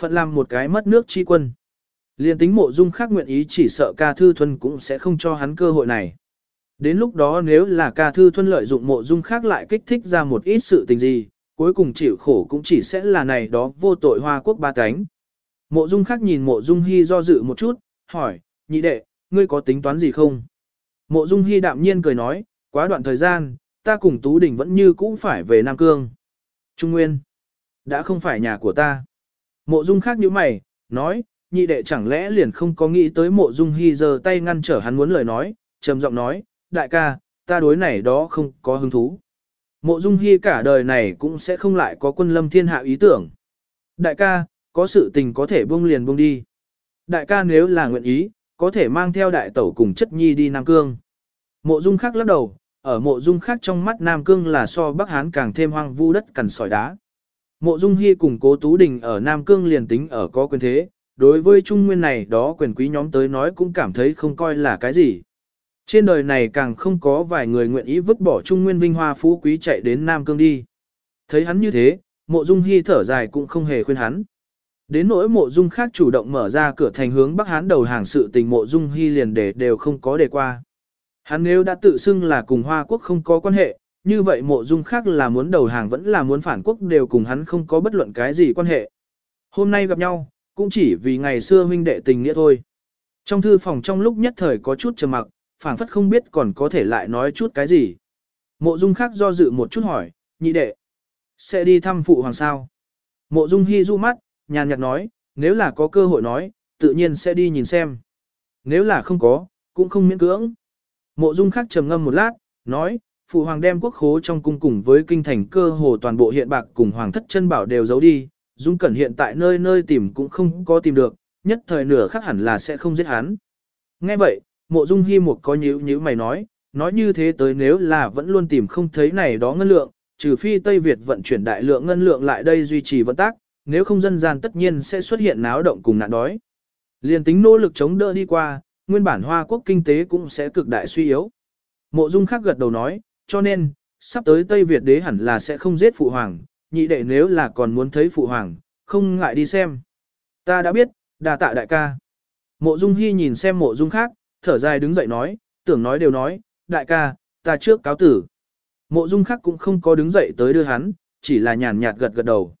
Phận làm một cái mất nước chi quân. Liên tính mộ dung khác nguyện ý chỉ sợ ca thư thuần cũng sẽ không cho hắn cơ hội này. Đến lúc đó nếu là ca thư thuần lợi dụng mộ dung khác lại kích thích ra một ít sự tình gì, cuối cùng chịu khổ cũng chỉ sẽ là này đó vô tội hoa quốc ba cánh. Mộ dung khác nhìn mộ dung hy do dự một chút, hỏi, nhị đệ, ngươi có tính toán gì không? Mộ dung hy đạm nhiên cười nói, quá đoạn thời gian, ta cùng Tú Đình vẫn như cũ phải về Nam Cương. Trung Nguyên, đã không phải nhà của ta. Mộ dung khác như mày, nói, nhị đệ chẳng lẽ liền không có nghĩ tới mộ dung hy giờ tay ngăn trở hắn muốn lời nói, trầm giọng nói, đại ca, ta đối này đó không có hứng thú. Mộ dung hy cả đời này cũng sẽ không lại có quân lâm thiên hạ ý tưởng. Đại ca, có sự tình có thể buông liền buông đi. Đại ca nếu là nguyện ý, có thể mang theo đại tẩu cùng chất nhi đi Nam Cương. Mộ dung khác lắc đầu, ở mộ dung khác trong mắt Nam Cương là so Bắc Hán càng thêm hoang vu đất cằn sỏi đá. Mộ dung hy cùng cố Tú Đình ở Nam Cương liền tính ở có quyền thế, đối với Trung Nguyên này đó quyền quý nhóm tới nói cũng cảm thấy không coi là cái gì. Trên đời này càng không có vài người nguyện ý vứt bỏ Trung Nguyên vinh hoa phú quý chạy đến Nam Cương đi. Thấy hắn như thế, mộ dung hy thở dài cũng không hề khuyên hắn. Đến nỗi mộ dung khác chủ động mở ra cửa thành hướng Bắc Hán đầu hàng sự tình mộ dung hy liền để đều không có đề qua. Hắn nếu đã tự xưng là cùng Hoa Quốc không có quan hệ, như vậy mộ dung khác là muốn đầu hàng vẫn là muốn phản quốc đều cùng hắn không có bất luận cái gì quan hệ. Hôm nay gặp nhau, cũng chỉ vì ngày xưa huynh đệ tình nghĩa thôi. Trong thư phòng trong lúc nhất thời có chút trầm mặc, phảng phất không biết còn có thể lại nói chút cái gì. Mộ dung khác do dự một chút hỏi, nhị đệ, sẽ đi thăm phụ hoàng sao? Mộ dung hy du mắt, nhàn nhạt nói, nếu là có cơ hội nói, tự nhiên sẽ đi nhìn xem. Nếu là không có, cũng không miễn cưỡng. Mộ dung khác trầm ngâm một lát, nói, phụ hoàng đem quốc khố trong cung cùng với kinh thành cơ hồ toàn bộ hiện bạc cùng hoàng thất chân bảo đều giấu đi, dung cẩn hiện tại nơi nơi tìm cũng không có tìm được, nhất thời nửa khác hẳn là sẽ không giết hắn. Nghe vậy, mộ dung hi một có nhíu nhíu mày nói, nói như thế tới nếu là vẫn luôn tìm không thấy này đó ngân lượng, trừ phi Tây Việt vận chuyển đại lượng ngân lượng lại đây duy trì vận tác, nếu không dân gian tất nhiên sẽ xuất hiện náo động cùng nạn đói. Liên tính nỗ lực chống đỡ đi qua, nguyên bản Hoa quốc kinh tế cũng sẽ cực đại suy yếu. Mộ Dung khác gật đầu nói, cho nên, sắp tới Tây Việt đế hẳn là sẽ không giết phụ hoàng, nhị đệ nếu là còn muốn thấy phụ hoàng, không ngại đi xem. Ta đã biết, đà tạ đại ca. Mộ Dung Hy nhìn xem mộ Dung khác, thở dài đứng dậy nói, tưởng nói đều nói, đại ca, ta trước cáo tử. Mộ Dung khác cũng không có đứng dậy tới đưa hắn, chỉ là nhàn nhạt gật gật đầu.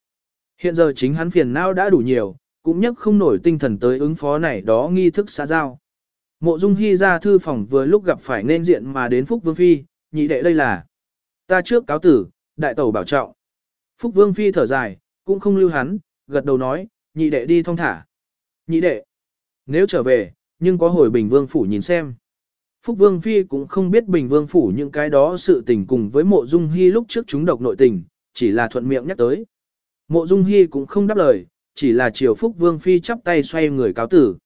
Hiện giờ chính hắn phiền não đã đủ nhiều, cũng nhất không nổi tinh thần tới ứng phó này đó nghi thức xã giao. Mộ Dung Hy ra thư phòng vừa lúc gặp phải nên diện mà đến Phúc Vương Phi, nhị đệ đây là. Ta trước cáo tử, đại tẩu bảo trọng. Phúc Vương Phi thở dài, cũng không lưu hắn, gật đầu nói, nhị đệ đi thong thả. Nhị đệ, nếu trở về, nhưng có hồi Bình Vương Phủ nhìn xem. Phúc Vương Phi cũng không biết Bình Vương Phủ những cái đó sự tình cùng với mộ Dung Hy lúc trước chúng độc nội tình, chỉ là thuận miệng nhắc tới. Mộ Dung Hy cũng không đáp lời, chỉ là chiều Phúc Vương Phi chắp tay xoay người cáo tử.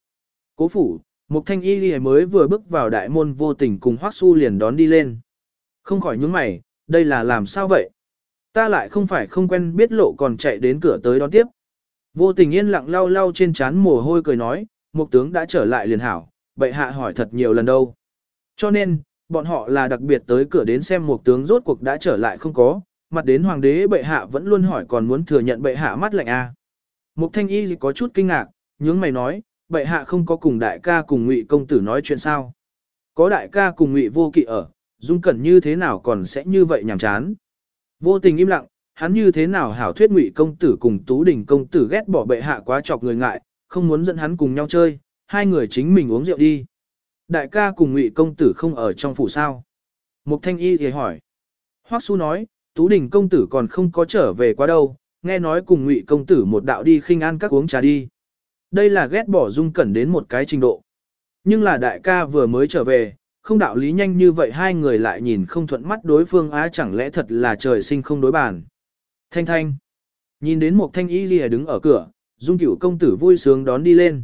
Cố phủ, một thanh y ghi mới vừa bước vào đại môn vô tình cùng Hoắc Su liền đón đi lên. Không khỏi nhướng mày, đây là làm sao vậy? Ta lại không phải không quen biết lộ còn chạy đến cửa tới đón tiếp. Vô tình yên lặng lau lau trên trán mồ hôi cười nói, một tướng đã trở lại liền hảo, bệ hạ hỏi thật nhiều lần đâu. Cho nên, bọn họ là đặc biệt tới cửa đến xem một tướng rốt cuộc đã trở lại không có, mặt đến hoàng đế bệ hạ vẫn luôn hỏi còn muốn thừa nhận bệ hạ mắt lạnh a. À. Mục thanh y có chút kinh ngạc, nhướng mày nói, bệ hạ không có cùng đại ca cùng ngụy công tử nói chuyện sao. Có đại ca cùng ngụy vô kỵ ở, dung cẩn như thế nào còn sẽ như vậy nhàm chán. Vô tình im lặng, hắn như thế nào hảo thuyết ngụy công tử cùng tú đình công tử ghét bỏ bệ hạ quá chọc người ngại, không muốn dẫn hắn cùng nhau chơi, hai người chính mình uống rượu đi. Đại ca cùng ngụy công tử không ở trong phủ sao. Mục thanh y thì hỏi. Hoắc su nói, Tú Đình công tử còn không có trở về quá đâu, nghe nói cùng Ngụy công tử một đạo đi khinh an các uống trà đi. Đây là ghét bỏ Dung Cẩn đến một cái trình độ. Nhưng là đại ca vừa mới trở về, không đạo lý nhanh như vậy hai người lại nhìn không thuận mắt đối phương á chẳng lẽ thật là trời sinh không đối bàn. Thanh thanh. Nhìn đến một thanh y lìa đứng ở cửa, Dung cửu công tử vui sướng đón đi lên.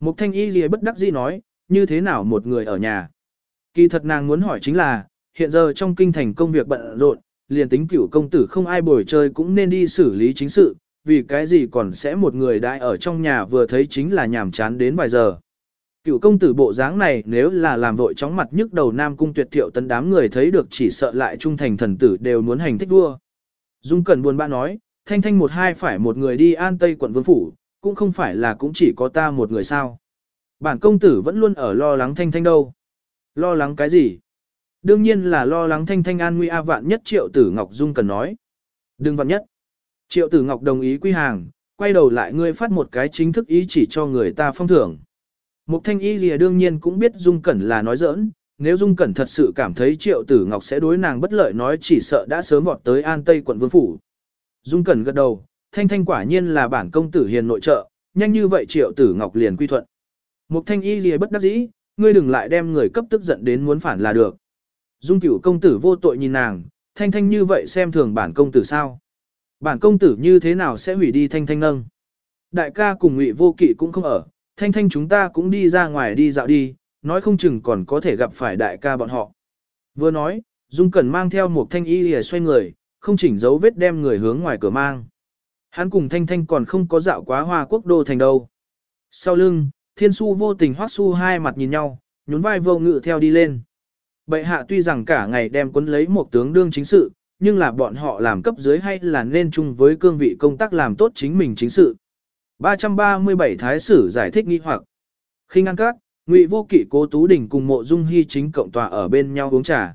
Một thanh y lìa bất đắc dĩ nói, như thế nào một người ở nhà. Kỳ thật nàng muốn hỏi chính là, hiện giờ trong kinh thành công việc bận rộn, liền tính cửu công tử không ai bồi chơi cũng nên đi xử lý chính sự, vì cái gì còn sẽ một người đại ở trong nhà vừa thấy chính là nhàm chán đến vài giờ. Cựu công tử bộ dáng này nếu là làm vội chóng mặt nhức đầu nam cung tuyệt thiệu tấn đám người thấy được chỉ sợ lại trung thành thần tử đều muốn hành thích vua. Dung Cẩn buồn bã nói, thanh thanh một hai phải một người đi an tây quận vương phủ, cũng không phải là cũng chỉ có ta một người sao. Bản công tử vẫn luôn ở lo lắng thanh thanh đâu. Lo lắng cái gì? Đương nhiên là lo lắng thanh thanh an nguy a vạn nhất triệu tử Ngọc Dung cần nói. Đừng vạn nhất. Triệu tử Ngọc đồng ý quy hàng, quay đầu lại ngươi phát một cái chính thức ý chỉ cho người ta phong thưởng. Mục thanh y lìa đương nhiên cũng biết Dung Cẩn là nói giỡn, nếu Dung Cẩn thật sự cảm thấy triệu tử Ngọc sẽ đối nàng bất lợi nói chỉ sợ đã sớm vọt tới An Tây quận Vương Phủ. Dung Cẩn gật đầu, thanh thanh quả nhiên là bản công tử hiền nội trợ, nhanh như vậy triệu tử Ngọc liền quy thuận. Mục thanh y lìa bất đắc dĩ, ngươi đừng lại đem người cấp tức giận đến muốn phản là được. Dung cửu công tử vô tội nhìn nàng, thanh thanh như vậy xem thường bản công tử sao. Bản công tử như thế nào sẽ hủy đi thanh thanh nâng. Đại ca cùng ngụy vô kỵ cũng không ở, thanh thanh chúng ta cũng đi ra ngoài đi dạo đi, nói không chừng còn có thể gặp phải đại ca bọn họ. Vừa nói, Dung Cẩn mang theo một thanh y lìa xoay người, không chỉnh dấu vết đem người hướng ngoài cửa mang. Hắn cùng thanh thanh còn không có dạo quá hoa quốc đô thành đâu. Sau lưng, thiên su vô tình hoác su hai mặt nhìn nhau, nhún vai vô ngự theo đi lên. Bệ hạ tuy rằng cả ngày đem quân lấy một tướng đương chính sự, nhưng là bọn họ làm cấp dưới hay là nên chung với cương vị công tác làm tốt chính mình chính sự. 337 Thái sử giải thích nghi hoặc. Khi ngăn các, Ngụy Vô Kỵ Cố Tú Đình cùng Mộ Dung Hy chính cộng tòa ở bên nhau uống trà.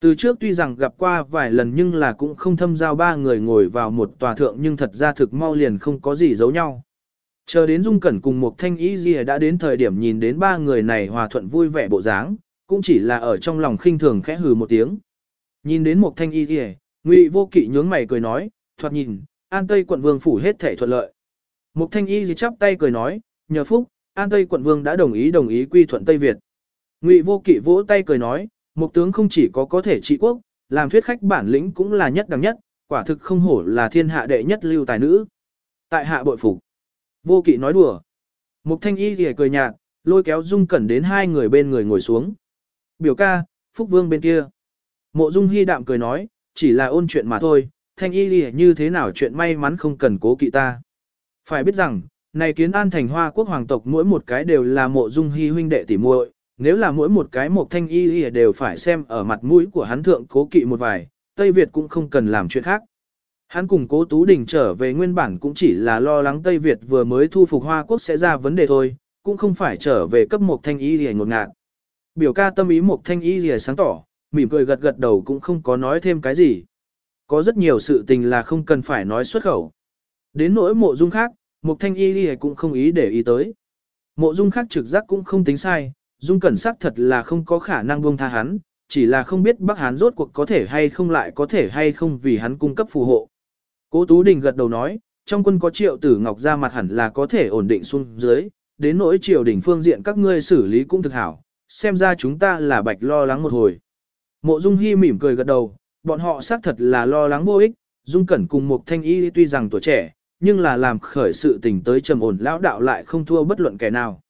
Từ trước tuy rằng gặp qua vài lần nhưng là cũng không thâm giao ba người ngồi vào một tòa thượng nhưng thật ra thực mau liền không có gì giấu nhau. Chờ đến Dung Cẩn cùng một thanh ý gì đã đến thời điểm nhìn đến ba người này hòa thuận vui vẻ bộ dáng, cũng chỉ là ở trong lòng khinh thường khẽ hừ một tiếng. Nhìn đến một thanh y gì, Ngụy Vô Kỵ nhướng mày cười nói, thoạt nhìn, An Tây quận vương phủ hết thể thuận lợi. Mục thanh y gì chắp tay cười nói, nhờ phúc, An Tây quận vương đã đồng ý đồng ý quy thuận Tây Việt. Ngụy Vô Kỵ vỗ tay cười nói, mục tướng không chỉ có có thể trị quốc, làm thuyết khách bản lĩnh cũng là nhất đẳng nhất, quả thực không hổ là thiên hạ đệ nhất lưu tài nữ. Tại hạ bội phục. Vô Kỵ nói đùa. Mục Thanh Y thì cười nhạt, lôi kéo Dung Cẩn đến hai người bên người ngồi xuống. Biểu ca, Phúc Vương bên kia. Mộ Dung Hi đạm cười nói, chỉ là ôn chuyện mà thôi, Thanh Y thì như thế nào chuyện may mắn không cần cố kỵ ta. Phải biết rằng, này kiến an thành hoa quốc hoàng tộc mỗi một cái đều là mộ dung hy huynh đệ tỉ muội, nếu là mỗi một cái một thanh y đều phải xem ở mặt mũi của hắn thượng cố kỵ một vài, Tây Việt cũng không cần làm chuyện khác. Hắn cùng cố Tú Đình trở về nguyên bản cũng chỉ là lo lắng Tây Việt vừa mới thu phục Hoa Quốc sẽ ra vấn đề thôi, cũng không phải trở về cấp một thanh y lìa ngột ngạt. Biểu ca tâm ý một thanh y lìa sáng tỏ, mỉm cười gật gật đầu cũng không có nói thêm cái gì. Có rất nhiều sự tình là không cần phải nói xuất khẩu. Đến nỗi mộ dung khác, mục thanh y lìa cũng không ý để ý tới. Mộ dung khác trực giác cũng không tính sai, dung cẩn sắc thật là không có khả năng buông tha hắn, chỉ là không biết Bắc Hán rốt cuộc có thể hay không lại có thể hay không vì hắn cung cấp phù hộ. Cố Tú Đình gật đầu nói, trong quân có triệu tử ngọc ra mặt hẳn là có thể ổn định xuống dưới, đến nỗi triều đình phương diện các ngươi xử lý cũng thực hảo, xem ra chúng ta là bạch lo lắng một hồi. Mộ Dung Hi mỉm cười gật đầu, bọn họ xác thật là lo lắng vô ích, Dung Cẩn cùng một thanh y tuy rằng tuổi trẻ, nhưng là làm khởi sự tình tới trầm ổn lão đạo lại không thua bất luận kẻ nào.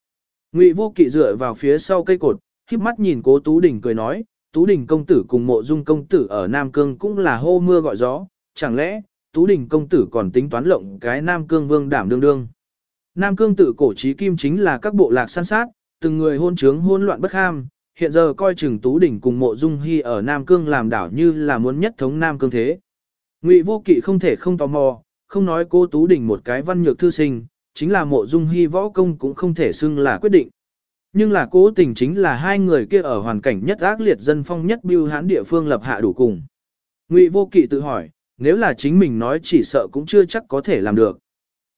Ngụy Vô Kỵ dựa vào phía sau cây cột, khép mắt nhìn Cố Tú Đình cười nói, Tú Đình công tử cùng Mộ Dung công tử ở Nam Cương cũng là hô mưa gọi gió, chẳng lẽ Tú Đình công tử còn tính toán lộng cái Nam Cương vương đảm đương đương. Nam Cương tự cổ chí kim chính là các bộ lạc săn sát, từng người hôn trướng hôn loạn bất ham, hiện giờ coi chừng Tú Đình cùng Mộ Dung Hy ở Nam Cương làm đảo như là muốn nhất thống Nam Cương thế. Ngụy Vô Kỵ không thể không tò mò, không nói cô Tú Đình một cái văn nhược thư sinh, chính là Mộ Dung Hy võ công cũng không thể xưng là quyết định. Nhưng là cố tình chính là hai người kia ở hoàn cảnh nhất ác liệt dân phong nhất biêu hán địa phương lập hạ đủ cùng. Ngụy Vô Kỵ tự hỏi, nếu là chính mình nói chỉ sợ cũng chưa chắc có thể làm được.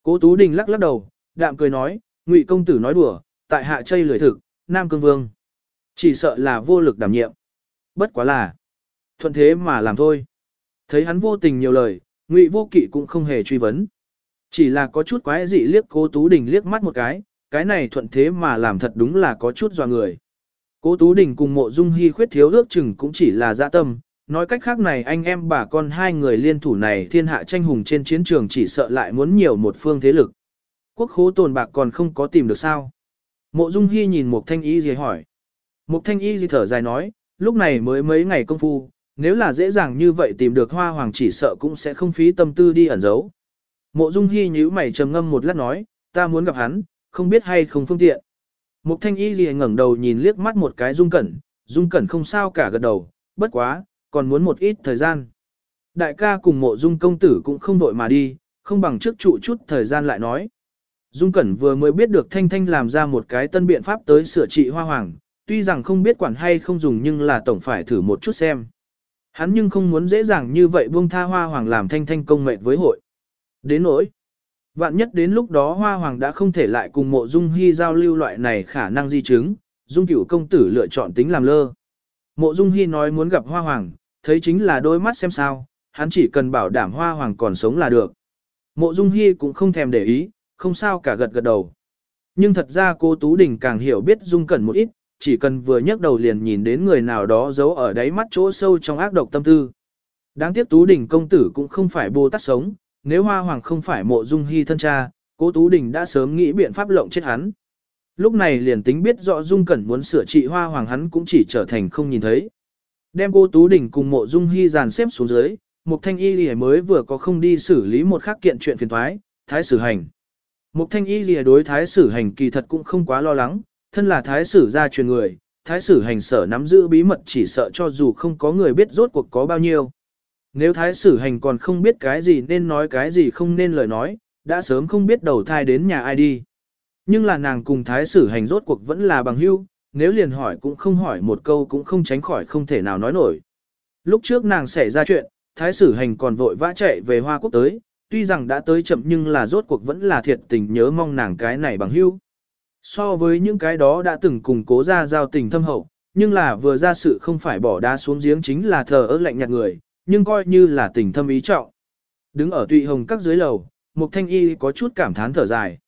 Cố Tú Đình lắc lắc đầu, đạm cười nói, Ngụy công tử nói đùa, tại hạ chây lười thực, Nam Cương Vương. Chỉ sợ là vô lực đảm nhiệm. Bất quá là, thuận thế mà làm thôi. Thấy hắn vô tình nhiều lời, Ngụy Vô Kỵ cũng không hề truy vấn. Chỉ là có chút quái dị liếc Cố Tú Đình liếc mắt một cái, cái này thuận thế mà làm thật đúng là có chút dọa người. Cố Tú Đình cùng Mộ Dung Hi khuyết thiếu ước chừng cũng chỉ là dạ tâm, nói cách khác này anh em bà con hai người liên thủ này thiên hạ tranh hùng trên chiến trường chỉ sợ lại muốn nhiều một phương thế lực. Quốc khố tồn bạc còn không có tìm được sao. Mộ Dung Hi nhìn một thanh y gì hỏi. Một thanh y gì thở dài nói, lúc này mới mấy ngày công phu, nếu là dễ dàng như vậy tìm được hoa hoàng chỉ sợ cũng sẽ không phí tâm tư đi ẩn giấu. Mộ Dung Hi nhíu mày trầm ngâm một lát nói, ta muốn gặp hắn, không biết hay không phương tiện. Mục thanh y liền ngẩng đầu nhìn liếc mắt một cái dung cẩn, dung cẩn không sao cả gật đầu, bất quá, còn muốn một ít thời gian. Đại ca cùng mộ dung công tử cũng không vội mà đi, không bằng trước trụ chút thời gian lại nói. Dung Cẩn vừa mới biết được Thanh Thanh làm ra một cái tân biện pháp tới sửa trị hoa hoàng, tuy rằng không biết quản hay không dùng nhưng là tổng phải thử một chút xem. Hắn nhưng không muốn dễ dàng như vậy buông tha hoa hoàng làm Thanh Thanh công mệnh với hội. Đến nỗi, vạn nhất đến lúc đó hoa hoàng đã không thể lại cùng mộ Dung Hy giao lưu loại này khả năng di chứng, Dung cửu công tử lựa chọn tính làm lơ. Mộ Dung Hy nói muốn gặp hoa hoàng, thấy chính là đôi mắt xem sao, hắn chỉ cần bảo đảm hoa hoàng còn sống là được. Mộ Dung Hy cũng không thèm để ý, không sao cả gật gật đầu. Nhưng thật ra cô Tú Đình càng hiểu biết Dung Cẩn một ít, chỉ cần vừa nhấc đầu liền nhìn đến người nào đó giấu ở đáy mắt chỗ sâu trong ác độc tâm tư. Đáng tiếc Tú Đình công tử cũng không phải Bồ Tát sống, nếu Hoa Hoàng không phải mộ Dung Hy thân cha, cố Tú Đình đã sớm nghĩ biện pháp lộng chết hắn. Lúc này liền tính biết rõ Dung Cẩn muốn sửa trị Hoa Hoàng hắn cũng chỉ trở thành không nhìn thấy. Đem cô Tú Đình cùng mộ Dung Hy dàn xếp xuống dưới, Mục Thanh Y Lìa mới vừa có không đi xử lý một khác kiện chuyện phiền thoái, thái sử hành. Mục Thanh Y Lìa đối thái sử hành kỳ thật cũng không quá lo lắng, thân là thái sử gia truyền người, thái sử hành sở nắm giữ bí mật chỉ sợ cho dù không có người biết rốt cuộc có bao nhiêu. Nếu thái sử hành còn không biết cái gì nên nói cái gì không nên lời nói, đã sớm không biết đầu thai đến nhà ai đi. Nhưng là nàng cùng thái sử hành rốt cuộc vẫn là bằng hữu, nếu liền hỏi cũng không hỏi một câu cũng không tránh khỏi không thể nào nói nổi. Lúc trước nàng xảy ra chuyện, thái sử hành còn vội vã chạy về Hoa Quốc tới, tuy rằng đã tới chậm nhưng là rốt cuộc vẫn là thiệt tình nhớ mong nàng cái này bằng hữu. So với những cái đó đã từng cùng cố ra giao tình thâm hậu, nhưng là vừa ra sự không phải bỏ đá xuống giếng chính là thờ ơ lạnh nhạt người, nhưng coi như là tình thâm ý trọng. Đứng ở tụy hồng các dưới lầu, Mục Thanh Y có chút cảm thán thở dài.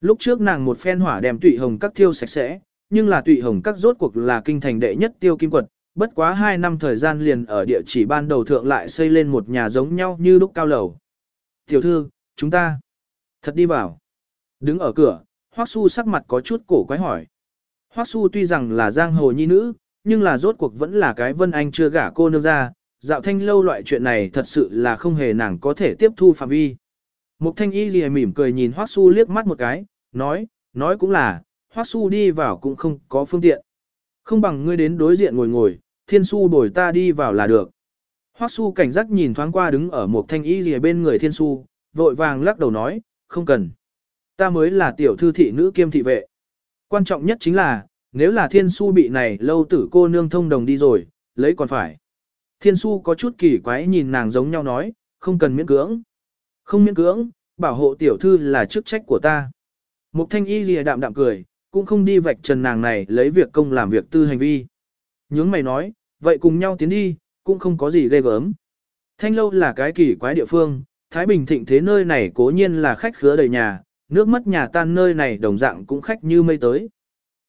Lúc trước nàng một phen hỏa đem tụy hồng các thiêu sạch sẽ, nhưng là tụy hồng các rốt cuộc là kinh thành đệ nhất tiêu kim quật, bất quá 2 năm thời gian liền ở địa chỉ ban đầu thượng lại xây lên một nhà giống nhau như lúc cao lầu. Tiểu thư, chúng ta thật đi vào. Đứng ở cửa, Hoắc Su sắc mặt có chút cổ quái hỏi. Hoắc Su tuy rằng là giang hồ nhi nữ, nhưng là rốt cuộc vẫn là cái Vân Anh chưa gả cô nương ra, dạo thanh lâu loại chuyện này thật sự là không hề nàng có thể tiếp thu phạm vi. Mục thanh y gì mỉm cười nhìn Hoắc Su liếc mắt một cái, nói, nói cũng là, Hoắc Su đi vào cũng không có phương tiện. Không bằng ngươi đến đối diện ngồi ngồi, thiên su đổi ta đi vào là được. Hoắc Su cảnh giác nhìn thoáng qua đứng ở một thanh y gì bên người thiên su, vội vàng lắc đầu nói, không cần. Ta mới là tiểu thư thị nữ kiêm thị vệ. Quan trọng nhất chính là, nếu là thiên su bị này lâu tử cô nương thông đồng đi rồi, lấy còn phải. Thiên su có chút kỳ quái nhìn nàng giống nhau nói, không cần miễn cưỡng. Không miễn cưỡng, bảo hộ tiểu thư là chức trách của ta. Mục thanh y lìa đạm đạm cười, cũng không đi vạch trần nàng này lấy việc công làm việc tư hành vi. Nhướng mày nói, vậy cùng nhau tiến đi, cũng không có gì ghê gớm. Thanh lâu là cái kỳ quái địa phương, Thái Bình thịnh thế nơi này cố nhiên là khách khứa đầy nhà, nước mất nhà tan nơi này đồng dạng cũng khách như mây tới.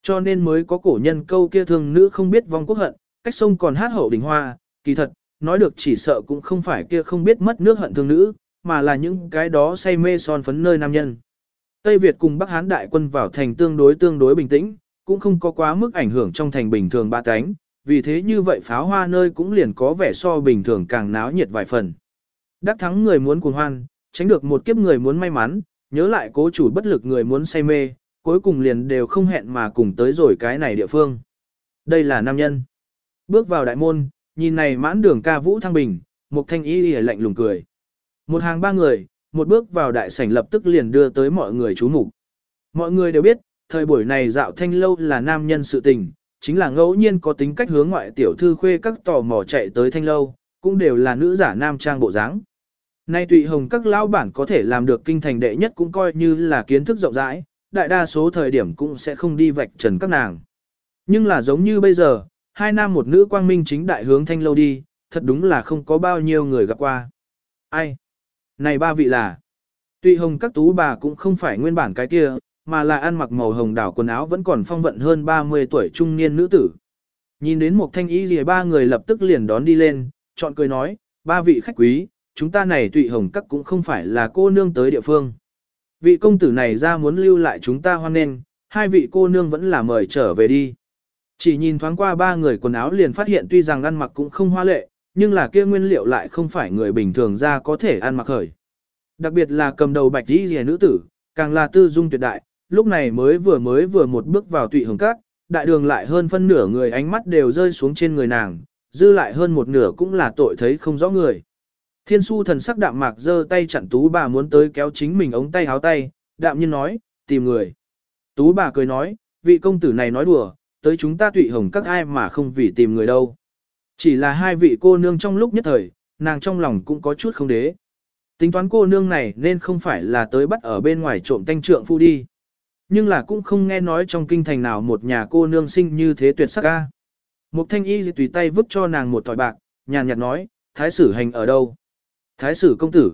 Cho nên mới có cổ nhân câu kia thương nữ không biết vong quốc hận, cách sông còn hát hậu đình hoa, kỳ thật, nói được chỉ sợ cũng không phải kia không biết mất nước hận thương nữ, mà là những cái đó say mê son phấn nơi nam nhân. Tây Việt cùng Bắc Hán đại quân vào thành tương đối tương đối bình tĩnh, cũng không có quá mức ảnh hưởng trong thành bình thường ba cánh, vì thế như vậy pháo hoa nơi cũng liền có vẻ so bình thường càng náo nhiệt vài phần. Đắc thắng người muốn cuồng hoan, tránh được một kiếp người muốn may mắn, nhớ lại cố chủ bất lực người muốn say mê, cuối cùng liền đều không hẹn mà cùng tới rồi cái này địa phương. Đây là nam nhân. Bước vào đại môn, nhìn này mãn đường ca vũ thăng bình, một thanh y lìa lạnh lùng cười. Một hàng ba người, một bước vào đại sảnh lập tức liền đưa tới mọi người chú mục. Mọi người đều biết, thời buổi này dạo thanh lâu là nam nhân sự tình, chính là ngẫu nhiên có tính cách hướng ngoại tiểu thư khuê các tò mò chạy tới thanh lâu, cũng đều là nữ giả nam trang bộ dáng. Nay tụy hồng các lão bản có thể làm được kinh thành đệ nhất cũng coi như là kiến thức rộng rãi, đại đa số thời điểm cũng sẽ không đi vạch trần các nàng. Nhưng là giống như bây giờ, hai nam một nữ quang minh chính đại hướng thanh lâu đi, thật đúng là không có bao nhiêu người gặp qua. Ai? Này ba vị là, tụy hồng các tú bà cũng không phải nguyên bản cái kia, mà là ăn mặc màu hồng đảo quần áo vẫn còn phong vận hơn 30 tuổi trung niên nữ tử. Nhìn đến một thanh y gì ba người lập tức liền đón đi lên, chọn cười nói, ba vị khách quý, chúng ta này tụy hồng các cũng không phải là cô nương tới địa phương. Vị công tử này ra muốn lưu lại chúng ta hoan nghênh, hai vị cô nương vẫn là mời trở về đi. Chỉ nhìn thoáng qua ba người quần áo liền phát hiện tuy rằng ăn mặc cũng không hoa lệ, nhưng là kia nguyên liệu lại không phải người bình thường ra có thể ăn mặc khởi. Đặc biệt là cầm đầu bạch y rìa nữ tử, càng là tư dung tuyệt đại, lúc này mới vừa mới vừa một bước vào tụy hồng các, đại đường lại hơn phân nửa người ánh mắt đều rơi xuống trên người nàng, dư lại hơn một nửa cũng là tội thấy không rõ người. Thiên su thần sắc đạm mạc giơ tay chặn tú bà muốn tới kéo chính mình ống tay háo tay, đạm nhiên nói, tìm người. Tú bà cười nói, vị công tử này nói đùa, tới chúng ta tụy hồng các ai mà không vì tìm người đâu. Chỉ là hai vị cô nương trong lúc nhất thời, nàng trong lòng cũng có chút không đế. Tính toán cô nương này nên không phải là tới bắt ở bên ngoài trộm tanh trượng phu đi. Nhưng là cũng không nghe nói trong kinh thành nào một nhà cô nương sinh như thế tuyệt sắc ca. Một thanh y tùy tay vứt cho nàng một tỏi bạc, nhàn nhạt nói, thái sử hành ở đâu? Thái sử công tử.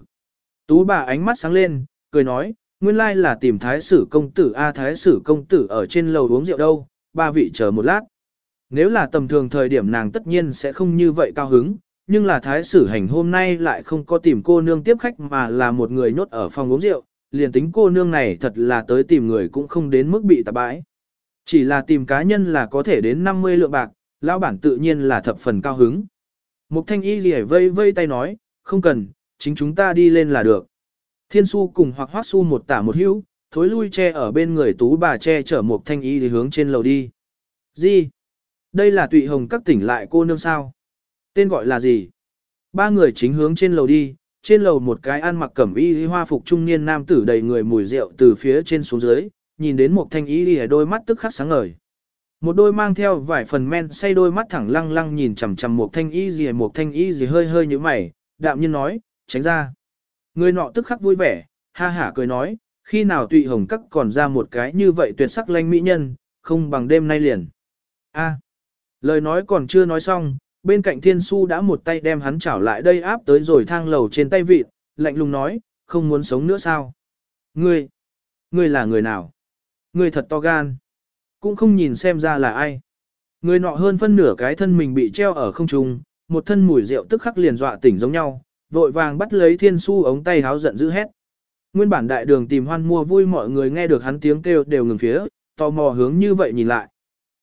Tú bà ánh mắt sáng lên, cười nói, nguyên lai là tìm thái sử công tử a thái sử công tử ở trên lầu uống rượu đâu, ba vị chờ một lát. Nếu là tầm thường thời điểm nàng tất nhiên sẽ không như vậy cao hứng, nhưng là thái sử hành hôm nay lại không có tìm cô nương tiếp khách mà là một người nhốt ở phòng uống rượu, liền tính cô nương này thật là tới tìm người cũng không đến mức bị tạp bãi. Chỉ là tìm cá nhân là có thể đến 50 lượng bạc, lão bản tự nhiên là thập phần cao hứng. Mục thanh y gì vây vây tay nói, không cần, chính chúng ta đi lên là được. Thiên su cùng hoặc hoác su một tả một hữu, thối lui che ở bên người tú bà che chở một thanh y thì hướng trên lầu đi. Gì? Đây là tụy hồng các tỉnh lại cô nương sao? Tên gọi là gì? Ba người chính hướng trên lầu đi, trên lầu một cái ăn mặc cẩm y hoa phục trung niên nam tử đầy người mùi rượu từ phía trên xuống dưới, nhìn đến một thanh y ở đôi mắt tức khắc sáng ngời. Một đôi mang theo vài phần men say đôi mắt thẳng lăng lăng nhìn chằm chằm một thanh y gì một thanh y gì hơi hơi như mày, đạm nhiên nói, tránh ra. Người nọ tức khắc vui vẻ, ha hả cười nói, khi nào tụy hồng các còn ra một cái như vậy tuyệt sắc lanh mỹ nhân, không bằng đêm nay liền. A, lời nói còn chưa nói xong, bên cạnh thiên su đã một tay đem hắn chảo lại đây áp tới rồi thang lầu trên tay vịt, lạnh lùng nói, không muốn sống nữa sao? Ngươi, ngươi là người nào? Ngươi thật to gan. Cũng không nhìn xem ra là ai. Người nọ hơn phân nửa cái thân mình bị treo ở không trung, một thân mùi rượu tức khắc liền dọa tỉnh giống nhau, vội vàng bắt lấy thiên su ống tay háo giận dữ hét. Nguyên bản đại đường tìm hoan mua vui mọi người nghe được hắn tiếng kêu đều ngừng phía, tò mò hướng như vậy nhìn lại.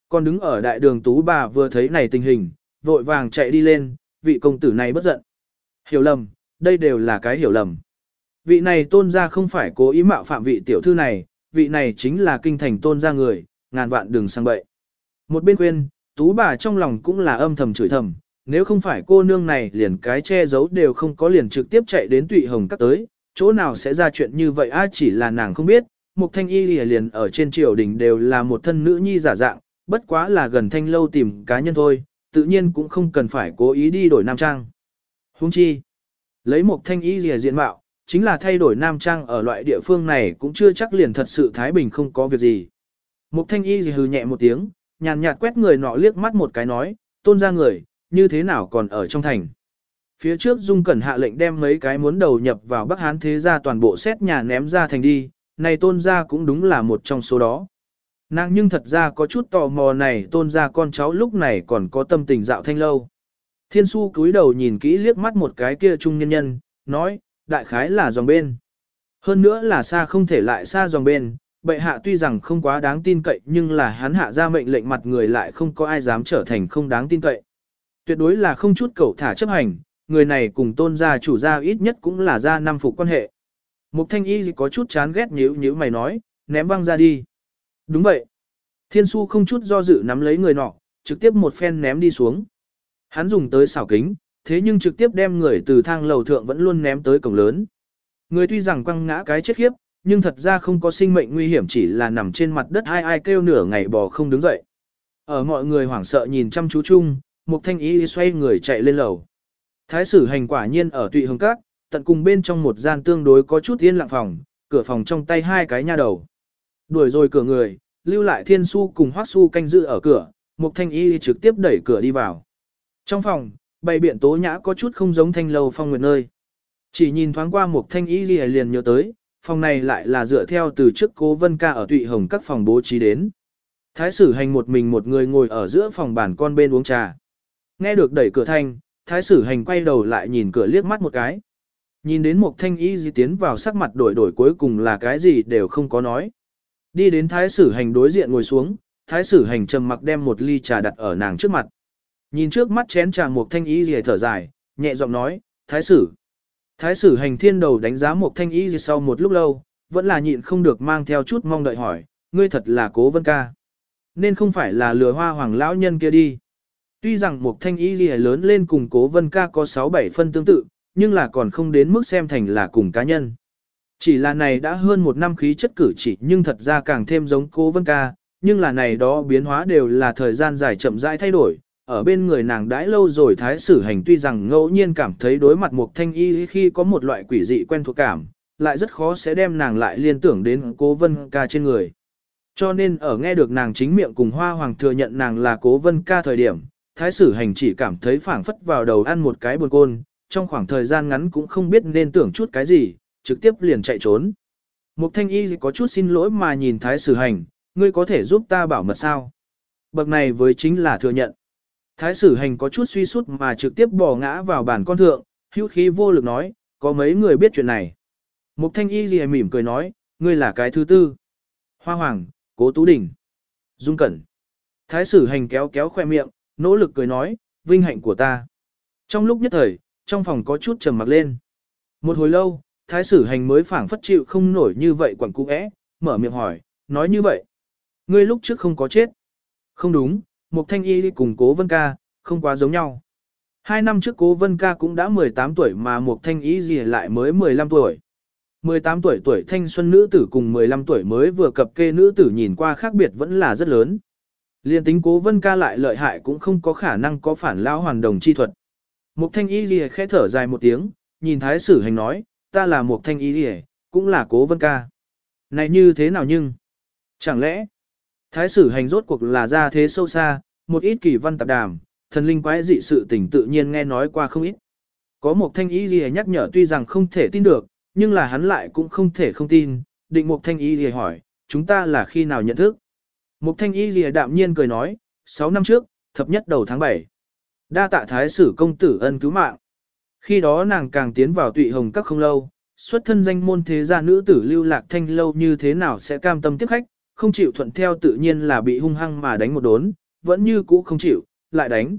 Còn đứng ở đại đường tú bà vừa thấy này tình hình, vội vàng chạy đi lên, vị công tử này bất giận. Hiểu lầm, đây đều là cái hiểu lầm. Vị này tôn ra không phải cố ý mạo phạm vị tiểu thư này, vị này chính là kinh thành tôn ra người, ngàn vạn đừng sang bậy. Một bên khuyên, tú bà trong lòng cũng là âm thầm chửi thầm, nếu không phải cô nương này liền cái che giấu đều không có liền trực tiếp chạy đến tụy hồng các tới, chỗ nào sẽ ra chuyện như vậy a chỉ là nàng không biết, một thanh y liền ở trên triều đình đều là một thân nữ nhi giả dạng, bất quá là gần thanh lâu tìm cá nhân thôi, tự nhiên cũng không cần phải cố ý đi đổi nam trang. Huống chi, lấy một thanh y lìa diện mạo, chính là thay đổi nam trang ở loại địa phương này cũng chưa chắc liền thật sự Thái Bình không có việc gì. mục thanh y hừ nhẹ một tiếng, nhàn nhạt quét người nọ liếc mắt một cái nói, tôn ra người, như thế nào còn ở trong thành. Phía trước Dung Cẩn hạ lệnh đem mấy cái muốn đầu nhập vào Bắc Hán thế gia toàn bộ xét nhà ném ra thành đi, này tôn gia cũng đúng là một trong số đó. Nàng nhưng thật ra có chút tò mò này tôn gia con cháu lúc này còn có tâm tình dạo thanh lâu. Thiên su cúi đầu nhìn kỹ liếc mắt một cái kia trung nhân nhân, nói, đại khái là dòng bên. Hơn nữa là xa không thể lại xa dòng bên, bệ hạ tuy rằng không quá đáng tin cậy nhưng là hắn hạ ra mệnh lệnh mặt người lại không có ai dám trở thành không đáng tin cậy. Tuyệt đối là không chút cầu thả chấp hành, người này cùng tôn gia chủ gia ít nhất cũng là gia năm phục quan hệ. Mục thanh y có chút chán ghét nhíu nhíu mày nói, ném văng ra đi. Đúng vậy. Thiên su không chút do dự nắm lấy người nọ, trực tiếp một phen ném đi xuống. Hắn dùng tới xảo kính, thế nhưng trực tiếp đem người từ thang lầu thượng vẫn luôn ném tới cổng lớn. Người tuy rằng quăng ngã cái chết khiếp, nhưng thật ra không có sinh mệnh nguy hiểm chỉ là nằm trên mặt đất ai ai kêu nửa ngày bò không đứng dậy. Ở mọi người hoảng sợ nhìn chăm chú chung, Mục Thanh Ý xoay người chạy lên lầu. Thái sử hành quả nhiên ở tụy hương các, tận cùng bên trong một gian tương đối có chút yên lặng phòng, cửa phòng trong tay hai cái nha đầu. Đuổi rồi cửa người, lưu lại thiên su cùng hoắc su canh giữ ở cửa, Mục Thanh Y trực tiếp đẩy cửa đi vào. Trong phòng, bày biện tố nhã có chút không giống thanh lầu phong nguyệt nơi. Chỉ nhìn thoáng qua Mục Thanh Y liền nhớ tới, phòng này lại là dựa theo từ trước cố vân ca ở tụy hồng các phòng bố trí đến. Thái sử hành một mình một người ngồi ở giữa phòng bàn con bên uống trà. Nghe được đẩy cửa thanh, thái sử hành quay đầu lại nhìn cửa liếc mắt một cái. Nhìn đến một thanh y di tiến vào sắc mặt đổi đổi cuối cùng là cái gì đều không có nói. Đi đến thái sử hành đối diện ngồi xuống, thái sử hành trầm mặc đem một ly trà đặt ở nàng trước mặt. Nhìn trước mắt chén trà một thanh y di thở dài, nhẹ giọng nói, thái sử. Thái sử hành thiên đầu đánh giá một thanh y di sau một lúc lâu, vẫn là nhịn không được mang theo chút mong đợi hỏi, ngươi thật là cố vân ca. Nên không phải là lừa hoa hoàng lão nhân kia đi. Tuy rằng một thanh y gì lớn lên cùng cố vân ca có 6-7 phân tương tự, nhưng là còn không đến mức xem thành là cùng cá nhân. Chỉ là này đã hơn một năm khí chất cử chỉ nhưng thật ra càng thêm giống cố vân ca, nhưng là này đó biến hóa đều là thời gian dài chậm rãi thay đổi. Ở bên người nàng đãi lâu rồi thái sử hành tuy rằng ngẫu nhiên cảm thấy đối mặt một thanh y khi có một loại quỷ dị quen thuộc cảm, lại rất khó sẽ đem nàng lại liên tưởng đến cố vân ca trên người. Cho nên ở nghe được nàng chính miệng cùng hoa hoàng thừa nhận nàng là cố vân ca thời điểm, thái sử hành chỉ cảm thấy phảng phất vào đầu ăn một cái buồn côn, trong khoảng thời gian ngắn cũng không biết nên tưởng chút cái gì, trực tiếp liền chạy trốn. Mục thanh y có chút xin lỗi mà nhìn thái sử hành, ngươi có thể giúp ta bảo mật sao? Bậc này với chính là thừa nhận. Thái sử hành có chút suy sút mà trực tiếp bỏ ngã vào bàn con thượng, hữu khí vô lực nói, có mấy người biết chuyện này. Mục thanh y gì mỉm cười nói, ngươi là cái thứ tư. Hoa hoàng, cố tú đỉnh. Dung cẩn. Thái sử hành kéo kéo khoe miệng, nỗ lực cười nói, vinh hạnh của ta. Trong lúc nhất thời, trong phòng có chút trầm mặc lên. Một hồi lâu, thái sử hành mới phảng phất chịu không nổi như vậy quẳng cũ mở miệng hỏi, nói như vậy. Ngươi lúc trước không có chết. Không đúng, một thanh y cùng cố vân ca, không quá giống nhau. Hai năm trước cố vân ca cũng đã 18 tuổi mà một thanh y gì lại mới 15 tuổi. 18 tuổi tuổi thanh xuân nữ tử cùng 15 tuổi mới vừa cập kê nữ tử nhìn qua khác biệt vẫn là rất lớn. Liên tính cố vân ca lại lợi hại cũng không có khả năng có phản lao hoàn đồng chi thuật. Mục thanh y lìa khẽ thở dài một tiếng, nhìn thái sử hành nói, ta là mục thanh y lìa, cũng là cố vân ca. Này như thế nào nhưng? Chẳng lẽ, thái sử hành rốt cuộc là ra thế sâu xa, một ít kỳ văn tạp đàm, thần linh quái dị sự tình tự nhiên nghe nói qua không ít. Có một thanh ý lìa nhắc nhở tuy rằng không thể tin được, nhưng là hắn lại cũng không thể không tin, định một thanh ý lìa hỏi, chúng ta là khi nào nhận thức? Mục thanh y lìa đạm nhiên cười nói, 6 năm trước, thập nhất đầu tháng 7. Đa tạ thái sử công tử ân cứu mạng. Khi đó nàng càng tiến vào tụy hồng các không lâu, xuất thân danh môn thế gia nữ tử lưu lạc thanh lâu như thế nào sẽ cam tâm tiếp khách, không chịu thuận theo tự nhiên là bị hung hăng mà đánh một đốn, vẫn như cũ không chịu, lại đánh.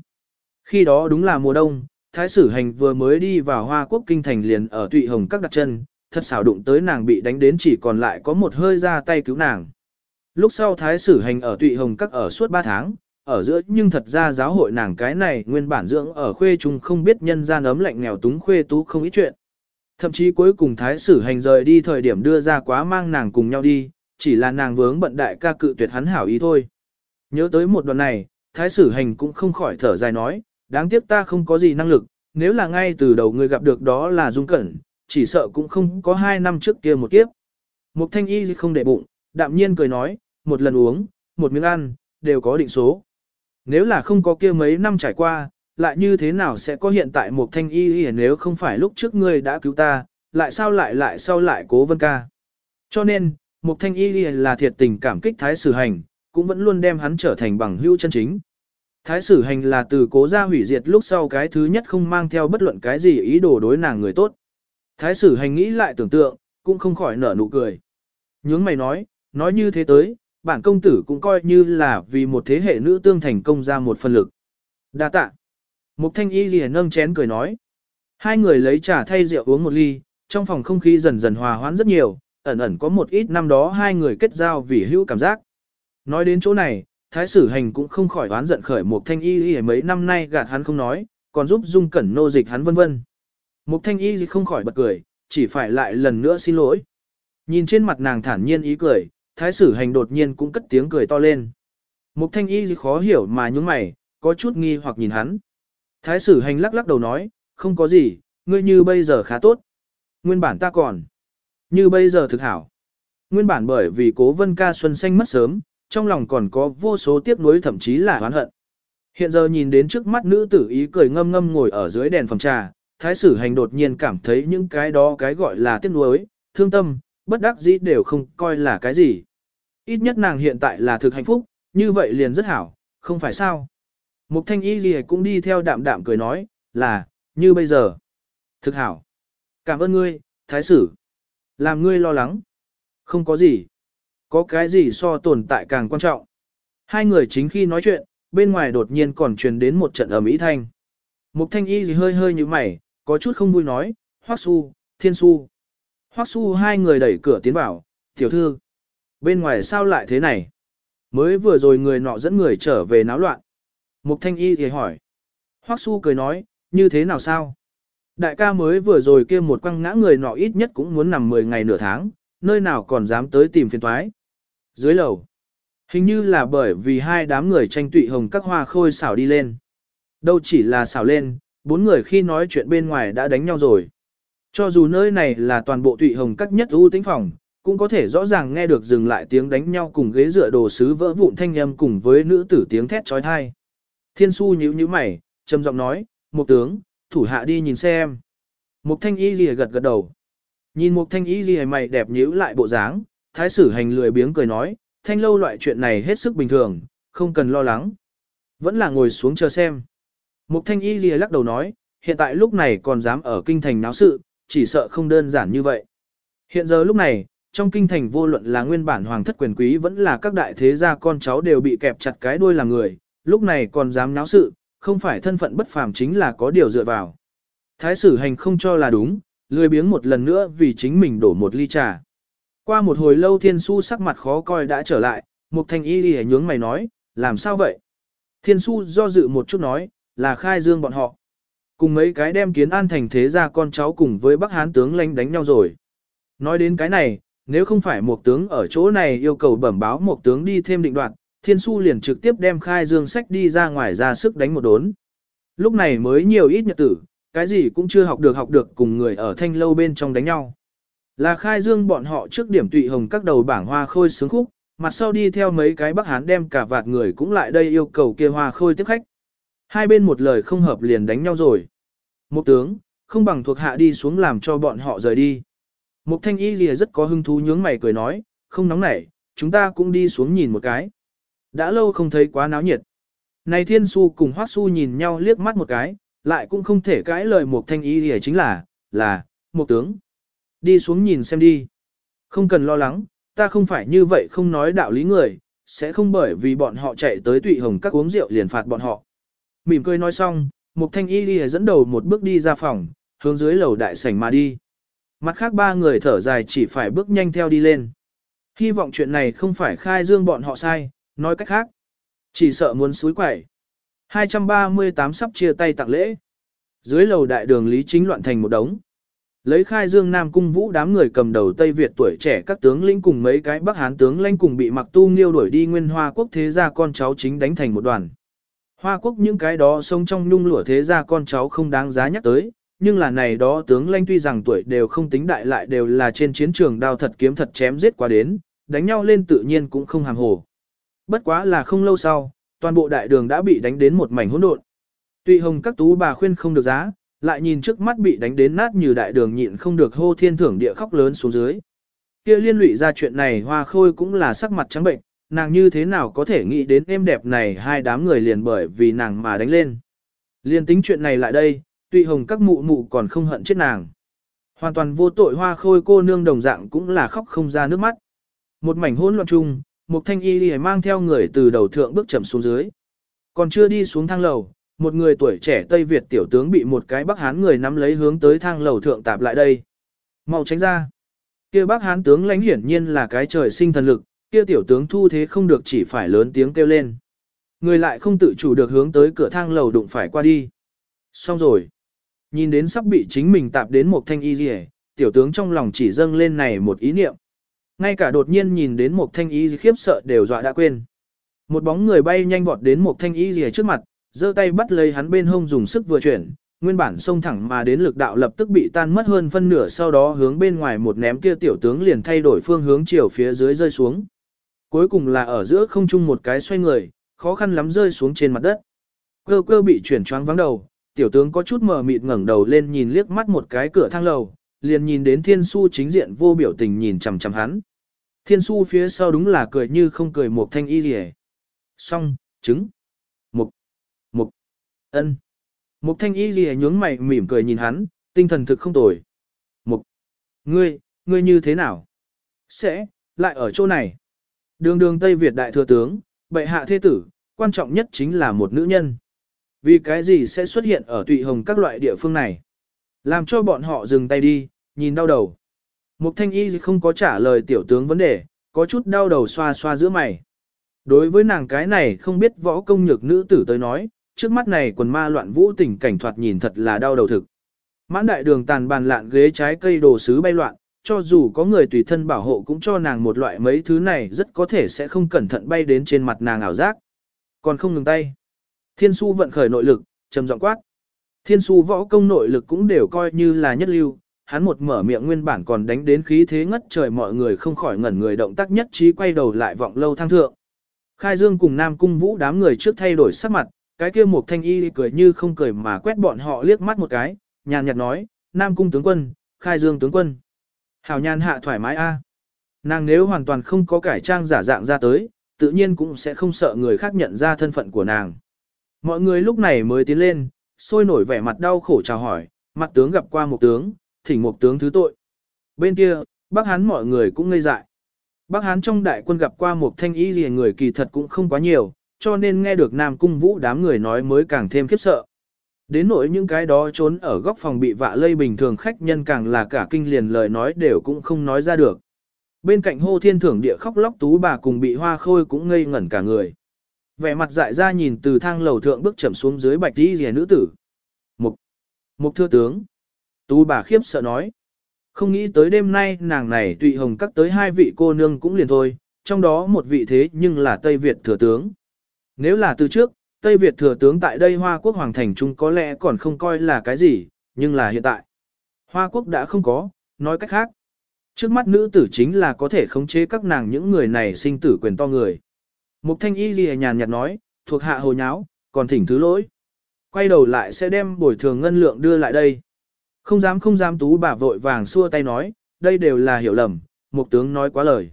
Khi đó đúng là mùa đông, thái sử hành vừa mới đi vào hoa quốc kinh thành liền ở tụy hồng các đặt chân, thật xảo đụng tới nàng bị đánh đến chỉ còn lại có một hơi ra tay cứu nàng. Lúc sau thái sử hành ở tụy hồng các ở suốt 3 tháng, ở giữa nhưng thật ra giáo hội nàng cái này nguyên bản dưỡng ở khuê trung không biết nhân gian ấm lạnh nghèo túng khuê tú không ít chuyện. Thậm chí cuối cùng thái sử hành rời đi thời điểm đưa ra quá mang nàng cùng nhau đi, chỉ là nàng vướng bận đại ca cự tuyệt hắn hảo ý thôi. Nhớ tới một đoạn này, thái sử hành cũng không khỏi thở dài nói, đáng tiếc ta không có gì năng lực, nếu là ngay từ đầu người gặp được đó là dung cẩn, chỉ sợ cũng không có hai năm trước kia một kiếp. Mục thanh y không để bụng, đạm nhiên cười nói, một lần uống, một miếng ăn, đều có định số. Nếu là không có kia mấy năm trải qua, lại như thế nào sẽ có hiện tại một thanh y y nếu không phải lúc trước ngươi đã cứu ta, lại sao lại lại sau lại cố vân ca. Cho nên, một thanh y y là thiệt tình cảm kích thái sử hành, cũng vẫn luôn đem hắn trở thành bằng hữu chân chính. Thái sử hành là từ cố gia hủy diệt lúc sau cái thứ nhất không mang theo bất luận cái gì ý đồ đối nàng người tốt. Thái sử hành nghĩ lại tưởng tượng, cũng không khỏi nở nụ cười. Nhướng mày nói, nói như thế tới, bản công tử cũng coi như là vì một thế hệ nữ tương thành công ra một phần lực. Đa tạ. Mục thanh y liền nâng chén cười nói. Hai người lấy trà thay rượu uống một ly, trong phòng không khí dần dần hòa hoãn rất nhiều, ẩn ẩn có một ít năm đó hai người kết giao vì hữu cảm giác. Nói đến chỗ này, thái sử hành cũng không khỏi oán giận khởi Mục thanh y y mấy năm nay gạt hắn không nói, còn giúp dung cẩn nô dịch hắn vân vân. Mục thanh y không khỏi bật cười, chỉ phải lại lần nữa xin lỗi. Nhìn trên mặt nàng thản nhiên ý cười, thái sử hành đột nhiên cũng cất tiếng cười to lên. Mục thanh y khó hiểu mà nhúng mày, có chút nghi hoặc nhìn hắn. Thái sử hành lắc lắc đầu nói, không có gì, ngươi như bây giờ khá tốt. Nguyên bản ta còn. Như bây giờ thực hảo. Nguyên bản bởi vì cố vân ca xuân xanh mất sớm, trong lòng còn có vô số tiếc nuối thậm chí là oán hận. Hiện giờ nhìn đến trước mắt nữ tử ý cười ngâm ngâm ngồi ở dưới đèn phòng trà, thái sử hành đột nhiên cảm thấy những cái đó cái gọi là tiếc nuối, thương tâm, bất đắc dĩ đều không coi là cái gì. Ít nhất nàng hiện tại là thực hạnh phúc, như vậy liền rất hảo, không phải sao. Mục thanh y gì cũng đi theo đạm đạm cười nói, là, như bây giờ. Thực hảo. Cảm ơn ngươi, thái sử. Làm ngươi lo lắng. Không có gì. Có cái gì so tồn tại càng quan trọng. Hai người chính khi nói chuyện, bên ngoài đột nhiên còn truyền đến một trận ầm ĩ thanh. Mục thanh y gì hơi hơi như mày, có chút không vui nói, Hoắc Su, Thiên Su. Hoắc Su hai người đẩy cửa tiến vào, tiểu thư. Bên ngoài sao lại thế này? Mới vừa rồi người nọ dẫn người trở về náo loạn. Mục thanh y thì hỏi. Hoắc Su cười nói, như thế nào sao? Đại ca mới vừa rồi kia một quăng ngã người nọ ít nhất cũng muốn nằm 10 ngày nửa tháng, nơi nào còn dám tới tìm phiền toái. Dưới lầu, hình như là bởi vì hai đám người tranh tụy hồng các hoa khôi xảo đi lên. Đâu chỉ là xảo lên, bốn người khi nói chuyện bên ngoài đã đánh nhau rồi. Cho dù nơi này là toàn bộ tụy hồng các nhất ưu tĩnh phòng, cũng có thể rõ ràng nghe được dừng lại tiếng đánh nhau cùng ghế dựa đồ sứ vỡ vụn thanh âm cùng với nữ tử tiếng thét trói thai. Thiên su nhíu nhíu mày, trầm giọng nói, một tướng, thủ hạ đi nhìn xem. Mục thanh y lìa gật gật đầu. Nhìn mục thanh y lìa mày đẹp nhíu lại bộ dáng, thái sử hành lười biếng cười nói, thanh lâu loại chuyện này hết sức bình thường, không cần lo lắng. Vẫn là ngồi xuống chờ xem. Mục thanh y lìa lắc đầu nói, hiện tại lúc này còn dám ở kinh thành náo sự, chỉ sợ không đơn giản như vậy. Hiện giờ lúc này, trong kinh thành vô luận là nguyên bản hoàng thất quyền quý vẫn là các đại thế gia con cháu đều bị kẹp chặt cái đuôi làm người, lúc này còn dám náo sự, không phải thân phận bất phàm chính là có điều dựa vào. Thái sử hành không cho là đúng, lười biếng một lần nữa vì chính mình đổ một ly trà. Qua một hồi lâu thiên su sắc mặt khó coi đã trở lại, một thanh y đi nhướng mày nói, làm sao vậy? Thiên su do dự một chút nói, là khai dương bọn họ. Cùng mấy cái đem kiến an thành thế gia con cháu cùng với bắc hán tướng lãnh đánh nhau rồi. Nói đến cái này, nếu không phải một tướng ở chỗ này yêu cầu bẩm báo một tướng đi thêm định đoạn, thiên su liền trực tiếp đem khai dương sách đi ra ngoài ra sức đánh một đốn. Lúc này mới nhiều ít nhật tử, cái gì cũng chưa học được học được cùng người ở thanh lâu bên trong đánh nhau. Là khai dương bọn họ trước điểm tụy hồng các đầu bảng hoa khôi sướng khúc, mặt sau đi theo mấy cái bắc hán đem cả vạt người cũng lại đây yêu cầu kia hoa khôi tiếp khách. Hai bên một lời không hợp liền đánh nhau rồi. Một tướng, không bằng thuộc hạ đi xuống làm cho bọn họ rời đi. Mục thanh y lìa rất có hứng thú nhướng mày cười nói, không nóng nảy, chúng ta cũng đi xuống nhìn một cái. Đã lâu không thấy quá náo nhiệt. Này thiên su cùng hoác su nhìn nhau liếc mắt một cái, lại cũng không thể cãi lời mục thanh y lìa chính là, là, một tướng. Đi xuống nhìn xem đi. Không cần lo lắng, ta không phải như vậy không nói đạo lý người, sẽ không bởi vì bọn họ chạy tới tụy hồng các uống rượu liền phạt bọn họ. Mỉm cười nói xong, Mục Thanh Y Lìa dẫn đầu một bước đi ra phòng, hướng dưới lầu đại sảnh mà đi. Mặt khác ba người thở dài chỉ phải bước nhanh theo đi lên. Hy vọng chuyện này không phải khai dương bọn họ sai, nói cách khác. Chỉ sợ muốn suối quẩy. 238 sắp chia tay tặng lễ. Dưới lầu đại đường Lý Chính loạn thành một đống. Lấy khai dương Nam Cung Vũ đám người cầm đầu Tây Việt tuổi trẻ các tướng lĩnh cùng mấy cái Bắc Hán tướng lãnh cùng bị mặc tu nghiêu đuổi đi nguyên hoa quốc thế gia con cháu chính đánh thành một đoàn. Hoa quốc những cái đó sống trong nhung lụa thế gia con cháu không đáng giá nhắc tới, nhưng là này đó tướng lãnh tuy rằng tuổi đều không tính đại lại đều là trên chiến trường đao thật kiếm thật chém giết qua đến, đánh nhau lên tự nhiên cũng không hàm hồ. Bất quá là không lâu sau, toàn bộ đại đường đã bị đánh đến một mảnh hỗn độn. Tuy hồng các tú bà khuyên không được giá, lại nhìn trước mắt bị đánh đến nát như đại đường nhịn không được hô thiên thưởng địa khóc lớn xuống dưới. Kia liên lụy ra chuyện này hoa khôi cũng là sắc mặt trắng bệnh, nàng như thế nào có thể nghĩ đến em đẹp này hai đám người liền bởi vì nàng mà đánh lên. Liên tính chuyện này lại đây, tùy hồng các mụ mụ còn không hận chết nàng. Hoàn toàn vô tội hoa khôi cô nương đồng dạng cũng là khóc không ra nước mắt. Một mảnh hỗn loạn chung, một thanh y lìa mang theo người từ đầu thượng bước chậm xuống dưới. Còn chưa đi xuống thang lầu, một người tuổi trẻ Tây Việt tiểu tướng bị một cái Bắc Hán người nắm lấy hướng tới thang lầu thượng tạp lại đây. Mau tránh ra. Kia Bắc Hán tướng lãnh hiển nhiên là cái trời sinh thần lực, kia tiểu tướng thu thế không được chỉ phải lớn tiếng kêu lên. Người lại không tự chủ được hướng tới cửa thang lầu đụng phải qua đi. Xong rồi. Nhìn đến sắp bị chính mình tạp đến một thanh y rìa, tiểu tướng trong lòng chỉ dâng lên này một ý niệm. Ngay cả đột nhiên nhìn đến một thanh y khiếp sợ đều dọa đã quên. Một bóng người bay nhanh vọt đến một thanh y rìa trước mặt, giơ tay bắt lấy hắn bên hông dùng sức vừa chuyển, nguyên bản xông thẳng mà đến lực đạo lập tức bị tan mất hơn phân nửa sau đó hướng bên ngoài một ném kia tiểu tướng liền thay đổi phương hướng chiều phía dưới rơi xuống. Cuối cùng là ở giữa không trung một cái xoay người, khó khăn lắm rơi xuống trên mặt đất. Cơ cơ bị chuyển choáng vắng đầu, tiểu tướng có chút mờ mịt ngẩng đầu lên nhìn liếc mắt một cái cửa thang lầu, liền nhìn đến thiên su chính diện vô biểu tình nhìn chằm chằm hắn. Thiên su phía sau đúng là cười như không cười một thanh y gì Xong, trứng. Mục. Mục. ân. Mục thanh y gì nhướng mày mỉm cười nhìn hắn, tinh thần thực không tồi. Mục. Ngươi, ngươi như thế nào? Sẽ, lại ở chỗ này. Đường đường Tây Việt đại thừa tướng, bệ hạ thế tử, quan trọng nhất chính là một nữ nhân. Vì cái gì sẽ xuất hiện ở tụy hồng các loại địa phương này? Làm cho bọn họ dừng tay đi, nhìn đau đầu. Mục thanh y không có trả lời tiểu tướng vấn đề, có chút đau đầu xoa xoa giữa mày. Đối với nàng cái này không biết võ công nhược nữ tử tới nói, trước mắt này quần ma loạn vũ tình cảnh thoạt nhìn thật là đau đầu thực. Mãn đại đường tàn bàn lạn ghế trái cây đồ sứ bay loạn, cho dù có người tùy thân bảo hộ cũng cho nàng một loại mấy thứ này rất có thể sẽ không cẩn thận bay đến trên mặt nàng ảo giác. Còn không ngừng tay. Thiên su vận khởi nội lực, trầm giọng quát. Thiên su võ công nội lực cũng đều coi như là nhất lưu, hắn một mở miệng nguyên bản còn đánh đến khí thế ngất trời mọi người không khỏi ngẩn người động tác nhất trí quay đầu lại vọng lâu thang thượng. Khai Dương cùng Nam Cung Vũ đám người trước thay đổi sắc mặt, cái kia một thanh y cười như không cười mà quét bọn họ liếc mắt một cái, nhàn nhạt nói, Nam Cung tướng quân, Khai Dương tướng quân. Hảo nhàn hạ thoải mái a. Nàng nếu hoàn toàn không có cải trang giả dạng ra tới, tự nhiên cũng sẽ không sợ người khác nhận ra thân phận của nàng. Mọi người lúc này mới tiến lên, sôi nổi vẻ mặt đau khổ chào hỏi, mặt tướng gặp qua một tướng, thỉnh một tướng thứ tội. Bên kia, Bắc Hán mọi người cũng ngây dại. Bắc Hán trong đại quân gặp qua một thanh y gì người kỳ thật cũng không quá nhiều, cho nên nghe được Nam Cung Vũ đám người nói mới càng thêm khiếp sợ. Đến nỗi những cái đó trốn ở góc phòng bị vạ lây bình thường khách nhân càng là cả kinh liền lời nói đều cũng không nói ra được. Bên cạnh hô thiên thưởng địa khóc lóc tú bà cùng bị hoa khôi cũng ngây ngẩn cả người. Vẻ mặt dại ra nhìn từ thang lầu thượng bước chậm xuống dưới bạch đi rìa nữ tử. Mục, mục thưa tướng. Tú bà khiếp sợ nói. Không nghĩ tới đêm nay nàng này tụy hồng cắt tới hai vị cô nương cũng liền thôi, trong đó một vị thế nhưng là Tây Việt thừa tướng. Nếu là từ trước, Tây Việt thừa tướng tại đây Hoa Quốc Hoàng Thành Trung có lẽ còn không coi là cái gì, nhưng là hiện tại. Hoa Quốc đã không có, nói cách khác. Trước mắt nữ tử chính là có thể khống chế các nàng những người này sinh tử quyền to người. Mục thanh y ghi nhàn nhạt nói, thuộc hạ hồ nháo, còn thỉnh thứ lỗi. Quay đầu lại sẽ đem bồi thường ngân lượng đưa lại đây. Không dám không dám tú bà vội vàng xua tay nói, đây đều là hiểu lầm, mục tướng nói quá lời.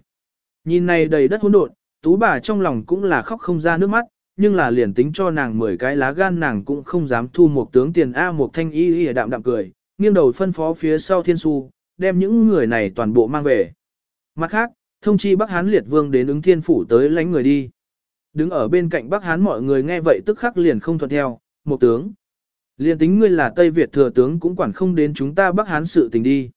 Nhìn này đầy đất hỗn độn, tú bà trong lòng cũng là khóc không ra nước mắt, nhưng là liền tính cho nàng 10 cái lá gan nàng cũng không dám thu một tướng tiền A một thanh y y đạm đạm cười, nghiêng đầu phân phó phía sau thiên su, đem những người này toàn bộ mang về. Mặt khác, thông chi Bắc Hán liệt vương đến ứng thiên phủ tới lánh người đi. Đứng ở bên cạnh Bắc Hán mọi người nghe vậy tức khắc liền không thuận theo, một tướng. Liền tính ngươi là Tây Việt thừa tướng cũng quản không đến chúng ta Bắc Hán sự tình đi.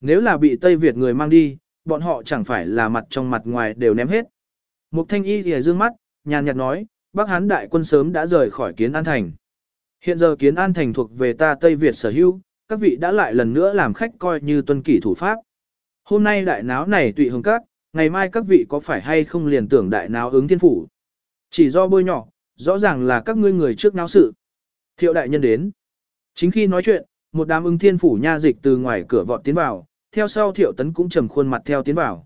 Nếu là bị Tây Việt người mang đi, bọn họ chẳng phải là mặt trong mặt ngoài đều ném hết. Mục thanh y thì dương mắt, nhàn nhạt nói, Bắc Hán đại quân sớm đã rời khỏi Kiến An Thành. Hiện giờ Kiến An Thành thuộc về ta Tây Việt sở hữu, các vị đã lại lần nữa làm khách coi như tuân kỷ thủ pháp. Hôm nay đại náo này tụy hứng các, ngày mai các vị có phải hay không liền tưởng đại náo ứng thiên phủ. Chỉ do bôi nhỏ, rõ ràng là các ngươi người trước náo sự. Thiệu đại nhân đến. Chính khi nói chuyện, một đám ứng thiên phủ nha dịch từ ngoài cửa vọt tiến vào, theo sau thiệu tấn cũng trầm khuôn mặt theo tiến vào.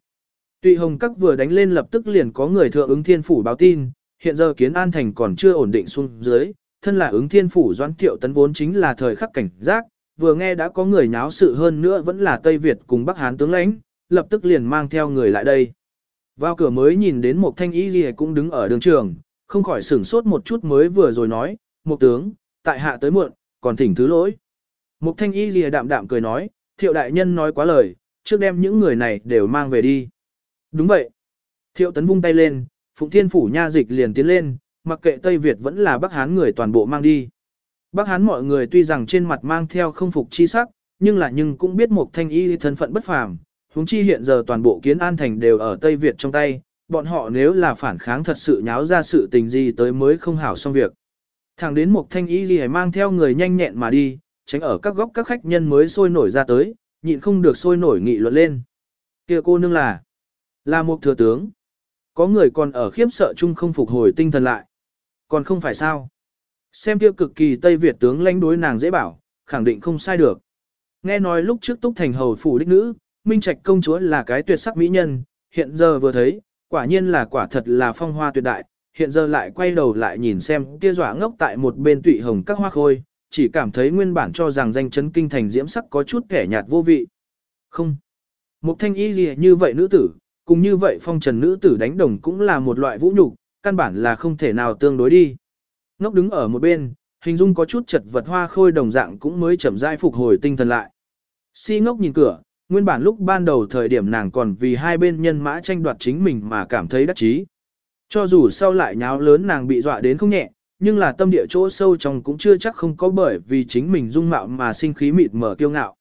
Tụy hồng các vừa đánh lên lập tức liền có người thượng ứng thiên phủ báo tin, hiện giờ kiến an thành còn chưa ổn định xuống dưới, thân là ứng thiên phủ doãn thiệu tấn vốn chính là thời khắc cảnh giác, vừa nghe đã có người nháo sự hơn nữa vẫn là Tây Việt cùng Bắc Hán tướng lãnh, lập tức liền mang theo người lại đây. Vào cửa mới nhìn đến một thanh y gì cũng đứng ở đường trường, không khỏi sửng sốt một chút mới vừa rồi nói, một tướng, tại hạ tới muộn, còn thỉnh thứ lỗi. Một thanh y gì đạm đạm cười nói, thiệu đại nhân nói quá lời, trước đem những người này đều mang về đi. Đúng vậy. Thiệu tấn vung tay lên, Phụng Thiên Phủ nha dịch liền tiến lên, mặc kệ Tây Việt vẫn là Bắc Hán người toàn bộ mang đi. Bắc Hán mọi người tuy rằng trên mặt mang theo không phục chi sắc, nhưng là nhưng cũng biết một thanh y thân phận bất phàm, huống chi hiện giờ toàn bộ kiến an thành đều ở Tây Việt trong tay, bọn họ nếu là phản kháng thật sự nháo ra sự tình gì tới mới không hảo xong việc. Thẳng đến một thanh ý gì mang theo người nhanh nhẹn mà đi, tránh ở các góc các khách nhân mới sôi nổi ra tới, nhịn không được sôi nổi nghị luận lên. kia cô nương là, là một thừa tướng. Có người còn ở khiếp sợ chung không phục hồi tinh thần lại. Còn không phải sao. Xem kia cực kỳ Tây Việt tướng lãnh đối nàng dễ bảo, khẳng định không sai được. Nghe nói lúc trước túc thành hầu phủ đích nữ, Minh Trạch công chúa là cái tuyệt sắc mỹ nhân, hiện giờ vừa thấy, quả nhiên là quả thật là phong hoa tuyệt đại, hiện giờ lại quay đầu lại nhìn xem kia dọa ngốc tại một bên tụy hồng các hoa khôi, chỉ cảm thấy nguyên bản cho rằng danh chấn kinh thành diễm sắc có chút kẻ nhạt vô vị. Không. Một thanh y gì như vậy nữ tử, cùng như vậy phong trần nữ tử đánh đồng cũng là một loại vũ nhục, căn bản là không thể nào tương đối đi. Ngốc đứng ở một bên, hình dung có chút chật vật hoa khôi đồng dạng cũng mới chậm rãi phục hồi tinh thần lại. Si ngốc nhìn cửa, nguyên bản lúc ban đầu thời điểm nàng còn vì hai bên nhân mã tranh đoạt chính mình mà cảm thấy đắc chí. Cho dù sau lại nháo lớn nàng bị dọa đến không nhẹ, nhưng là tâm địa chỗ sâu trong cũng chưa chắc không có bởi vì chính mình dung mạo mà sinh khí mịt mở kiêu ngạo.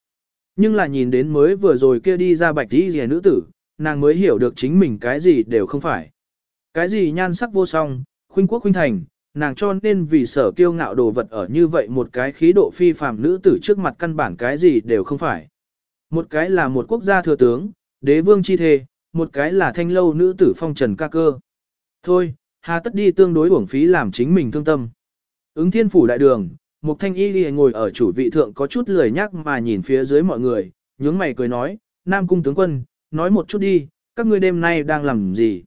Nhưng là nhìn đến mới vừa rồi kia đi ra bạch đi rìa nữ tử, nàng mới hiểu được chính mình cái gì đều không phải. Cái gì nhan sắc vô song, khuynh quốc khuynh thành, nàng cho nên vì sở kiêu ngạo đồ vật ở như vậy một cái khí độ phi phàm nữ tử trước mặt căn bản cái gì đều không phải. Một cái là một quốc gia thừa tướng, đế vương chi thề, một cái là thanh lâu nữ tử phong trần ca cơ. Thôi, hà tất đi tương đối uổng phí làm chính mình thương tâm. Ứng thiên phủ đại đường, một thanh y ghi ngồi ở chủ vị thượng có chút lười nhắc mà nhìn phía dưới mọi người, nhướng mày cười nói, Nam cung tướng quân, nói một chút đi, các ngươi đêm nay đang làm gì?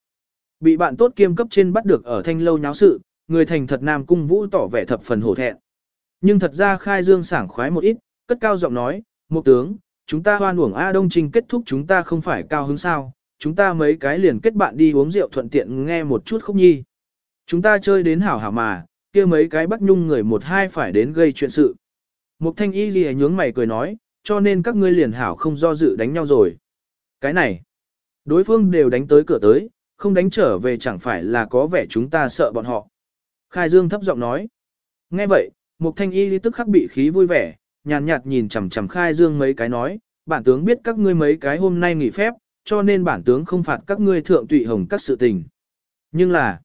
Bị bạn tốt kiêm cấp trên bắt được ở thanh lâu nháo sự, người thành thật Nam cung vũ tỏ vẻ thập phần hổ thẹn. Nhưng thật ra khai dương sảng khoái một ít, cất cao giọng nói, một tướng, chúng ta hoan uổng A Đông Trinh kết thúc chúng ta không phải cao hứng sao, chúng ta mấy cái liền kết bạn đi uống rượu thuận tiện nghe một chút khúc nhi. Chúng ta chơi đến hảo hảo mà, kia mấy cái bắt nhung người một hai phải đến gây chuyện sự. Mục thanh y gì nhướng mày cười nói, cho nên các ngươi liền hảo không do dự đánh nhau rồi. Cái này, đối phương đều đánh tới cửa tới, không đánh trở về chẳng phải là có vẻ chúng ta sợ bọn họ. Khai Dương thấp giọng nói. Nghe vậy, Mục Thanh Y tức khắc bị khí vui vẻ, nhàn nhạt, nhìn chằm chằm Khai Dương mấy cái nói, bản tướng biết các ngươi mấy cái hôm nay nghỉ phép, cho nên bản tướng không phạt các ngươi thượng tụy hồng các sự tình. Nhưng là,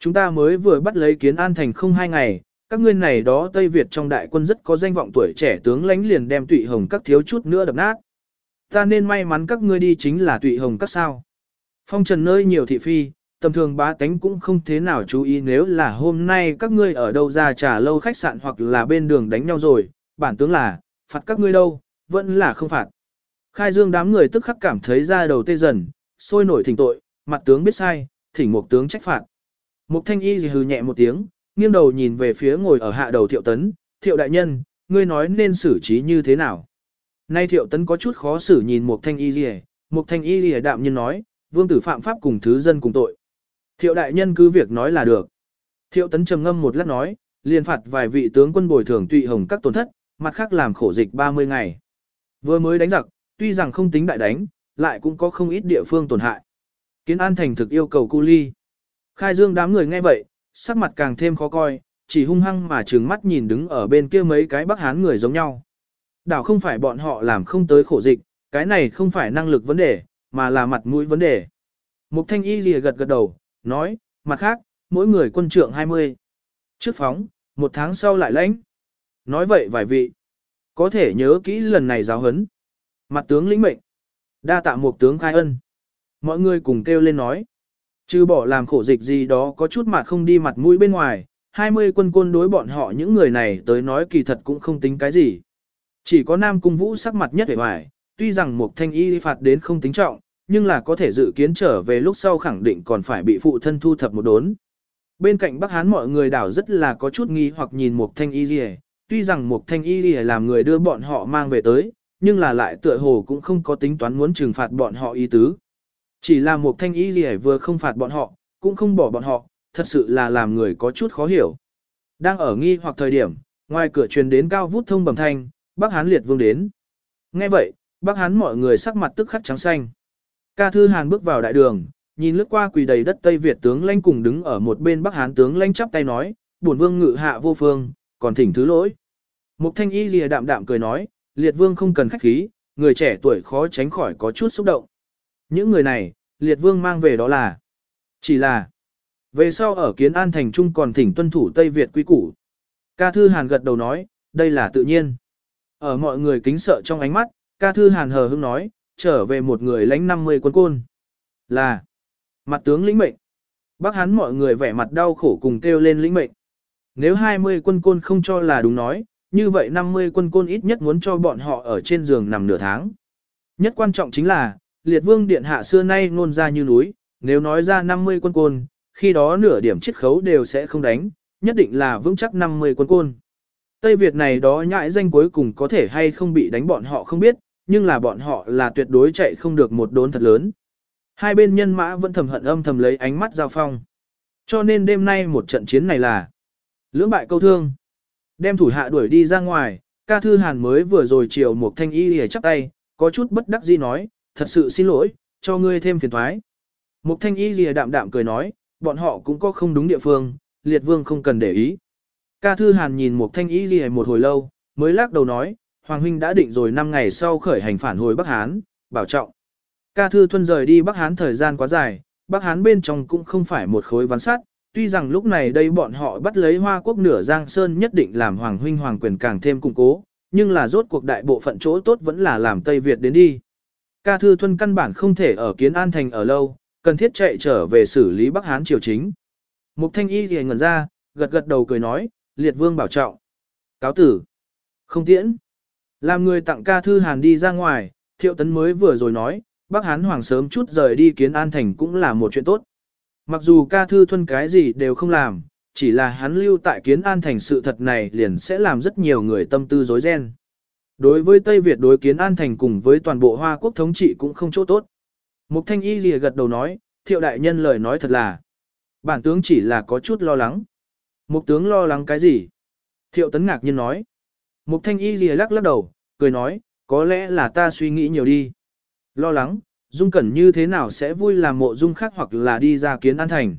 chúng ta mới vừa bắt lấy kiến an thành không hai ngày, các ngươi này đó Tây Việt trong đại quân rất có danh vọng tuổi trẻ tướng lãnh liền đem tụy hồng các thiếu chút nữa đập nát. Ta nên may mắn các ngươi đi chính là tụy hồng các sao. Phong trần nơi nhiều thị phi, tầm thường bá tánh cũng không thế nào chú ý nếu là hôm nay các ngươi ở đâu ra trả lâu khách sạn hoặc là bên đường đánh nhau rồi, bản tướng là, phạt các ngươi đâu, vẫn là không phạt. Khai dương đám người tức khắc cảm thấy ra đầu tê dần, sôi nổi thỉnh tội, mặt tướng biết sai, thỉnh một tướng trách phạt. Mục thanh y gì hừ nhẹ một tiếng, nghiêng đầu nhìn về phía ngồi ở hạ đầu thiệu tấn, thiệu đại nhân, ngươi nói nên xử trí như thế nào. Nay thiệu tấn có chút khó xử nhìn mục thanh y gì mục thanh y gì đạm nhiên nói, vương tử phạm pháp cùng thứ dân cùng tội. Thiệu đại nhân cứ việc nói là được. Thiệu tấn trầm ngâm một lát nói, liền phạt vài vị tướng quân bồi thường tụy hồng các tổn thất, mặt khác làm khổ dịch 30 ngày. Vừa mới đánh giặc, tuy rằng không tính đại đánh, lại cũng có không ít địa phương tổn hại. Kiến An thành thực yêu cầu cu ly. Khai dương đám người nghe vậy, sắc mặt càng thêm khó coi, chỉ hung hăng mà trừng mắt nhìn đứng ở bên kia mấy cái bắc hán người giống nhau. Đảo không phải bọn họ làm không tới khổ dịch, cái này không phải năng lực vấn đề, mà là mặt mũi vấn đề. Mục thanh y lìa gật gật đầu, nói, mặt khác, mỗi người quân trượng 20. Trước phóng, một tháng sau lại lãnh. Nói vậy vài vị, có thể nhớ kỹ lần này giáo hấn. Mặt tướng lĩnh mệnh, đa tạ một tướng khai ân. Mọi người cùng kêu lên nói, chứ bỏ làm khổ dịch gì đó có chút mặt không đi mặt mũi bên ngoài, 20 quân quân đối bọn họ những người này tới nói kỳ thật cũng không tính cái gì. Chỉ có Nam Cung Vũ sắc mặt nhất vẻ hoài, tuy rằng một thanh y phạt đến không tính trọng, nhưng là có thể dự kiến trở về lúc sau khẳng định còn phải bị phụ thân thu thập một đốn. Bên cạnh Bắc Hán mọi người đảo rất là có chút nghi hoặc nhìn một thanh y gì tuy rằng một thanh y lìa làm người đưa bọn họ mang về tới, nhưng là lại tựa hồ cũng không có tính toán muốn trừng phạt bọn họ ý tứ. Chỉ là một thanh y lìa vừa không phạt bọn họ, cũng không bỏ bọn họ, thật sự là làm người có chút khó hiểu. Đang ở nghi hoặc thời điểm, ngoài cửa truyền đến cao vút thông bẩm thanh, Bắc Hán liệt vương đến. Nghe vậy, Bắc Hán mọi người sắc mặt tức khắc trắng xanh. Ca Thư Hàn bước vào đại đường, nhìn lướt qua quỳ đầy đất Tây Việt tướng lãnh cùng đứng ở một bên Bắc Hán tướng lãnh chắp tay nói, bổn vương ngự hạ vô phương, còn thỉnh thứ lỗi. Mục Thanh Y lìa đạm đạm cười nói, liệt vương không cần khách khí, người trẻ tuổi khó tránh khỏi có chút xúc động. Những người này, liệt vương mang về đó là, chỉ là, về sau ở kiến an thành trung còn thỉnh tuân thủ Tây Việt quy củ. Ca Thư Hàn gật đầu nói, đây là tự nhiên. Ở mọi người kính sợ trong ánh mắt, Ca Thư Hàn hờ hững nói, trở về một người lãnh 50 quân côn. Là mặt tướng lĩnh mệnh. Bác hắn mọi người vẻ mặt đau khổ cùng kêu lên lĩnh mệnh. Nếu 20 quân côn không cho là đúng nói, như vậy 50 quân côn ít nhất muốn cho bọn họ ở trên giường nằm nửa tháng. Nhất quan trọng chính là, liệt vương điện hạ xưa nay ngôn ra như núi, nếu nói ra 50 quân côn, khi đó nửa điểm chiết khấu đều sẽ không đánh, nhất định là vững chắc 50 quân côn. Tây Việt này đó nhãi danh cuối cùng có thể hay không bị đánh bọn họ không biết, nhưng là bọn họ là tuyệt đối chạy không được một đốn thật lớn. Hai bên nhân mã vẫn thầm hận âm thầm lấy ánh mắt giao phong. Cho nên đêm nay một trận chiến này là lưỡng bại câu thương. Đem thủ hạ đuổi đi ra ngoài, ca thư hàn mới vừa rồi chiều một thanh y lìa chắp tay, có chút bất đắc dĩ nói, thật sự xin lỗi, cho ngươi thêm phiền thoái. Một thanh y lìa đạm đạm cười nói, bọn họ cũng có không đúng địa phương, liệt vương không cần để ý. Ca thư hàn nhìn một thanh y lìa một hồi lâu, mới lắc đầu nói, Hoàng huynh đã định rồi 5 ngày sau khởi hành phản hồi Bắc Hán, bảo trọng. Ca Thư Thuân rời đi Bắc Hán thời gian quá dài, Bắc Hán bên trong cũng không phải một khối ván sắt, Tuy rằng lúc này đây bọn họ bắt lấy Hoa Quốc nửa Giang Sơn nhất định làm Hoàng huynh Hoàng quyền càng thêm củng cố, nhưng là rốt cuộc đại bộ phận chỗ tốt vẫn là làm Tây Việt đến đi. Ca Thư Thuân căn bản không thể ở Kiến An Thành ở lâu, cần thiết chạy trở về xử lý Bắc Hán triều chính. Mục Thanh Y thì ngẩn ra, gật gật đầu cười nói, liệt vương bảo trọng. Cáo tử. Không tiễn. Làm người tặng ca thư hàn đi ra ngoài, thiệu tấn mới vừa rồi nói, Bắc Hán Hoàng sớm chút rời đi kiến an thành cũng là một chuyện tốt. Mặc dù ca thư thuân cái gì đều không làm, chỉ là hắn lưu tại kiến an thành sự thật này liền sẽ làm rất nhiều người tâm tư rối ren. Đối với Tây Việt đối kiến an thành cùng với toàn bộ Hoa quốc thống trị cũng không chỗ tốt. Mục thanh y lìa gật đầu nói, thiệu đại nhân lời nói thật là. Bản tướng chỉ là có chút lo lắng. Mục tướng lo lắng cái gì? Thiệu tấn ngạc nhiên nói. Mục thanh y lìa lắc lắc đầu, cười nói, có lẽ là ta suy nghĩ nhiều đi. Lo lắng, Dung Cẩn như thế nào sẽ vui làm mộ Dung khác hoặc là đi ra kiến an thành.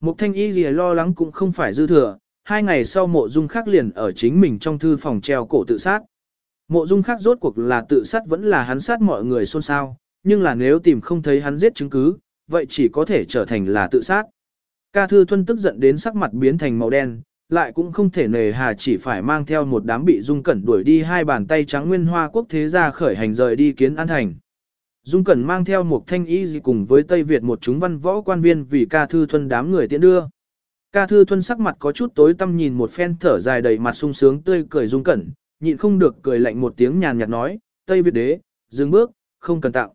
Mục thanh y lìa lo lắng cũng không phải dư thừa, hai ngày sau mộ Dung khác liền ở chính mình trong thư phòng treo cổ tự sát. Mộ Dung khác rốt cuộc là tự sát vẫn là hắn sát mọi người xôn xao, nhưng là nếu tìm không thấy hắn giết chứng cứ, vậy chỉ có thể trở thành là tự sát. Ca Thư Thuân tức giận đến sắc mặt biến thành màu đen, lại cũng không thể nề hà chỉ phải mang theo một đám bị Dung Cẩn đuổi đi hai bàn tay trắng nguyên hoa quốc thế gia khởi hành rời đi kiến an thành. Dung Cẩn mang theo một thanh y gì cùng với Tây Việt một chúng văn võ quan viên vì ca thư thuần đám người tiễn đưa. Ca thư thuần sắc mặt có chút tối tăm nhìn một phen thở dài đầy mặt sung sướng tươi cười Dung Cẩn, nhịn không được cười lạnh một tiếng nhàn nhạt nói, Tây Việt đế, dừng bước, không cần tạo.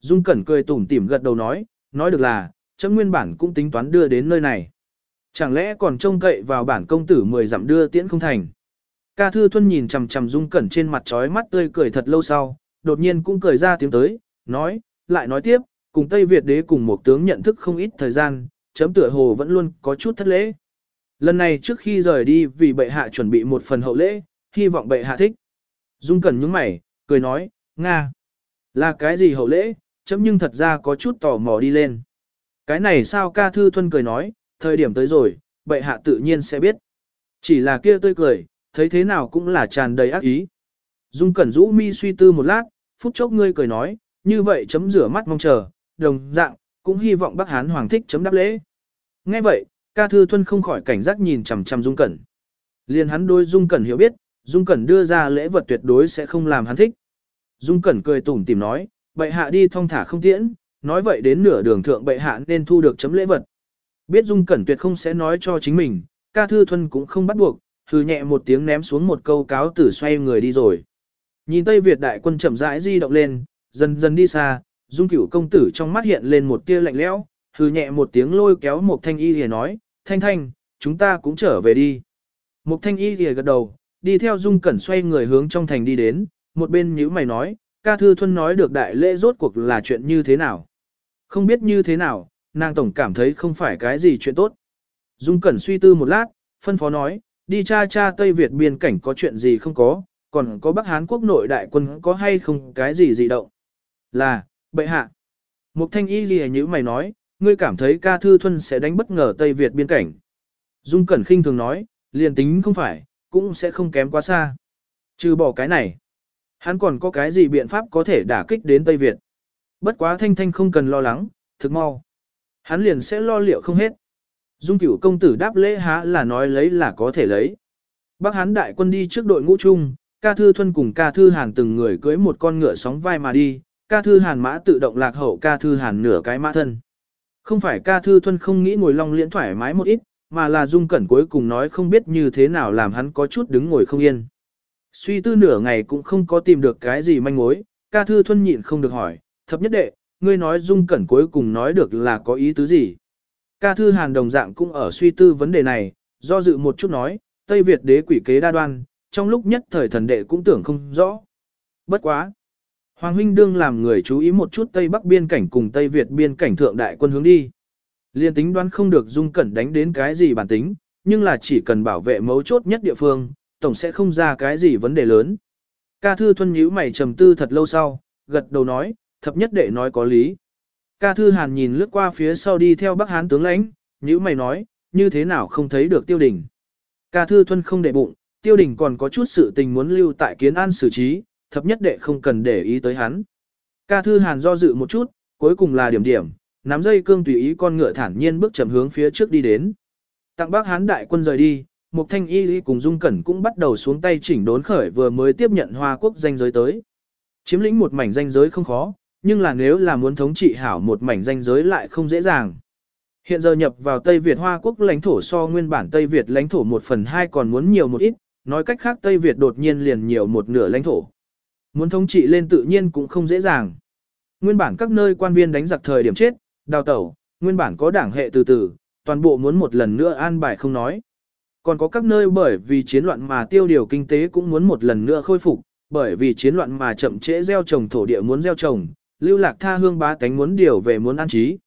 Dung Cẩn cười tủm tỉm gật đầu nói, nói được là, chấm nguyên bản cũng tính toán đưa đến nơi này. Chẳng lẽ còn trông cậy vào bản công tử mười dặm đưa tiễn không thành. Ca Thư Thuân nhìn chằm chằm Dung Cẩn trên mặt trói mắt tươi cười thật lâu sau, đột nhiên cũng cười ra tiếng tới, nói, lại nói tiếp, cùng Tây Việt đế cùng một tướng nhận thức không ít thời gian, chấm tựa hồ vẫn luôn có chút thất lễ. Lần này trước khi rời đi vì bệ hạ chuẩn bị một phần hậu lễ, hy vọng bệ hạ thích. Dung Cẩn nhướng mày, cười nói, Nga, là cái gì hậu lễ, chấm nhưng thật ra có chút tò mò đi lên. Cái này sao ca thư thuân cười nói, thời điểm tới rồi, bệ hạ tự nhiên sẽ biết. Chỉ là kia tươi cười, thấy thế nào cũng là tràn đầy ác ý. Dung Cẩn rũ mi suy tư một lát, phút chốc ngươi cười nói, như vậy chấm rửa mắt mong chờ, đồng dạng, cũng hy vọng Bắc Hán Hoàng thích chấm đáp lễ. Nghe vậy, ca thư thuân không khỏi cảnh giác nhìn chằm chằm Dung Cẩn. Liên hắn đôi Dung Cẩn hiểu biết, Dung Cẩn đưa ra lễ vật tuyệt đối sẽ không làm hắn thích. Dung Cẩn cười tủm tìm nói, bệ hạ đi thong thả không tiễn, nói vậy đến nửa đường thượng bệ hạ nên thu được chấm lễ vật. Biết Dung Cẩn tuyệt không sẽ nói cho chính mình, ca thư thuân cũng không bắt buộc, hừ nhẹ một tiếng ném xuống một câu cáo tử xoay người đi rồi. Nhìn Tây Việt đại quân chậm rãi di động lên, dần dần đi xa, Dung Cửu công tử trong mắt hiện lên một tia lạnh lẽo, hừ nhẹ một tiếng lôi kéo một thanh y lìa nói, thanh thanh, chúng ta cũng trở về đi. Một thanh y lìa gật đầu, đi theo Dung Cẩn xoay người hướng trong thành đi đến, một bên nhíu mày nói, ca thư thuân nói được đại lễ rốt cuộc là chuyện như thế nào. Không biết như thế nào, nàng tổng cảm thấy không phải cái gì chuyện tốt. Dung Cẩn suy tư một lát, phân phó nói, đi cha cha Tây Việt biên cảnh có chuyện gì không có, còn có Bắc Hán quốc nội đại quân có hay không cái gì dị động. Là, bệ hạ. Mục thanh y gì như mày nói, ngươi cảm thấy ca thư thuân sẽ đánh bất ngờ Tây Việt biên cảnh. Dung Cẩn khinh thường nói, liền tính không phải, cũng sẽ không kém quá xa. Trừ bỏ cái này, hắn còn có cái gì biện pháp có thể đả kích đến Tây Việt. Bất quá thanh thanh không cần lo lắng, thực mau. Hắn liền sẽ lo liệu không hết. Dung cửu công tử đáp lễ há là nói lấy là có thể lấy. Bác hắn đại quân đi trước đội ngũ chung, ca thư thuân cùng ca thư hàng từng người cưới một con ngựa sóng vai mà đi, ca thư hàn mã tự động lạc hậu ca thư hàn nửa cái mã thân. Không phải ca thư thuân không nghĩ ngồi long liễn thoải mái một ít, mà là dung cẩn cuối cùng nói không biết như thế nào làm hắn có chút đứng ngồi không yên. Suy tư nửa ngày cũng không có tìm được cái gì manh mối, ca thư thuân nhịn không được hỏi, thập nhất đệ, ngươi nói dung cẩn cuối cùng nói được là có ý tứ gì. Ca thư hàn đồng dạng cũng ở suy tư vấn đề này, do dự một chút nói, Tây Việt đế quỷ kế đa đoan, trong lúc nhất thời thần đệ cũng tưởng không rõ. Bất quá. Hoàng huynh đương làm người chú ý một chút Tây Bắc biên cảnh cùng Tây Việt biên cảnh thượng đại quân hướng đi. Liên tính đoán không được dung cẩn đánh đến cái gì bản tính, nhưng là chỉ cần bảo vệ mấu chốt nhất địa phương, tổng sẽ không ra cái gì vấn đề lớn. Ca thư thuân nhíu mày trầm tư thật lâu sau, gật đầu nói, thập nhất đệ nói có lý. Ca thư hàn nhìn lướt qua phía sau đi theo Bắc Hán tướng lãnh, nhíu mày nói, như thế nào không thấy được tiêu đình. Ca thư thuân không để bụng, tiêu đình còn có chút sự tình muốn lưu tại kiến an xử trí, thập nhất đệ không cần để ý tới hắn. Ca thư hàn do dự một chút, cuối cùng là điểm điểm, nắm dây cương tùy ý con ngựa thản nhiên bước chậm hướng phía trước đi đến. Tặng bác hán đại quân rời đi, một Thanh Y cùng Dung Cẩn cũng bắt đầu xuống tay chỉnh đốn khởi vừa mới tiếp nhận Hoa quốc danh giới tới. Chiếm lĩnh một mảnh danh giới không khó, nhưng là nếu là muốn thống trị hảo một mảnh danh giới lại không dễ dàng. Hiện giờ nhập vào Tây Việt Hoa quốc lãnh thổ so nguyên bản Tây Việt lãnh thổ một phần hai còn muốn nhiều một ít, nói cách khác Tây Việt đột nhiên liền nhiều một nửa lãnh thổ. Muốn thống trị lên tự nhiên cũng không dễ dàng. Nguyên bản các nơi quan viên đánh giặc thời điểm chết, đào tẩu, nguyên bản có đảng hệ từ từ, toàn bộ muốn một lần nữa an bài không nói. Còn có các nơi bởi vì chiến loạn mà tiêu điều kinh tế cũng muốn một lần nữa khôi phục, bởi vì chiến loạn mà chậm trễ gieo trồng thổ địa muốn gieo trồng, lưu lạc tha hương bá tánh muốn điều về muốn an trí.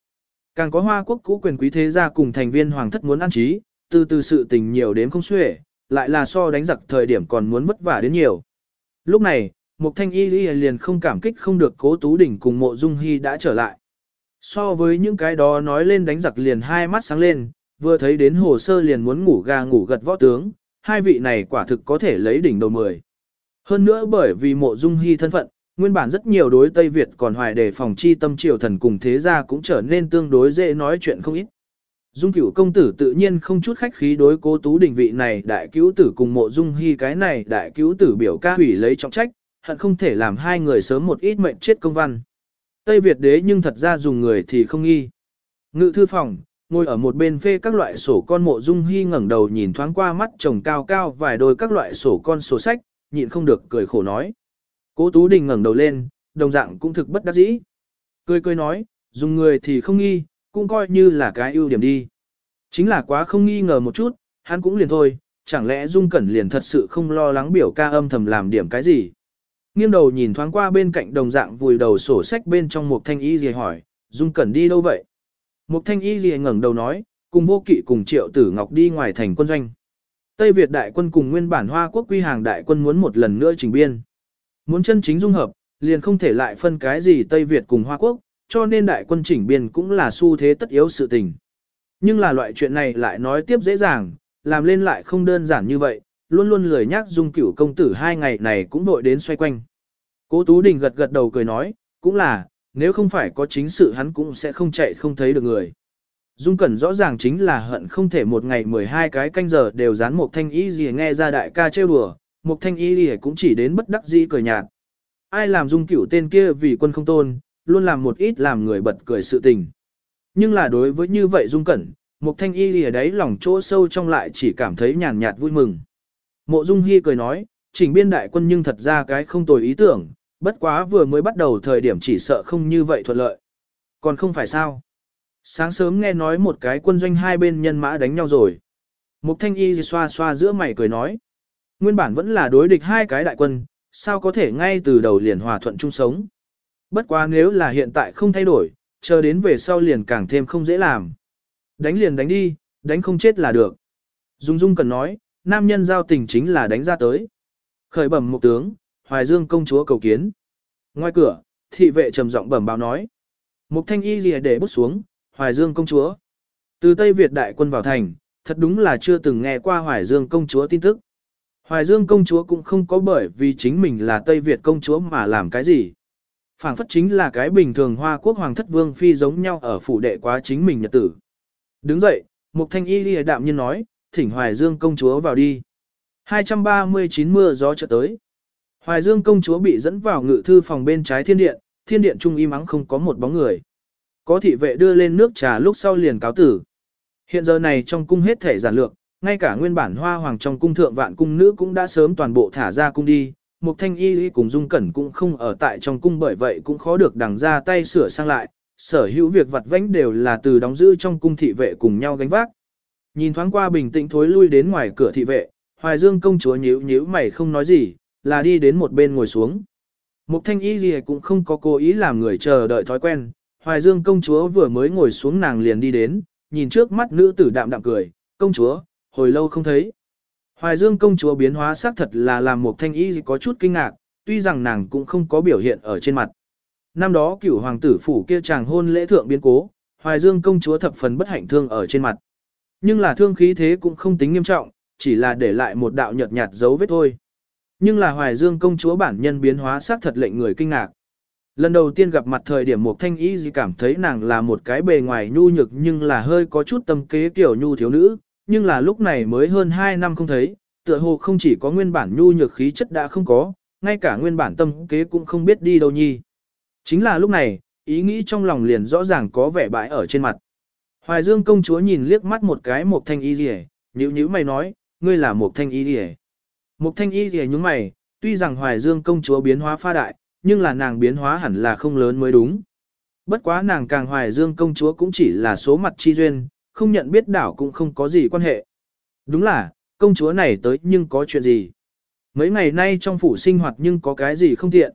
Càng có hoa quốc cũ quyền quý thế gia cùng thành viên hoàng thất muốn an trí, từ từ sự tình nhiều đến không xuể, lại là so đánh giặc thời điểm còn muốn vất vả đến nhiều. Lúc này, Mục Thanh Y liền không cảm kích không được cố Tú Đỉnh cùng mộ Dung Hy đã trở lại. So với những cái đó nói lên đánh giặc liền hai mắt sáng lên, vừa thấy đến hồ sơ liền muốn ngủ gà ngủ gật võ tướng, hai vị này quả thực có thể lấy đỉnh đầu mười. Hơn nữa bởi vì mộ dung hy thân phận, nguyên bản rất nhiều đối Tây Việt còn hoài đề phòng chi tâm triều thần cùng thế gia cũng trở nên tương đối dễ nói chuyện không ít. Dung cửu công tử tự nhiên không chút khách khí đối cố tú đình vị này đại cứu tử cùng mộ dung hy cái này đại cứu tử biểu ca hủy lấy trọng trách, hận không thể làm hai người sớm một ít mệnh chết công văn. Tây Việt đế nhưng thật ra dùng người thì không nghi. Ngự thư phòng, ngồi ở một bên phê các loại sổ con mộ dung hy ngẩng đầu nhìn thoáng qua mắt chồng cao cao vài đôi các loại sổ con sổ sách, nhịn không được cười khổ nói. Cố Tú Đình ngẩng đầu lên, đồng dạng cũng thực bất đắc dĩ. Cười cười nói, dùng người thì không nghi, cũng coi như là cái ưu điểm đi. Chính là quá không nghi ngờ một chút, hắn cũng liền thôi, chẳng lẽ Dung Cẩn liền thật sự không lo lắng biểu ca âm thầm làm điểm cái gì. Nghiêng đầu nhìn thoáng qua bên cạnh đồng dạng vùi đầu sổ sách bên trong một thanh y gì hỏi, Dung Cẩn đi đâu vậy? Một thanh y gì ngẩng đầu nói, cùng vô kỵ cùng triệu tử ngọc đi ngoài thành quân doanh. Tây Việt đại quân cùng nguyên bản Hoa quốc quy hàng đại quân muốn một lần nữa trình biên. Muốn chân chính dung hợp, liền không thể lại phân cái gì Tây Việt cùng Hoa quốc, cho nên đại quân chỉnh biên cũng là xu thế tất yếu sự tình. Nhưng là loại chuyện này lại nói tiếp dễ dàng, làm lên lại không đơn giản như vậy, luôn luôn lười nhắc dung cửu công tử hai ngày này cũng vội đến xoay quanh. Cố Tú Đình gật gật đầu cười nói, cũng là, nếu không phải có chính sự hắn cũng sẽ không chạy không thấy được người. Dung Cẩn rõ ràng chính là hận không thể một ngày 12 cái canh giờ đều dán một thanh y gì nghe ra đại ca trêu đùa, một thanh y gì cũng chỉ đến bất đắc dĩ cười nhạt. Ai làm dung cửu tên kia vì quân không tôn, luôn làm một ít làm người bật cười sự tình. Nhưng là đối với như vậy Dung Cẩn, một thanh y gì đấy lòng chỗ sâu trong lại chỉ cảm thấy nhàn nhạt vui mừng. Mộ Dung Hi cười nói, chỉnh biên đại quân nhưng thật ra cái không tồi ý tưởng, bất quá vừa mới bắt đầu thời điểm chỉ sợ không như vậy thuận lợi. Còn không phải sao? Sáng sớm nghe nói một cái quân doanh hai bên nhân mã đánh nhau rồi. Mục thanh y xoa xoa giữa mày cười nói. Nguyên bản vẫn là đối địch hai cái đại quân, sao có thể ngay từ đầu liền hòa thuận chung sống. Bất quá nếu là hiện tại không thay đổi, chờ đến về sau liền càng thêm không dễ làm. Đánh liền đánh đi, đánh không chết là được. Dung Dung cần nói, nam nhân giao tình chính là đánh ra tới. Khởi bẩm một tướng, Hoài Dương công chúa cầu kiến. Ngoài cửa, thị vệ trầm giọng bẩm báo nói. Mục thanh y lìa để bút xuống, Hoài Dương công chúa. Từ Tây Việt đại quân vào thành, thật đúng là chưa từng nghe qua Hoài Dương công chúa tin tức. Hoài Dương công chúa cũng không có bởi vì chính mình là Tây Việt công chúa mà làm cái gì. phảng phất chính là cái bình thường hoa quốc hoàng thất vương phi giống nhau ở phủ đệ quá chính mình nhật tử. Đứng dậy, Mục Thanh Y lìa đạm nhiên nói, thỉnh Hoài Dương công chúa vào đi. 239 mưa gió chợt tới. Hoài Dương công chúa bị dẫn vào ngự thư phòng bên trái thiên điện, thiên điện trung im ắng không có một bóng người. Có thị vệ đưa lên nước trà lúc sau liền cáo tử. Hiện giờ này trong cung hết thể giản lược, ngay cả nguyên bản hoa hoàng trong cung thượng vạn cung nữ cũng đã sớm toàn bộ thả ra cung đi. Mục thanh y cùng dung cẩn cũng không ở tại trong cung bởi vậy cũng khó được đằng ra tay sửa sang lại. Sở hữu việc vặt vãnh đều là từ đóng giữ trong cung thị vệ cùng nhau gánh vác. Nhìn thoáng qua bình tĩnh thối lui đến ngoài cửa thị vệ, Hoài Dương công chúa nhíu nhíu mày không nói gì, là đi đến một bên ngồi xuống. Mục thanh y gì cũng không có cố ý làm người chờ đợi thói quen, Hoài Dương công chúa vừa mới ngồi xuống nàng liền đi đến, nhìn trước mắt nữ tử đạm đạm cười, công chúa, hồi lâu không thấy. Hoài Dương công chúa biến hóa xác thật là làm một thanh y có chút kinh ngạc, tuy rằng nàng cũng không có biểu hiện ở trên mặt. Năm đó cửu hoàng tử phủ kia chàng hôn lễ thượng biến cố, Hoài Dương công chúa thập phần bất hạnh thương ở trên mặt. Nhưng là thương khí thế cũng không tính nghiêm trọng, chỉ là để lại một đạo nhợt nhạt dấu vết thôi. Nhưng là Hoài Dương công chúa bản nhân biến hóa xác thật lệnh người kinh ngạc. Lần đầu tiên gặp mặt thời điểm Mục thanh y gì cảm thấy nàng là một cái bề ngoài nhu nhược nhưng là hơi có chút tâm kế tiểu nhu thiếu nữ, nhưng là lúc này mới hơn 2 năm không thấy, tựa hồ không chỉ có nguyên bản nhu nhược khí chất đã không có, ngay cả nguyên bản tâm kế cũng không biết đi đâu nhi. Chính là lúc này, ý nghĩ trong lòng liền rõ ràng có vẻ bãi ở trên mặt. Hoài Dương công chúa nhìn liếc mắt một cái Mục thanh y rìa, nhíu nhữ mày nói, ngươi là Mục thanh y rìa. Một thanh y thì nhúng mày, tuy rằng Hoài Dương công chúa biến hóa pha đại, nhưng là nàng biến hóa hẳn là không lớn mới đúng. Bất quá nàng càng Hoài Dương công chúa cũng chỉ là số mặt chi duyên, không nhận biết đảo cũng không có gì quan hệ. Đúng là, công chúa này tới nhưng có chuyện gì? Mấy ngày nay trong phủ sinh hoạt nhưng có cái gì không tiện?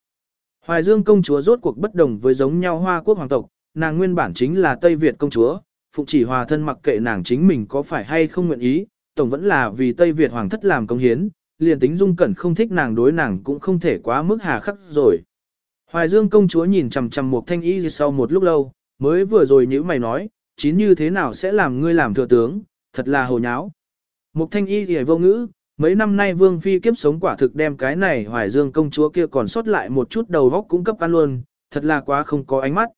Hoài Dương công chúa rốt cuộc bất đồng với giống nhau Hoa quốc hoàng tộc, nàng nguyên bản chính là Tây Việt công chúa, phụ chỉ hòa thân mặc kệ nàng chính mình có phải hay không nguyện ý, tổng vẫn là vì Tây Việt hoàng thất làm công hiến, liền tính dung cẩn không thích nàng đối nàng cũng không thể quá mức hà khắc rồi. Hoài Dương công chúa nhìn chằm chằm một thanh y sau một lúc lâu, mới vừa rồi nhữ mày nói, chín như thế nào sẽ làm ngươi làm thừa tướng, thật là hồ nháo. Một thanh y thì vô ngữ, mấy năm nay vương phi kiếp sống quả thực đem cái này hoài dương công chúa kia còn sót lại một chút đầu góc cung cấp ăn luôn, thật là quá không có ánh mắt.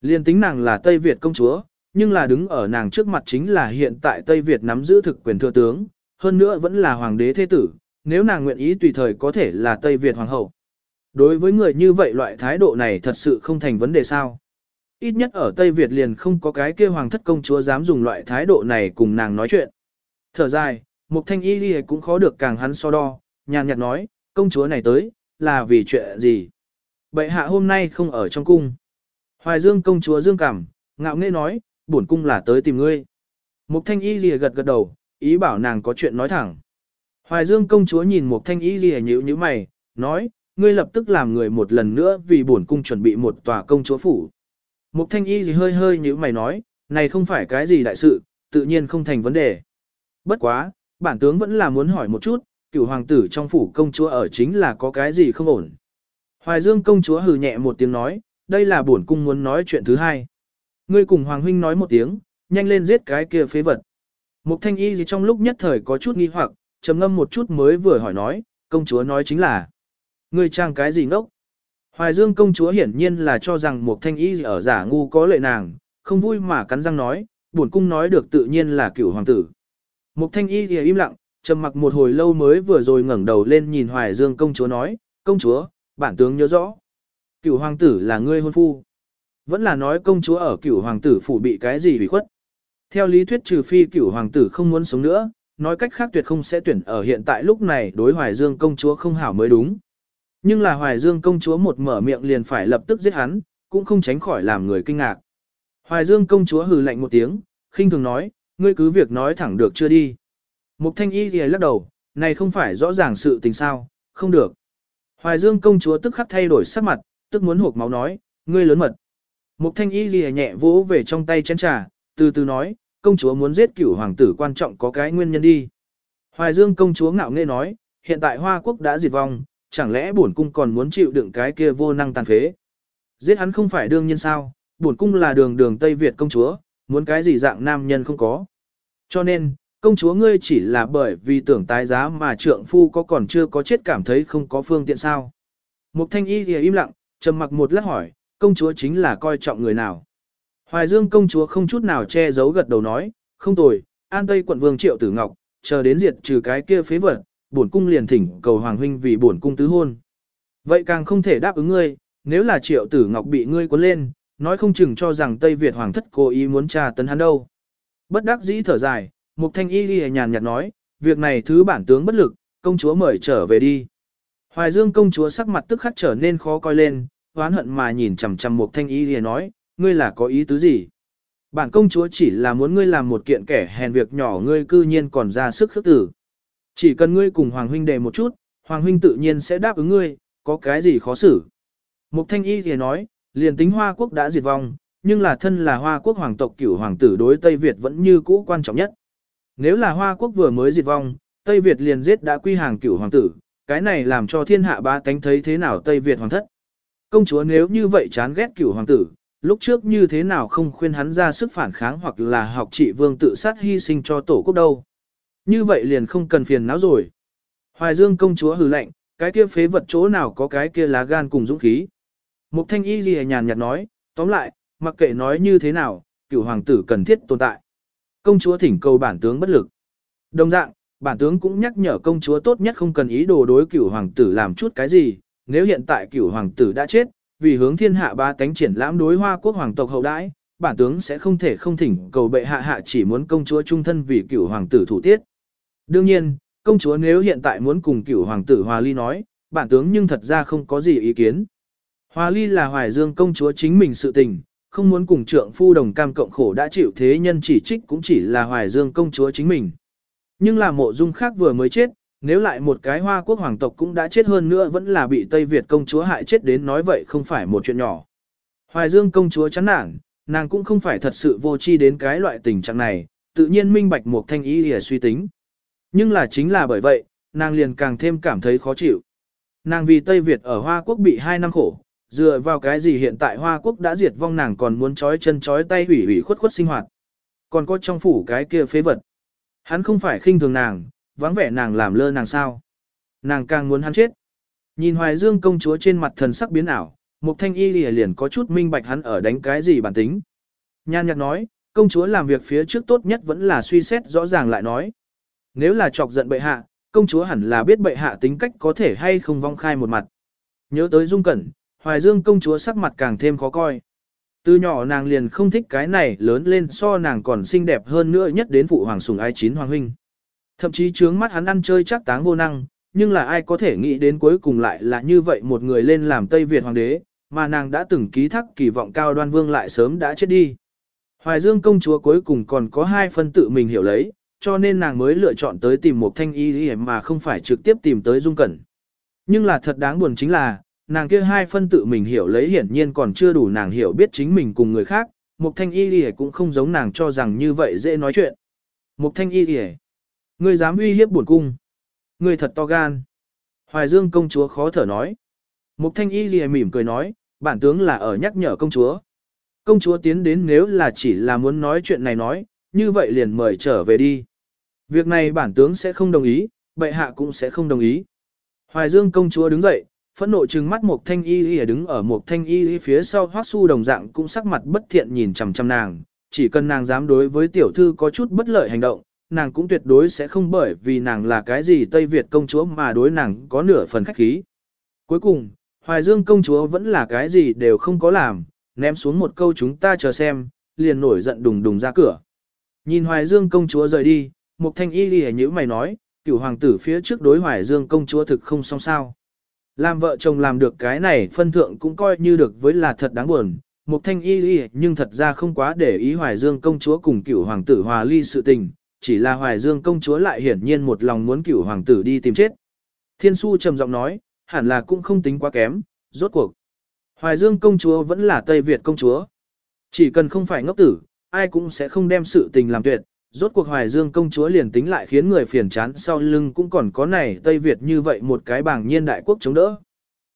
Liên tính nàng là Tây Việt công chúa, nhưng là đứng ở nàng trước mặt chính là hiện tại Tây Việt nắm giữ thực quyền thừa tướng, hơn nữa vẫn là hoàng đế thế tử, nếu nàng nguyện ý tùy thời có thể là Tây Việt hoàng hậu. Đối với người như vậy loại thái độ này thật sự không thành vấn đề sao. Ít nhất ở Tây Việt liền không có cái kia hoàng thất công chúa dám dùng loại thái độ này cùng nàng nói chuyện. Thở dài, Mục Thanh Y Ghi cũng khó được càng hắn so đo, nhàn nhạt nói, công chúa này tới, là vì chuyện gì? Bệ hạ hôm nay không ở trong cung. Hoài Dương công chúa Dương Cảm, ngạo nghễ nói, bổn cung là tới tìm ngươi. Mục Thanh Y lìa gật gật đầu, ý bảo nàng có chuyện nói thẳng. Hoài Dương công chúa nhìn một Thanh Y Ghi nhữ như mày, nói, ngươi lập tức làm người một lần nữa vì bổn cung chuẩn bị một tòa công chúa phủ. Một thanh y gì hơi hơi như mày nói, này không phải cái gì đại sự, tự nhiên không thành vấn đề. Bất quá, bản tướng vẫn là muốn hỏi một chút, cựu hoàng tử trong phủ công chúa ở chính là có cái gì không ổn. Hoài dương công chúa hừ nhẹ một tiếng nói, đây là bổn cung muốn nói chuyện thứ hai. Ngươi cùng hoàng huynh nói một tiếng, nhanh lên giết cái kia phế vật. Mục thanh y gì trong lúc nhất thời có chút nghi hoặc, trầm ngâm một chút mới vừa hỏi nói, công chúa nói chính là. Ngươi trang cái gì ngốc? Hoài Dương công chúa hiển nhiên là cho rằng một thanh y ở giả ngu có lệ nàng, không vui mà cắn răng nói, buồn cung nói được tự nhiên là cửu hoàng tử. Một thanh y thì im lặng, trầm mặc một hồi lâu mới vừa rồi ngẩng đầu lên nhìn Hoài Dương công chúa nói, công chúa, bản tướng nhớ rõ. Cửu hoàng tử là ngươi hôn phu. Vẫn là nói công chúa ở cửu hoàng tử phủ bị cái gì bị khuất. Theo lý thuyết trừ phi cửu hoàng tử không muốn sống nữa, nói cách khác tuyệt không sẽ tuyển ở hiện tại lúc này đối Hoài Dương công chúa không hảo mới đúng. Nhưng là Hoài Dương công chúa một mở miệng liền phải lập tức giết hắn, cũng không tránh khỏi làm người kinh ngạc. Hoài Dương công chúa hừ lạnh một tiếng, khinh thường nói, ngươi cứ việc nói thẳng được chưa đi. Mục thanh y thì lắc đầu, này không phải rõ ràng sự tình sao, không được. Hoài Dương công chúa tức khắc thay đổi sắc mặt, tức muốn hộp máu nói, ngươi lớn mật. Mục thanh y lìa nhẹ vỗ về trong tay chén trà, từ từ nói, công chúa muốn giết cửu hoàng tử quan trọng có cái nguyên nhân đi. Hoài Dương công chúa ngạo nghễ nói, hiện tại Hoa quốc đã diệt vong, chẳng lẽ bổn cung còn muốn chịu đựng cái kia vô năng tàn phế. Giết hắn không phải đương nhiên sao, bổn cung là đường đường Tây Việt công chúa, muốn cái gì dạng nam nhân không có. Cho nên, công chúa ngươi chỉ là bởi vì tưởng tái giá mà trượng phu có còn chưa có chết cảm thấy không có phương tiện sao. Mục thanh y thì im lặng, trầm mặc một lát hỏi, công chúa chính là coi trọng người nào. Hoài Dương công chúa không chút nào che giấu gật đầu nói, không tồi, an tây quận vương triệu tử ngọc, chờ đến diệt trừ cái kia phế vật, bổn cung liền thỉnh cầu hoàng huynh vì bổn cung tứ hôn. Vậy càng không thể đáp ứng ngươi, nếu là triệu tử ngọc bị ngươi cuốn lên, nói không chừng cho rằng Tây Việt hoàng thất cố ý muốn tra tấn hắn đâu. Bất đắc dĩ thở dài, mục thanh y ghi nhàn nhạt nói, việc này thứ bản tướng bất lực, công chúa mời trở về đi. Hoài Dương công chúa sắc mặt tức khắc trở nên khó coi lên, oán hận mà nhìn chằm chằm mục thanh y ghi nói, ngươi là có ý tứ gì? Bản công chúa chỉ là muốn ngươi làm một kiện kẻ hèn việc nhỏ ngươi cư nhiên còn ra sức khước tử. Chỉ cần ngươi cùng Hoàng huynh đề một chút, Hoàng huynh tự nhiên sẽ đáp ứng ngươi, có cái gì khó xử. Mục thanh y thì nói, liền tính Hoa quốc đã diệt vong, nhưng là thân là Hoa quốc hoàng tộc cửu hoàng tử đối Tây Việt vẫn như cũ quan trọng nhất. Nếu là Hoa quốc vừa mới diệt vong, Tây Việt liền giết đã quy hàng cửu hoàng tử, cái này làm cho thiên hạ ba tánh thấy thế nào Tây Việt hoàng thất. Công chúa nếu như vậy chán ghét cửu hoàng tử, lúc trước như thế nào không khuyên hắn ra sức phản kháng hoặc là học trị vương tự sát hy sinh cho tổ quốc đâu. Như vậy liền không cần phiền não rồi. Hoài Dương công chúa hừ lạnh, cái kia phế vật chỗ nào có cái kia lá gan cùng dũng khí. Mục thanh y ghi nhàn nhạt nói, tóm lại, mặc kệ nói như thế nào, cựu hoàng tử cần thiết tồn tại. Công chúa thỉnh cầu bản tướng bất lực. Đồng dạng, bản tướng cũng nhắc nhở công chúa tốt nhất không cần ý đồ đối cửu hoàng tử làm chút cái gì, nếu hiện tại cửu hoàng tử đã chết, vì hướng thiên hạ ba tánh triển lãm đối hoa quốc hoàng tộc hậu đãi, bản tướng sẽ không thể không thỉnh cầu bệ hạ hạ chỉ muốn công chúa trung thân vì cửu hoàng tử thủ tiết. Đương nhiên, công chúa nếu hiện tại muốn cùng cửu hoàng tử hòa ly nói, bản tướng nhưng thật ra không có gì ý kiến. Hòa ly là hoài dương công chúa chính mình sự tình, không muốn cùng trượng phu đồng cam cộng khổ đã chịu thế nhân chỉ trích cũng chỉ là hoài dương công chúa chính mình. Nhưng là mộ dung khác vừa mới chết, nếu lại một cái hoa quốc hoàng tộc cũng đã chết hơn nữa vẫn là bị Tây Việt công chúa hại chết đến nói vậy không phải một chuyện nhỏ. Hoài dương công chúa chán nản, nàng cũng không phải thật sự vô tri đến cái loại tình trạng này, tự nhiên minh bạch một thanh ý để suy tính. Nhưng là chính là bởi vậy, nàng liền càng thêm cảm thấy khó chịu. Nàng vì Tây Việt ở Hoa Quốc bị hai năm khổ, dựa vào cái gì hiện tại Hoa Quốc đã diệt vong nàng còn muốn trói chân trói tay hủy hủy khuất khuất sinh hoạt. Còn có trong phủ cái kia phế vật. Hắn không phải khinh thường nàng, vắng vẻ nàng làm lơ nàng sao. Nàng càng muốn hắn chết. Nhìn Hoài Dương công chúa trên mặt thần sắc biến ảo, Mục Thanh Y lìa liền có chút minh bạch hắn ở đánh cái gì bản tính. Nhan nhạc nói, công chúa làm việc phía trước tốt nhất vẫn là suy xét rõ ràng lại nói. Nếu là chọc giận bệ hạ, công chúa hẳn là biết bệ hạ tính cách có thể hay không vong khai một mặt. Nhớ tới Dung Cẩn, Hoài Dương công chúa sắc mặt càng thêm khó coi. Từ nhỏ nàng liền không thích cái này lớn lên so nàng còn xinh đẹp hơn nữa nhất đến phụ hoàng sùng ai chín hoàng huynh. Thậm chí trướng mắt hắn ăn chơi chắc táng vô năng, nhưng là ai có thể nghĩ đến cuối cùng lại là như vậy một người lên làm Tây Việt hoàng đế, mà nàng đã từng ký thác kỳ vọng cao đoan vương lại sớm đã chết đi. Hoài Dương công chúa cuối cùng còn có hai phân tự mình hiểu lấy, cho nên nàng mới lựa chọn tới tìm một thanh y mà không phải trực tiếp tìm tới Dung Cẩn. Nhưng là thật đáng buồn chính là, nàng kia hai phân tự mình hiểu lấy hiển nhiên còn chưa đủ nàng hiểu biết chính mình cùng người khác, một thanh y lìa cũng không giống nàng cho rằng như vậy dễ nói chuyện. Một thanh y lìa, ngươi dám uy hiếp bổn cung, ngươi thật to gan. Hoài Dương công chúa khó thở nói. Mục thanh y lìa mỉm cười nói, bản tướng là ở nhắc nhở công chúa. Công chúa tiến đến nếu là chỉ là muốn nói chuyện này nói, như vậy liền mời trở về đi. Việc này bản tướng sẽ không đồng ý, bệ hạ cũng sẽ không đồng ý. Hoài Dương công chúa đứng dậy, phẫn nộ trừng mắt một thanh y y đứng ở một thanh y y phía sau hoác su đồng dạng cũng sắc mặt bất thiện nhìn chằm chằm nàng, chỉ cần nàng dám đối với tiểu thư có chút bất lợi hành động, nàng cũng tuyệt đối sẽ không bởi vì nàng là cái gì Tây Việt công chúa mà đối nàng có nửa phần khách khí. Cuối cùng, Hoài Dương công chúa vẫn là cái gì đều không có làm, ném xuống một câu chúng ta chờ xem, liền nổi giận đùng đùng ra cửa. Nhìn Hoài Dương công chúa rời đi, Mục Thanh Y lìa nhữ mày nói, cửu hoàng tử phía trước đối Hoài Dương công chúa thực không xong sao. Làm vợ chồng làm được cái này phân thượng cũng coi như được với là thật đáng buồn. Mục Thanh Y lìa nhưng thật ra không quá để ý Hoài Dương công chúa cùng cửu hoàng tử hòa ly sự tình, chỉ là Hoài Dương công chúa lại hiển nhiên một lòng muốn cửu hoàng tử đi tìm chết. Thiên su trầm giọng nói, hẳn là cũng không tính quá kém, rốt cuộc. Hoài Dương công chúa vẫn là Tây Việt công chúa. Chỉ cần không phải ngốc tử, ai cũng sẽ không đem sự tình làm tuyệt, rốt cuộc Hoài Dương công chúa liền tính lại khiến người phiền chán sau lưng cũng còn có này Tây Việt như vậy một cái bảng nhiên đại quốc chống đỡ.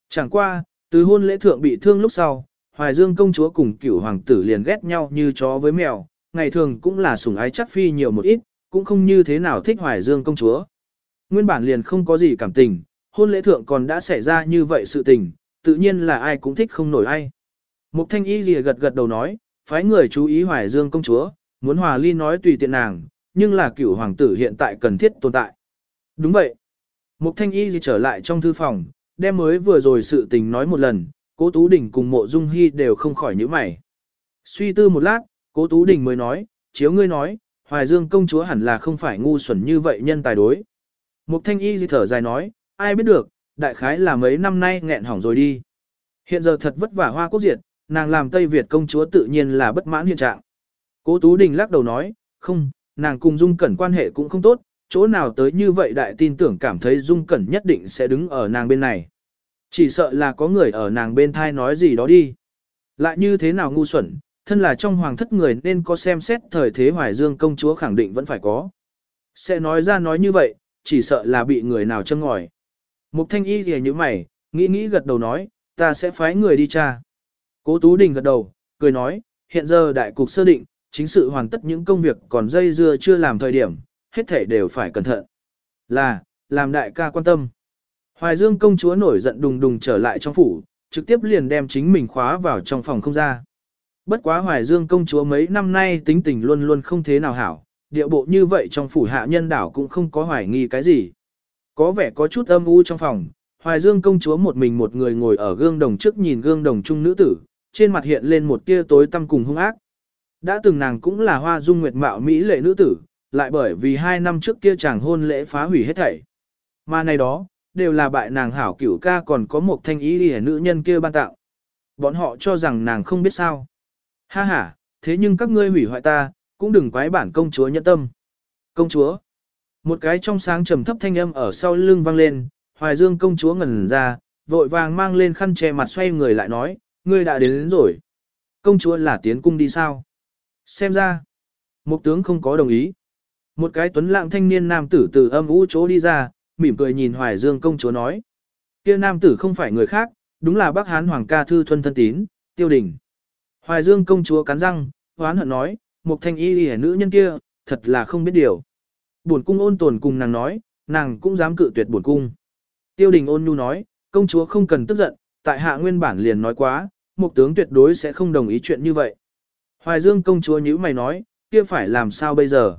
Chẳng qua, từ hôn lễ thượng bị thương lúc sau, Hoài Dương công chúa cùng cửu hoàng tử liền ghét nhau như chó với mèo, ngày thường cũng là sủng ái chắc phi nhiều một ít, cũng không như thế nào thích Hoài Dương công chúa. Nguyên bản liền không có gì cảm tình, hôn lễ thượng còn đã xảy ra như vậy sự tình, tự nhiên là ai cũng thích không nổi ai. Mục thanh y lìa gật gật đầu nói, phái người chú ý Hoài Dương công chúa, muốn hòa ly nói tùy tiện nàng, nhưng là cửu hoàng tử hiện tại cần thiết tồn tại. Đúng vậy. Mục thanh y gì trở lại trong thư phòng, đem mới vừa rồi sự tình nói một lần, cố Tú Đình cùng mộ dung hy đều không khỏi nhíu mày. Suy tư một lát, cố Tú Đình mới nói, chiếu ngươi nói, Hoài Dương công chúa hẳn là không phải ngu xuẩn như vậy nhân tài đối. Mục thanh y gì thở dài nói, ai biết được, đại khái là mấy năm nay nghẹn hỏng rồi đi. Hiện giờ thật vất vả hoa quốc diệt, nàng làm Tây Việt công chúa tự nhiên là bất mãn hiện trạng. Cố Tú Đình lắc đầu nói, không, nàng cùng Dung Cẩn quan hệ cũng không tốt, chỗ nào tới như vậy đại tin tưởng cảm thấy Dung Cẩn nhất định sẽ đứng ở nàng bên này. Chỉ sợ là có người ở nàng bên thai nói gì đó đi. Lại như thế nào ngu xuẩn, thân là trong hoàng thất người nên có xem xét thời thế Hoài Dương công chúa khẳng định vẫn phải có. Sẽ nói ra nói như vậy, chỉ sợ là bị người nào châm ngòi. Mục thanh y thì như mày, nghĩ nghĩ gật đầu nói, ta sẽ phái người đi tra. Cố Tú Đình gật đầu, cười nói, hiện giờ đại cục sơ định, chính sự hoàn tất những công việc còn dây dưa chưa làm thời điểm, hết thể đều phải cẩn thận. Là, làm đại ca quan tâm. Hoài Dương công chúa nổi giận đùng đùng trở lại trong phủ, trực tiếp liền đem chính mình khóa vào trong phòng không ra. Bất quá Hoài Dương công chúa mấy năm nay tính tình luôn luôn không thế nào hảo, địa bộ như vậy trong phủ hạ nhân đảo cũng không có hoài nghi cái gì. Có vẻ có chút âm u trong phòng, Hoài Dương công chúa một mình một người ngồi ở gương đồng trước nhìn gương đồng trung nữ tử, trên mặt hiện lên một tia tối tăm cùng hung ác. Đã từng nàng cũng là hoa dung nguyệt mạo mỹ lệ nữ tử, lại bởi vì hai năm trước kia chàng hôn lễ phá hủy hết thảy. Mà này đó, đều là bại nàng hảo cửu ca còn có một thanh ý đi nữ nhân kia ban tạo. Bọn họ cho rằng nàng không biết sao. Ha ha, thế nhưng các ngươi hủy hoại ta, cũng đừng quái bản công chúa nhẫn tâm. Công chúa. Một cái trong sáng trầm thấp thanh âm ở sau lưng vang lên, Hoài Dương công chúa ngẩn ra, vội vàng mang lên khăn che mặt xoay người lại nói, ngươi đã đến, đến rồi. Công chúa là tiến cung đi sao? Xem ra, một tướng không có đồng ý. Một cái tuấn lạng thanh niên nam tử từ âm u chỗ đi ra, mỉm cười nhìn Hoài Dương công chúa nói. Kia nam tử không phải người khác, đúng là bác hán hoàng ca thư thuân thân tín, tiêu đình. Hoài Dương công chúa cắn răng, hoán hận nói, một thanh y lìa nữ nhân kia, thật là không biết điều. Buồn cung ôn tồn cùng nàng nói, nàng cũng dám cự tuyệt buồn cung. Tiêu đình ôn nhu nói, công chúa không cần tức giận, tại hạ nguyên bản liền nói quá, một tướng tuyệt đối sẽ không đồng ý chuyện như vậy. Hoài Dương công chúa nhữ mày nói, kia phải làm sao bây giờ?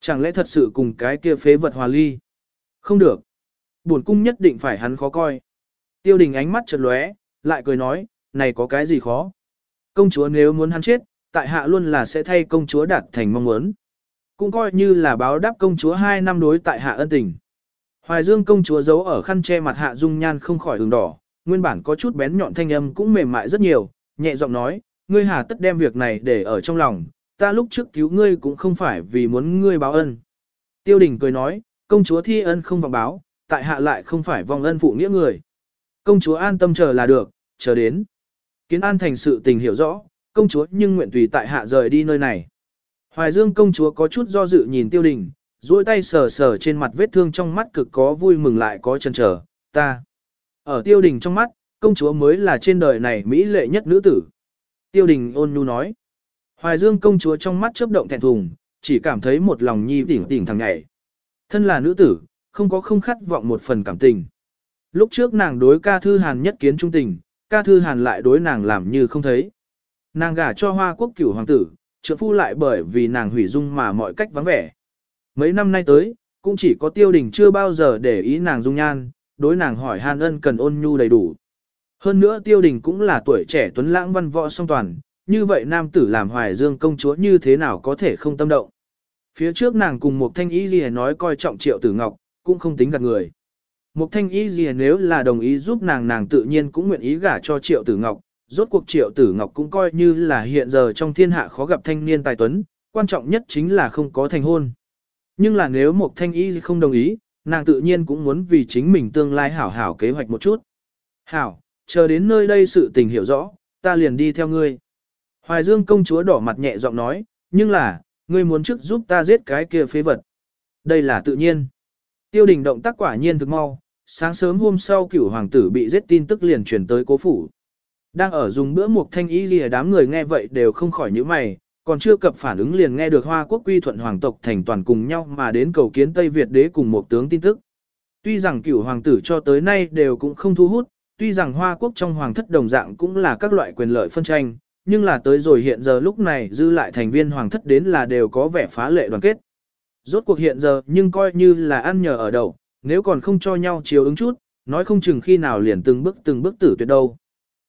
Chẳng lẽ thật sự cùng cái kia phế vật hòa ly? Không được. Buồn cung nhất định phải hắn khó coi. Tiêu đình ánh mắt chợt lóe, lại cười nói, này có cái gì khó? Công chúa nếu muốn hắn chết, tại hạ luôn là sẽ thay công chúa đạt thành mong muốn. Cũng coi như là báo đáp công chúa hai năm đối tại hạ ân tình. Hoài Dương công chúa giấu ở khăn che mặt hạ dung nhan không khỏi ửng đỏ, nguyên bản có chút bén nhọn thanh âm cũng mềm mại rất nhiều, nhẹ giọng nói, ngươi hà tất đem việc này để ở trong lòng, ta lúc trước cứu ngươi cũng không phải vì muốn ngươi báo ân. Tiêu đình cười nói, công chúa thi ân không vọng báo, tại hạ lại không phải vong ân phụ nghĩa người. Công chúa an tâm chờ là được, chờ đến. Kiến an thành sự tình hiểu rõ, công chúa nhưng nguyện tùy tại hạ rời đi nơi này. Hoài Dương công chúa có chút do dự nhìn tiêu đình, duỗi tay sờ sờ trên mặt vết thương trong mắt cực có vui mừng lại có chần chờ, ta. Ở tiêu đình trong mắt, công chúa mới là trên đời này mỹ lệ nhất nữ tử. Tiêu đình ôn nhu nói. Hoài Dương công chúa trong mắt chớp động thẹn thùng, chỉ cảm thấy một lòng nhi tỉnh tỉnh thằng nhảy. Thân là nữ tử, không có không khát vọng một phần cảm tình. Lúc trước nàng đối ca thư hàn nhất kiến trung tình, ca thư hàn lại đối nàng làm như không thấy. Nàng gả cho hoa quốc cửu hoàng tử, trượng phu lại bởi vì nàng hủy dung mà mọi cách vắng vẻ. Mấy năm nay tới, cũng chỉ có tiêu đình chưa bao giờ để ý nàng dung nhan, đối nàng hỏi hàn ân cần ôn nhu đầy đủ. Hơn nữa tiêu đình cũng là tuổi trẻ tuấn lãng văn võ song toàn, như vậy nam tử làm hoài dương công chúa như thế nào có thể không tâm động. Phía trước nàng cùng một thanh ý gì nói coi trọng triệu tử ngọc, cũng không tính gạt người. Một thanh y gì nếu là đồng ý giúp nàng nàng tự nhiên cũng nguyện ý gả cho triệu tử ngọc, rốt cuộc triệu tử ngọc cũng coi như là hiện giờ trong thiên hạ khó gặp thanh niên tài tuấn, quan trọng nhất chính là không có thành hôn. Nhưng là nếu một thanh y không đồng ý, nàng tự nhiên cũng muốn vì chính mình tương lai hảo hảo kế hoạch một chút. Hảo, chờ đến nơi đây sự tình hiểu rõ, ta liền đi theo ngươi. Hoài Dương công chúa đỏ mặt nhẹ giọng nói, nhưng là, ngươi muốn trước giúp ta giết cái kia phế vật. Đây là tự nhiên. Tiêu đình động tác quả nhiên thực mau, sáng sớm hôm sau cửu hoàng tử bị giết tin tức liền truyền tới cố phủ. Đang ở dùng bữa một thanh ý gì đám người nghe vậy đều không khỏi những mày, còn chưa cập phản ứng liền nghe được Hoa quốc quy thuận hoàng tộc thành toàn cùng nhau mà đến cầu kiến Tây Việt đế cùng một tướng tin tức. Tuy rằng cửu hoàng tử cho tới nay đều cũng không thu hút, tuy rằng Hoa quốc trong hoàng thất đồng dạng cũng là các loại quyền lợi phân tranh, nhưng là tới rồi hiện giờ lúc này dư lại thành viên hoàng thất đến là đều có vẻ phá lệ đoàn kết. Rốt cuộc hiện giờ nhưng coi như là ăn nhờ ở đầu, nếu còn không cho nhau chiều ứng chút, nói không chừng khi nào liền từng bước từng bước tử tuyệt đâu.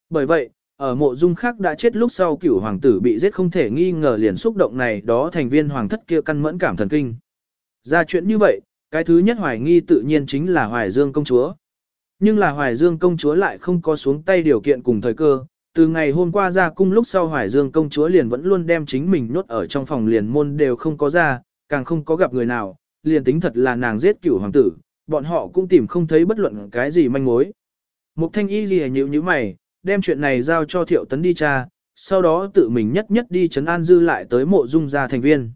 Bởi vậy, ở mộ dung khác đã chết lúc sau cửu hoàng tử bị giết không thể nghi ngờ liền xúc động này đó thành viên hoàng thất kia căn mẫn cảm thần kinh. Ra chuyện như vậy, cái thứ nhất hoài nghi tự nhiên chính là Hoài Dương công chúa. Nhưng là Hoài Dương công chúa lại không có xuống tay điều kiện cùng thời cơ, từ ngày hôm qua ra cung lúc sau Hoài Dương công chúa liền vẫn luôn đem chính mình nhốt ở trong phòng liền môn đều không có ra, càng không có gặp người nào, liền tính thật là nàng giết cửu hoàng tử, bọn họ cũng tìm không thấy bất luận cái gì manh mối. Mục thanh y gì nhíu như mày, đem chuyện này giao cho thiệu tấn đi tra, sau đó tự mình nhất nhất đi chấn an dư lại tới mộ dung gia thành viên.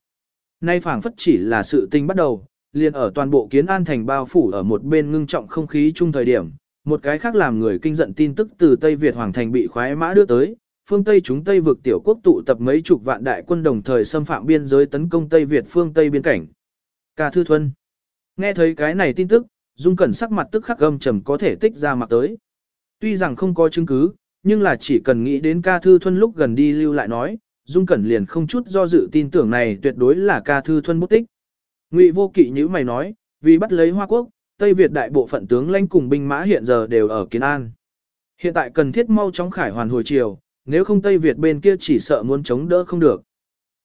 Nay phảng phất chỉ là sự tình bắt đầu, liền ở toàn bộ kiến an thành bao phủ ở một bên ngưng trọng không khí chung thời điểm, một cái khác làm người kinh giận tin tức từ Tây Việt Hoàng thành bị khoái mã đưa tới, phương Tây chúng Tây vực tiểu quốc tụ tập mấy chục vạn đại quân đồng thời xâm phạm biên giới tấn công Tây Việt phương Tây biên cảnh. Ca Thư Thuân Nghe thấy cái này tin tức, Dung Cẩn sắc mặt tức khắc âm trầm có thể tích ra mặt tới. Tuy rằng không có chứng cứ, nhưng là chỉ cần nghĩ đến ca thư thuân lúc gần đi lưu lại nói, Dung Cẩn liền không chút do dự tin tưởng này tuyệt đối là ca thư thuần bút tích. Ngụy Vô Kỵ như mày nói, vì bắt lấy Hoa Quốc, Tây Việt đại bộ phận tướng lãnh cùng binh mã hiện giờ đều ở Kiến An. Hiện tại cần thiết mau chóng khải hoàn hồi chiều, nếu không Tây Việt bên kia chỉ sợ muốn chống đỡ không được.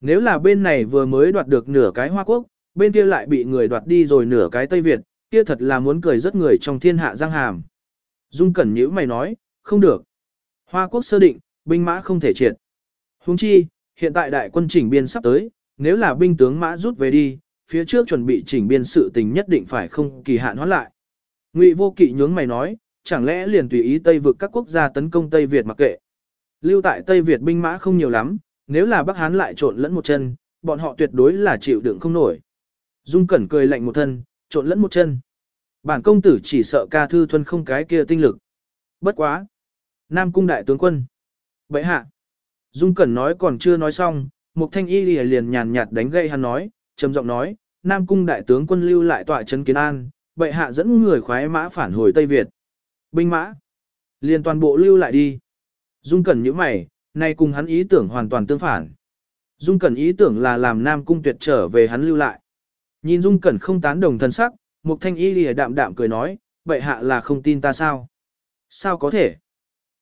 Nếu là bên này vừa mới đoạt được nửa cái Hoa Quốc, bên kia lại bị người đoạt đi rồi nửa cái Tây Việt, kia thật là muốn cười rất người trong thiên hạ giang hàm. Dung Cẩn nhữ mày nói, không được. Hoa Quốc sơ định, binh mã không thể triệt. Huống chi, hiện tại đại quân chỉnh biên sắp tới, nếu là binh tướng mã rút về đi, phía trước chuẩn bị chỉnh biên sự tình nhất định phải không kỳ hạn hoãn lại. Ngụy Vô Kỵ nhướng mày nói, chẳng lẽ liền tùy ý Tây vực các quốc gia tấn công Tây Việt mặc kệ. Lưu tại Tây Việt binh mã không nhiều lắm, nếu là Bắc Hán lại trộn lẫn một chân, bọn họ tuyệt đối là chịu đựng không nổi. Dung Cẩn cười lạnh một thân, trộn lẫn một chân. Bản công tử chỉ sợ ca thư thuần không cái kia tinh lực. Bất quá. Nam cung đại tướng quân. Bệ hạ. Dung Cẩn nói còn chưa nói xong, Mục Thanh Y liền nhàn nhạt đánh gây hắn nói, trầm giọng nói, Nam cung đại tướng quân lưu lại tọa trấn Kiến An, bệ hạ dẫn người khoái mã phản hồi Tây Việt. Binh mã. Liền toàn bộ lưu lại đi. Dung Cẩn nhíu mày, nay cùng hắn ý tưởng hoàn toàn tương phản. Dung Cẩn ý tưởng là làm Nam cung tuyệt trở về hắn lưu lại. Nhìn Dung Cẩn không tán đồng thân sắc, Mục Thanh Y lìa đạm đạm cười nói, bệ hạ là không tin ta sao? Sao có thể?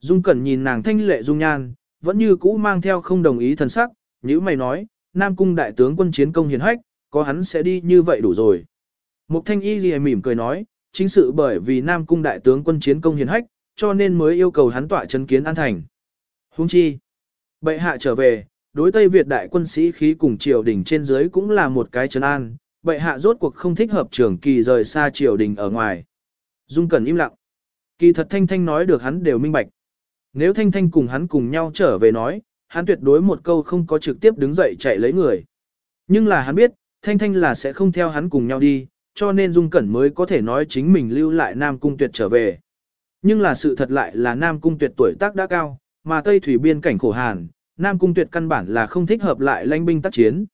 Dung Cẩn nhìn nàng thanh lệ dung nhan, vẫn như cũ mang theo không đồng ý thần sắc, như mày nói, Nam Cung đại tướng quân chiến công hiền hách, có hắn sẽ đi như vậy đủ rồi. Mục Thanh Y lìa mỉm cười nói, chính sự bởi vì Nam Cung đại tướng quân chiến công hiền hách, cho nên mới yêu cầu hắn tỏa chân kiến an thành. Huống chi, bệ hạ trở về, đối Tây Việt đại quân sĩ khí cùng triều đình trên dưới cũng là một cái trấn an, bệ hạ rốt cuộc không thích hợp trường kỳ rời xa triều đình ở ngoài. Dung Cẩn im lặng. Kỳ thật Thanh Thanh nói được hắn đều minh bạch. Nếu Thanh Thanh cùng hắn cùng nhau trở về nói, hắn tuyệt đối một câu không có trực tiếp đứng dậy chạy lấy người. Nhưng là hắn biết, Thanh Thanh là sẽ không theo hắn cùng nhau đi, cho nên Dung Cẩn mới có thể nói chính mình lưu lại Nam Cung Tuyệt trở về. Nhưng là sự thật lại là Nam Cung Tuyệt tuổi tác đã cao, mà Tây Thủy biên cảnh khổ hàn, Nam Cung Tuyệt căn bản là không thích hợp lại lãnh binh tác chiến.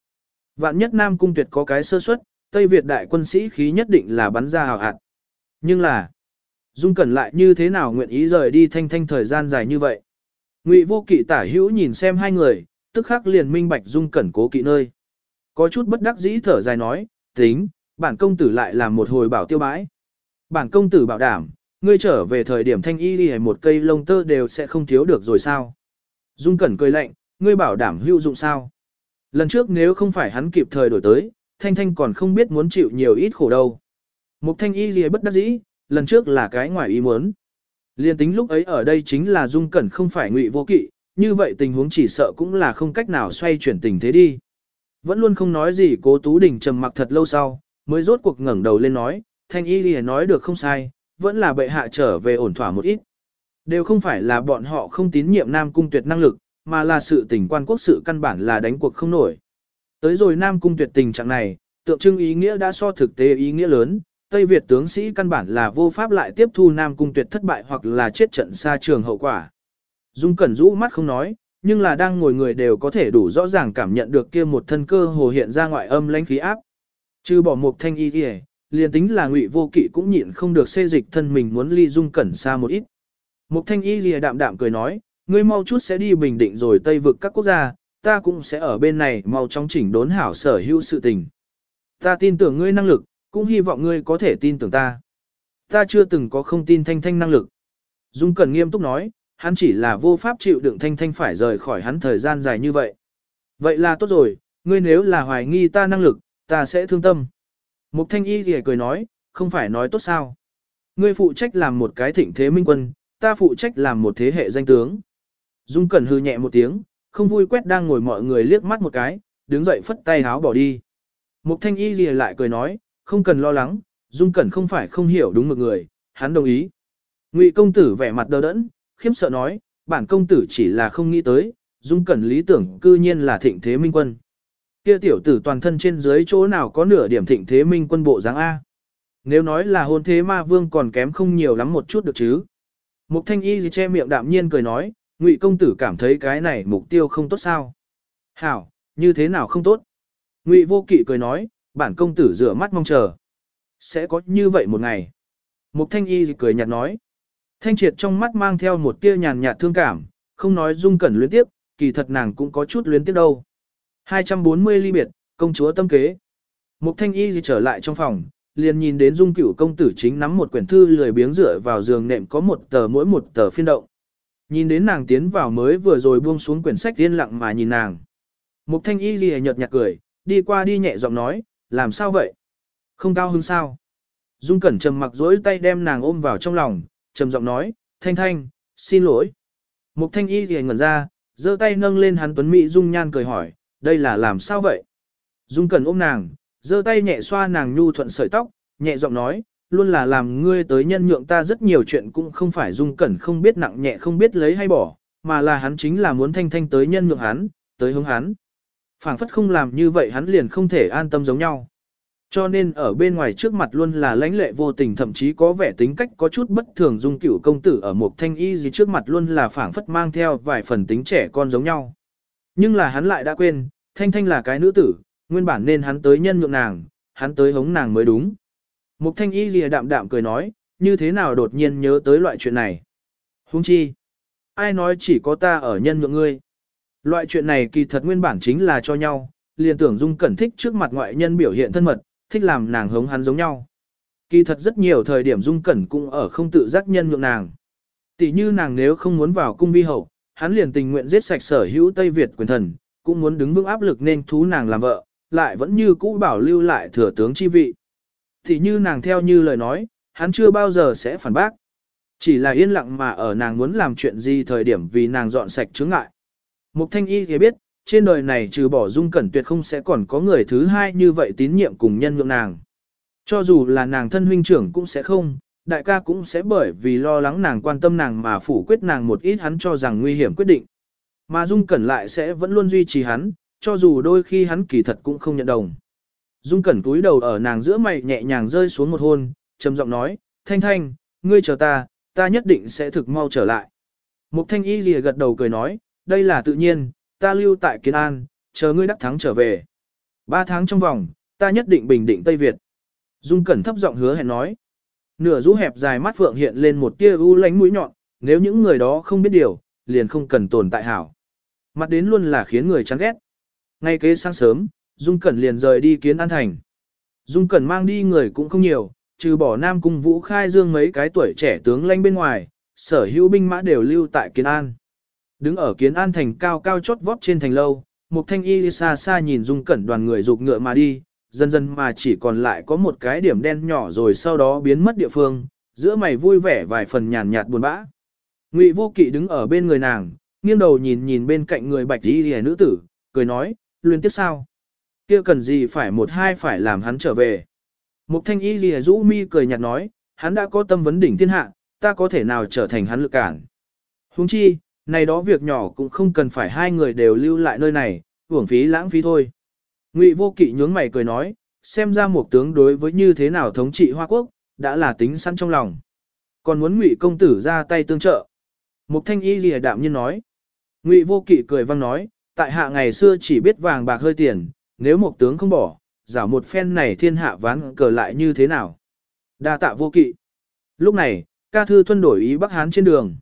Vạn nhất Nam Cung Tuyệt có cái sơ suất, Tây Việt đại quân sĩ khí nhất định là bắn ra hào hạt. Nhưng là, Dung Cẩn lại như thế nào nguyện ý rời đi thanh thanh thời gian dài như vậy. Ngụy vô kỵ tả hữu nhìn xem hai người, tức khắc liền minh bạch Dung Cẩn cố kỵ nơi. Có chút bất đắc dĩ thở dài nói, tính, bản công tử lại làm một hồi bảo tiêu bãi. Bản công tử bảo đảm, ngươi trở về thời điểm thanh y đi một cây lông tơ đều sẽ không thiếu được rồi sao. Dung Cẩn cười lạnh, ngươi bảo đảm hữu dụng sao. Lần trước nếu không phải hắn kịp thời đổi tới, Thanh Thanh còn không biết muốn chịu nhiều ít khổ đâu. Mục Thanh y gì bất đắc dĩ, lần trước là cái ngoài ý muốn. Liên tính lúc ấy ở đây chính là Dung Cẩn không phải ngụy vô kỵ, như vậy tình huống chỉ sợ cũng là không cách nào xoay chuyển tình thế đi. Vẫn luôn không nói gì cố Tú Đình trầm mặc thật lâu sau, mới rốt cuộc ngẩng đầu lên nói, Thanh y gì nói được không sai, vẫn là bệ hạ trở về ổn thỏa một ít. Đều không phải là bọn họ không tín nhiệm Nam Cung tuyệt năng lực, mà là sự tình quan quốc sự căn bản là đánh cuộc không nổi. Tới rồi Nam Cung tuyệt tình trạng này, tượng trưng ý nghĩa đã so thực tế ý nghĩa lớn, Tây Việt tướng sĩ căn bản là vô pháp lại tiếp thu Nam Cung tuyệt thất bại hoặc là chết trận xa trường hậu quả. Dung Cẩn rũ mắt không nói, nhưng là đang ngồi người đều có thể đủ rõ ràng cảm nhận được kia một thân cơ hồ hiện ra ngoại âm lãnh khí áp. Trừ bỏ một thanh y kìa, liền tính là ngụy vô kỵ cũng nhịn không được xê dịch thân mình muốn ly Dung Cẩn xa một ít. Một thanh y lìa đạm đạm cười nói, ngươi mau chút sẽ đi bình định rồi Tây vực các quốc gia, ta cũng sẽ ở bên này mau chóng chỉnh đốn hảo sở hữu sự tình. Ta tin tưởng ngươi năng lực, cũng hy vọng ngươi có thể tin tưởng ta. Ta chưa từng có không tin thanh thanh năng lực. Dung Cẩn nghiêm túc nói, hắn chỉ là vô pháp chịu đựng thanh thanh phải rời khỏi hắn thời gian dài như vậy. Vậy là tốt rồi, ngươi nếu là hoài nghi ta năng lực, ta sẽ thương tâm. Mục thanh y thì cười nói, không phải nói tốt sao. Ngươi phụ trách làm một cái thịnh thế minh quân, ta phụ trách làm một thế hệ danh tướng. Dung Cẩn hư nhẹ một tiếng, không vui quét đang ngồi mọi người liếc mắt một cái, đứng dậy phất tay háo bỏ đi. Mục thanh y lìa lại cười nói, không cần lo lắng, Dung Cẩn không phải không hiểu đúng một người, hắn đồng ý. Ngụy công tử vẻ mặt đờ đẫn, khiếm sợ nói, bản công tử chỉ là không nghĩ tới, Dung Cẩn lý tưởng cư nhiên là thịnh thế minh quân. Kia tiểu tử toàn thân trên dưới chỗ nào có nửa điểm thịnh thế minh quân bộ dáng A. Nếu nói là hôn thế ma vương còn kém không nhiều lắm một chút được chứ. Mục thanh y che miệng đạm nhiên cười nói, ngụy công tử cảm thấy cái này mục tiêu không tốt sao. Hảo, như thế nào không tốt? Ngụy vô kỵ cười nói, bản công tử rửa mắt mong chờ. Sẽ có như vậy một ngày. Mục thanh y cười nhạt nói. Thanh triệt trong mắt mang theo một tia nhàn nhạt thương cảm, không nói dung cẩn luyến tiếp, kỳ thật nàng cũng có chút luyến tiếc đâu. 240 ly biệt, công chúa tâm kế. Mục thanh y gì trở lại trong phòng, liền nhìn đến dung cửu công tử chính nắm một quyển thư lười biếng dựa vào giường nệm có một tờ mỗi một tờ phiên động. Nhìn đến nàng tiến vào mới vừa rồi buông xuống quyển sách yên lặng mà nhìn nàng. Mục thanh y gì nhợt nhạt cười, đi qua đi nhẹ giọng nói, làm sao vậy? Không cao hứng sao? Dung cẩn trầm mặc dỗi tay đem nàng ôm vào trong lòng, trầm giọng nói, thanh thanh, xin lỗi. Mục thanh y thì ngẩn ra, giơ tay nâng lên hắn tuấn mỹ dung nhan cười hỏi, đây là làm sao vậy? Dung cẩn ôm nàng, giơ tay nhẹ xoa nàng nhu thuận sợi tóc, nhẹ giọng nói, luôn là làm ngươi tới nhân nhượng ta rất nhiều chuyện cũng không phải dung cẩn không biết nặng nhẹ không biết lấy hay bỏ, mà là hắn chính là muốn thanh thanh tới nhân nhượng hắn, tới hướng hắn. phảng phất không làm như vậy hắn liền không thể an tâm giống nhau. Cho nên ở bên ngoài trước mặt luôn là lãnh lệ vô tình thậm chí có vẻ tính cách có chút bất thường dung cửu công tử ở một thanh y gì trước mặt luôn là phảng phất mang theo vài phần tính trẻ con giống nhau. Nhưng là hắn lại đã quên, thanh thanh là cái nữ tử, nguyên bản nên hắn tới nhân nhượng nàng, hắn tới hống nàng mới đúng. Mục thanh y lìa đạm đạm cười nói, như thế nào đột nhiên nhớ tới loại chuyện này. Hung chi, ai nói chỉ có ta ở nhân nhượng ngươi. Loại chuyện này kỳ thật nguyên bản chính là cho nhau, liền tưởng dung cẩn thích trước mặt ngoại nhân biểu hiện thân mật, thích làm nàng hống hắn giống nhau. Kỳ thật rất nhiều thời điểm dung cẩn cũng ở không tự giác nhân nhượng nàng. Tỷ như nàng nếu không muốn vào cung vi hậu, hắn liền tình nguyện giết sạch sở hữu Tây Việt quyền thần, cũng muốn đứng vững áp lực nên thú nàng làm vợ, lại vẫn như cũ bảo lưu lại thừa tướng chi vị thì như nàng theo như lời nói, hắn chưa bao giờ sẽ phản bác. Chỉ là yên lặng mà ở nàng muốn làm chuyện gì thời điểm vì nàng dọn sạch chướng ngại. Mục thanh y thì biết, trên đời này trừ bỏ dung cẩn tuyệt không sẽ còn có người thứ hai như vậy tín nhiệm cùng nhân nhượng nàng. Cho dù là nàng thân huynh trưởng cũng sẽ không, đại ca cũng sẽ bởi vì lo lắng nàng quan tâm nàng mà phủ quyết nàng một ít hắn cho rằng nguy hiểm quyết định. Mà dung cẩn lại sẽ vẫn luôn duy trì hắn, cho dù đôi khi hắn kỳ thật cũng không nhận đồng. Dung cẩn túi đầu ở nàng giữa mày nhẹ nhàng rơi xuống một hôn, trầm giọng nói, thanh thanh, ngươi chờ ta, ta nhất định sẽ thực mau trở lại. Mục thanh y lìa gật đầu cười nói, đây là tự nhiên, ta lưu tại Kiến An, chờ ngươi đắc thắng trở về. Ba tháng trong vòng, ta nhất định bình định Tây Việt. Dung Cẩn thấp giọng hứa hẹn nói. Nửa rũ hẹp dài mắt phượng hiện lên một tia u lánh mũi nhọn, nếu những người đó không biết điều, liền không cần tồn tại hảo. Mặt đến luôn là khiến người chán ghét. Ngay kế sáng sớm, Dung Cẩn liền rời đi Kiến An Thành. Dung Cẩn mang đi người cũng không nhiều, trừ bỏ Nam Cung Vũ Khai Dương mấy cái tuổi trẻ tướng lanh bên ngoài, sở hữu binh mã đều lưu tại Kiến An. Đứng ở kiến an thành cao cao chót vót trên thành lâu, một thanh y xa xa nhìn dung cẩn đoàn người rục ngựa mà đi, dần dần mà chỉ còn lại có một cái điểm đen nhỏ rồi sau đó biến mất địa phương, giữa mày vui vẻ vài phần nhàn nhạt buồn bã. Ngụy vô kỵ đứng ở bên người nàng, nghiêng đầu nhìn nhìn bên cạnh người bạch y hề nữ tử, cười nói, luyến tiếp sao? Kia cần gì phải một hai phải làm hắn trở về. Mục thanh y lìa rũ mi cười nhạt nói, hắn đã có tâm vấn đỉnh thiên hạ, ta có thể nào trở thành hắn lực cản. Huống chi, này đó việc nhỏ cũng không cần phải hai người đều lưu lại nơi này, uổng phí lãng phí thôi. Ngụy vô kỵ nhướng mày cười nói, xem ra một tướng đối với như thế nào thống trị Hoa Quốc, đã là tính sẵn trong lòng. Còn muốn Ngụy công tử ra tay tương trợ. Mục thanh y lìa đạm nhiên nói. Ngụy vô kỵ cười vang nói, tại hạ ngày xưa chỉ biết vàng bạc hơi tiền, nếu một tướng không bỏ, giả một phen này thiên hạ ván cờ lại như thế nào. Đa tạ vô kỵ. Lúc này, ca thư thuân đổi ý Bắc Hán trên đường.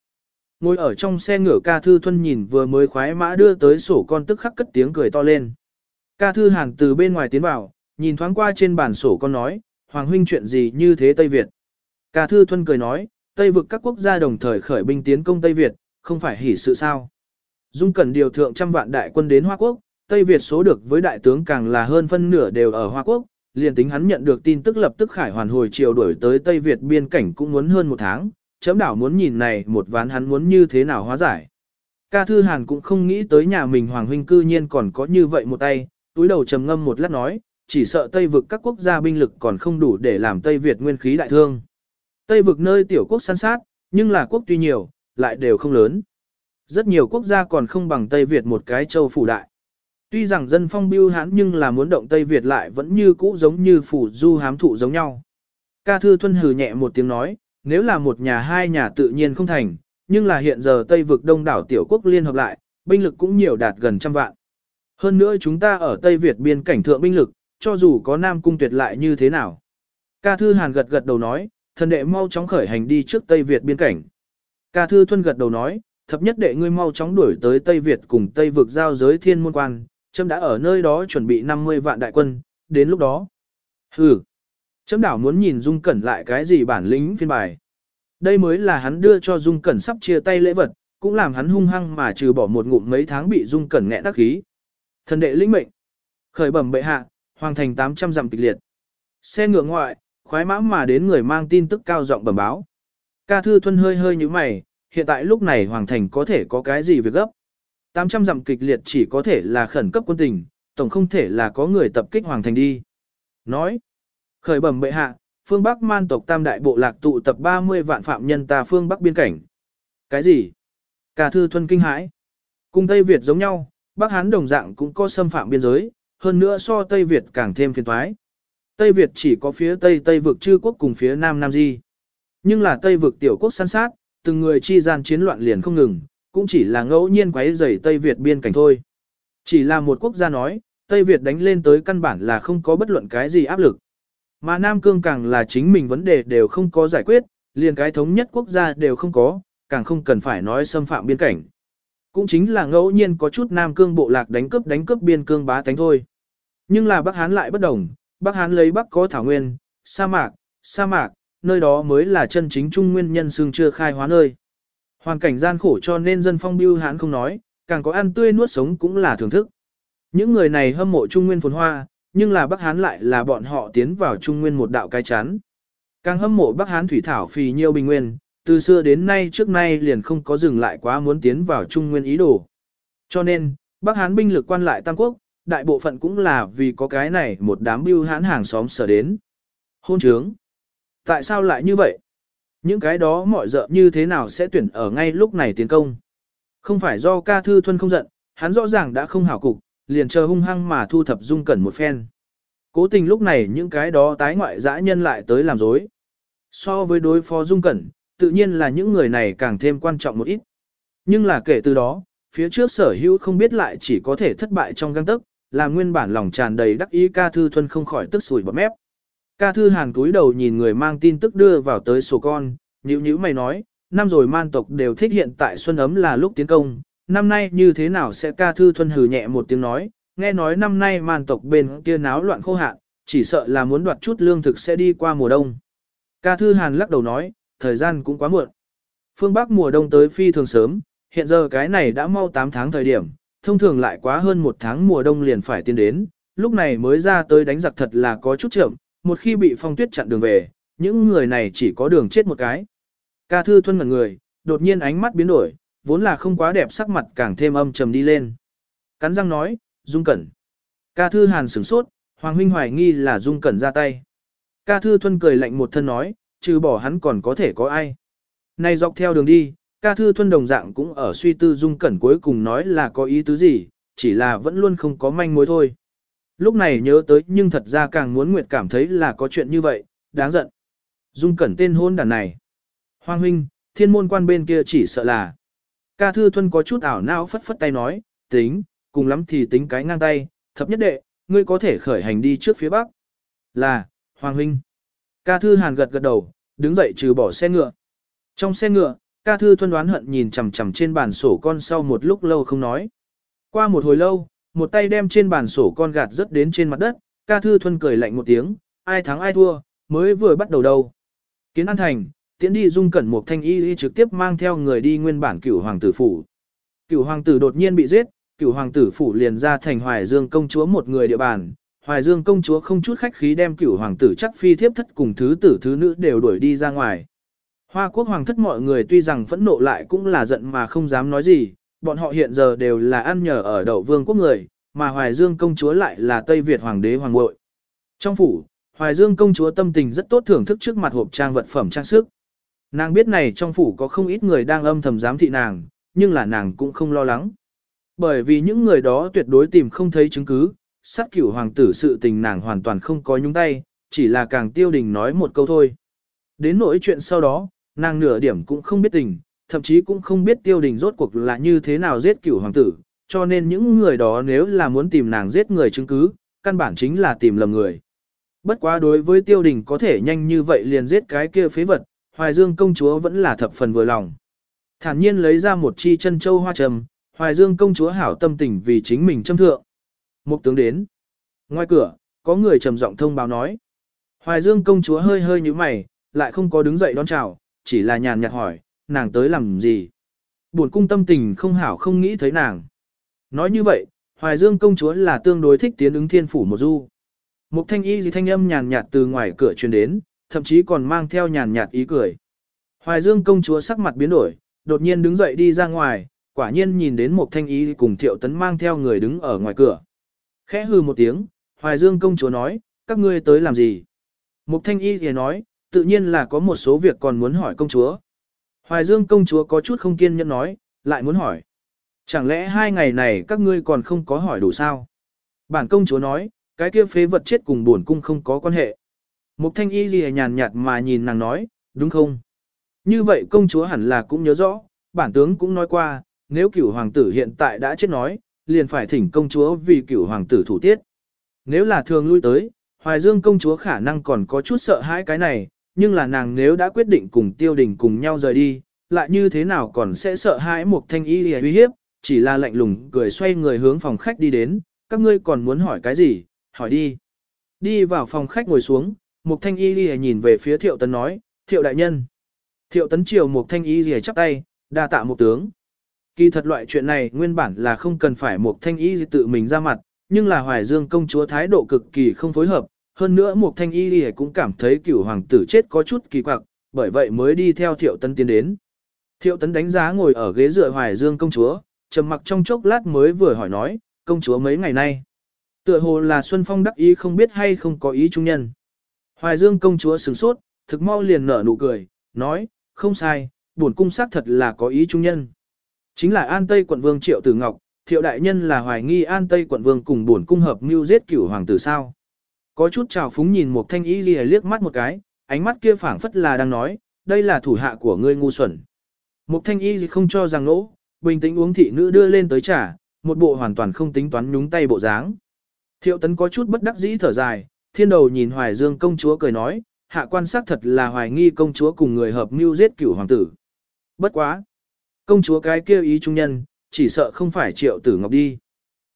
Ngồi ở trong xe ngựa ca thư thuân nhìn vừa mới khoái mã đưa tới sổ con tức khắc cất tiếng cười to lên. Ca thư hàng từ bên ngoài tiến vào, nhìn thoáng qua trên bản sổ con nói, Hoàng huynh chuyện gì như thế Tây Việt. Ca thư thuân cười nói, Tây vực các quốc gia đồng thời khởi binh tiến công Tây Việt, không phải hỉ sự sao. Dung cần điều thượng trăm vạn đại quân đến Hoa Quốc, Tây Việt số được với đại tướng càng là hơn phân nửa đều ở Hoa Quốc, liền tính hắn nhận được tin tức lập tức khải hoàn hồi chiều đuổi tới Tây Việt biên cảnh cũng muốn hơn một tháng, chấm đảo muốn nhìn này một ván hắn muốn như thế nào hóa giải. Ca Thư Hàn cũng không nghĩ tới nhà mình Hoàng Huynh cư nhiên còn có như vậy một tay, túi đầu trầm ngâm một lát nói, chỉ sợ Tây vực các quốc gia binh lực còn không đủ để làm Tây Việt nguyên khí đại thương. Tây vực nơi tiểu quốc săn sát, nhưng là quốc tuy nhiều, lại đều không lớn. Rất nhiều quốc gia còn không bằng Tây Việt một cái châu phủ đại. Tuy rằng dân phong biêu hãn nhưng là muốn động Tây Việt lại vẫn như cũ giống như phủ du hám thụ giống nhau. Ca Thư Thuân hừ nhẹ một tiếng nói, nếu là một nhà hai nhà tự nhiên không thành, nhưng là hiện giờ Tây vực đông đảo tiểu quốc liên hợp lại, binh lực cũng nhiều đạt gần trăm vạn. Hơn nữa chúng ta ở Tây Việt biên cảnh thượng binh lực, cho dù có Nam Cung tuyệt lại như thế nào. Ca Thư Hàn gật gật đầu nói, thần đệ mau chóng khởi hành đi trước Tây Việt biên cảnh. Ca Thư Thuân gật đầu nói, thập nhất đệ ngươi mau chóng đuổi tới Tây Việt cùng Tây vực giao giới thiên môn quan, Trâm đã ở nơi đó chuẩn bị 50 vạn đại quân, đến lúc đó. Hừ, Trâm đảo muốn nhìn Dung Cẩn lại cái gì bản lĩnh phiên bài. Đây mới là hắn đưa cho Dung Cẩn sắp chia tay lễ vật, cũng làm hắn hung hăng mà trừ bỏ một ngụm mấy tháng bị Dung Cẩn nghẹn đắc khí. Thần đệ lĩnh mệnh. Khởi bẩm bệ hạ, hoàng thành 800 dặm kịch liệt. Xe ngựa ngoại, khoái mã mà đến người mang tin tức cao giọng bẩm báo. Ca thư thuân hơi hơi như mày, hiện tại lúc này hoàng thành có thể có cái gì việc gấp. 800 dặm kịch liệt chỉ có thể là khẩn cấp quân tình, tổng không thể là có người tập kích hoàng thành đi. Nói, khởi bẩm bệ hạ, phương Bắc man tộc tam đại bộ lạc tụ tập 30 vạn phạm nhân ta phương Bắc biên cảnh. Cái gì? Ca thư thuân kinh hãi. Cùng Tây Việt giống nhau, Bắc Hán đồng dạng cũng có xâm phạm biên giới, hơn nữa so Tây Việt càng thêm phiền toái. Tây Việt chỉ có phía Tây Tây vực chư quốc cùng phía Nam Nam Di. Nhưng là Tây vực tiểu quốc săn sát, từng người chi gian chiến loạn liền không ngừng, cũng chỉ là ngẫu nhiên quấy rầy Tây Việt biên cảnh thôi. Chỉ là một quốc gia nói, Tây Việt đánh lên tới căn bản là không có bất luận cái gì áp lực. Mà Nam Cương càng là chính mình vấn đề đều không có giải quyết, liền cái thống nhất quốc gia đều không có, càng không cần phải nói xâm phạm biên cảnh. Cũng chính là ngẫu nhiên có chút Nam Cương bộ lạc đánh cướp đánh cướp biên cương bá tánh thôi. Nhưng là Bắc Hán lại bất đồng, Bắc Hán lấy Bắc có thảo nguyên, sa mạc, sa mạc, nơi đó mới là chân chính trung nguyên nhân xương chưa khai hóa nơi. Hoàn cảnh gian khổ cho nên dân phong biêu hán không nói, càng có ăn tươi nuốt sống cũng là thưởng thức. Những người này hâm mộ trung nguyên phồn hoa, nhưng là Bắc Hán lại là bọn họ tiến vào trung nguyên một đạo cái chán. Càng hâm mộ Bắc Hán thủy thảo phì nhiêu bình nguyên, từ xưa đến nay trước nay liền không có dừng lại quá muốn tiến vào trung nguyên ý đồ. Cho nên, Bắc Hán binh lực quan lại Tam Quốc, đại bộ phận cũng là vì có cái này một đám bưu hán hàng xóm sở đến. Hôn trướng. Tại sao lại như vậy? Những cái đó mọi dợ như thế nào sẽ tuyển ở ngay lúc này tiến công? Không phải do ca thư thuân không giận, hắn rõ ràng đã không hảo cục, liền chờ hung hăng mà thu thập dung cẩn một phen. Cố tình lúc này những cái đó tái ngoại dã nhân lại tới làm dối. So với đối phó dung cẩn, tự nhiên là những người này càng thêm quan trọng một ít. Nhưng là kể từ đó, phía trước sở hữu không biết lại chỉ có thể thất bại trong găng tức, là nguyên bản lòng tràn đầy đắc ý ca thư thuân không khỏi tức sủi bọt mép. Ca thư hàn cúi đầu nhìn người mang tin tức đưa vào tới sổ con, nhữ nhữ mày nói, năm rồi man tộc đều thích hiện tại xuân ấm là lúc tiến công, năm nay như thế nào sẽ ca thư thuân hừ nhẹ một tiếng nói, nghe nói năm nay man tộc bên kia náo loạn khô hạn, chỉ sợ là muốn đoạt chút lương thực sẽ đi qua mùa đông. Ca thư hàn lắc đầu nói, thời gian cũng quá muộn. Phương Bắc mùa đông tới phi thường sớm, hiện giờ cái này đã mau 8 tháng thời điểm, thông thường lại quá hơn một tháng mùa đông liền phải tiến đến, lúc này mới ra tới đánh giặc thật là có chút chậm, một khi bị phong tuyết chặn đường về, những người này chỉ có đường chết một cái. Ca thư thuân ngẩn người, đột nhiên ánh mắt biến đổi, vốn là không quá đẹp sắc mặt càng thêm âm trầm đi lên. Cắn răng nói, Dung Cẩn. Ca thư hàn sửng sốt, Hoàng huynh hoài nghi là Dung Cẩn ra tay. Ca thư thuân cười lạnh một thân nói, trừ bỏ hắn còn có thể có ai. Này dọc theo đường đi, ca thư thuân đồng dạng cũng ở suy tư Dung Cẩn cuối cùng nói là có ý tứ gì, chỉ là vẫn luôn không có manh mối thôi. Lúc này nhớ tới nhưng thật ra càng muốn Nguyệt cảm thấy là có chuyện như vậy, đáng giận. Dung Cẩn tên hôn đàn này. Hoàng huynh, thiên môn quan bên kia chỉ sợ là. Ca thư thuân có chút ảo não phất phất tay nói, tính, cùng lắm thì tính cái ngang tay, thập nhất đệ, ngươi có thể khởi hành đi trước phía bắc. Là, Hoàng huynh. Ca thư hàn gật gật đầu, đứng dậy trừ bỏ xe ngựa. Trong xe ngựa, ca thư thuân đoán hận nhìn chằm chằm trên bàn sổ con sau một lúc lâu không nói. Qua một hồi lâu, một tay đem trên bàn sổ con gạt rớt đến trên mặt đất, ca thư thuân cười lạnh một tiếng, ai thắng ai thua, mới vừa bắt đầu đâu. Kiến An Thành, tiến đi dung cẩn một thanh y y trực tiếp mang theo người đi nguyên bản cửu hoàng tử phủ. Cửu hoàng tử đột nhiên bị giết, cửu hoàng tử phủ liền ra thành hoài dương công chúa một người địa bàn. Hoài Dương công chúa không chút khách khí đem cửu hoàng tử chắc phi thiếp thất cùng thứ tử thứ nữ đều đuổi đi ra ngoài. Hoa quốc hoàng thất mọi người tuy rằng phẫn nộ lại cũng là giận mà không dám nói gì, bọn họ hiện giờ đều là ăn nhờ ở đậu vương quốc người, mà Hoài Dương công chúa lại là Tây Việt hoàng đế hoàng ngội. Trong phủ, Hoài Dương công chúa tâm tình rất tốt thưởng thức trước mặt hộp trang vật phẩm trang sức. Nàng biết này trong phủ có không ít người đang âm thầm giám thị nàng, nhưng là nàng cũng không lo lắng. Bởi vì những người đó tuyệt đối tìm không thấy chứng cứ, sát cửu hoàng tử sự tình nàng hoàn toàn không có nhúng tay, chỉ là càng tiêu đình nói một câu thôi. Đến nỗi chuyện sau đó, nàng nửa điểm cũng không biết tình, thậm chí cũng không biết tiêu đình rốt cuộc là như thế nào giết cửu hoàng tử, cho nên những người đó nếu là muốn tìm nàng giết người chứng cứ, căn bản chính là tìm lầm người. Bất quá đối với tiêu đình có thể nhanh như vậy liền giết cái kia phế vật, Hoài Dương công chúa vẫn là thập phần vừa lòng. Thản nhiên lấy ra một chi chân châu hoa trầm, Hoài Dương công chúa hảo tâm tình vì chính mình châm thượng. Một tướng đến. Ngoài cửa, có người trầm giọng thông báo nói. Hoài Dương công chúa hơi hơi như mày, lại không có đứng dậy đón chào, chỉ là nhàn nhạt hỏi, nàng tới làm gì. Buồn cung tâm tình không hảo không nghĩ thấy nàng. Nói như vậy, Hoài Dương công chúa là tương đối thích tiến ứng thiên phủ một du. Mục thanh y gì thanh âm nhàn nhạt từ ngoài cửa truyền đến, thậm chí còn mang theo nhàn nhạt ý cười. Hoài Dương công chúa sắc mặt biến đổi, đột nhiên đứng dậy đi ra ngoài, quả nhiên nhìn đến một thanh y cùng thiệu tấn mang theo người đứng ở ngoài cửa. Khẽ hư một tiếng, Hoài Dương công chúa nói, các ngươi tới làm gì? Mục thanh y thì nói, tự nhiên là có một số việc còn muốn hỏi công chúa. Hoài Dương công chúa có chút không kiên nhẫn nói, lại muốn hỏi. Chẳng lẽ hai ngày này các ngươi còn không có hỏi đủ sao? Bản công chúa nói, cái kia phế vật chết cùng buồn cung không có quan hệ. Mục thanh y gì nhàn nhạt mà nhìn nàng nói, đúng không? Như vậy công chúa hẳn là cũng nhớ rõ, bản tướng cũng nói qua, nếu cửu hoàng tử hiện tại đã chết nói, liền phải thỉnh công chúa vì cửu hoàng tử thủ tiết. Nếu là thường lui tới, Hoài Dương công chúa khả năng còn có chút sợ hãi cái này, nhưng là nàng nếu đã quyết định cùng tiêu đình cùng nhau rời đi, lại như thế nào còn sẽ sợ hãi một thanh y uy hiếp, chỉ là lạnh lùng cười xoay người hướng phòng khách đi đến, các ngươi còn muốn hỏi cái gì, hỏi đi. Đi vào phòng khách ngồi xuống, một thanh y lìa nhìn về phía thiệu tấn nói, thiệu đại nhân. Thiệu tấn chiều một thanh y lìa chắp tay, đa tạ một tướng. Kỳ thật loại chuyện này nguyên bản là không cần phải một thanh y tự mình ra mặt, nhưng là hoài dương công chúa thái độ cực kỳ không phối hợp, hơn nữa một thanh y lìa cũng cảm thấy cửu hoàng tử chết có chút kỳ quặc, bởi vậy mới đi theo thiệu tấn tiến đến. Thiệu tấn đánh giá ngồi ở ghế dựa hoài dương công chúa, trầm mặc trong chốc lát mới vừa hỏi nói, công chúa mấy ngày nay. Tựa hồ là Xuân Phong đắc ý không biết hay không có ý trung nhân. Hoài Dương công chúa sửng sốt, thực mau liền nở nụ cười, nói, không sai, bổn cung xác thật là có ý trung nhân. Chính là An Tây quận vương Triệu Tử Ngọc, Thiệu đại nhân là hoài nghi An Tây quận vương cùng bổn cung hợp mưu giết cửu hoàng tử sao. Có chút trào phúng nhìn một thanh y liếc liếc mắt một cái, ánh mắt kia phảng phất là đang nói, đây là thủ hạ của ngươi ngu xuẩn. Một thanh y không cho rằng nỗ, bình tĩnh uống thị nữ đưa lên tới trà, một bộ hoàn toàn không tính toán nhúng tay bộ dáng. Thiệu tấn có chút bất đắc dĩ thở dài, thiên đầu nhìn hoài dương công chúa cười nói, hạ quan sát thật là hoài nghi công chúa cùng người hợp mưu giết cửu hoàng tử. Bất quá. Công chúa cái kia ý trung nhân, chỉ sợ không phải triệu tử ngọc đi.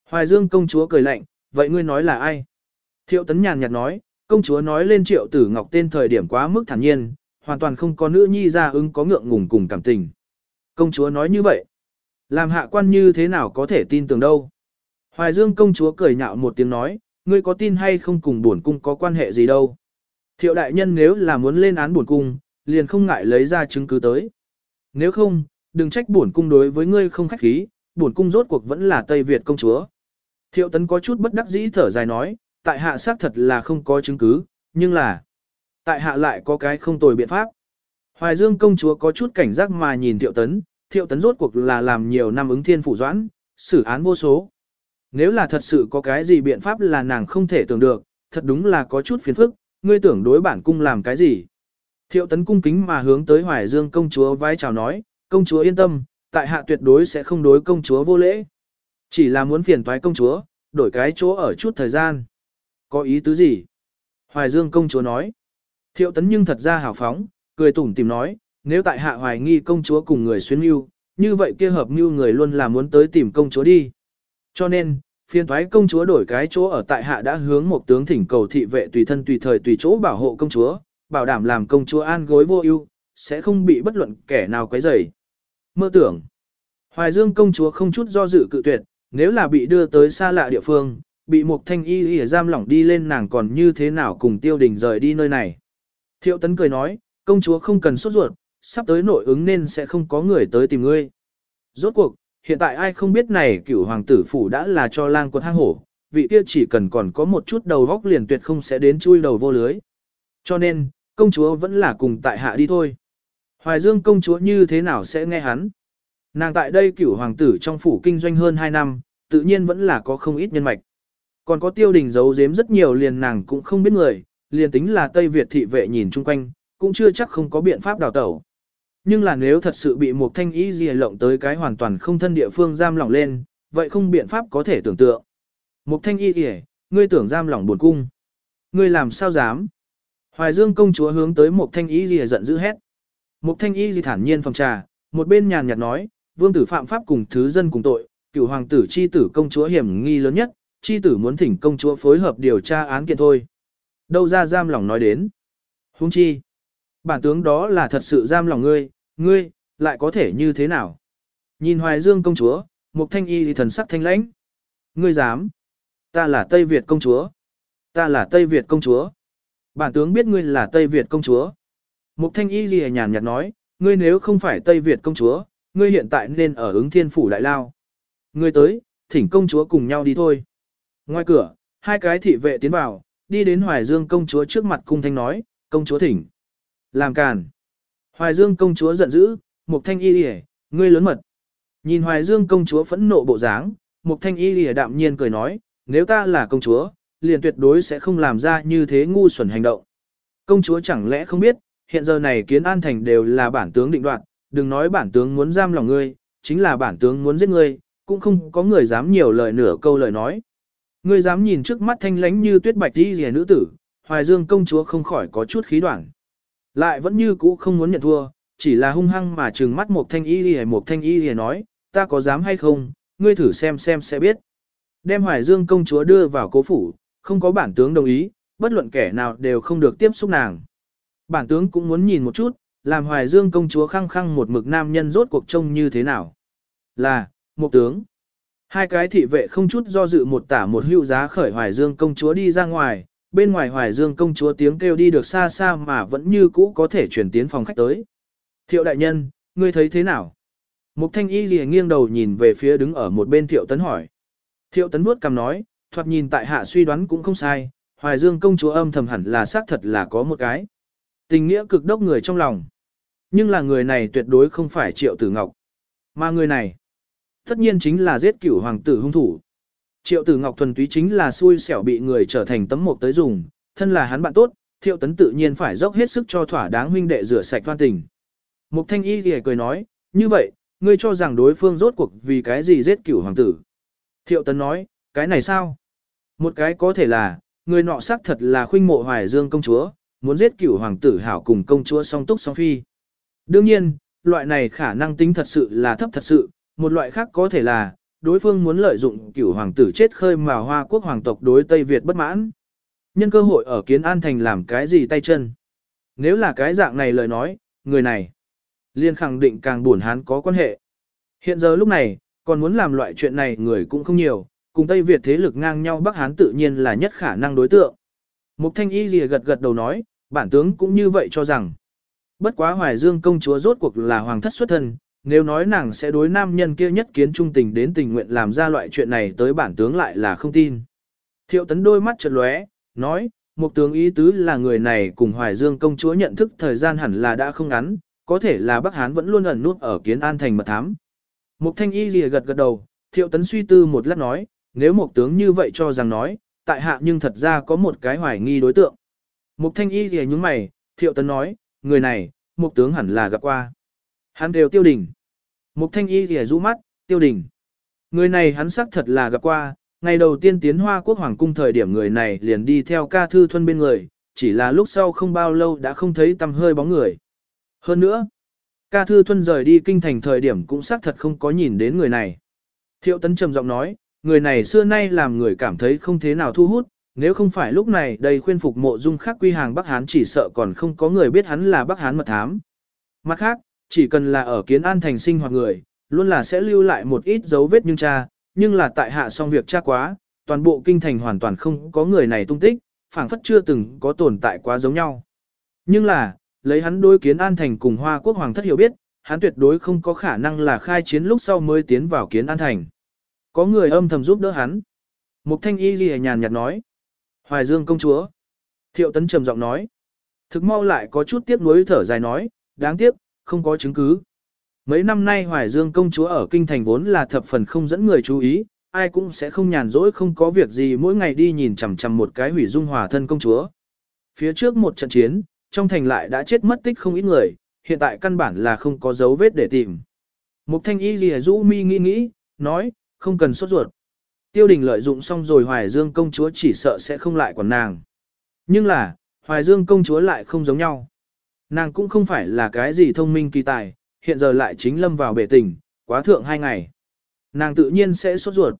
Hoài dương công chúa cười lạnh, vậy ngươi nói là ai? Thiệu tấn nhàn nhạt nói, công chúa nói lên triệu tử ngọc tên thời điểm quá mức thản nhiên, hoàn toàn không có nữ nhi ra ứng có ngượng ngùng cùng cảm tình. Công chúa nói như vậy. Làm hạ quan như thế nào có thể tin tưởng đâu. Hoài Dương công chúa cười nhạo một tiếng nói, ngươi có tin hay không cùng buồn cung có quan hệ gì đâu. Thiệu đại nhân nếu là muốn lên án buồn cung, liền không ngại lấy ra chứng cứ tới. Nếu không, đừng trách buồn cung đối với ngươi không khách khí, buồn cung rốt cuộc vẫn là Tây Việt công chúa. Thiệu tấn có chút bất đắc dĩ thở dài nói, tại hạ xác thật là không có chứng cứ, nhưng là, tại hạ lại có cái không tồi biện pháp. Hoài Dương công chúa có chút cảnh giác mà nhìn thiệu tấn, thiệu tấn rốt cuộc là làm nhiều năm ứng thiên phủ doãn, xử án vô số. Nếu là thật sự có cái gì biện pháp là nàng không thể tưởng được, thật đúng là có chút phiền phức, ngươi tưởng đối bản cung làm cái gì. Thiệu tấn cung kính mà hướng tới Hoài Dương công chúa vai chào nói, công chúa yên tâm, tại hạ tuyệt đối sẽ không đối công chúa vô lễ. Chỉ là muốn phiền toái công chúa, đổi cái chỗ ở chút thời gian. Có ý tứ gì? Hoài Dương công chúa nói. Thiệu tấn nhưng thật ra hào phóng, cười tủm tìm nói, nếu tại hạ hoài nghi công chúa cùng người xuyên mưu, như vậy kia hợp mưu người luôn là muốn tới tìm công chúa đi. Cho nên, phiên thoái công chúa đổi cái chỗ ở tại hạ đã hướng một tướng thỉnh cầu thị vệ tùy thân tùy thời tùy chỗ bảo hộ công chúa, bảo đảm làm công chúa an gối vô ưu, sẽ không bị bất luận kẻ nào quấy rầy. Mơ tưởng, Hoài Dương công chúa không chút do dự cự tuyệt, nếu là bị đưa tới xa lạ địa phương, bị một thanh y y giam lỏng đi lên nàng còn như thế nào cùng tiêu đình rời đi nơi này. Thiệu tấn cười nói, công chúa không cần sốt ruột, sắp tới nội ứng nên sẽ không có người tới tìm ngươi. Rốt cuộc, hiện tại ai không biết này cửu hoàng tử phủ đã là cho lang quật hang hổ, vị kia chỉ cần còn có một chút đầu góc liền tuyệt không sẽ đến chui đầu vô lưới. Cho nên, công chúa vẫn là cùng tại hạ đi thôi. Hoài Dương công chúa như thế nào sẽ nghe hắn? Nàng tại đây cửu hoàng tử trong phủ kinh doanh hơn 2 năm, tự nhiên vẫn là có không ít nhân mạch. Còn có tiêu đình giấu giếm rất nhiều liền nàng cũng không biết người, liền tính là Tây Việt thị vệ nhìn chung quanh, cũng chưa chắc không có biện pháp đào tẩu. Nhưng là nếu thật sự bị một thanh ý gì lộng tới cái hoàn toàn không thân địa phương giam lỏng lên, vậy không biện pháp có thể tưởng tượng. Một thanh y kìa, ngươi tưởng giam lỏng buồn cung. Ngươi làm sao dám? Hoài Dương công chúa hướng tới một thanh y gì giận dữ hét. Một thanh y gì thản nhiên phòng trà, một bên nhàn nhạt nói, vương tử phạm pháp cùng thứ dân cùng tội, cựu hoàng tử chi tử công chúa hiểm nghi lớn nhất, chi tử muốn thỉnh công chúa phối hợp điều tra án kiện thôi. Đâu ra giam lòng nói đến. Huống chi. Bản tướng đó là thật sự giam lòng ngươi, ngươi, lại có thể như thế nào? Nhìn hoài dương công chúa, Mục thanh y thì thần sắc thanh lãnh. Ngươi dám. Ta là Tây Việt công chúa. Ta là Tây Việt công chúa. Bản tướng biết ngươi là Tây Việt công chúa. Mục thanh y lìa nhàn nhạt nói, ngươi nếu không phải Tây Việt công chúa, ngươi hiện tại nên ở ứng thiên phủ đại lao. Ngươi tới, thỉnh công chúa cùng nhau đi thôi. Ngoài cửa, hai cái thị vệ tiến vào, đi đến Hoài Dương công chúa trước mặt cung thanh nói, công chúa thỉnh. Làm càn. Hoài Dương công chúa giận dữ, Mục thanh y lìa, ngươi lớn mật. Nhìn Hoài Dương công chúa phẫn nộ bộ dáng, Mục thanh y lìa đạm nhiên cười nói, nếu ta là công chúa, liền tuyệt đối sẽ không làm ra như thế ngu xuẩn hành động. Công chúa chẳng lẽ không biết, hiện giờ này kiến an thành đều là bản tướng định đoạt, đừng nói bản tướng muốn giam lòng ngươi, chính là bản tướng muốn giết ngươi, cũng không có người dám nhiều lời nửa câu lời nói. Ngươi dám nhìn trước mắt thanh lánh như tuyết bạch đi rìa nữ tử, hoài dương công chúa không khỏi có chút khí đoạn. Lại vẫn như cũ không muốn nhận thua, chỉ là hung hăng mà trừng mắt một thanh y rìa một thanh y rìa nói, ta có dám hay không, ngươi thử xem xem sẽ biết. Đem hoài dương công chúa đưa vào cố phủ, không có bản tướng đồng ý, bất luận kẻ nào đều không được tiếp xúc nàng. Bản tướng cũng muốn nhìn một chút, làm hoài dương công chúa khăng khăng một mực nam nhân rốt cuộc trông như thế nào. Là, một tướng. Hai cái thị vệ không chút do dự một tả một hữu giá khởi hoài dương công chúa đi ra ngoài, bên ngoài hoài dương công chúa tiếng kêu đi được xa xa mà vẫn như cũ có thể chuyển tiến phòng khách tới. Thiệu đại nhân, ngươi thấy thế nào? Mục thanh y lìa nghiêng đầu nhìn về phía đứng ở một bên thiệu tấn hỏi. Thiệu tấn vuốt cằm nói, thoạt nhìn tại hạ suy đoán cũng không sai, hoài dương công chúa âm thầm hẳn là xác thật là có một cái. Tình nghĩa cực đốc người trong lòng. Nhưng là người này tuyệt đối không phải triệu tử ngọc. Mà người này, tất nhiên chính là giết cửu hoàng tử hung thủ. Triệu tử ngọc thuần túy chính là xui xẻo bị người trở thành tấm mộc tới dùng, thân là hắn bạn tốt, thiệu tấn tự nhiên phải dốc hết sức cho thỏa đáng huynh đệ rửa sạch toan tình. Mục thanh y thì cười nói, như vậy, ngươi cho rằng đối phương rốt cuộc vì cái gì giết cửu hoàng tử. Thiệu tấn nói, cái này sao? Một cái có thể là, người nọ xác thật là khuynh mộ hoài dương công chúa, muốn giết cửu hoàng tử hảo cùng công chúa song túc song phi. Đương nhiên, loại này khả năng tính thật sự là thấp thật sự, một loại khác có thể là, đối phương muốn lợi dụng cửu hoàng tử chết khơi mà hoa quốc hoàng tộc đối Tây Việt bất mãn. Nhân cơ hội ở kiến an thành làm cái gì tay chân. Nếu là cái dạng này lời nói, người này, liên khẳng định càng buồn hán có quan hệ. Hiện giờ lúc này, còn muốn làm loại chuyện này người cũng không nhiều, cùng Tây Việt thế lực ngang nhau Bắc Hán tự nhiên là nhất khả năng đối tượng. Mục thanh y lìa gật gật đầu nói, bản tướng cũng như vậy cho rằng. Bất quá hoài dương công chúa rốt cuộc là hoàng thất xuất thân, nếu nói nàng sẽ đối nam nhân kia nhất kiến trung tình đến tình nguyện làm ra loại chuyện này tới bản tướng lại là không tin. Thiệu tấn đôi mắt chợt lóe, nói, một tướng ý tứ là người này cùng hoài dương công chúa nhận thức thời gian hẳn là đã không ngắn, có thể là Bắc Hán vẫn luôn ẩn nút ở kiến an thành mật thám. Mục thanh y lìa gật gật đầu, thiệu tấn suy tư một lát nói, nếu một tướng như vậy cho rằng nói, tại hạ nhưng thật ra có một cái hoài nghi đối tượng. Mục thanh y lìa nhúng mày, thiệu tấn nói, người này, một tướng hẳn là gặp qua. Hắn đều tiêu đỉnh. Mục thanh y thì rũ mắt, tiêu đỉnh. Người này hắn xác thật là gặp qua, ngày đầu tiên tiến hoa quốc hoàng cung thời điểm người này liền đi theo ca thư thuân bên người, chỉ là lúc sau không bao lâu đã không thấy tăm hơi bóng người. Hơn nữa, ca thư thuân rời đi kinh thành thời điểm cũng xác thật không có nhìn đến người này. Thiệu tấn trầm giọng nói, người này xưa nay làm người cảm thấy không thế nào thu hút, nếu không phải lúc này đây khuyên phục mộ dung khác quy hàng Bắc Hán chỉ sợ còn không có người biết hắn là Bắc Hán mật thám. Mặt khác, chỉ cần là ở kiến an thành sinh hoạt người, luôn là sẽ lưu lại một ít dấu vết nhưng cha, nhưng là tại hạ xong việc cha quá, toàn bộ kinh thành hoàn toàn không có người này tung tích, phảng phất chưa từng có tồn tại quá giống nhau. Nhưng là, lấy hắn đối kiến an thành cùng hoa quốc hoàng thất hiểu biết, hắn tuyệt đối không có khả năng là khai chiến lúc sau mới tiến vào kiến an thành. Có người âm thầm giúp đỡ hắn. Mục thanh y ghi nhàn nhạt nói. Hoài Dương công chúa. Thiệu tấn trầm giọng nói. Thực mau lại có chút tiếc nuối thở dài nói, đáng tiếc, không có chứng cứ. Mấy năm nay Hoài Dương công chúa ở kinh thành vốn là thập phần không dẫn người chú ý, ai cũng sẽ không nhàn rỗi không có việc gì mỗi ngày đi nhìn chằm chằm một cái hủy dung hòa thân công chúa. Phía trước một trận chiến, trong thành lại đã chết mất tích không ít người, hiện tại căn bản là không có dấu vết để tìm. Mục thanh y lìa rũ mi nghĩ nghĩ, nói, không cần sốt ruột. Tiêu đình lợi dụng xong rồi Hoài Dương công chúa chỉ sợ sẽ không lại quản nàng. Nhưng là, Hoài Dương công chúa lại không giống nhau. Nàng cũng không phải là cái gì thông minh kỳ tài, hiện giờ lại chính lâm vào bể tình, quá thượng hai ngày. Nàng tự nhiên sẽ sốt ruột.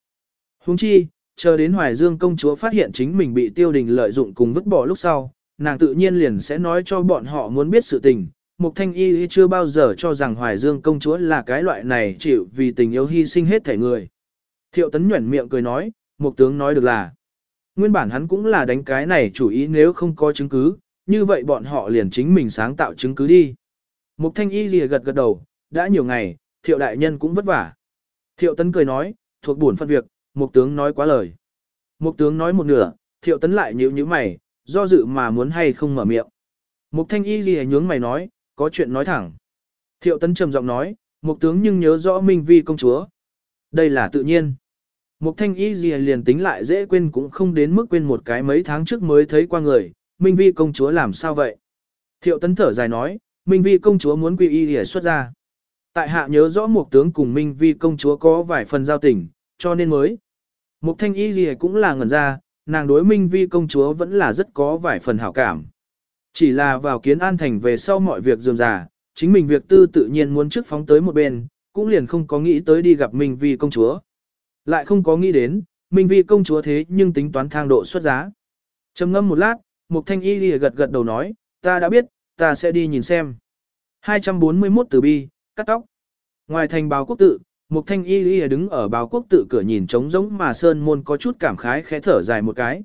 Huống chi, chờ đến Hoài Dương công chúa phát hiện chính mình bị tiêu đình lợi dụng cùng vứt bỏ lúc sau, nàng tự nhiên liền sẽ nói cho bọn họ muốn biết sự tình. Mục Thanh Y chưa bao giờ cho rằng Hoài Dương công chúa là cái loại này chịu vì tình yêu hy sinh hết thể người. Thiệu tấn nhuẩn miệng cười nói, Mục tướng nói được là. Nguyên bản hắn cũng là đánh cái này chủ ý nếu không có chứng cứ, như vậy bọn họ liền chính mình sáng tạo chứng cứ đi. Mục Thanh Y lìa gật gật đầu, đã nhiều ngày, thiệu đại nhân cũng vất vả. Thiệu tấn cười nói, thuộc buồn phân việc, Mục tướng nói quá lời. Mục tướng nói một nửa, thiệu tấn lại nhíu nhíu mày, do dự mà muốn hay không mở miệng. Mục thanh y lìa nhướng mày nói, có chuyện nói thẳng. Thiệu tấn trầm giọng nói, mục tướng nhưng nhớ rõ Minh Vi công chúa. Đây là tự nhiên. Mục thanh y gì liền tính lại dễ quên cũng không đến mức quên một cái mấy tháng trước mới thấy qua người, Minh Vi công chúa làm sao vậy? Thiệu tấn thở dài nói, Minh Vi công chúa muốn quy y để xuất ra. Tại hạ nhớ rõ mục tướng cùng Minh Vi công chúa có vài phần giao tình, cho nên mới. Mục thanh y gì cũng là ngẩn ra, nàng đối minh vi công chúa vẫn là rất có vài phần hảo cảm. Chỉ là vào kiến an thành về sau mọi việc dườm già, chính mình việc tư tự nhiên muốn trước phóng tới một bên, cũng liền không có nghĩ tới đi gặp minh vi công chúa. Lại không có nghĩ đến, minh vi công chúa thế nhưng tính toán thang độ xuất giá. trầm ngâm một lát, mục thanh y lìa gật gật đầu nói, ta đã biết, ta sẽ đi nhìn xem. 241 từ bi, cắt tóc. Ngoài thành báo quốc tự, Mục thanh y lìa đứng ở báo quốc tự cửa nhìn trống rỗng mà sơn môn có chút cảm khái khẽ thở dài một cái.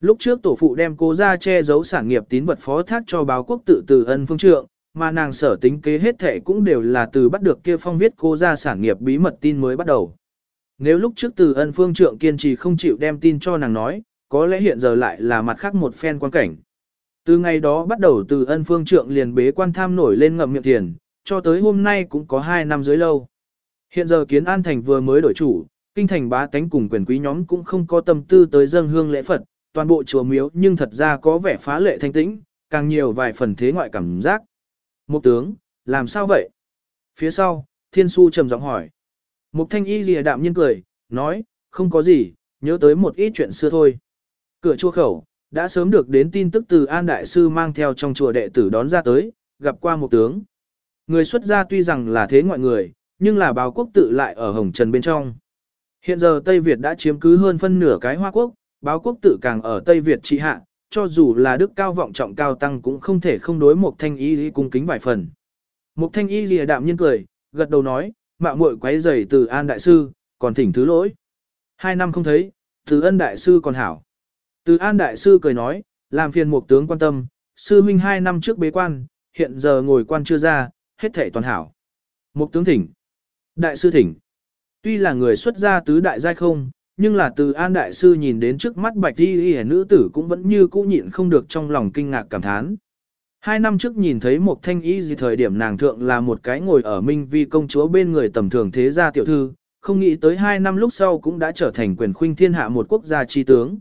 Lúc trước tổ phụ đem cô ra che giấu sản nghiệp tín vật phó thác cho báo quốc tự từ ân phương trượng, mà nàng sở tính kế hết thể cũng đều là từ bắt được kia phong viết cô ra sản nghiệp bí mật tin mới bắt đầu. Nếu lúc trước từ ân phương trượng kiên trì không chịu đem tin cho nàng nói, có lẽ hiện giờ lại là mặt khác một phen quan cảnh. Từ ngày đó bắt đầu từ ân phương trượng liền bế quan tham nổi lên ngậm miệng tiền, cho tới hôm nay cũng có 2 năm dưới lâu. Hiện giờ kiến an thành vừa mới đổi chủ, kinh thành bá tánh cùng quyền quý nhóm cũng không có tâm tư tới dâng hương lễ Phật, toàn bộ chùa miếu nhưng thật ra có vẻ phá lệ thanh tĩnh, càng nhiều vài phần thế ngoại cảm giác. Mục tướng, làm sao vậy? Phía sau, thiên su trầm giọng hỏi. Mục thanh y lìa đạm nhiên cười, nói, không có gì, nhớ tới một ít chuyện xưa thôi. Cửa chùa khẩu, đã sớm được đến tin tức từ An Đại Sư mang theo trong chùa đệ tử đón ra tới, gặp qua một tướng. Người xuất gia tuy rằng là thế ngoại người, nhưng là báo quốc tự lại ở Hồng Trần bên trong. Hiện giờ Tây Việt đã chiếm cứ hơn phân nửa cái Hoa Quốc, báo quốc tự càng ở Tây Việt trị hạ, cho dù là đức cao vọng trọng cao tăng cũng không thể không đối một thanh y lý cung kính vài phần. Một thanh y lìa đạm nhiên cười, gật đầu nói, mạo muội quấy rầy từ an đại sư, còn thỉnh thứ lỗi. Hai năm không thấy, từ ân đại sư còn hảo. Từ an đại sư cười nói, làm phiền một tướng quan tâm, sư huynh hai năm trước bế quan, hiện giờ ngồi quan chưa ra, hết thể toàn hảo. Một tướng thỉnh. Đại sư thỉnh. Tuy là người xuất gia tứ đại giai không, nhưng là từ an đại sư nhìn đến trước mắt bạch đi hề nữ tử cũng vẫn như cũ nhịn không được trong lòng kinh ngạc cảm thán. Hai năm trước nhìn thấy một thanh y gì thời điểm nàng thượng là một cái ngồi ở minh vi công chúa bên người tầm thường thế gia tiểu thư, không nghĩ tới hai năm lúc sau cũng đã trở thành quyền khuynh thiên hạ một quốc gia chi tướng.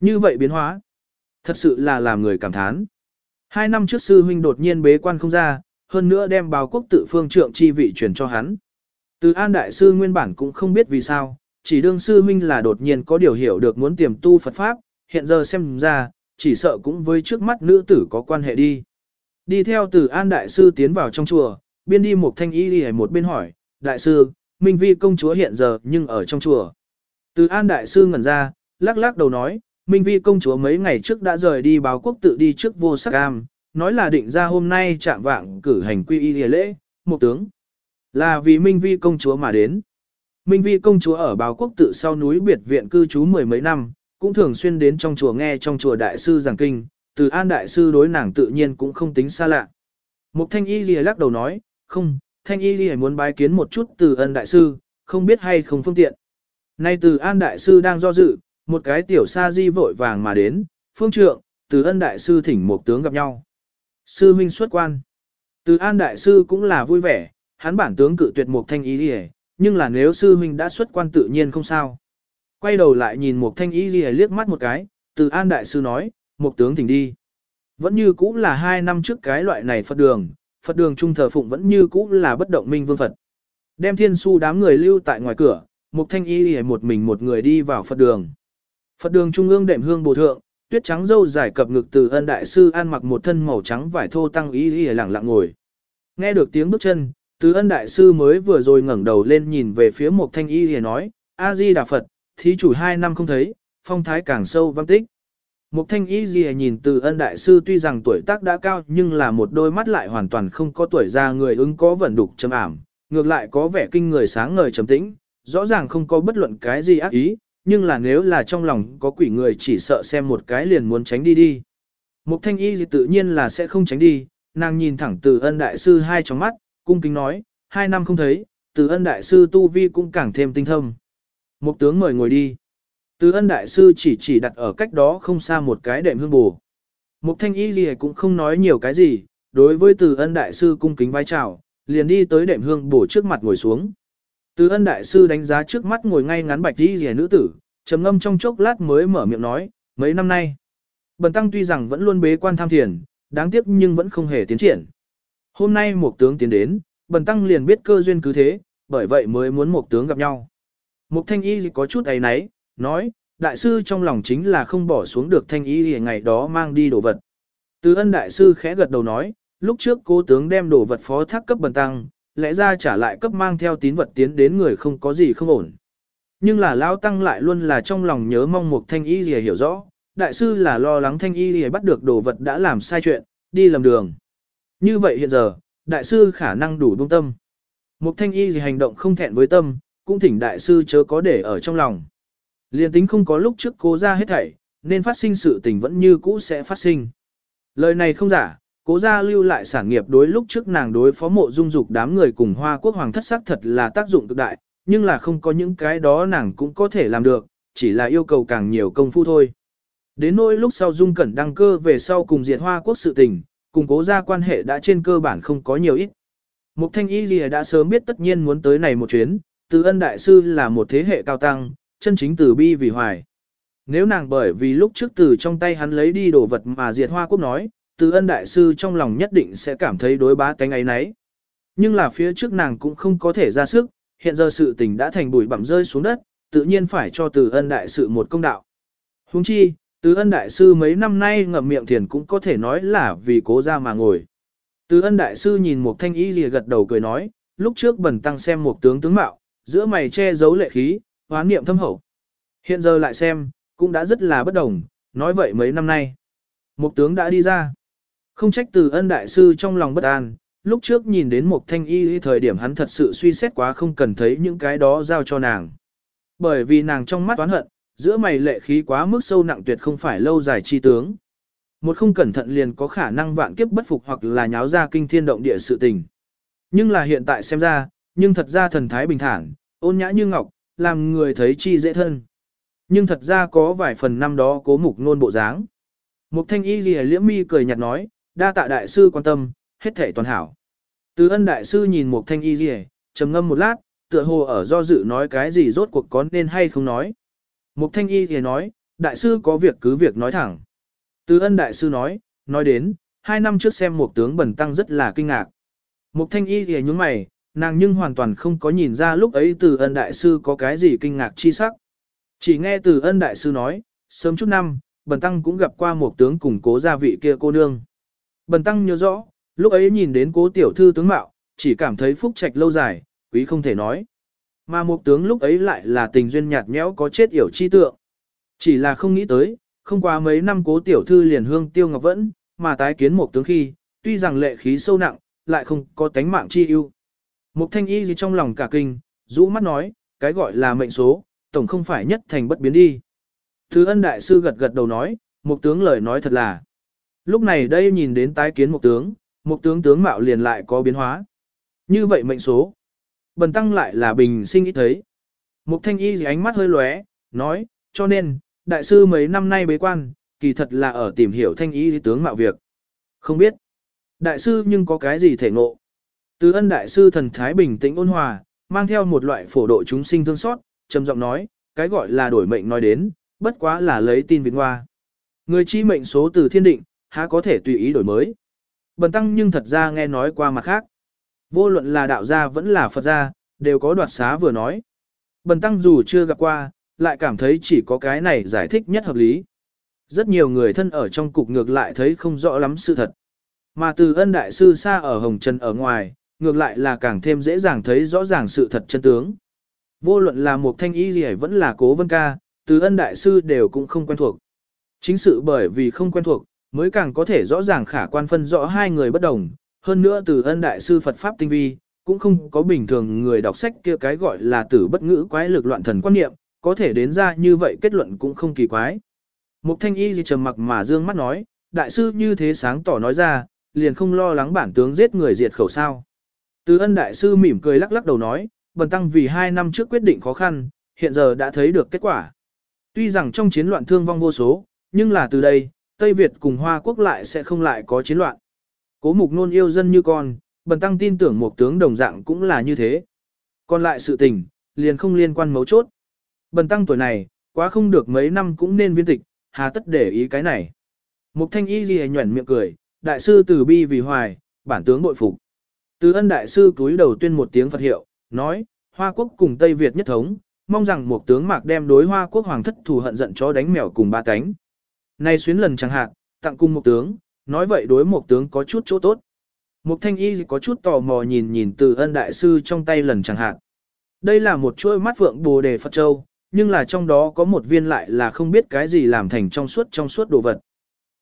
Như vậy biến hóa, thật sự là làm người cảm thán. Hai năm trước sư huynh đột nhiên bế quan không ra, hơn nữa đem báo quốc tự phương trượng chi vị truyền cho hắn. Từ An Đại Sư nguyên bản cũng không biết vì sao, chỉ đương sư huynh là đột nhiên có điều hiểu được muốn tiềm tu Phật Pháp, hiện giờ xem ra, chỉ sợ cũng với trước mắt nữ tử có quan hệ đi. Đi theo từ An Đại Sư tiến vào trong chùa, biên đi một thanh y đi một bên hỏi, Đại Sư, Minh Vi công chúa hiện giờ nhưng ở trong chùa. Từ An Đại Sư ngẩn ra, lắc lắc đầu nói, Minh Vi công chúa mấy ngày trước đã rời đi báo quốc tự đi trước vô sắc cam, nói là định ra hôm nay chạm vạng cử hành quy y lễ, một tướng. Là vì Minh Vi công chúa mà đến. Minh Vi công chúa ở báo quốc tự sau núi biệt viện cư trú mười mấy năm, cũng thường xuyên đến trong chùa nghe trong chùa đại sư giảng kinh, từ an đại sư đối nàng tự nhiên cũng không tính xa lạ. Mục thanh y lìa lắc đầu nói, không, thanh y lìa muốn bái kiến một chút từ ân đại sư, không biết hay không phương tiện. Nay từ an đại sư đang do dự, một cái tiểu sa di vội vàng mà đến, phương trượng, từ ân đại sư thỉnh một tướng gặp nhau. Sư huynh xuất quan. Từ an đại sư cũng là vui vẻ, hắn bản tướng cự tuyệt một thanh ý đi nhưng là nếu sư huynh đã xuất quan tự nhiên không sao. Quay đầu lại nhìn một thanh ý đi liếc mắt một cái, từ an đại sư nói, một tướng thỉnh đi. Vẫn như cũ là hai năm trước cái loại này Phật đường, Phật đường trung thờ phụng vẫn như cũ là bất động minh vương Phật. Đem thiên su đám người lưu tại ngoài cửa, một thanh y lìa một mình một người đi vào Phật đường. Phật đường trung ương đệm hương bồ thượng, tuyết trắng dâu dài cập ngực từ ân đại sư an mặc một thân màu trắng vải thô tăng y lìa lẳng lặng ngồi. Nghe được tiếng bước chân, Từ ân đại sư mới vừa rồi ngẩng đầu lên nhìn về phía một thanh y thì nói, A-di Đà Phật, thí chủ hai năm không thấy, phong thái càng sâu văng tích. Một thanh y gì nhìn từ ân đại sư tuy rằng tuổi tác đã cao nhưng là một đôi mắt lại hoàn toàn không có tuổi già người ứng có vẩn đục trầm ảm, ngược lại có vẻ kinh người sáng ngời trầm tĩnh, rõ ràng không có bất luận cái gì ác ý, nhưng là nếu là trong lòng có quỷ người chỉ sợ xem một cái liền muốn tránh đi đi. Mục thanh y thì tự nhiên là sẽ không tránh đi, nàng nhìn thẳng từ ân đại sư hai trong mắt, cung kính nói, hai năm không thấy, từ ân đại sư tu vi cũng càng thêm tinh thâm. Mục tướng mời ngồi đi. Từ ân đại sư chỉ chỉ đặt ở cách đó không xa một cái đệm hương bù. Mục thanh y gì cũng không nói nhiều cái gì, đối với từ ân đại sư cung kính vai chào, liền đi tới đệm hương bổ trước mặt ngồi xuống. Từ ân đại sư đánh giá trước mắt ngồi ngay ngắn bạch đi rìa nữ tử, trầm ngâm trong chốc lát mới mở miệng nói, mấy năm nay. Bần tăng tuy rằng vẫn luôn bế quan tham thiền, đáng tiếc nhưng vẫn không hề tiến triển. Hôm nay một tướng tiến đến, bần tăng liền biết cơ duyên cứ thế, bởi vậy mới muốn một tướng gặp nhau. Mục thanh y có chút ấy náy, nói, đại sư trong lòng chính là không bỏ xuống được thanh y ngày đó mang đi đồ vật. Từ ân đại sư khẽ gật đầu nói, lúc trước cố tướng đem đồ vật phó thác cấp bần tăng, lẽ ra trả lại cấp mang theo tín vật tiến đến người không có gì không ổn. Nhưng là lão tăng lại luôn là trong lòng nhớ mong một thanh y gì hiểu rõ, đại sư là lo lắng thanh y gì bắt được đồ vật đã làm sai chuyện, đi lầm đường. Như vậy hiện giờ, đại sư khả năng đủ buông tâm. Một thanh y gì hành động không thẹn với tâm, cũng thỉnh đại sư chớ có để ở trong lòng. Liên tính không có lúc trước cố ra hết thảy, nên phát sinh sự tình vẫn như cũ sẽ phát sinh. Lời này không giả, cố gia lưu lại sản nghiệp đối lúc trước nàng đối phó mộ dung dục đám người cùng hoa quốc hoàng thất sắc thật là tác dụng cực đại, nhưng là không có những cái đó nàng cũng có thể làm được, chỉ là yêu cầu càng nhiều công phu thôi. Đến nỗi lúc sau dung cẩn đăng cơ về sau cùng diệt hoa quốc sự tình, cùng cố gia quan hệ đã trên cơ bản không có nhiều ít. Mục thanh y lìa đã sớm biết tất nhiên muốn tới này một chuyến, từ ân đại sư là một thế hệ cao tăng, chân chính từ bi vì hoài. Nếu nàng bởi vì lúc trước từ trong tay hắn lấy đi đồ vật mà diệt hoa quốc nói, từ ân đại sư trong lòng nhất định sẽ cảm thấy đối bá tánh ấy nấy. Nhưng là phía trước nàng cũng không có thể ra sức, hiện giờ sự tình đã thành bụi bặm rơi xuống đất, tự nhiên phải cho từ ân đại Sư một công đạo. Huống chi, từ ân đại sư mấy năm nay ngậm miệng thiền cũng có thể nói là vì cố ra mà ngồi. Từ ân đại sư nhìn một thanh y lìa gật đầu cười nói, lúc trước bần tăng xem một tướng tướng mạo, giữa mày che giấu lệ khí, hoán niệm thâm hậu. Hiện giờ lại xem, cũng đã rất là bất đồng, nói vậy mấy năm nay. Một tướng đã đi ra. Không trách từ ân đại sư trong lòng bất an, lúc trước nhìn đến một thanh y thời điểm hắn thật sự suy xét quá không cần thấy những cái đó giao cho nàng. Bởi vì nàng trong mắt toán hận, giữa mày lệ khí quá mức sâu nặng tuyệt không phải lâu dài chi tướng. Một không cẩn thận liền có khả năng vạn kiếp bất phục hoặc là nháo ra kinh thiên động địa sự tình. Nhưng là hiện tại xem ra, nhưng thật ra thần thái bình thản, ôn nhã như ngọc, làm người thấy chi dễ thân. Nhưng thật ra có vài phần năm đó cố mục nôn bộ dáng. Mục thanh y ghi liễm mi cười nhạt nói, đa tạ đại sư quan tâm, hết thể toàn hảo. Từ ân đại sư nhìn một thanh y gì trầm ngâm một lát, tựa hồ ở do dự nói cái gì rốt cuộc có nên hay không nói. Một thanh y thì nói, đại sư có việc cứ việc nói thẳng. Từ ân đại sư nói, nói đến, hai năm trước xem một tướng bẩn tăng rất là kinh ngạc. Một thanh y thì nhúng mày, nàng nhưng hoàn toàn không có nhìn ra lúc ấy từ ân đại sư có cái gì kinh ngạc chi sắc. Chỉ nghe từ ân đại sư nói, sớm chút năm, bẩn tăng cũng gặp qua một tướng cùng cố gia vị kia cô nương. Bần tăng nhớ rõ, lúc ấy nhìn đến cố tiểu thư tướng mạo, chỉ cảm thấy phúc trạch lâu dài, quý không thể nói. Mà một tướng lúc ấy lại là tình duyên nhạt nhẽo có chết yểu chi tượng. Chỉ là không nghĩ tới, không qua mấy năm cố tiểu thư liền hương tiêu ngọc vẫn, mà tái kiến một tướng khi, tuy rằng lệ khí sâu nặng, lại không có tánh mạng chi ưu. Một thanh y gì trong lòng cả kinh, rũ mắt nói, cái gọi là mệnh số, tổng không phải nhất thành bất biến đi. Thứ ân đại sư gật gật đầu nói, một tướng lời nói thật là. Lúc này đây nhìn đến tái kiến một tướng, một tướng tướng mạo liền lại có biến hóa. Như vậy mệnh số. Bần tăng lại là bình sinh ít thấy. Mục thanh y gì ánh mắt hơi lóe, nói, cho nên, đại sư mấy năm nay bế quan, kỳ thật là ở tìm hiểu thanh y tướng mạo việc. Không biết. Đại sư nhưng có cái gì thể ngộ. Từ ân đại sư thần thái bình tĩnh ôn hòa, mang theo một loại phổ độ chúng sinh thương xót, trầm giọng nói, cái gọi là đổi mệnh nói đến, bất quá là lấy tin Việt Hoa. Người chi mệnh số từ thiên định, há có thể tùy ý đổi mới. Bần tăng nhưng thật ra nghe nói qua mặt khác. Vô luận là đạo gia vẫn là Phật gia, đều có đoạt xá vừa nói. Bần tăng dù chưa gặp qua, lại cảm thấy chỉ có cái này giải thích nhất hợp lý. Rất nhiều người thân ở trong cục ngược lại thấy không rõ lắm sự thật. Mà từ ân đại sư xa ở Hồng Trần ở ngoài, ngược lại là càng thêm dễ dàng thấy rõ ràng sự thật chân tướng. Vô luận là một thanh y gì vẫn là cố vân ca, từ ân đại sư đều cũng không quen thuộc. Chính sự bởi vì không quen thuộc, mới càng có thể rõ ràng khả quan phân rõ hai người bất đồng. Hơn nữa từ ân đại sư Phật Pháp tinh vi, cũng không có bình thường người đọc sách kia cái gọi là tử bất ngữ quái lực loạn thần quan niệm, có thể đến ra như vậy kết luận cũng không kỳ quái. Mục thanh y gì trầm mặc mà dương mắt nói, đại sư như thế sáng tỏ nói ra, liền không lo lắng bản tướng giết người diệt khẩu sao. Từ ân đại sư mỉm cười lắc lắc đầu nói, bần tăng vì hai năm trước quyết định khó khăn, hiện giờ đã thấy được kết quả. Tuy rằng trong chiến loạn thương vong vô số, nhưng là từ đây, Tây Việt cùng Hoa Quốc lại sẽ không lại có chiến loạn. Cố mục nôn yêu dân như con, bần tăng tin tưởng một tướng đồng dạng cũng là như thế. Còn lại sự tình, liền không liên quan mấu chốt. Bần tăng tuổi này, quá không được mấy năm cũng nên viên tịch, hà tất để ý cái này. Mục thanh y ghi nhuẩn miệng cười, đại sư từ bi vì hoài, bản tướng bội phục. Từ ân đại sư túi đầu tuyên một tiếng Phật hiệu, nói, Hoa quốc cùng Tây Việt nhất thống, mong rằng một tướng mạc đem đối Hoa quốc hoàng thất thù hận giận chó đánh mèo cùng ba cánh. Nay xuyến lần chẳng hạn, tặng cung một tướng, nói vậy đối một tướng có chút chỗ tốt. Mục thanh y có chút tò mò nhìn nhìn từ ân đại sư trong tay lần chẳng hạn. Đây là một chuỗi mắt vượng bồ đề Phật Châu, nhưng là trong đó có một viên lại là không biết cái gì làm thành trong suốt trong suốt đồ vật.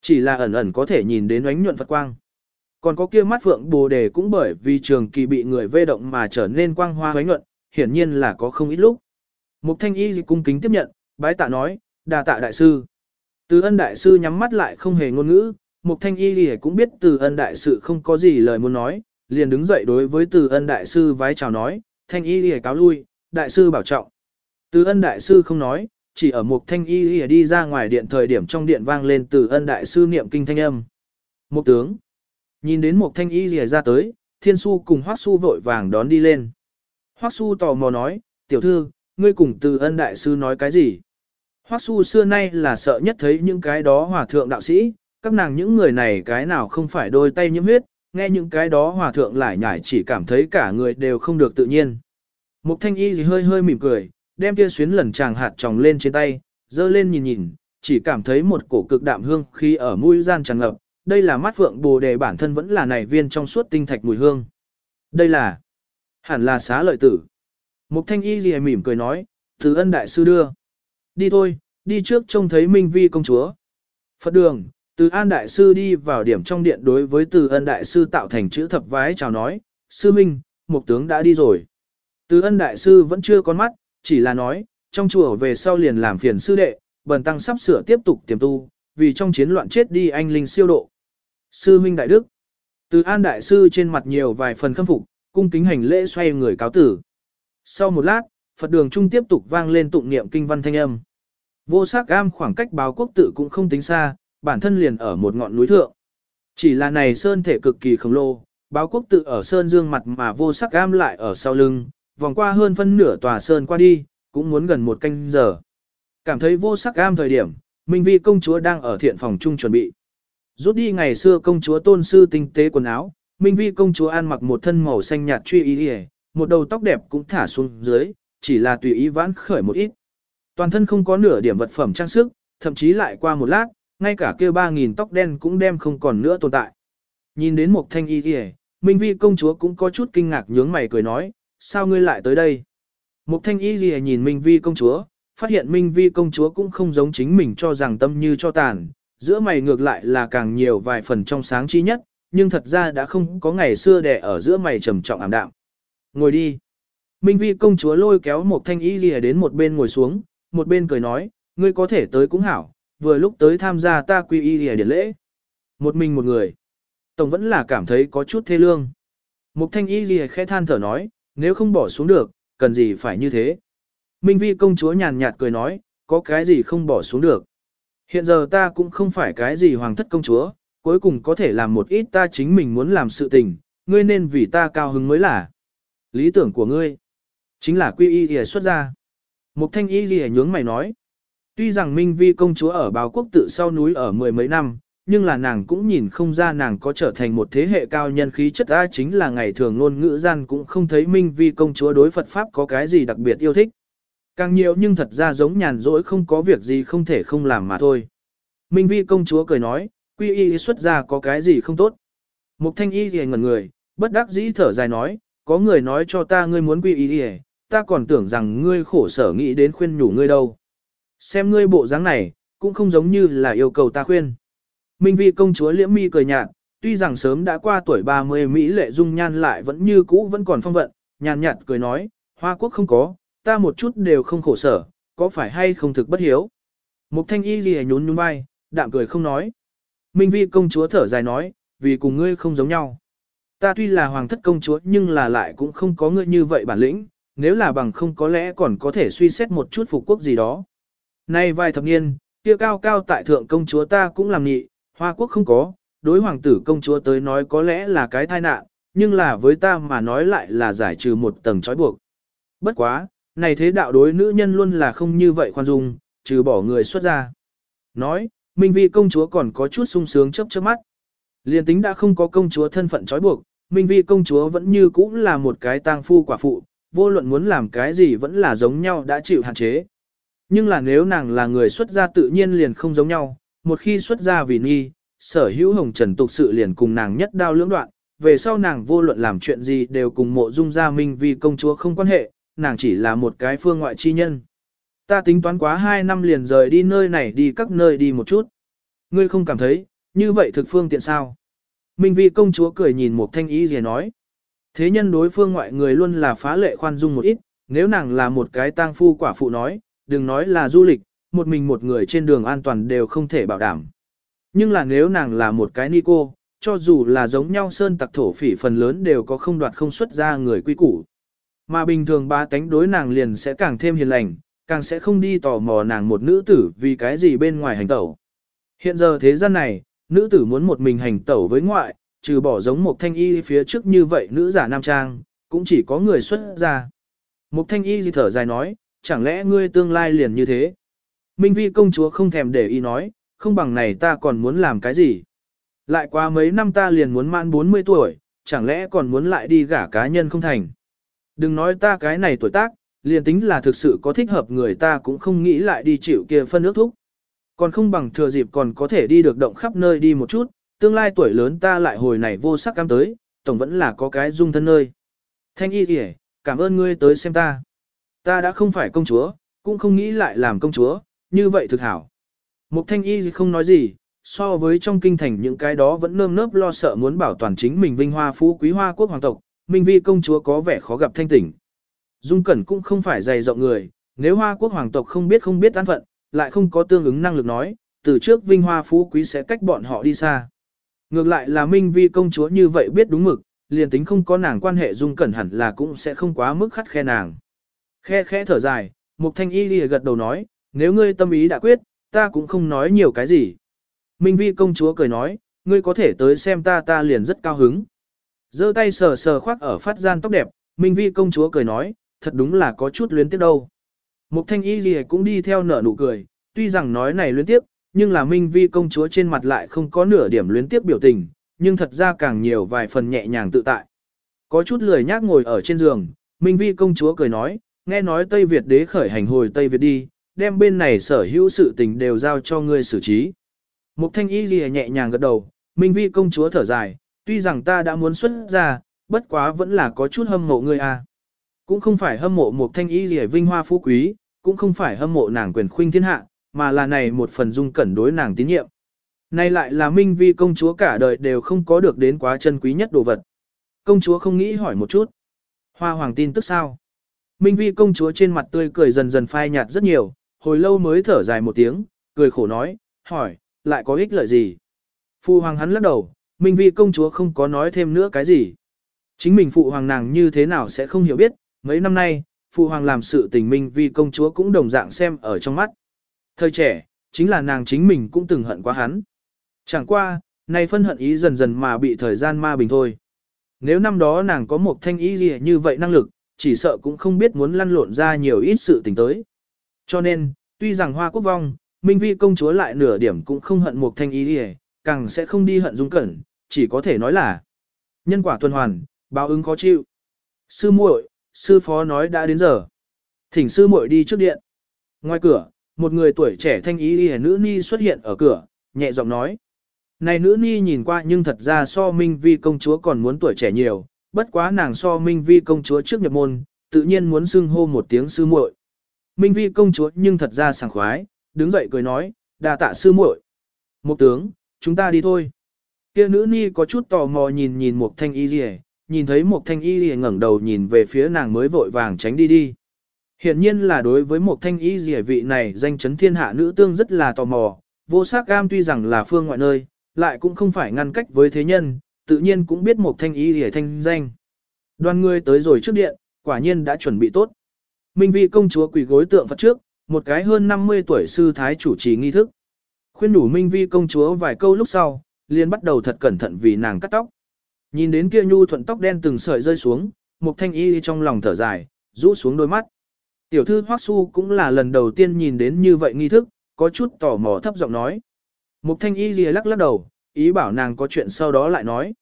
Chỉ là ẩn ẩn có thể nhìn đến ánh nhuận Phật quang. Còn có kia mắt vượng bồ đề cũng bởi vì trường kỳ bị người vê động mà trở nên quang hoa ánh nhuận, hiển nhiên là có không ít lúc. Mục thanh y cung kính tiếp nhận, bái tạ nói, đà tạ đại sư. Từ ân đại sư nhắm mắt lại không hề ngôn ngữ, mục thanh y cũng biết từ ân đại sư không có gì lời muốn nói, liền đứng dậy đối với từ ân đại sư vái chào nói, thanh y cáo lui, đại sư bảo trọng. Từ ân đại sư không nói, chỉ ở mục thanh y đi ra ngoài điện thời điểm trong điện vang lên từ ân đại sư niệm kinh thanh âm. Mục tướng, nhìn đến mục thanh y ra tới, thiên su cùng hoác su vội vàng đón đi lên. Hoắc Su tò mò nói, tiểu thư, ngươi cùng từ ân đại sư nói cái gì? Hoắc Su xưa nay là sợ nhất thấy những cái đó hòa thượng đạo sĩ, các nàng những người này cái nào không phải đôi tay nhiễm huyết, nghe những cái đó hòa thượng lại nhải chỉ cảm thấy cả người đều không được tự nhiên. Mục thanh y gì hơi hơi mỉm cười, đem kia xuyến lần chàng hạt tròng lên trên tay, dơ lên nhìn nhìn, chỉ cảm thấy một cổ cực đạm hương khi ở mũi gian tràn ngập, đây là mắt phượng bồ đề bản thân vẫn là nảy viên trong suốt tinh thạch mùi hương. Đây là Hẳn là xá lợi tử. Mục thanh y gì mỉm cười nói, từ ân đại sư đưa. Đi thôi, đi trước trông thấy Minh Vi công chúa. Phật đường, từ an đại sư đi vào điểm trong điện đối với từ ân đại sư tạo thành chữ thập vái chào nói, sư Minh, một tướng đã đi rồi. Từ ân đại sư vẫn chưa con mắt, chỉ là nói, trong chùa về sau liền làm phiền sư đệ, bần tăng sắp sửa tiếp tục tiềm tu, vì trong chiến loạn chết đi anh linh siêu độ. Sư Minh Đại Đức Từ An Đại Sư trên mặt nhiều vài phần khâm phục, cung kính hành lễ xoay người cáo tử. Sau một lát, Phật đường trung tiếp tục vang lên tụng niệm kinh văn thanh âm. Vô sắc am khoảng cách báo quốc tự cũng không tính xa, bản thân liền ở một ngọn núi thượng. Chỉ là này sơn thể cực kỳ khổng lồ, báo quốc tự ở sơn dương mặt mà vô sắc am lại ở sau lưng, vòng qua hơn phân nửa tòa sơn qua đi, cũng muốn gần một canh giờ. Cảm thấy vô sắc am thời điểm, Minh Vi công chúa đang ở thiện phòng trung chuẩn bị. Rút đi ngày xưa công chúa tôn sư tinh tế quần áo, Minh Vi công chúa ăn mặc một thân màu xanh nhạt truy y một đầu tóc đẹp cũng thả xuống dưới, chỉ là tùy ý vãn khởi một ít. Toàn thân không có nửa điểm vật phẩm trang sức, thậm chí lại qua một lát, ngay cả kia ba nghìn tóc đen cũng đem không còn nữa tồn tại. Nhìn đến một thanh y y, Minh Vi công chúa cũng có chút kinh ngạc nhướng mày cười nói, sao ngươi lại tới đây? Một thanh y y nhìn Minh Vi công chúa, phát hiện Minh Vi công chúa cũng không giống chính mình cho rằng tâm như cho tàn, giữa mày ngược lại là càng nhiều vài phần trong sáng chi nhất, nhưng thật ra đã không có ngày xưa đẻ ở giữa mày trầm trọng ảm đạm. Ngồi đi. Minh vi công chúa lôi kéo một thanh y lìa đến một bên ngồi xuống, một bên cười nói, ngươi có thể tới cũng hảo, vừa lúc tới tham gia ta quy y lìa điển lễ. Một mình một người. Tổng vẫn là cảm thấy có chút thê lương. Một thanh y lìa khẽ than thở nói, nếu không bỏ xuống được, cần gì phải như thế. Minh vi công chúa nhàn nhạt cười nói, có cái gì không bỏ xuống được. Hiện giờ ta cũng không phải cái gì hoàng thất công chúa, cuối cùng có thể làm một ít ta chính mình muốn làm sự tình, ngươi nên vì ta cao hứng mới là. Lý tưởng của ngươi, chính là quy y y xuất ra. Mục thanh y y nhướng mày nói, tuy rằng Minh Vi công chúa ở báo quốc tự sau núi ở mười mấy năm, nhưng là nàng cũng nhìn không ra nàng có trở thành một thế hệ cao nhân khí chất ra chính là ngày thường ngôn ngữ gian cũng không thấy Minh Vi công chúa đối Phật Pháp có cái gì đặc biệt yêu thích. Càng nhiều nhưng thật ra giống nhàn rỗi không có việc gì không thể không làm mà thôi. Minh Vi công chúa cười nói, quy y xuất ra có cái gì không tốt. Mục thanh y thì ngẩn người, bất đắc dĩ thở dài nói, có người nói cho ta ngươi muốn quy y y, ta còn tưởng rằng ngươi khổ sở nghĩ đến khuyên nhủ ngươi đâu. Xem ngươi bộ dáng này, cũng không giống như là yêu cầu ta khuyên. Minh vi công chúa liễm mi cười nhạt, tuy rằng sớm đã qua tuổi 30 Mỹ lệ dung nhan lại vẫn như cũ vẫn còn phong vận, nhàn nhạt cười nói, hoa quốc không có, ta một chút đều không khổ sở, có phải hay không thực bất hiếu. Mục thanh y gì nhún nhún vai, đạm cười không nói. Minh vi công chúa thở dài nói, vì cùng ngươi không giống nhau. Ta tuy là hoàng thất công chúa nhưng là lại cũng không có ngươi như vậy bản lĩnh, nếu là bằng không có lẽ còn có thể suy xét một chút phục quốc gì đó. Nay vài thập niên, kia cao cao tại thượng công chúa ta cũng làm nhị, hoa quốc không có, đối hoàng tử công chúa tới nói có lẽ là cái tai nạn, nhưng là với ta mà nói lại là giải trừ một tầng trói buộc. Bất quá, này thế đạo đối nữ nhân luôn là không như vậy khoan dung, trừ bỏ người xuất ra. Nói, Minh Vi công chúa còn có chút sung sướng chớp chớp mắt. Liên tính đã không có công chúa thân phận trói buộc, Minh Vi công chúa vẫn như cũ là một cái tang phu quả phụ, vô luận muốn làm cái gì vẫn là giống nhau đã chịu hạn chế. Nhưng là nếu nàng là người xuất gia tự nhiên liền không giống nhau, một khi xuất gia vì nghi, sở hữu hồng trần tục sự liền cùng nàng nhất đao lưỡng đoạn, về sau nàng vô luận làm chuyện gì đều cùng mộ dung gia Minh Vi công chúa không quan hệ, nàng chỉ là một cái phương ngoại chi nhân. Ta tính toán quá hai năm liền rời đi nơi này đi các nơi đi một chút. Ngươi không cảm thấy, như vậy thực phương tiện sao? Minh vi công chúa cười nhìn một thanh ý gì nói. Thế nhân đối phương ngoại người luôn là phá lệ khoan dung một ít, nếu nàng là một cái tang phu quả phụ nói, đừng nói là du lịch, một mình một người trên đường an toàn đều không thể bảo đảm. Nhưng là nếu nàng là một cái ni cô, cho dù là giống nhau sơn tặc thổ phỉ phần lớn đều có không đoạt không xuất ra người quy củ. Mà bình thường ba tánh đối nàng liền sẽ càng thêm hiền lành, càng sẽ không đi tò mò nàng một nữ tử vì cái gì bên ngoài hành tẩu. Hiện giờ thế gian này, nữ tử muốn một mình hành tẩu với ngoại, trừ bỏ giống một thanh y phía trước như vậy nữ giả nam trang, cũng chỉ có người xuất ra. Một thanh y thì thở dài nói, chẳng lẽ ngươi tương lai liền như thế? Minh vi công chúa không thèm để ý nói, không bằng này ta còn muốn làm cái gì? Lại qua mấy năm ta liền muốn mãn 40 tuổi, chẳng lẽ còn muốn lại đi gả cá nhân không thành? Đừng nói ta cái này tuổi tác, liền tính là thực sự có thích hợp người ta cũng không nghĩ lại đi chịu kia phân ước thúc. Còn không bằng thừa dịp còn có thể đi được động khắp nơi đi một chút, tương lai tuổi lớn ta lại hồi này vô sắc cam tới, tổng vẫn là có cái dung thân nơi. Thanh y kìa, cảm ơn ngươi tới xem ta. Ta đã không phải công chúa, cũng không nghĩ lại làm công chúa, như vậy thực hảo. Mục thanh y không nói gì, so với trong kinh thành những cái đó vẫn nơm nớp lo sợ muốn bảo toàn chính mình vinh hoa phú quý hoa quốc hoàng tộc, Minh Vi công chúa có vẻ khó gặp thanh tỉnh. Dung Cẩn cũng không phải dày rộng người, nếu hoa quốc hoàng tộc không biết không biết an phận, lại không có tương ứng năng lực nói, từ trước vinh hoa phú quý sẽ cách bọn họ đi xa. Ngược lại là Minh Vi công chúa như vậy biết đúng mực, liền tính không có nàng quan hệ Dung Cẩn hẳn là cũng sẽ không quá mức khắt khe nàng. Khe khẽ thở dài, Mục Thanh Y lìa gật đầu nói, nếu ngươi tâm ý đã quyết, ta cũng không nói nhiều cái gì. Minh Vi công chúa cười nói, ngươi có thể tới xem ta ta liền rất cao hứng giơ tay sờ sờ khoác ở phát gian tóc đẹp, Minh Vi công chúa cười nói, thật đúng là có chút luyến tiếc đâu. Mục thanh y lìa cũng đi theo nở nụ cười, tuy rằng nói này luyến tiếc, nhưng là Minh Vi công chúa trên mặt lại không có nửa điểm luyến tiếc biểu tình, nhưng thật ra càng nhiều vài phần nhẹ nhàng tự tại. Có chút lười nhác ngồi ở trên giường, Minh Vi công chúa cười nói, nghe nói Tây Việt đế khởi hành hồi Tây Việt đi, đem bên này sở hữu sự tình đều giao cho ngươi xử trí. Mục thanh y gì nhẹ nhàng gật đầu, Minh Vi công chúa thở dài, tuy rằng ta đã muốn xuất ra, bất quá vẫn là có chút hâm mộ ngươi à. Cũng không phải hâm mộ một thanh y gì vinh hoa phú quý, cũng không phải hâm mộ nàng quyền khuynh thiên hạ, mà là này một phần dung cẩn đối nàng tín nhiệm. Này lại là minh vi công chúa cả đời đều không có được đến quá chân quý nhất đồ vật. Công chúa không nghĩ hỏi một chút. Hoa hoàng tin tức sao? Minh vi công chúa trên mặt tươi cười dần dần phai nhạt rất nhiều, hồi lâu mới thở dài một tiếng, cười khổ nói, hỏi, lại có ích lợi gì? Phụ hoàng hắn lắc đầu, Minh Vi công chúa không có nói thêm nữa cái gì. Chính mình phụ hoàng nàng như thế nào sẽ không hiểu biết, mấy năm nay, phụ hoàng làm sự tình Minh Vi công chúa cũng đồng dạng xem ở trong mắt. Thời trẻ, chính là nàng chính mình cũng từng hận quá hắn. Chẳng qua, nay phân hận ý dần dần mà bị thời gian ma bình thôi. Nếu năm đó nàng có một thanh ý gì như vậy năng lực, chỉ sợ cũng không biết muốn lăn lộn ra nhiều ít sự tình tới. Cho nên, tuy rằng hoa quốc vong, Minh Vi công chúa lại nửa điểm cũng không hận một thanh ý gì, càng sẽ không đi hận dung cẩn, chỉ có thể nói là nhân quả tuần hoàn, báo ứng khó chịu. Sư muội, sư phó nói đã đến giờ. Thỉnh sư muội đi trước điện. Ngoài cửa, một người tuổi trẻ thanh ý y nữ ni xuất hiện ở cửa, nhẹ giọng nói. Này nữ ni nhìn qua nhưng thật ra so Minh Vi công chúa còn muốn tuổi trẻ nhiều, bất quá nàng so Minh Vi công chúa trước nhập môn, tự nhiên muốn xưng hô một tiếng sư muội. Minh Vi công chúa nhưng thật ra sảng khoái, đứng dậy cười nói, đà tạ sư muội. Một tướng, chúng ta đi thôi. Kia nữ ni có chút tò mò nhìn nhìn một thanh y rìa, nhìn thấy một thanh y rìa ngẩng đầu nhìn về phía nàng mới vội vàng tránh đi đi. Hiện nhiên là đối với một thanh y rìa vị này danh chấn thiên hạ nữ tương rất là tò mò, vô sắc cam tuy rằng là phương ngoại nơi, lại cũng không phải ngăn cách với thế nhân, tự nhiên cũng biết một thanh y rìa thanh danh. Đoàn người tới rồi trước điện, quả nhiên đã chuẩn bị tốt. Minh vi công chúa quỳ gối tượng Phật trước, một cái hơn 50 tuổi sư thái chủ trì nghi thức. Khuyên đủ Minh vi công chúa vài câu lúc sau, liền bắt đầu thật cẩn thận vì nàng cắt tóc. Nhìn đến kia nhu thuận tóc đen từng sợi rơi xuống, một thanh y trong lòng thở dài, rũ xuống đôi mắt. Tiểu thư Hoắc Su cũng là lần đầu tiên nhìn đến như vậy nghi thức, có chút tò mò thấp giọng nói. Mục thanh y lìa lắc lắc đầu, ý bảo nàng có chuyện sau đó lại nói.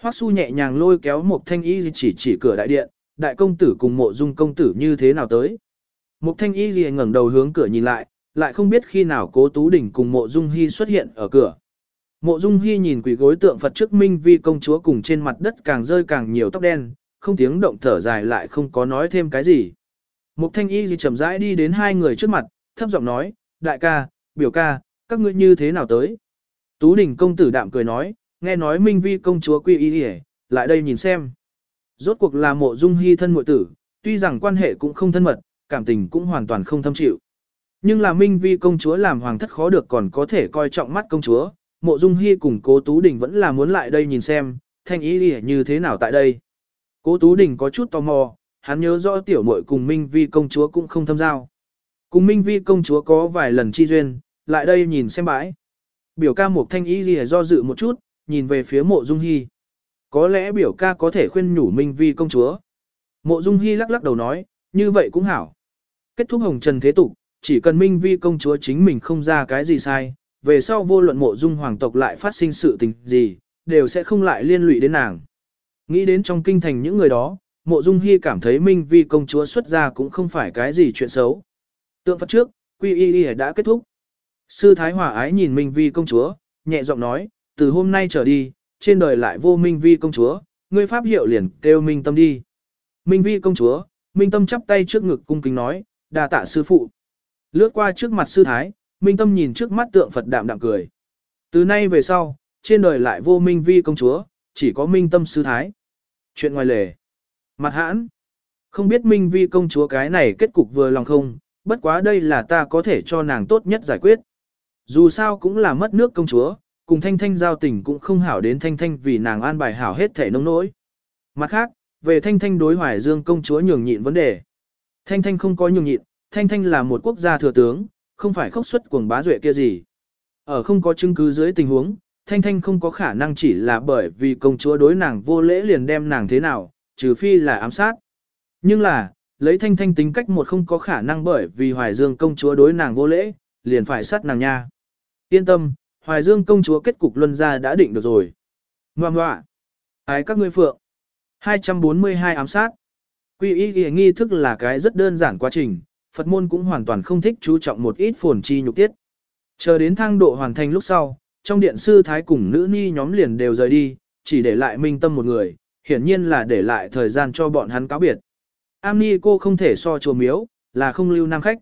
Hoắc Su nhẹ nhàng lôi kéo Mục thanh y chỉ chỉ cửa đại điện, đại công tử cùng mộ dung công tử như thế nào tới. Mục thanh y lìa ngẩng đầu hướng cửa nhìn lại, lại không biết khi nào cố tú đỉnh cùng mộ dung hy xuất hiện ở cửa. Mộ dung hy nhìn quỷ gối tượng Phật trước minh vi công chúa cùng trên mặt đất càng rơi càng nhiều tóc đen, không tiếng động thở dài lại không có nói thêm cái gì. Mục thanh y gì chậm rãi đi đến hai người trước mặt, thấp giọng nói, đại ca, biểu ca, các ngươi như thế nào tới? Tú đỉnh công tử đạm cười nói, nghe nói minh vi công chúa quy y đi lại đây nhìn xem. Rốt cuộc là mộ dung hy thân muội tử, tuy rằng quan hệ cũng không thân mật, cảm tình cũng hoàn toàn không thâm chịu. Nhưng là minh vi công chúa làm hoàng thất khó được còn có thể coi trọng mắt công chúa, mộ dung hy cùng cố tú đình vẫn là muốn lại đây nhìn xem, thanh ý đi như thế nào tại đây. Cố tú đình có chút tò mò, hắn nhớ rõ tiểu muội cùng minh vi công chúa cũng không thâm giao. Cùng minh vi công chúa có vài lần chi duyên, lại đây nhìn xem bãi. Biểu ca một thanh ý gì do dự một chút, nhìn về phía mộ dung hy. Có lẽ biểu ca có thể khuyên nhủ Minh Vi công chúa. Mộ Dung Hy lắc lắc đầu nói, như vậy cũng hảo. Kết thúc hồng trần thế tục, chỉ cần Minh Vi công chúa chính mình không ra cái gì sai, về sau vô luận mộ dung hoàng tộc lại phát sinh sự tình gì, đều sẽ không lại liên lụy đến nàng. Nghĩ đến trong kinh thành những người đó, mộ dung hy cảm thấy Minh Vi công chúa xuất ra cũng không phải cái gì chuyện xấu. Tượng Phật trước, quy y y đã kết thúc. Sư Thái Hòa ái nhìn Minh Vi công chúa, nhẹ giọng nói, từ hôm nay trở đi, trên đời lại vô Minh Vi công chúa, ngươi pháp hiệu liền kêu Minh Tâm đi. Minh Vi công chúa, Minh Tâm chắp tay trước ngực cung kính nói, đà tạ sư phụ. Lướt qua trước mặt sư thái, Minh Tâm nhìn trước mắt tượng Phật đạm đạm cười. Từ nay về sau, trên đời lại vô Minh Vi công chúa, chỉ có Minh Tâm sư thái. Chuyện ngoài lề. Mặt hãn. Không biết Minh Vi công chúa cái này kết cục vừa lòng không, bất quá đây là ta có thể cho nàng tốt nhất giải quyết. Dù sao cũng là mất nước công chúa, cùng Thanh Thanh giao tình cũng không hảo đến Thanh Thanh vì nàng an bài hảo hết thể nông nỗi. Mặt khác, về Thanh Thanh đối Hoài Dương công chúa nhường nhịn vấn đề. Thanh Thanh không có nhường nhịn, Thanh Thanh là một quốc gia thừa tướng, không phải khốc xuất cuồng bá duệ kia gì. Ở không có chứng cứ dưới tình huống, Thanh Thanh không có khả năng chỉ là bởi vì công chúa đối nàng vô lễ liền đem nàng thế nào, trừ phi là ám sát. Nhưng là, lấy Thanh Thanh tính cách một không có khả năng bởi vì Hoài Dương công chúa đối nàng vô lễ, liền phải sát nàng nha. Yên tâm, Hoài Dương công chúa kết cục luân ra đã định được rồi. Ngoà ngoạ. Ái các ngươi phượng. 242 ám sát. Quy y ghi nghi thức là cái rất đơn giản quá trình, Phật môn cũng hoàn toàn không thích chú trọng một ít phồn chi nhục tiết. Chờ đến thang độ hoàn thành lúc sau, trong điện sư thái cùng nữ ni nhóm liền đều rời đi, chỉ để lại minh tâm một người, hiển nhiên là để lại thời gian cho bọn hắn cáo biệt. Am ni cô không thể so chùa miếu, là không lưu nam khách.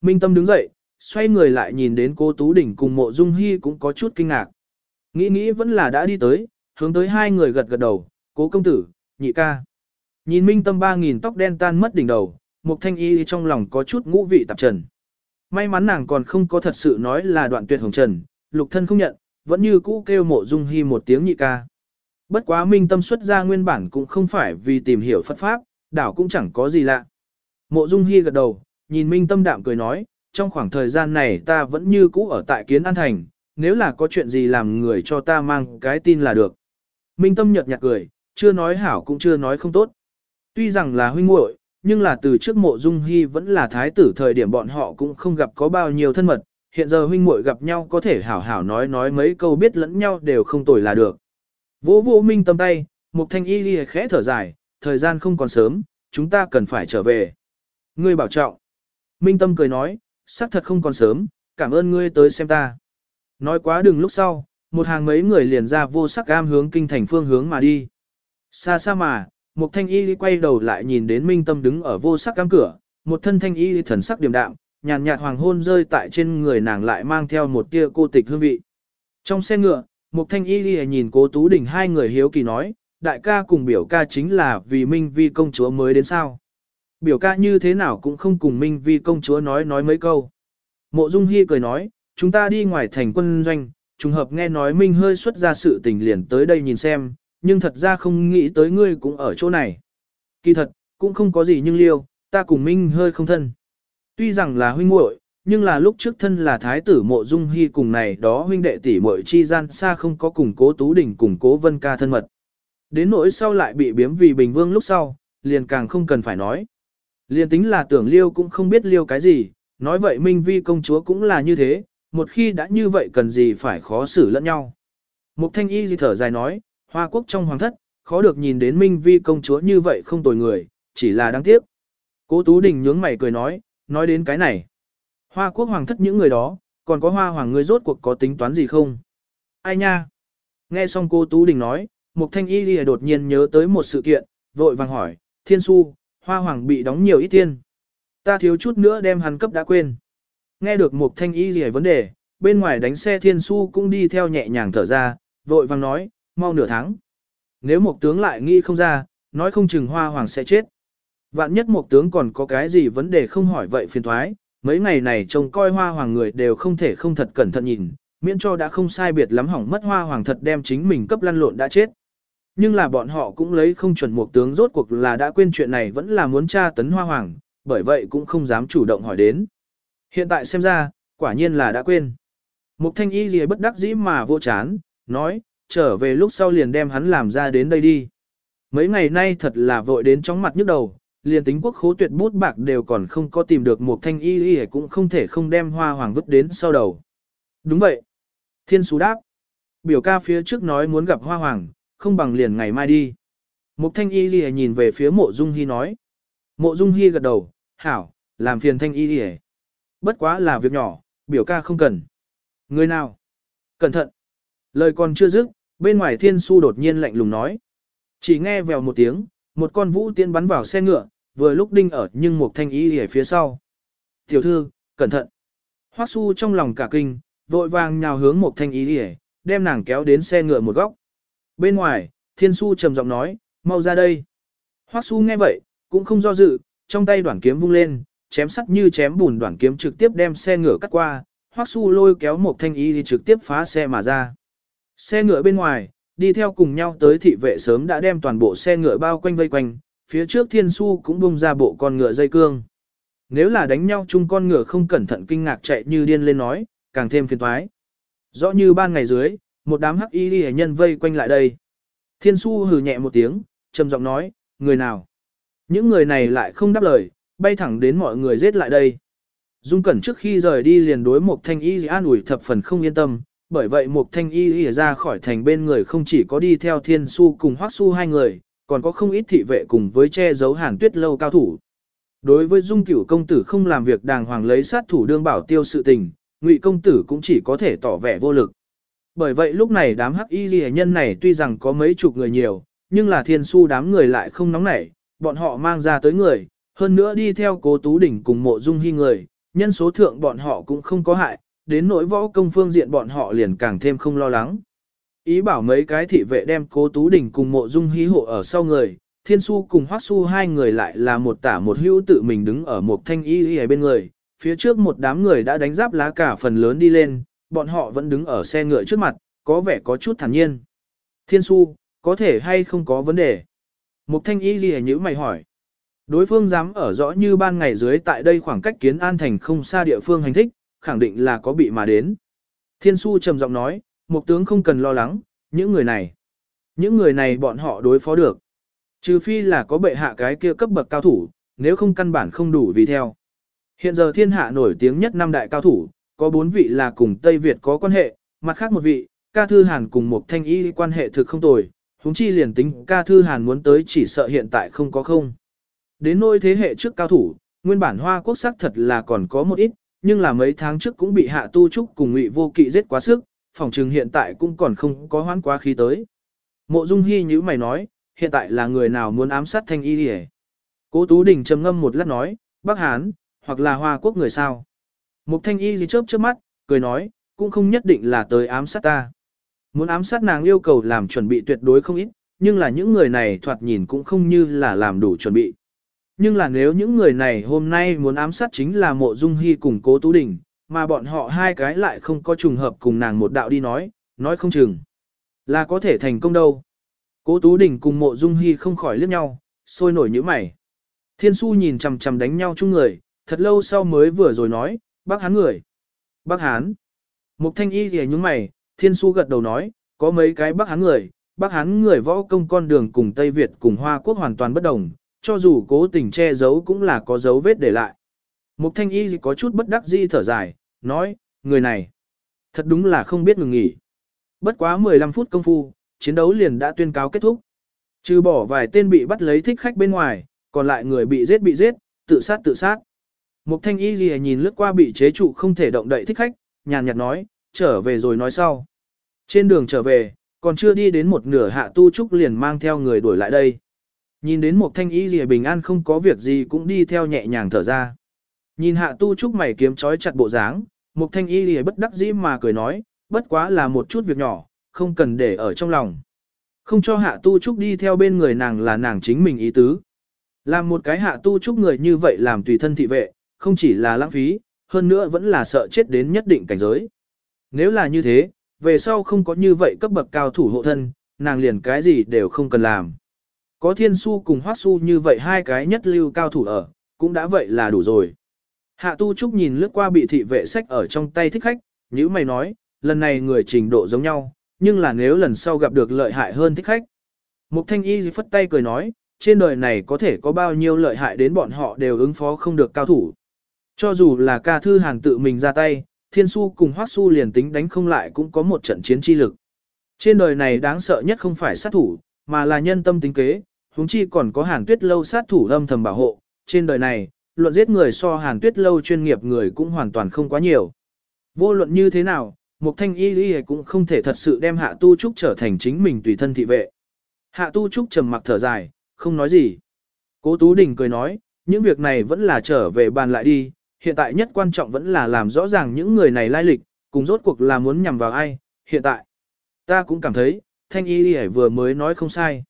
Minh tâm đứng dậy, xoay người lại nhìn đến cô Tú Đỉnh cùng mộ dung hy cũng có chút kinh ngạc. Nghĩ nghĩ vẫn là đã đi tới, hướng tới hai người gật gật đầu, cố công tử, nhị ca. Nhìn minh tâm ba nghìn tóc đen tan mất đỉnh đầu, một thanh y trong lòng có chút ngũ vị tạp trần. May mắn nàng còn không có thật sự nói là đoạn tuyệt hồng trần, lục thân không nhận, vẫn như cũ kêu mộ dung hy một tiếng nhị ca. Bất quá minh tâm xuất ra nguyên bản cũng không phải vì tìm hiểu Phật Pháp, đảo cũng chẳng có gì lạ. Mộ dung hy gật đầu, nhìn minh tâm đạm cười nói, trong khoảng thời gian này ta vẫn như cũ ở tại Kiến An Thành, nếu là có chuyện gì làm người cho ta mang cái tin là được. Minh Tâm nhợt nhạt cười, chưa nói hảo cũng chưa nói không tốt. Tuy rằng là huynh muội, nhưng là từ trước mộ dung hy vẫn là thái tử thời điểm bọn họ cũng không gặp có bao nhiêu thân mật, hiện giờ huynh muội gặp nhau có thể hảo hảo nói nói mấy câu biết lẫn nhau đều không tồi là được. Vỗ vỗ Minh Tâm tay, một thanh y lìa khẽ thở dài, thời gian không còn sớm, chúng ta cần phải trở về. Ngươi bảo trọng. Minh Tâm cười nói, xác thật không còn sớm, cảm ơn ngươi tới xem ta. Nói quá đừng lúc sau, một hàng mấy người liền ra vô sắc cam hướng kinh thành phương hướng mà đi. Xa xa mà, một thanh y quay đầu lại nhìn đến minh tâm đứng ở vô sắc cam cửa, một thân thanh y thần sắc điềm đạm, nhàn nhạt hoàng hôn rơi tại trên người nàng lại mang theo một tia cô tịch hương vị. Trong xe ngựa, một thanh y nhìn cố tú đỉnh hai người hiếu kỳ nói, đại ca cùng biểu ca chính là vì minh vi công chúa mới đến sao. Biểu ca như thế nào cũng không cùng minh vi công chúa nói nói mấy câu. Mộ Dung Hi cười nói, chúng ta đi ngoài thành quân doanh, trùng hợp nghe nói Minh hơi xuất ra sự tình liền tới đây nhìn xem, nhưng thật ra không nghĩ tới ngươi cũng ở chỗ này. Kỳ thật, cũng không có gì nhưng liêu, ta cùng Minh hơi không thân. Tuy rằng là huynh muội, nhưng là lúc trước thân là thái tử mộ dung hy cùng này đó huynh đệ tỷ muội chi gian xa không có cùng cố tú đỉnh cùng cố vân ca thân mật. Đến nỗi sau lại bị biếm vì bình vương lúc sau, liền càng không cần phải nói. Liền tính là tưởng liêu cũng không biết liêu cái gì, nói vậy Minh Vi công chúa cũng là như thế, một khi đã như vậy cần gì phải khó xử lẫn nhau. Mục thanh y gì thở dài nói, hoa quốc trong hoàng thất, khó được nhìn đến Minh Vi công chúa như vậy không tồi người, chỉ là đáng tiếc. Cố Tú Đình nhướng mày cười nói, nói đến cái này. Hoa quốc hoàng thất những người đó, còn có hoa hoàng ngươi rốt cuộc có tính toán gì không? Ai nha? Nghe xong cô Tú Đình nói, Mục Thanh Y Lìa đột nhiên nhớ tới một sự kiện, vội vàng hỏi, Thiên Su, hoa hoàng bị đóng nhiều ít tiền. Ta thiếu chút nữa đem hắn cấp đã quên. Nghe được Mục Thanh Y Lìa vấn đề, bên ngoài đánh xe Thiên Su cũng đi theo nhẹ nhàng thở ra, vội vàng nói, mau nửa tháng. Nếu một tướng lại nghĩ không ra, nói không chừng hoa hoàng sẽ chết. Vạn nhất một tướng còn có cái gì vấn đề không hỏi vậy phiền thoái, mấy ngày này trông coi hoa hoàng người đều không thể không thật cẩn thận nhìn, miễn cho đã không sai biệt lắm hỏng mất hoa hoàng thật đem chính mình cấp lăn lộn đã chết. Nhưng là bọn họ cũng lấy không chuẩn một tướng rốt cuộc là đã quên chuyện này vẫn là muốn tra tấn hoa hoàng, bởi vậy cũng không dám chủ động hỏi đến. Hiện tại xem ra, quả nhiên là đã quên. Mục thanh y gì bất đắc dĩ mà vô chán, nói, trở về lúc sau liền đem hắn làm ra đến đây đi. Mấy ngày nay thật là vội đến chóng mặt nhức đầu, liền tính quốc khố tuyệt bút bạc đều còn không có tìm được một thanh y y cũng không thể không đem hoa hoàng vứt đến sau đầu. Đúng vậy. Thiên Sú đáp. Biểu ca phía trước nói muốn gặp hoa hoàng, không bằng liền ngày mai đi. Mục thanh y y nhìn về phía mộ dung hy nói. Mộ dung hy gật đầu, hảo, làm phiền thanh y y Bất quá là việc nhỏ, biểu ca không cần. Người nào? Cẩn thận. Lời còn chưa dứt, bên ngoài thiên su đột nhiên lạnh lùng nói. Chỉ nghe vèo một tiếng, một con vũ tiên bắn vào xe ngựa, vừa lúc đinh ở nhưng một thanh y ở phía sau. Tiểu thư, cẩn thận. Hoắc su trong lòng cả kinh, vội vàng nhào hướng một thanh y đi đem nàng kéo đến xe ngựa một góc. Bên ngoài, thiên su trầm giọng nói, mau ra đây. Hoắc su nghe vậy, cũng không do dự, trong tay đoạn kiếm vung lên, chém sắt như chém bùn đoạn kiếm trực tiếp đem xe ngựa cắt qua, Hoắc su lôi kéo một thanh y đi trực tiếp phá xe mà ra. Xe ngựa bên ngoài, đi theo cùng nhau tới thị vệ sớm đã đem toàn bộ xe ngựa bao quanh vây quanh, phía trước thiên su cũng bung ra bộ con ngựa dây cương. Nếu là đánh nhau chung con ngựa không cẩn thận kinh ngạc chạy như điên lên nói, càng thêm phiền toái. Rõ như ban ngày dưới, một đám hắc y hệ nhân vây quanh lại đây. Thiên su hừ nhẹ một tiếng, trầm giọng nói, người nào? Những người này lại không đáp lời, bay thẳng đến mọi người giết lại đây. Dung Cẩn trước khi rời đi liền đối một thanh y an ủi thập phần không yên tâm, bởi vậy một thanh y ỉa ra khỏi thành bên người không chỉ có đi theo thiên su cùng hoắc su hai người, còn có không ít thị vệ cùng với che giấu hàn tuyết lâu cao thủ. Đối với dung cửu công tử không làm việc đàng hoàng lấy sát thủ đương bảo tiêu sự tình, ngụy công tử cũng chỉ có thể tỏ vẻ vô lực. Bởi vậy lúc này đám hắc y ghi nhân này tuy rằng có mấy chục người nhiều, nhưng là thiên su đám người lại không nóng nảy, bọn họ mang ra tới người, hơn nữa đi theo cố tú đỉnh cùng mộ dung hy người, nhân số thượng bọn họ cũng không có hại, đến nỗi võ công phương diện bọn họ liền càng thêm không lo lắng. Ý bảo mấy cái thị vệ đem cố Tú Đình cùng mộ dung hí hộ ở sau người, Thiên Su cùng Hoắc Su hai người lại là một tả một hữu tự mình đứng ở một thanh y y bên người, phía trước một đám người đã đánh giáp lá cả phần lớn đi lên, bọn họ vẫn đứng ở xe ngựa trước mặt, có vẻ có chút thản nhiên. Thiên Su, có thể hay không có vấn đề? Một thanh y y nhữ mày hỏi. Đối phương dám ở rõ như ban ngày dưới tại đây khoảng cách kiến an thành không xa địa phương hành thích, khẳng định là có bị mà đến. Thiên su trầm giọng nói, một tướng không cần lo lắng, những người này. Những người này bọn họ đối phó được. Trừ phi là có bệ hạ cái kia cấp bậc cao thủ, nếu không căn bản không đủ vì theo. Hiện giờ thiên hạ nổi tiếng nhất năm đại cao thủ, có bốn vị là cùng Tây Việt có quan hệ, mặt khác một vị, ca thư hàn cùng một thanh y quan hệ thực không tồi, huống chi liền tính ca thư hàn muốn tới chỉ sợ hiện tại không có không. Đến nôi thế hệ trước cao thủ, nguyên bản hoa quốc sắc thật là còn có một ít, nhưng là mấy tháng trước cũng bị hạ tu trúc cùng ngụy vô kỵ giết quá sức, phòng trừng hiện tại cũng còn không có hoãn quá khí tới. Mộ Dung Hi như mày nói, hiện tại là người nào muốn ám sát Thanh Y Lệ? Cố Tú Đình trầm ngâm một lát nói, Bắc Hán, hoặc là Hoa Quốc người sao. Mục Thanh Y gì chớp chớp mắt, cười nói, cũng không nhất định là tới ám sát ta. Muốn ám sát nàng yêu cầu làm chuẩn bị tuyệt đối không ít, nhưng là những người này thoạt nhìn cũng không như là làm đủ chuẩn bị. Nhưng là nếu những người này hôm nay muốn ám sát chính là mộ dung Hi cùng cố tú đình, mà bọn họ hai cái lại không có trùng hợp cùng nàng một đạo đi nói, nói không chừng. Là có thể thành công đâu. Cố tú đình cùng mộ dung hy không khỏi liếc nhau, sôi nổi như mày. Thiên su nhìn chằm chằm đánh nhau chung người, thật lâu sau mới vừa rồi nói, bác hán người. Bác hán. Mục thanh y thì nhúng mày, thiên su gật đầu nói, có mấy cái bác hán người, bác hán người võ công con đường cùng Tây Việt cùng Hoa Quốc hoàn toàn bất đồng, cho dù cố tình che giấu cũng là có dấu vết để lại. Mục thanh y có chút bất đắc dĩ thở dài, nói, người này, thật đúng là không biết ngừng nghỉ. Bất quá 15 phút công phu, chiến đấu liền đã tuyên cáo kết thúc. Trừ bỏ vài tên bị bắt lấy thích khách bên ngoài, còn lại người bị giết bị giết, tự sát tự sát. Mục thanh y gì nhìn lướt qua bị chế trụ không thể động đậy thích khách, nhàn nhạt nói, trở về rồi nói sau. Trên đường trở về, còn chưa đi đến một nửa hạ tu trúc liền mang theo người đuổi lại đây. Nhìn đến một thanh y gì bình an không có việc gì cũng đi theo nhẹ nhàng thở ra. Nhìn hạ tu trúc mày kiếm chói chặt bộ dáng, mục thanh y lìa bất đắc dĩ mà cười nói, bất quá là một chút việc nhỏ, không cần để ở trong lòng. Không cho hạ tu trúc đi theo bên người nàng là nàng chính mình ý tứ. Làm một cái hạ tu trúc người như vậy làm tùy thân thị vệ, không chỉ là lãng phí, hơn nữa vẫn là sợ chết đến nhất định cảnh giới. Nếu là như thế, về sau không có như vậy cấp bậc cao thủ hộ thân, nàng liền cái gì đều không cần làm. Có thiên su cùng hoác su như vậy hai cái nhất lưu cao thủ ở, cũng đã vậy là đủ rồi. Hạ tu trúc nhìn lướt qua bị thị vệ sách ở trong tay thích khách, như mày nói, lần này người trình độ giống nhau, nhưng là nếu lần sau gặp được lợi hại hơn thích khách. Mục thanh y phất tay cười nói, trên đời này có thể có bao nhiêu lợi hại đến bọn họ đều ứng phó không được cao thủ. Cho dù là ca thư hàng tự mình ra tay, thiên su cùng Hoắc su liền tính đánh không lại cũng có một trận chiến chi lực. Trên đời này đáng sợ nhất không phải sát thủ, mà là nhân tâm tính kế, huống chi còn có hàn tuyết lâu sát thủ âm thầm bảo hộ. Trên đời này, luận giết người so hàn tuyết lâu chuyên nghiệp người cũng hoàn toàn không quá nhiều. Vô luận như thế nào, một thanh y y cũng không thể thật sự đem hạ tu trúc trở thành chính mình tùy thân thị vệ. Hạ tu trúc trầm mặc thở dài, không nói gì. Cố Tú Đình cười nói, những việc này vẫn là trở về bàn lại đi, hiện tại nhất quan trọng vẫn là làm rõ ràng những người này lai lịch, cùng rốt cuộc là muốn nhằm vào ai, hiện tại. Ta cũng cảm thấy, Thanh Y Y vừa mới nói không sai.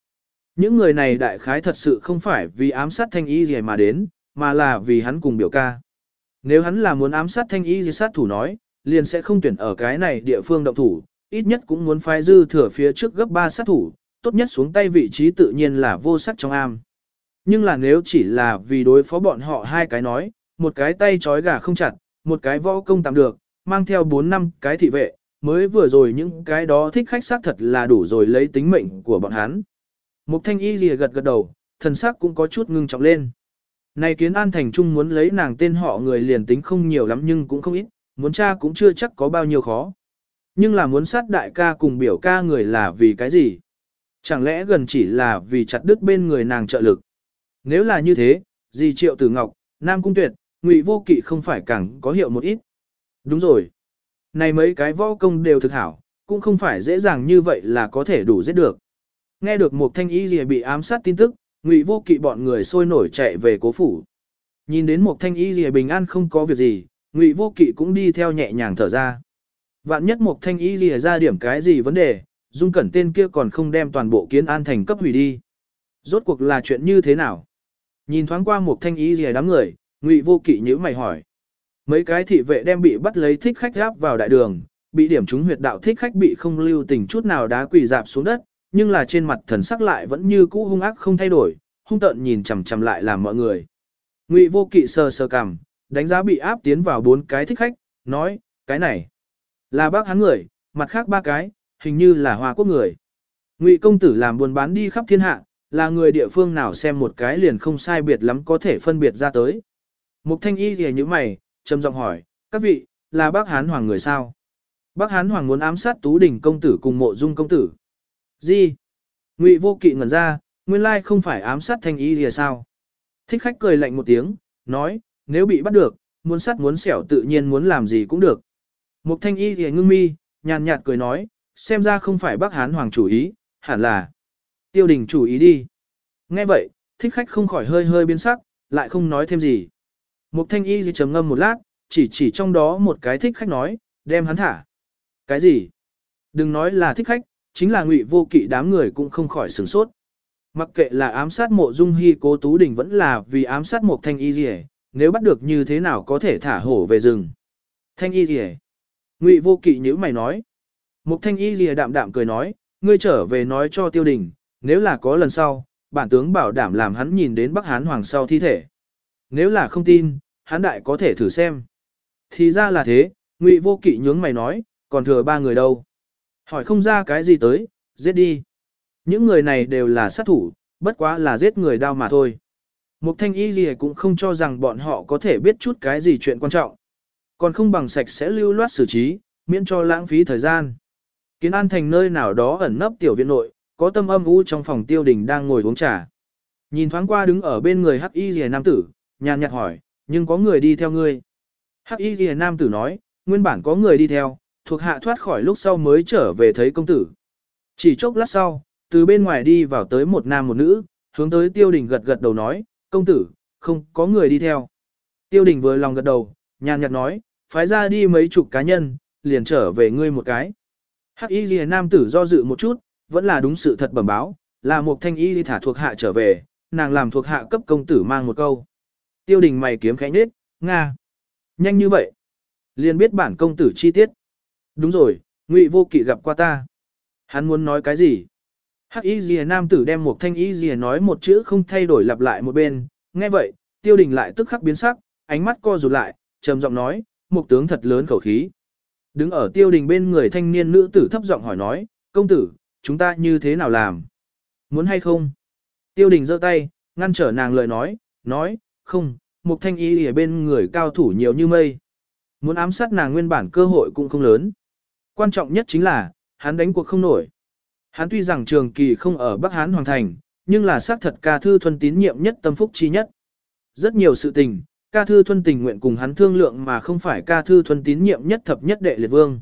Những người này đại khái thật sự không phải vì ám sát Thanh Y Y mà đến, mà là vì hắn cùng biểu ca. Nếu hắn là muốn ám sát Thanh Y di sát thủ nói, liền sẽ không tuyển ở cái này địa phương động thủ, ít nhất cũng muốn phái dư thừa phía trước gấp 3 sát thủ, tốt nhất xuống tay vị trí tự nhiên là vô sắc trong am. Nhưng là nếu chỉ là vì đối phó bọn họ hai cái nói, một cái tay trói gà không chặt, một cái võ công tạm được, mang theo 4 năm cái thị vệ, mới vừa rồi những cái đó thích khách xác thật là đủ rồi lấy tính mệnh của bọn hắn. Mục thanh y lìa gật gật đầu, thần sắc cũng có chút ngưng trọng lên. Này kiến an thành trung muốn lấy nàng tên họ người liền tính không nhiều lắm nhưng cũng không ít, muốn tra cũng chưa chắc có bao nhiêu khó. Nhưng là muốn sát đại ca cùng biểu ca người là vì cái gì? Chẳng lẽ gần chỉ là vì chặt đứt bên người nàng trợ lực? Nếu là như thế, gì triệu tử ngọc, nam cung tuyệt, ngụy vô kỵ không phải càng có hiệu một ít. Đúng rồi. Này mấy cái võ công đều thực hảo, cũng không phải dễ dàng như vậy là có thể đủ giết được. Nghe được một thanh y gì bị ám sát tin tức, ngụy vô kỵ bọn người sôi nổi chạy về cố phủ. Nhìn đến một thanh y lìa bình an không có việc gì, ngụy vô kỵ cũng đi theo nhẹ nhàng thở ra. Vạn nhất một thanh y lìa ra điểm cái gì vấn đề, dung cẩn tên kia còn không đem toàn bộ kiến an thành cấp hủy đi. Rốt cuộc là chuyện như thế nào? Nhìn thoáng qua một thanh y lìa đám người, ngụy vô kỵ nhíu mày hỏi. Mấy cái thị vệ đem bị bắt lấy thích khách gáp vào đại đường, bị điểm trúng huyệt đạo thích khách bị không lưu tình chút nào đá quỳ dạp xuống đất, nhưng là trên mặt thần sắc lại vẫn như cũ hung ác không thay đổi, hung tợn nhìn chằm chằm lại làm mọi người. Ngụy vô kỵ sờ sờ cằm, đánh giá bị áp tiến vào bốn cái thích khách, nói, cái này là bác hắn người, mặt khác ba cái, hình như là hoa quốc người. Ngụy công tử làm buôn bán đi khắp thiên hạ, là người địa phương nào xem một cái liền không sai biệt lắm có thể phân biệt ra tới. Mục thanh y thì như mày, trầm giọng hỏi, các vị, là bác Hán Hoàng người sao? Bác Hán Hoàng muốn ám sát Tú đỉnh công tử cùng mộ dung công tử. Gì? Ngụy vô kỵ ngẩn ra, nguyên lai không phải ám sát thanh y lìa sao? Thích khách cười lạnh một tiếng, nói, nếu bị bắt được, muốn sát muốn xẻo tự nhiên muốn làm gì cũng được. Mục thanh y lìa ngưng mi, nhàn nhạt cười nói, xem ra không phải Bắc Hán Hoàng chủ ý, hẳn là tiêu đình chủ ý đi. Nghe vậy, thích khách không khỏi hơi hơi biến sắc, lại không nói thêm gì. Mục thanh y gì trầm ngâm một lát, chỉ chỉ trong đó một cái thích khách nói, đem hắn thả. Cái gì? Đừng nói là thích khách, chính là ngụy vô kỵ đám người cũng không khỏi sửng sốt. Mặc kệ là ám sát mộ dung hy cố tú đình vẫn là vì ám sát một thanh y gì nếu bắt được như thế nào có thể thả hổ về rừng. Thanh y gì Ngụy vô kỵ nhữ mày nói. một thanh y gì đạm đạm cười nói, ngươi trở về nói cho tiêu đình, nếu là có lần sau, bản tướng bảo đảm làm hắn nhìn đến Bắc Hán Hoàng sau thi thể. Nếu là không tin, hắn đại có thể thử xem. Thì ra là thế, Ngụy Vô Kỵ nhướng mày nói, còn thừa ba người đâu? Hỏi không ra cái gì tới, giết đi. Những người này đều là sát thủ, bất quá là giết người đau mà thôi. Mục thanh y gì cũng không cho rằng bọn họ có thể biết chút cái gì chuyện quan trọng. Còn không bằng sạch sẽ lưu loát xử trí, miễn cho lãng phí thời gian. Kiến an thành nơi nào đó ẩn nấp tiểu viện nội, có tâm âm u trong phòng tiêu đình đang ngồi uống trà. Nhìn thoáng qua đứng ở bên người hắc y gì nam tử, nhàn nhạt hỏi, nhưng có người đi theo ngươi. Hắc y gì nam tử nói, nguyên bản có người đi theo, thuộc hạ thoát khỏi lúc sau mới trở về thấy công tử. Chỉ chốc lát sau, từ bên ngoài đi vào tới một nam một nữ, hướng tới tiêu đình gật gật đầu nói, công tử, không có người đi theo. Tiêu đình vừa lòng gật đầu, nhàn nhạt nói, phái ra đi mấy chục cá nhân, liền trở về ngươi một cái. Hắc y ghi nam tử do dự một chút, vẫn là đúng sự thật bẩm báo, là một thanh y thả thuộc hạ trở về, nàng làm thuộc hạ cấp công tử mang một câu. Tiêu đình mày kiếm khẽ nết, Nga. Nhanh như vậy. Liền biết bản công tử chi tiết. Đúng rồi, ngụy vô kỵ gặp qua ta. Hắn muốn nói cái gì? Hắc y dìa nam tử đem một thanh y dìa nói một chữ không thay đổi lặp lại một bên. Nghe vậy, tiêu đình lại tức khắc biến sắc, ánh mắt co rụt lại, trầm giọng nói, một tướng thật lớn khẩu khí. Đứng ở tiêu đình bên người thanh niên nữ tử thấp giọng hỏi nói, công tử, chúng ta như thế nào làm? Muốn hay không? Tiêu đình giơ tay, ngăn trở nàng lời nói, nói, không, một thanh y ở bên người cao thủ nhiều như mây. Muốn ám sát nàng nguyên bản cơ hội cũng không lớn. Quan trọng nhất chính là, hắn đánh cuộc không nổi. Hắn tuy rằng trường kỳ không ở Bắc Hán Hoàng Thành, nhưng là xác thật ca thư thuần tín nhiệm nhất tâm phúc chi nhất. Rất nhiều sự tình, ca thư thuần tình nguyện cùng hắn thương lượng mà không phải ca thư thuần tín nhiệm nhất thập nhất đệ liệt vương.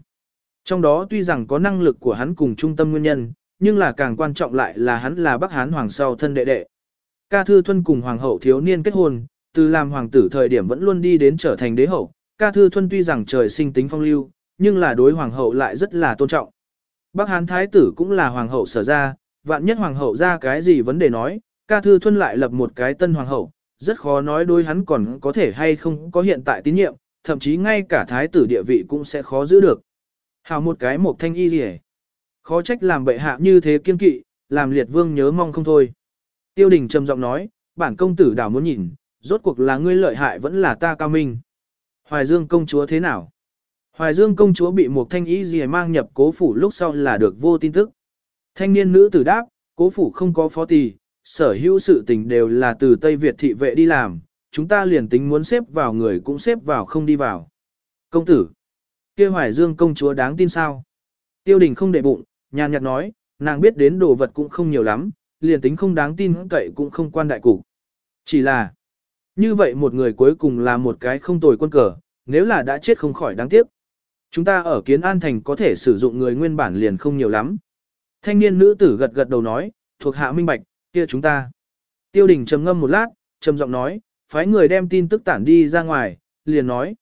Trong đó tuy rằng có năng lực của hắn cùng trung tâm nguyên nhân, nhưng là càng quan trọng lại là hắn là Bắc Hán Hoàng sau thân đệ đệ. Ca Thư Thuân cùng Hoàng hậu thiếu niên kết hôn, từ làm hoàng tử thời điểm vẫn luôn đi đến trở thành đế hậu. Ca Thư Thuân tuy rằng trời sinh tính phong lưu, nhưng là đối Hoàng hậu lại rất là tôn trọng. Bắc Hán Thái tử cũng là Hoàng hậu sở ra, vạn nhất Hoàng hậu ra cái gì vấn đề nói, Ca Thư Thuân lại lập một cái tân Hoàng hậu, rất khó nói đối hắn còn có thể hay không có hiện tại tín nhiệm, thậm chí ngay cả Thái tử địa vị cũng sẽ khó giữ được. Hào một cái một thanh y rỉ. Khó trách làm bệ hạ như thế kiên kỵ, làm liệt vương nhớ mong không thôi. Tiêu đình trầm giọng nói, bản công tử đảo muốn nhìn, rốt cuộc là ngươi lợi hại vẫn là ta cao minh. Hoài Dương công chúa thế nào? Hoài Dương công chúa bị một thanh ý gì mang nhập cố phủ lúc sau là được vô tin tức. Thanh niên nữ tử đáp, cố phủ không có phó tỳ, sở hữu sự tình đều là từ Tây Việt thị vệ đi làm, chúng ta liền tính muốn xếp vào người cũng xếp vào không đi vào. Công tử, kia Hoài Dương công chúa đáng tin sao? Tiêu đình không để bụng, nhàn nhạt nói, nàng biết đến đồ vật cũng không nhiều lắm, liền tính không đáng tin cậy cũng không quan đại cục. Chỉ là, như vậy một người cuối cùng là một cái không tồi quân cờ, nếu là đã chết không khỏi đáng tiếc. Chúng ta ở Kiến An Thành có thể sử dụng người nguyên bản liền không nhiều lắm. Thanh niên nữ tử gật gật đầu nói, thuộc hạ minh bạch, kia chúng ta. Tiêu đình trầm ngâm một lát, trầm giọng nói, phái người đem tin tức tản đi ra ngoài, liền nói.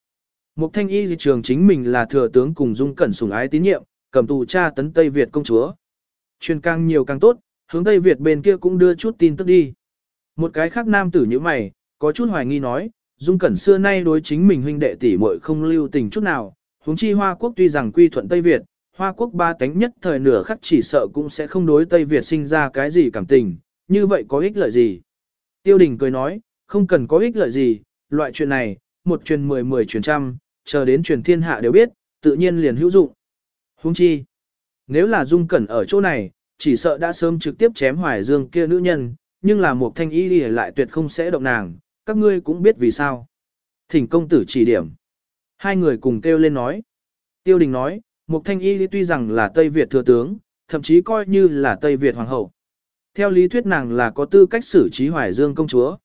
Mục thanh y di trường chính mình là thừa tướng cùng dung cẩn sủng ái tín nhiệm, cầm tù cha tấn Tây Việt công chúa. Truyền càng nhiều càng tốt, hướng Tây Việt bên kia cũng đưa chút tin tức đi. Một cái khác nam tử như mày, có chút hoài nghi nói, Dung Cẩn xưa nay đối chính mình huynh đệ tỷ muội không lưu tình chút nào, huống chi Hoa Quốc tuy rằng quy thuận Tây Việt, Hoa Quốc ba tánh nhất thời nửa khắc chỉ sợ cũng sẽ không đối Tây Việt sinh ra cái gì cảm tình, như vậy có ích lợi gì? Tiêu Đình cười nói, không cần có ích lợi gì, loại chuyện này, một truyền mười mười truyền trăm, chờ đến truyền thiên hạ đều biết, tự nhiên liền hữu dụng. Huống chi, nếu là Dung Cẩn ở chỗ này, chỉ sợ đã sớm trực tiếp chém Hoài Dương kia nữ nhân, nhưng là một thanh y lại tuyệt không sẽ động nàng, các ngươi cũng biết vì sao. Thỉnh công tử chỉ điểm. Hai người cùng kêu lên nói. Tiêu đình nói, một thanh y tuy rằng là Tây Việt thừa tướng, thậm chí coi như là Tây Việt hoàng hậu. Theo lý thuyết nàng là có tư cách xử trí Hoài Dương công chúa.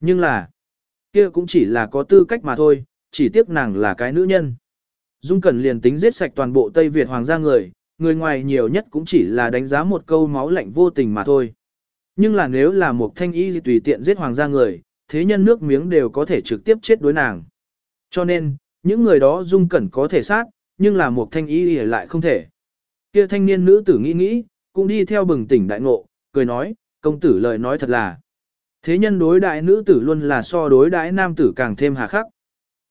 Nhưng là, kia cũng chỉ là có tư cách mà thôi, chỉ tiếc nàng là cái nữ nhân. Dung Cẩn liền tính giết sạch toàn bộ Tây Việt hoàng gia người, người ngoài nhiều nhất cũng chỉ là đánh giá một câu máu lạnh vô tình mà thôi. Nhưng là nếu là một thanh y tùy tiện giết hoàng gia người, thế nhân nước miếng đều có thể trực tiếp chết đối nàng. Cho nên, những người đó Dung Cẩn có thể sát, nhưng là một thanh y lại không thể. Kia thanh niên nữ tử nghĩ nghĩ, cũng đi theo bừng tỉnh đại ngộ, cười nói, công tử lời nói thật là. Thế nhân đối đại nữ tử luôn là so đối đại nam tử càng thêm hà khắc.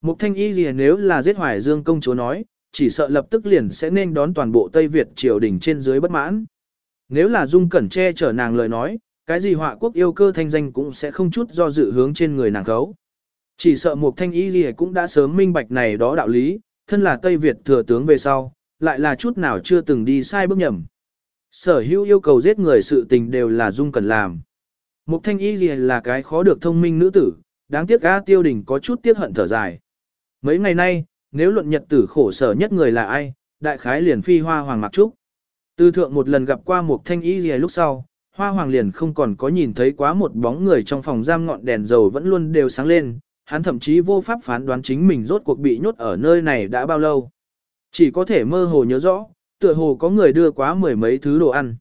Mục thanh y gì nếu là giết hoài dương công chúa nói, chỉ sợ lập tức liền sẽ nên đón toàn bộ Tây Việt triều đình trên dưới bất mãn. Nếu là dung cẩn che chở nàng lời nói, cái gì họa quốc yêu cơ thanh danh cũng sẽ không chút do dự hướng trên người nàng khấu. Chỉ sợ mục thanh y gì cũng đã sớm minh bạch này đó đạo lý, thân là Tây Việt thừa tướng về sau, lại là chút nào chưa từng đi sai bước nhầm. Sở hữu yêu cầu giết người sự tình đều là dung cần làm. Mục thanh y gì là cái khó được thông minh nữ tử, đáng tiếc A tiêu đình có chút tiếc hận thở dài. Mấy ngày nay, nếu luận nhật tử khổ sở nhất người là ai, đại khái liền phi hoa hoàng mặc trúc. Tư thượng một lần gặp qua một thanh y gì lúc sau, hoa hoàng liền không còn có nhìn thấy quá một bóng người trong phòng giam ngọn đèn dầu vẫn luôn đều sáng lên, hắn thậm chí vô pháp phán đoán chính mình rốt cuộc bị nhốt ở nơi này đã bao lâu. Chỉ có thể mơ hồ nhớ rõ, tựa hồ có người đưa quá mười mấy thứ đồ ăn.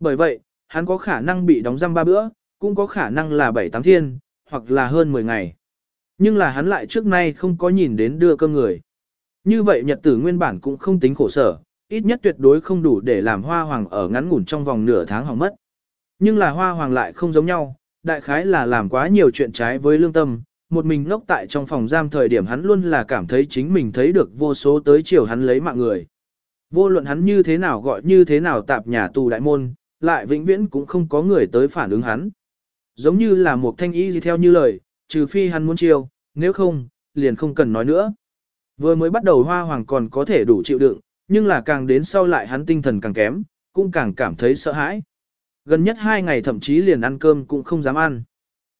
Bởi vậy, hắn có khả năng bị đóng giam ba bữa, cũng có khả năng là bảy tám thiên, hoặc là hơn 10 ngày. Nhưng là hắn lại trước nay không có nhìn đến đưa cơm người. Như vậy nhật tử nguyên bản cũng không tính khổ sở, ít nhất tuyệt đối không đủ để làm hoa hoàng ở ngắn ngủn trong vòng nửa tháng hỏng mất. Nhưng là hoa hoàng lại không giống nhau, đại khái là làm quá nhiều chuyện trái với lương tâm, một mình ngốc tại trong phòng giam thời điểm hắn luôn là cảm thấy chính mình thấy được vô số tới chiều hắn lấy mạng người. Vô luận hắn như thế nào gọi như thế nào tạp nhà tù đại môn, lại vĩnh viễn cũng không có người tới phản ứng hắn. Giống như là một thanh ý gì theo như lời, trừ phi hắn muốn chiêu, nếu không, liền không cần nói nữa. Vừa mới bắt đầu hoa hoàng còn có thể đủ chịu đựng, nhưng là càng đến sau lại hắn tinh thần càng kém, cũng càng cảm thấy sợ hãi. Gần nhất hai ngày thậm chí liền ăn cơm cũng không dám ăn.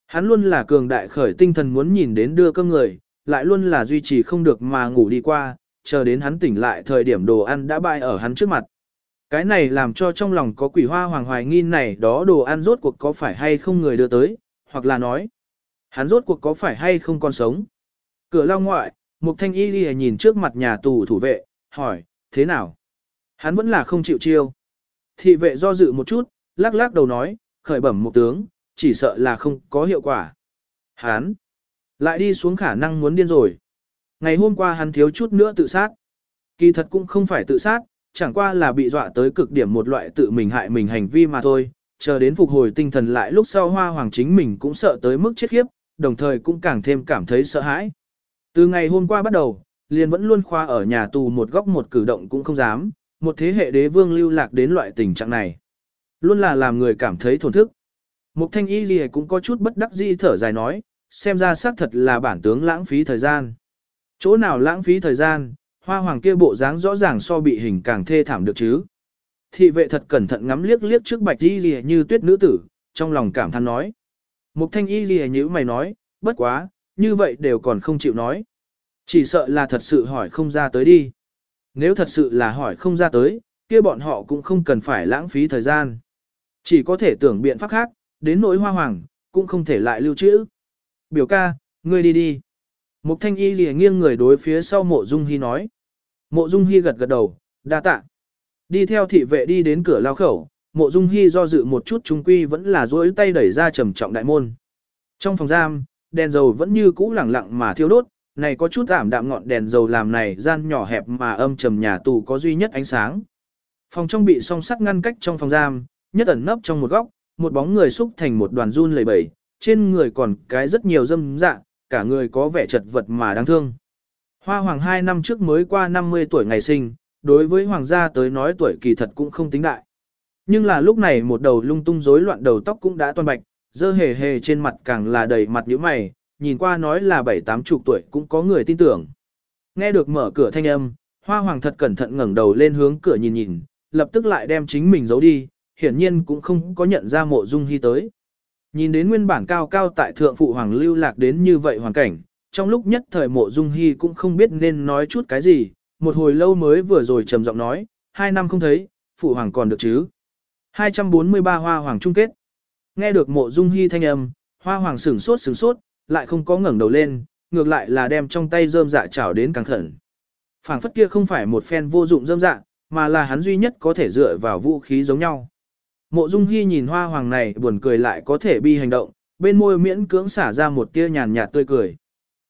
Hắn luôn là cường đại khởi tinh thần muốn nhìn đến đưa cơm người, lại luôn là duy trì không được mà ngủ đi qua, chờ đến hắn tỉnh lại thời điểm đồ ăn đã bay ở hắn trước mặt. Cái này làm cho trong lòng có quỷ hoa hoàng hoài nghi này đó đồ ăn rốt cuộc có phải hay không người đưa tới, hoặc là nói, hắn rốt cuộc có phải hay không còn sống. Cửa lao ngoại, Mục Thanh Y Ghi nhìn trước mặt nhà tù thủ vệ, hỏi, thế nào? Hắn vẫn là không chịu chiêu. Thị vệ do dự một chút, lắc lắc đầu nói, khởi bẩm một tướng, chỉ sợ là không có hiệu quả. Hắn lại đi xuống khả năng muốn điên rồi. Ngày hôm qua hắn thiếu chút nữa tự sát. Kỳ thật cũng không phải tự sát, chẳng qua là bị dọa tới cực điểm một loại tự mình hại mình hành vi mà thôi, chờ đến phục hồi tinh thần lại lúc sau hoa hoàng chính mình cũng sợ tới mức chết khiếp, đồng thời cũng càng thêm cảm thấy sợ hãi. Từ ngày hôm qua bắt đầu, liền vẫn luôn khoa ở nhà tù một góc một cử động cũng không dám, một thế hệ đế vương lưu lạc đến loại tình trạng này. Luôn là làm người cảm thấy thổn thức. Mục thanh y gì cũng có chút bất đắc dĩ thở dài nói, xem ra xác thật là bản tướng lãng phí thời gian. Chỗ nào lãng phí thời gian, Hoa hoàng kia bộ dáng rõ ràng so bị hình càng thê thảm được chứ. Thị vệ thật cẩn thận ngắm liếc liếc trước bạch y lìa như tuyết nữ tử, trong lòng cảm than nói. Mục thanh y lìa như mày nói, bất quá, như vậy đều còn không chịu nói. Chỉ sợ là thật sự hỏi không ra tới đi. Nếu thật sự là hỏi không ra tới, kia bọn họ cũng không cần phải lãng phí thời gian. Chỉ có thể tưởng biện pháp khác, đến nỗi hoa hoàng, cũng không thể lại lưu trữ. Biểu ca, ngươi đi đi. Mục thanh y lìa nghiêng người đối phía sau mộ dung hy nói. Mộ Dung hy gật gật đầu, đa tạ. Đi theo thị vệ đi đến cửa lao khẩu, Mộ Dung hy do dự một chút trung quy vẫn là duỗi tay đẩy ra trầm trọng đại môn. Trong phòng giam, đèn dầu vẫn như cũ lẳng lặng mà thiêu đốt, này có chút ảm đạm ngọn đèn dầu làm này gian nhỏ hẹp mà âm trầm nhà tù có duy nhất ánh sáng. Phòng trong bị song sắt ngăn cách trong phòng giam, nhất ẩn nấp trong một góc, một bóng người xúc thành một đoàn run lẩy bẩy, trên người còn cái rất nhiều dâm dạ, cả người có vẻ chật vật mà đáng thương. Hoa hoàng hai năm trước mới qua 50 tuổi ngày sinh, đối với hoàng gia tới nói tuổi kỳ thật cũng không tính đại. Nhưng là lúc này một đầu lung tung rối loạn đầu tóc cũng đã toàn bạch, dơ hề hề trên mặt càng là đầy mặt nhíu mày, nhìn qua nói là bảy tám chục tuổi cũng có người tin tưởng. Nghe được mở cửa thanh âm, hoa hoàng thật cẩn thận ngẩng đầu lên hướng cửa nhìn nhìn, lập tức lại đem chính mình giấu đi, hiển nhiên cũng không có nhận ra mộ dung hy tới. Nhìn đến nguyên bản cao cao tại thượng phụ hoàng lưu lạc đến như vậy hoàn cảnh, trong lúc nhất thời mộ dung hy cũng không biết nên nói chút cái gì, một hồi lâu mới vừa rồi trầm giọng nói, hai năm không thấy, phụ hoàng còn được chứ. 243 hoa hoàng chung kết. Nghe được mộ dung hy thanh âm, hoa hoàng sửng sốt sửng sốt, lại không có ngẩng đầu lên, ngược lại là đem trong tay rơm dạ chảo đến càng khẩn. phảng phất kia không phải một phen vô dụng rơm dạ, mà là hắn duy nhất có thể dựa vào vũ khí giống nhau. Mộ Dung Hi nhìn hoa hoàng này buồn cười lại có thể bi hành động, bên môi miễn cưỡng xả ra một tia nhàn nhạt tươi cười.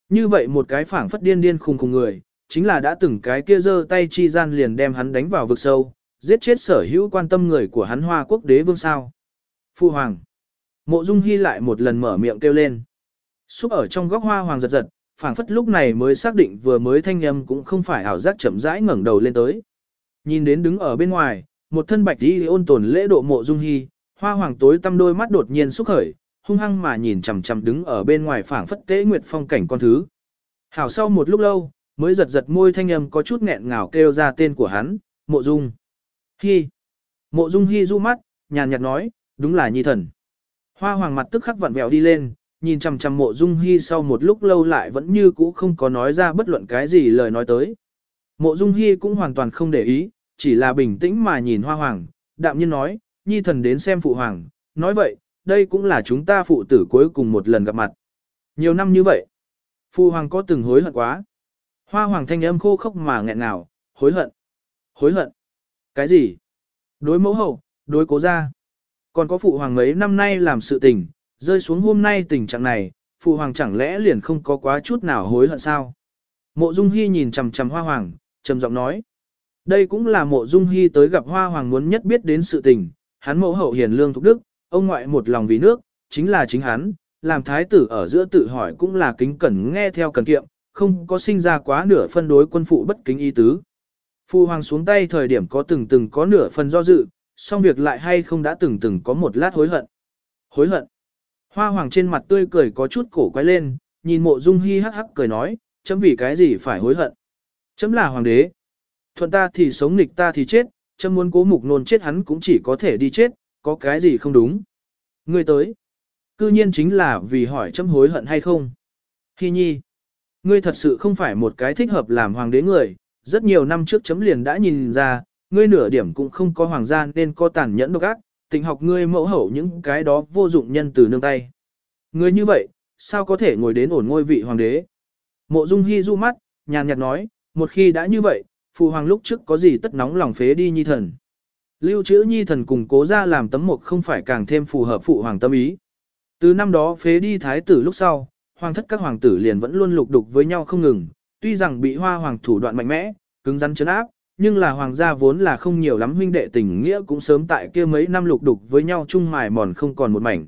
Như vậy một cái phảng phất điên điên khùng khùng người, chính là đã từng cái kia giơ tay chi gian liền đem hắn đánh vào vực sâu, giết chết sở hữu quan tâm người của hắn hoa quốc đế vương sao. Phu hoàng. Mộ Dung Hi lại một lần mở miệng kêu lên. Xúc ở trong góc hoa hoàng giật giật, phảng phất lúc này mới xác định vừa mới thanh âm cũng không phải ảo giác chậm rãi ngẩng đầu lên tới. Nhìn đến đứng ở bên ngoài, một thân bạch y ôn tồn lễ độ mộ dung hy, hoa hoàng tối tăm đôi mắt đột nhiên xúc khởi, hung hăng mà nhìn chằm chằm đứng ở bên ngoài phảng phất tế nguyệt phong cảnh con thứ. Hảo sau một lúc lâu, mới giật giật môi thanh âm có chút nghẹn ngào kêu ra tên của hắn, mộ dung. Hy. Mộ dung hy du mắt, nhàn nhạt nói, đúng là nhi thần. Hoa hoàng mặt tức khắc vặn vẹo đi lên, nhìn chằm chằm mộ dung hy sau một lúc lâu lại vẫn như cũ không có nói ra bất luận cái gì lời nói tới. Mộ dung hy cũng hoàn toàn không để ý, chỉ là bình tĩnh mà nhìn hoa hoàng, đạm nhiên nói, nhi thần đến xem phụ hoàng, nói vậy, đây cũng là chúng ta phụ tử cuối cùng một lần gặp mặt. Nhiều năm như vậy, phụ hoàng có từng hối hận quá. Hoa hoàng thanh âm khô khốc mà nghẹn ngào, hối hận. Hối hận. Cái gì? Đối mẫu hậu, đối cố gia. Còn có phụ hoàng mấy năm nay làm sự tình, rơi xuống hôm nay tình trạng này, phụ hoàng chẳng lẽ liền không có quá chút nào hối hận sao? Mộ Dung Hi nhìn chằm chằm Hoa Hoàng, trầm giọng nói. Đây cũng là mộ Dung Hi tới gặp Hoa Hoàng muốn nhất biết đến sự tình, hắn mẫu hậu hiền lương thục đức, ông ngoại một lòng vì nước, chính là chính hắn, làm thái tử ở giữa tự hỏi cũng là kính cẩn nghe theo cần kiệm, không có sinh ra quá nửa phân đối quân phụ bất kính ý tứ. Phu Hoàng xuống tay thời điểm có từng từng có nửa phần do dự, song việc lại hay không đã từng từng có một lát hối hận. Hối hận. Hoa Hoàng trên mặt tươi cười có chút cổ quay lên, nhìn mộ Dung Hi hắc hắc cười nói, chấm vì cái gì phải hối hận. Chấm là hoàng đế. Thuận ta thì sống nghịch ta thì chết, châm muốn cố mục nôn chết hắn cũng chỉ có thể đi chết, có cái gì không đúng. Ngươi tới. Cư nhiên chính là vì hỏi châm hối hận hay không. Hi nhi. Ngươi thật sự không phải một cái thích hợp làm hoàng đế người, rất nhiều năm trước chấm liền đã nhìn ra, ngươi nửa điểm cũng không có hoàng gia nên có tàn nhẫn độc ác, tình học ngươi mẫu hậu những cái đó vô dụng nhân từ nương tay. Ngươi như vậy, sao có thể ngồi đến ổn ngôi vị hoàng đế? Mộ Dung Hi du mắt, nhàn nhạt nói, một khi đã như vậy, phụ hoàng lúc trước có gì tất nóng lòng phế đi nhi thần. Lưu trữ nhi thần cùng cố ra làm tấm mục không phải càng thêm phù hợp phụ hoàng tâm ý. Từ năm đó phế đi thái tử lúc sau, hoàng thất các hoàng tử liền vẫn luôn lục đục với nhau không ngừng, tuy rằng bị hoa hoàng thủ đoạn mạnh mẽ, cứng rắn chấn áp, nhưng là hoàng gia vốn là không nhiều lắm huynh đệ tình nghĩa cũng sớm tại kia mấy năm lục đục với nhau chung mài mòn không còn một mảnh.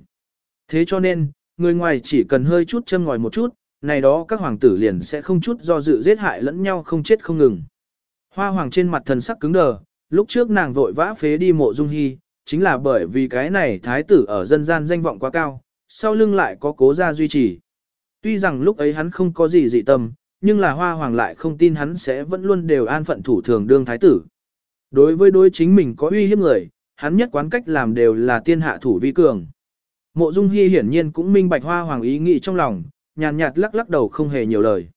Thế cho nên, người ngoài chỉ cần hơi chút châm ngòi một chút, này đó các hoàng tử liền sẽ không chút do dự giết hại lẫn nhau không chết không ngừng. Hoa hoàng trên mặt thần sắc cứng đờ, lúc trước nàng vội vã phế đi mộ dung hy, chính là bởi vì cái này thái tử ở dân gian danh vọng quá cao, sau lưng lại có cố gia duy trì. Tuy rằng lúc ấy hắn không có gì dị tâm, nhưng là hoa hoàng lại không tin hắn sẽ vẫn luôn đều an phận thủ thường đương thái tử. Đối với đối chính mình có uy hiếp người, hắn nhất quán cách làm đều là tiên hạ thủ vi cường. Mộ Dung Hi hiển nhiên cũng minh bạch hoa hoàng ý nghĩ trong lòng, nhàn nhạt lắc lắc đầu không hề nhiều lời.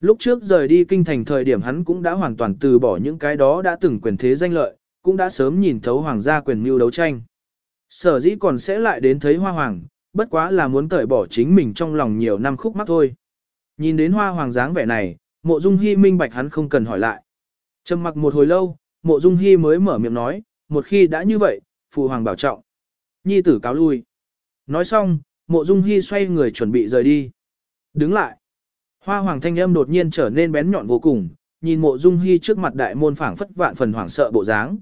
Lúc trước rời đi kinh thành thời điểm hắn cũng đã hoàn toàn từ bỏ những cái đó đã từng quyền thế danh lợi, cũng đã sớm nhìn thấu hoàng gia quyền mưu đấu tranh. Sở dĩ còn sẽ lại đến thấy hoa hoàng, bất quá là muốn cởi bỏ chính mình trong lòng nhiều năm khúc mắc thôi. Nhìn đến hoa hoàng dáng vẻ này, mộ dung hy minh bạch hắn không cần hỏi lại. Trầm mặc một hồi lâu, mộ dung hy mới mở miệng nói, một khi đã như vậy, phụ hoàng bảo trọng. Nhi tử cáo lui. Nói xong, mộ dung hy xoay người chuẩn bị rời đi. Đứng lại. Hoa hoàng thanh âm đột nhiên trở nên bén nhọn vô cùng, nhìn mộ dung hy trước mặt đại môn phảng phất vạn phần hoảng sợ bộ dáng.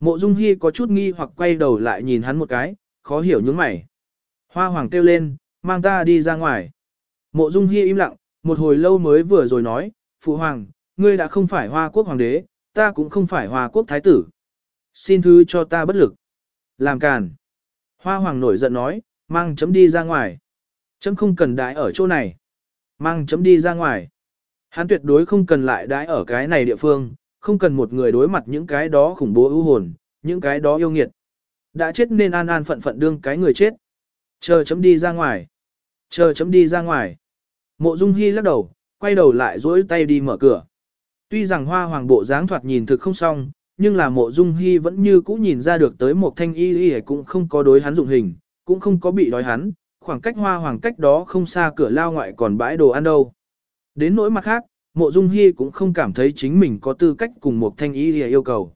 Mộ dung hy có chút nghi hoặc quay đầu lại nhìn hắn một cái, khó hiểu những mày. Hoa hoàng kêu lên, mang ta đi ra ngoài. Mộ dung hy im lặng, một hồi lâu mới vừa rồi nói, Phụ Hoàng, ngươi đã không phải Hoa Quốc Hoàng đế, ta cũng không phải Hoa Quốc Thái tử. Xin thứ cho ta bất lực. Làm càn. Hoa Hoàng nổi giận nói, mang chấm đi ra ngoài. Chấm không cần đái ở chỗ này. Mang chấm đi ra ngoài. Hắn tuyệt đối không cần lại đái ở cái này địa phương, không cần một người đối mặt những cái đó khủng bố ưu hồn, những cái đó yêu nghiệt. Đã chết nên an an phận phận đương cái người chết. Chờ chấm đi ra ngoài. Chờ chấm đi ra ngoài. Mộ Dung Hi lắc đầu, quay đầu lại duỗi tay đi mở cửa. Tuy rằng hoa hoàng bộ dáng thoạt nhìn thực không xong, nhưng là mộ Dung Hi vẫn như cũ nhìn ra được tới một thanh y y cũng không có đối hắn dụng hình, cũng không có bị đói hắn, khoảng cách hoa hoàng cách đó không xa cửa lao ngoại còn bãi đồ ăn đâu. Đến nỗi mặt khác, mộ dung hy cũng không cảm thấy chính mình có tư cách cùng một thanh ý yêu cầu.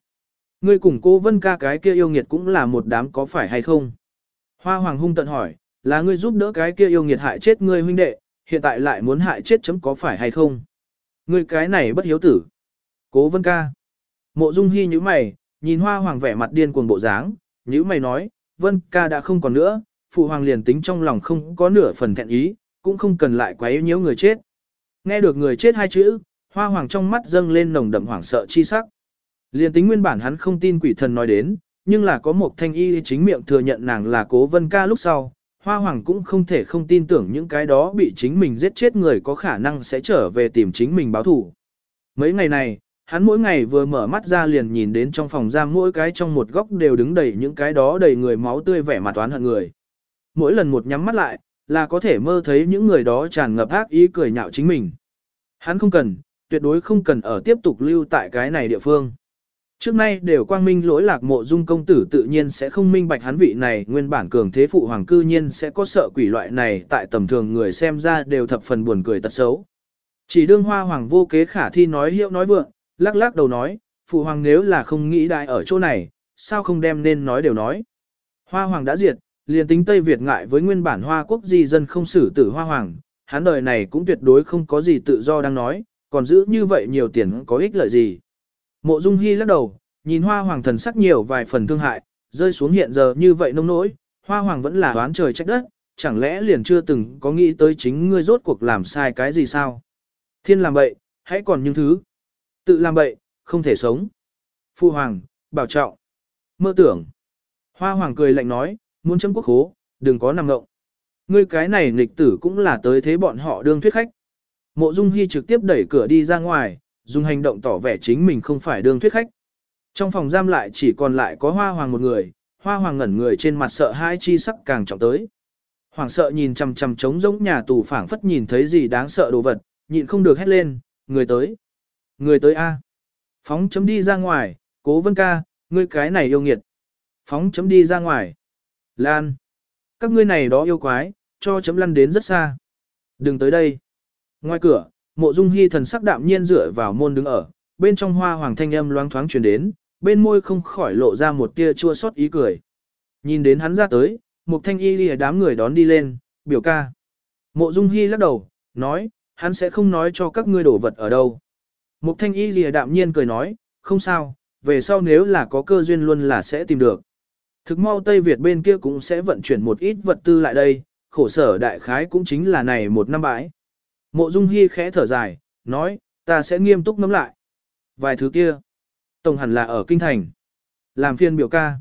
Ngươi cùng cô vân ca cái kia yêu nghiệt cũng là một đám có phải hay không? Hoa hoàng hung tận hỏi, là ngươi giúp đỡ cái kia yêu nghiệt hại chết ngươi huynh đệ, hiện tại lại muốn hại chết chấm có phải hay không? Ngươi cái này bất hiếu tử. Cố vân ca. Mộ dung hy như mày, nhìn hoa hoàng vẻ mặt điên cuồng bộ dáng, như mày nói, vân ca đã không còn nữa, phụ hoàng liền tính trong lòng không có nửa phần thẹn ý, cũng không cần lại quấy nhiễu người chết. Nghe được người chết hai chữ, hoa hoàng trong mắt dâng lên nồng đậm hoảng sợ chi sắc. Liền tính nguyên bản hắn không tin quỷ thần nói đến, nhưng là có một thanh y chính miệng thừa nhận nàng là cố vân ca lúc sau, hoa hoàng cũng không thể không tin tưởng những cái đó bị chính mình giết chết người có khả năng sẽ trở về tìm chính mình báo thủ. Mấy ngày này, hắn mỗi ngày vừa mở mắt ra liền nhìn đến trong phòng giam mỗi cái trong một góc đều đứng đầy những cái đó đầy người máu tươi vẻ mặt toán hận người. Mỗi lần một nhắm mắt lại, là có thể mơ thấy những người đó tràn ngập ác ý cười nhạo chính mình. Hắn không cần, tuyệt đối không cần ở tiếp tục lưu tại cái này địa phương. Trước nay đều quang minh lỗi lạc mộ dung công tử tự nhiên sẽ không minh bạch hắn vị này nguyên bản cường thế phụ hoàng cư nhiên sẽ có sợ quỷ loại này tại tầm thường người xem ra đều thập phần buồn cười tật xấu. Chỉ đương hoa hoàng vô kế khả thi nói hiệu nói vượng, lắc lắc đầu nói, phụ hoàng nếu là không nghĩ đại ở chỗ này, sao không đem nên nói đều nói. Hoa hoàng đã diệt, liền tính Tây Việt ngại với nguyên bản hoa quốc di dân không xử tử hoa hoàng, hắn đời này cũng tuyệt đối không có gì tự do đang nói, còn giữ như vậy nhiều tiền có ích lợi gì. Mộ Dung Hi lắc đầu, nhìn hoa hoàng thần sắc nhiều vài phần thương hại, rơi xuống hiện giờ như vậy nông nỗi, hoa hoàng vẫn là đoán trời trách đất, chẳng lẽ liền chưa từng có nghĩ tới chính ngươi rốt cuộc làm sai cái gì sao? Thiên làm bậy, hãy còn những thứ. Tự làm bậy, không thể sống. Phu hoàng, bảo trọng. Mơ tưởng. Hoa hoàng cười lạnh nói, muốn chấm quốc khố, đừng có nằm ngộng. Ngươi cái này nghịch tử cũng là tới thế bọn họ đương thuyết khách. Mộ Dung Hi trực tiếp đẩy cửa đi ra ngoài, dùng hành động tỏ vẻ chính mình không phải đương thuyết khách. Trong phòng giam lại chỉ còn lại có hoa hoàng một người, hoa hoàng ngẩn người trên mặt sợ hai chi sắc càng trọng tới. Hoàng sợ nhìn chằm chằm trống rỗng nhà tù phảng phất nhìn thấy gì đáng sợ đồ vật, nhịn không được hét lên, người tới. Người tới A. Phóng chấm đi ra ngoài, cố vân ca, ngươi cái này yêu nghiệt. Phóng chấm đi ra ngoài. Lan. Các ngươi này đó yêu quái, cho chấm lăn đến rất xa. Đừng tới đây. Ngoài cửa, mộ dung hy thần sắc đạm nhiên dựa vào môn đứng ở, bên trong hoa hoàng thanh âm loáng thoáng truyền đến, bên môi không khỏi lộ ra một tia chua xót ý cười. Nhìn đến hắn ra tới, một thanh y lìa đám người đón đi lên, biểu ca. Mộ dung hy lắc đầu, nói, hắn sẽ không nói cho các ngươi đổ vật ở đâu. Mục thanh y lìa đạm nhiên cười nói, không sao, về sau nếu là có cơ duyên luôn là sẽ tìm được. Thực mau Tây Việt bên kia cũng sẽ vận chuyển một ít vật tư lại đây, khổ sở đại khái cũng chính là này một năm bãi. Mộ Dung Hy khẽ thở dài, nói, ta sẽ nghiêm túc ngắm lại. Vài thứ kia, tổng hẳn là ở kinh thành. Làm phiên biểu ca.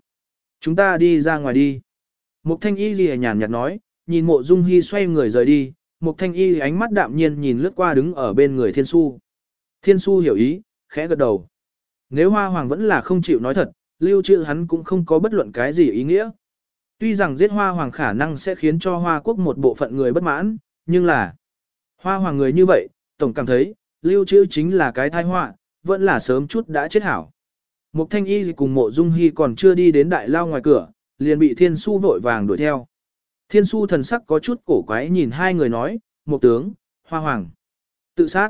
Chúng ta đi ra ngoài đi. Mục thanh y lìa nhàn nhạt nói, nhìn mộ Dung Hy xoay người rời đi, mục thanh y ánh mắt đạm nhiên nhìn lướt qua đứng ở bên người thiên su. Thiên su hiểu ý, khẽ gật đầu. Nếu hoa hoàng vẫn là không chịu nói thật, lưu trữ hắn cũng không có bất luận cái gì ý nghĩa. Tuy rằng giết hoa hoàng khả năng sẽ khiến cho hoa quốc một bộ phận người bất mãn, nhưng là hoa hoàng người như vậy, tổng cảm thấy, lưu trữ chính là cái tai họa, vẫn là sớm chút đã chết hảo. Mục thanh y cùng mộ dung hy còn chưa đi đến đại lao ngoài cửa, liền bị thiên su vội vàng đuổi theo. Thiên su thần sắc có chút cổ quái nhìn hai người nói, một tướng, hoa hoàng, tự sát.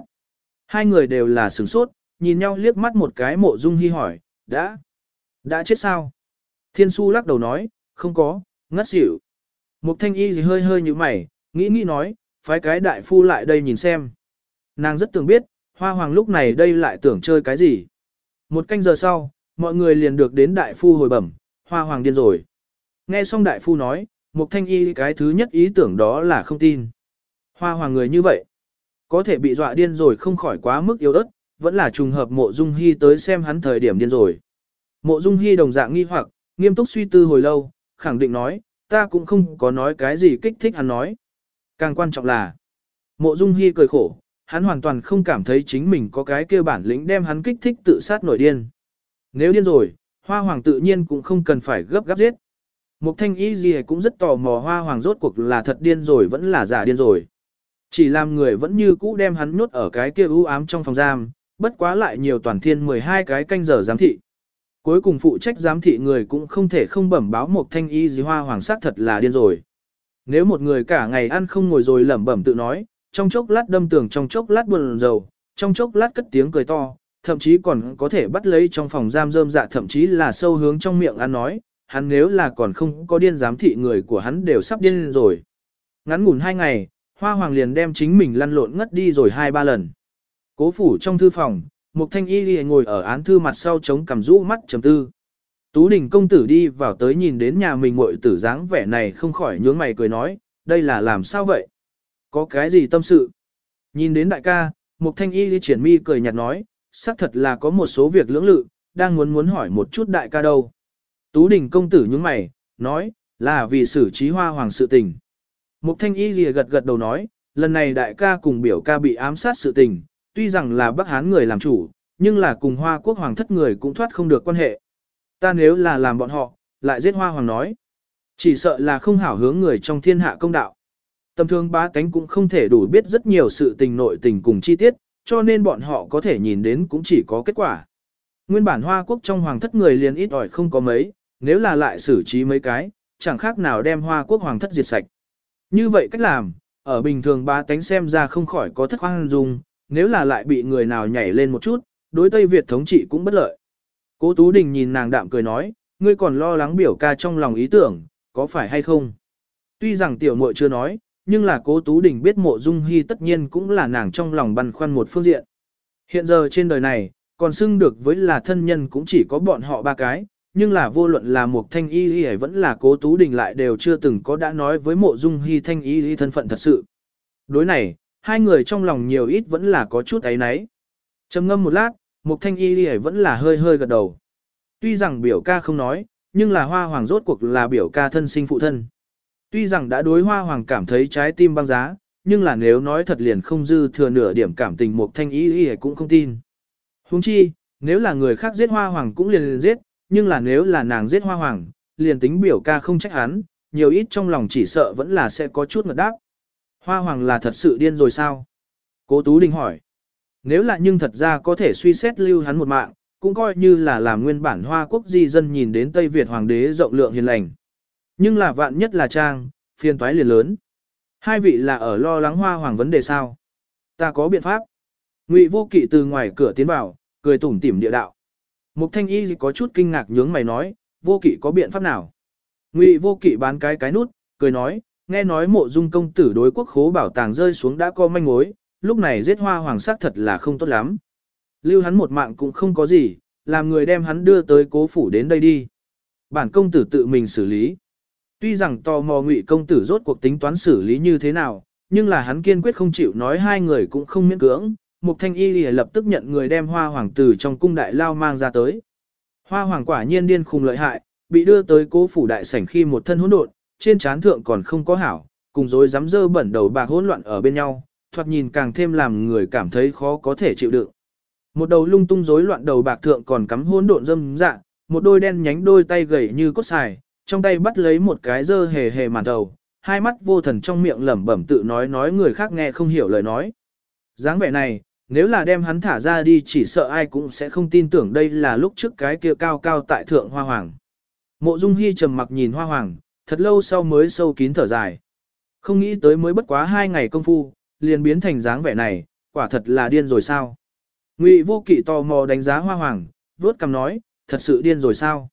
Hai người đều là sửng sốt, nhìn nhau liếc mắt một cái mộ dung hy hỏi, đã, đã chết sao? Thiên su lắc đầu nói, không có, ngất xỉu. Mục thanh y gì hơi hơi như mày, nghĩ nghĩ nói, phái cái đại phu lại đây nhìn xem. Nàng rất tưởng biết, hoa hoàng lúc này đây lại tưởng chơi cái gì. Một canh giờ sau, mọi người liền được đến đại phu hồi bẩm, hoa hoàng điên rồi. Nghe xong đại phu nói, mục thanh y cái thứ nhất ý tưởng đó là không tin. Hoa hoàng người như vậy, có thể bị dọa điên rồi không khỏi quá mức yếu ớt, vẫn là trùng hợp mộ dung hy tới xem hắn thời điểm điên rồi. Mộ dung hy đồng dạng nghi hoặc, nghiêm túc suy tư hồi lâu, khẳng định nói, ta cũng không có nói cái gì kích thích hắn nói. Càng quan trọng là, mộ dung hy cười khổ, hắn hoàn toàn không cảm thấy chính mình có cái kia bản lĩnh đem hắn kích thích tự sát nổi điên. Nếu điên rồi, hoa hoàng tự nhiên cũng không cần phải gấp gáp giết. Mục thanh y gì cũng rất tò mò hoa hoàng rốt cuộc là thật điên rồi vẫn là giả điên rồi. Chỉ làm người vẫn như cũ đem hắn nhốt ở cái kia u ám trong phòng giam, bất quá lại nhiều toàn thiên 12 cái canh giờ giám thị. Cuối cùng phụ trách giám thị người cũng không thể không bẩm báo một thanh y gì hoa hoàng sắc thật là điên rồi. Nếu một người cả ngày ăn không ngồi rồi lẩm bẩm tự nói, trong chốc lát đâm tường trong chốc lát buồn rầu, Trong chốc lát cất tiếng cười to, thậm chí còn có thể bắt lấy trong phòng giam rơm dạ thậm chí là sâu hướng trong miệng ăn nói, hắn nếu là còn không có điên giám thị người của hắn đều sắp điên rồi. Ngắn ngủn hai ngày, Hoa Hoàng liền đem chính mình lăn lộn ngất đi rồi hai ba lần. Cố phủ trong thư phòng, Mục thanh y lìa ngồi ở án thư mặt sau chống cằm rũ mắt trầm tư. Tú đình công tử đi vào tới nhìn đến nhà mình muội tử dáng vẻ này không khỏi nhướng mày cười nói, đây là làm sao vậy? Có cái gì tâm sự? Nhìn đến đại ca, Mục thanh y đi triển mi cười nhạt nói, xác thật là có một số việc lưỡng lự, đang muốn muốn hỏi một chút đại ca đâu. Tú đình công tử nhướng mày, nói, là vì xử trí hoa hoàng sự tình. Mục thanh y lìa gật gật đầu nói, lần này đại ca cùng biểu ca bị ám sát sự tình, tuy rằng là Bắc Hán người làm chủ, nhưng là cùng hoa quốc hoàng thất người cũng thoát không được quan hệ. Ta nếu là làm bọn họ, lại giết hoa hoàng nói. Chỉ sợ là không hảo hướng người trong thiên hạ công đạo. Tầm thường bá tánh cũng không thể đủ biết rất nhiều sự tình nội tình cùng chi tiết, cho nên bọn họ có thể nhìn đến cũng chỉ có kết quả. Nguyên bản Hoa Quốc trong hoàng thất người liền ít ỏi không có mấy, nếu là lại xử trí mấy cái, chẳng khác nào đem Hoa Quốc hoàng thất diệt sạch. Như vậy cách làm, ở bình thường ba tánh xem ra không khỏi có thất hoang dung, nếu là lại bị người nào nhảy lên một chút, đối Tây Việt thống trị cũng bất lợi. Cố Tú Đình nhìn nàng đạm cười nói, ngươi còn lo lắng biểu ca trong lòng ý tưởng, có phải hay không? Tuy rằng tiểu muội chưa nói, nhưng là cố Tú Đình biết mộ dung hy tất nhiên cũng là nàng trong lòng băn khoăn một phương diện. Hiện giờ trên đời này, còn xưng được với là thân nhân cũng chỉ có bọn họ ba cái, nhưng là vô luận là một thanh y y vẫn là cố Tú Đình lại đều chưa từng có đã nói với mộ dung hy thanh y y thân phận thật sự. Đối này, hai người trong lòng nhiều ít vẫn là có chút ấy nấy. trầm ngâm một lát, một thanh y y vẫn là hơi hơi gật đầu. Tuy rằng biểu ca không nói, nhưng là hoa hoàng rốt cuộc là biểu ca thân sinh phụ thân. Tuy rằng đã đối hoa hoàng cảm thấy trái tim băng giá, nhưng là nếu nói thật liền không dư thừa nửa điểm cảm tình một thanh y ý cũng không tin. Huống chi, nếu là người khác giết hoa hoàng cũng liền liền giết, nhưng là nếu là nàng giết hoa hoàng, liền tính biểu ca không trách hắn, nhiều ít trong lòng chỉ sợ vẫn là sẽ có chút ngật đáp. Hoa hoàng là thật sự điên rồi sao? Cố Tú Đình hỏi. Nếu là nhưng thật ra có thể suy xét lưu hắn một mạng, cũng coi như là làm nguyên bản Hoa quốc di dân nhìn đến Tây Việt hoàng đế rộng lượng hiền lành. Nhưng là vạn nhất là trang, phiền toái liền lớn. Hai vị là ở lo lắng hoa hoàng vấn đề sao? Ta có biện pháp. Ngụy vô kỵ từ ngoài cửa tiến vào, cười tủm tỉm địa đạo. Mục thanh y có chút kinh ngạc nhướng mày nói, vô kỵ có biện pháp nào? Ngụy vô kỵ bán cái cái nút, cười nói, nghe nói mộ dung công tử đối quốc khố bảo tàng rơi xuống đã có manh mối, lúc này giết hoa hoàng sắc thật là không tốt lắm. Lưu hắn một mạng cũng không có gì, làm người đem hắn đưa tới cố phủ đến đây đi. Bản công tử tự mình xử lý. Tuy rằng tò mò ngụy công tử rốt cuộc tính toán xử lý như thế nào, nhưng là hắn kiên quyết không chịu nói hai người cũng không miễn cưỡng. Mục thanh y lìa lập tức nhận người đem hoa hoàng tử trong cung đại lao mang ra tới. Hoa hoàng quả nhiên điên khùng lợi hại, bị đưa tới cố phủ đại sảnh khi một thân hỗn độn, trên trán thượng còn không có hảo, cùng dối dám dơ bẩn đầu bạc hỗn loạn ở bên nhau, thoạt nhìn càng thêm làm người cảm thấy khó có thể chịu đựng. Một đầu lung tung rối loạn đầu bạc thượng còn cắm hỗn độn dâm dạ, một đôi đen nhánh đôi tay gầy như cốt xài, trong tay bắt lấy một cái dơ hề hề màn đầu, hai mắt vô thần trong miệng lẩm bẩm tự nói nói người khác nghe không hiểu lời nói. dáng vẻ này, nếu là đem hắn thả ra đi chỉ sợ ai cũng sẽ không tin tưởng đây là lúc trước cái kia cao cao tại thượng hoa hoàng. Mộ Dung Hi trầm mặc nhìn hoa hoàng, thật lâu sau mới sâu kín thở dài. Không nghĩ tới mới bất quá hai ngày công phu, liền biến thành dáng vẻ này, quả thật là điên rồi sao. Ngụy vô kỵ tò mò đánh giá hoa hoàng, vuốt cằm nói, thật sự điên rồi sao.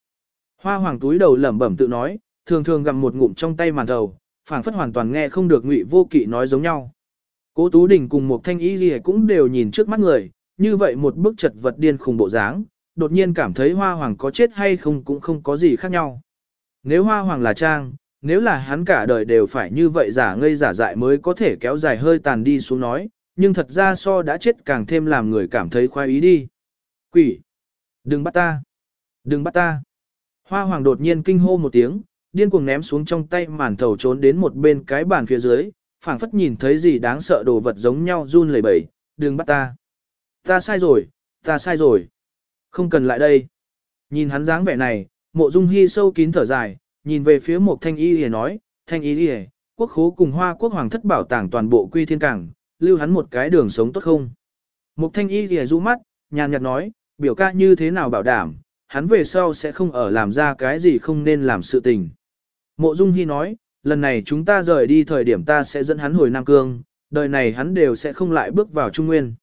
Hoa hoàng túi đầu lẩm bẩm tự nói, thường thường gặm một ngụm trong tay màn đầu, phảng phất hoàn toàn nghe không được ngụy vô kỵ nói giống nhau. Cố Tú Đình cùng một thanh y gì cũng đều nhìn trước mắt người, như vậy một bức chật vật điên khùng bộ dáng, đột nhiên cảm thấy hoa hoàng có chết hay không cũng không có gì khác nhau. Nếu hoa hoàng là trang, nếu là hắn cả đời đều phải như vậy giả ngây giả dại mới có thể kéo dài hơi tàn đi xuống nói, nhưng thật ra so đã chết càng thêm làm người cảm thấy khoái ý đi. Quỷ! Đừng bắt ta! Đừng bắt ta! Hoa hoàng đột nhiên kinh hô một tiếng, điên cuồng ném xuống trong tay màn thầu trốn đến một bên cái bàn phía dưới, phảng phất nhìn thấy gì đáng sợ đồ vật giống nhau run lẩy bẩy, đừng bắt ta. Ta sai rồi, ta sai rồi. Không cần lại đây. Nhìn hắn dáng vẻ này, mộ dung hy sâu kín thở dài, nhìn về phía một thanh y hề nói, thanh y hề, quốc khố cùng hoa quốc hoàng thất bảo tàng toàn bộ quy thiên cảng, lưu hắn một cái đường sống tốt không. Một thanh y hề rũ mắt, nhàn nhạt nói, biểu ca như thế nào bảo đảm, hắn về sau sẽ không ở làm ra cái gì không nên làm sự tình. Mộ Dung Hi nói, lần này chúng ta rời đi thời điểm ta sẽ dẫn hắn hồi Nam Cương, đời này hắn đều sẽ không lại bước vào Trung Nguyên.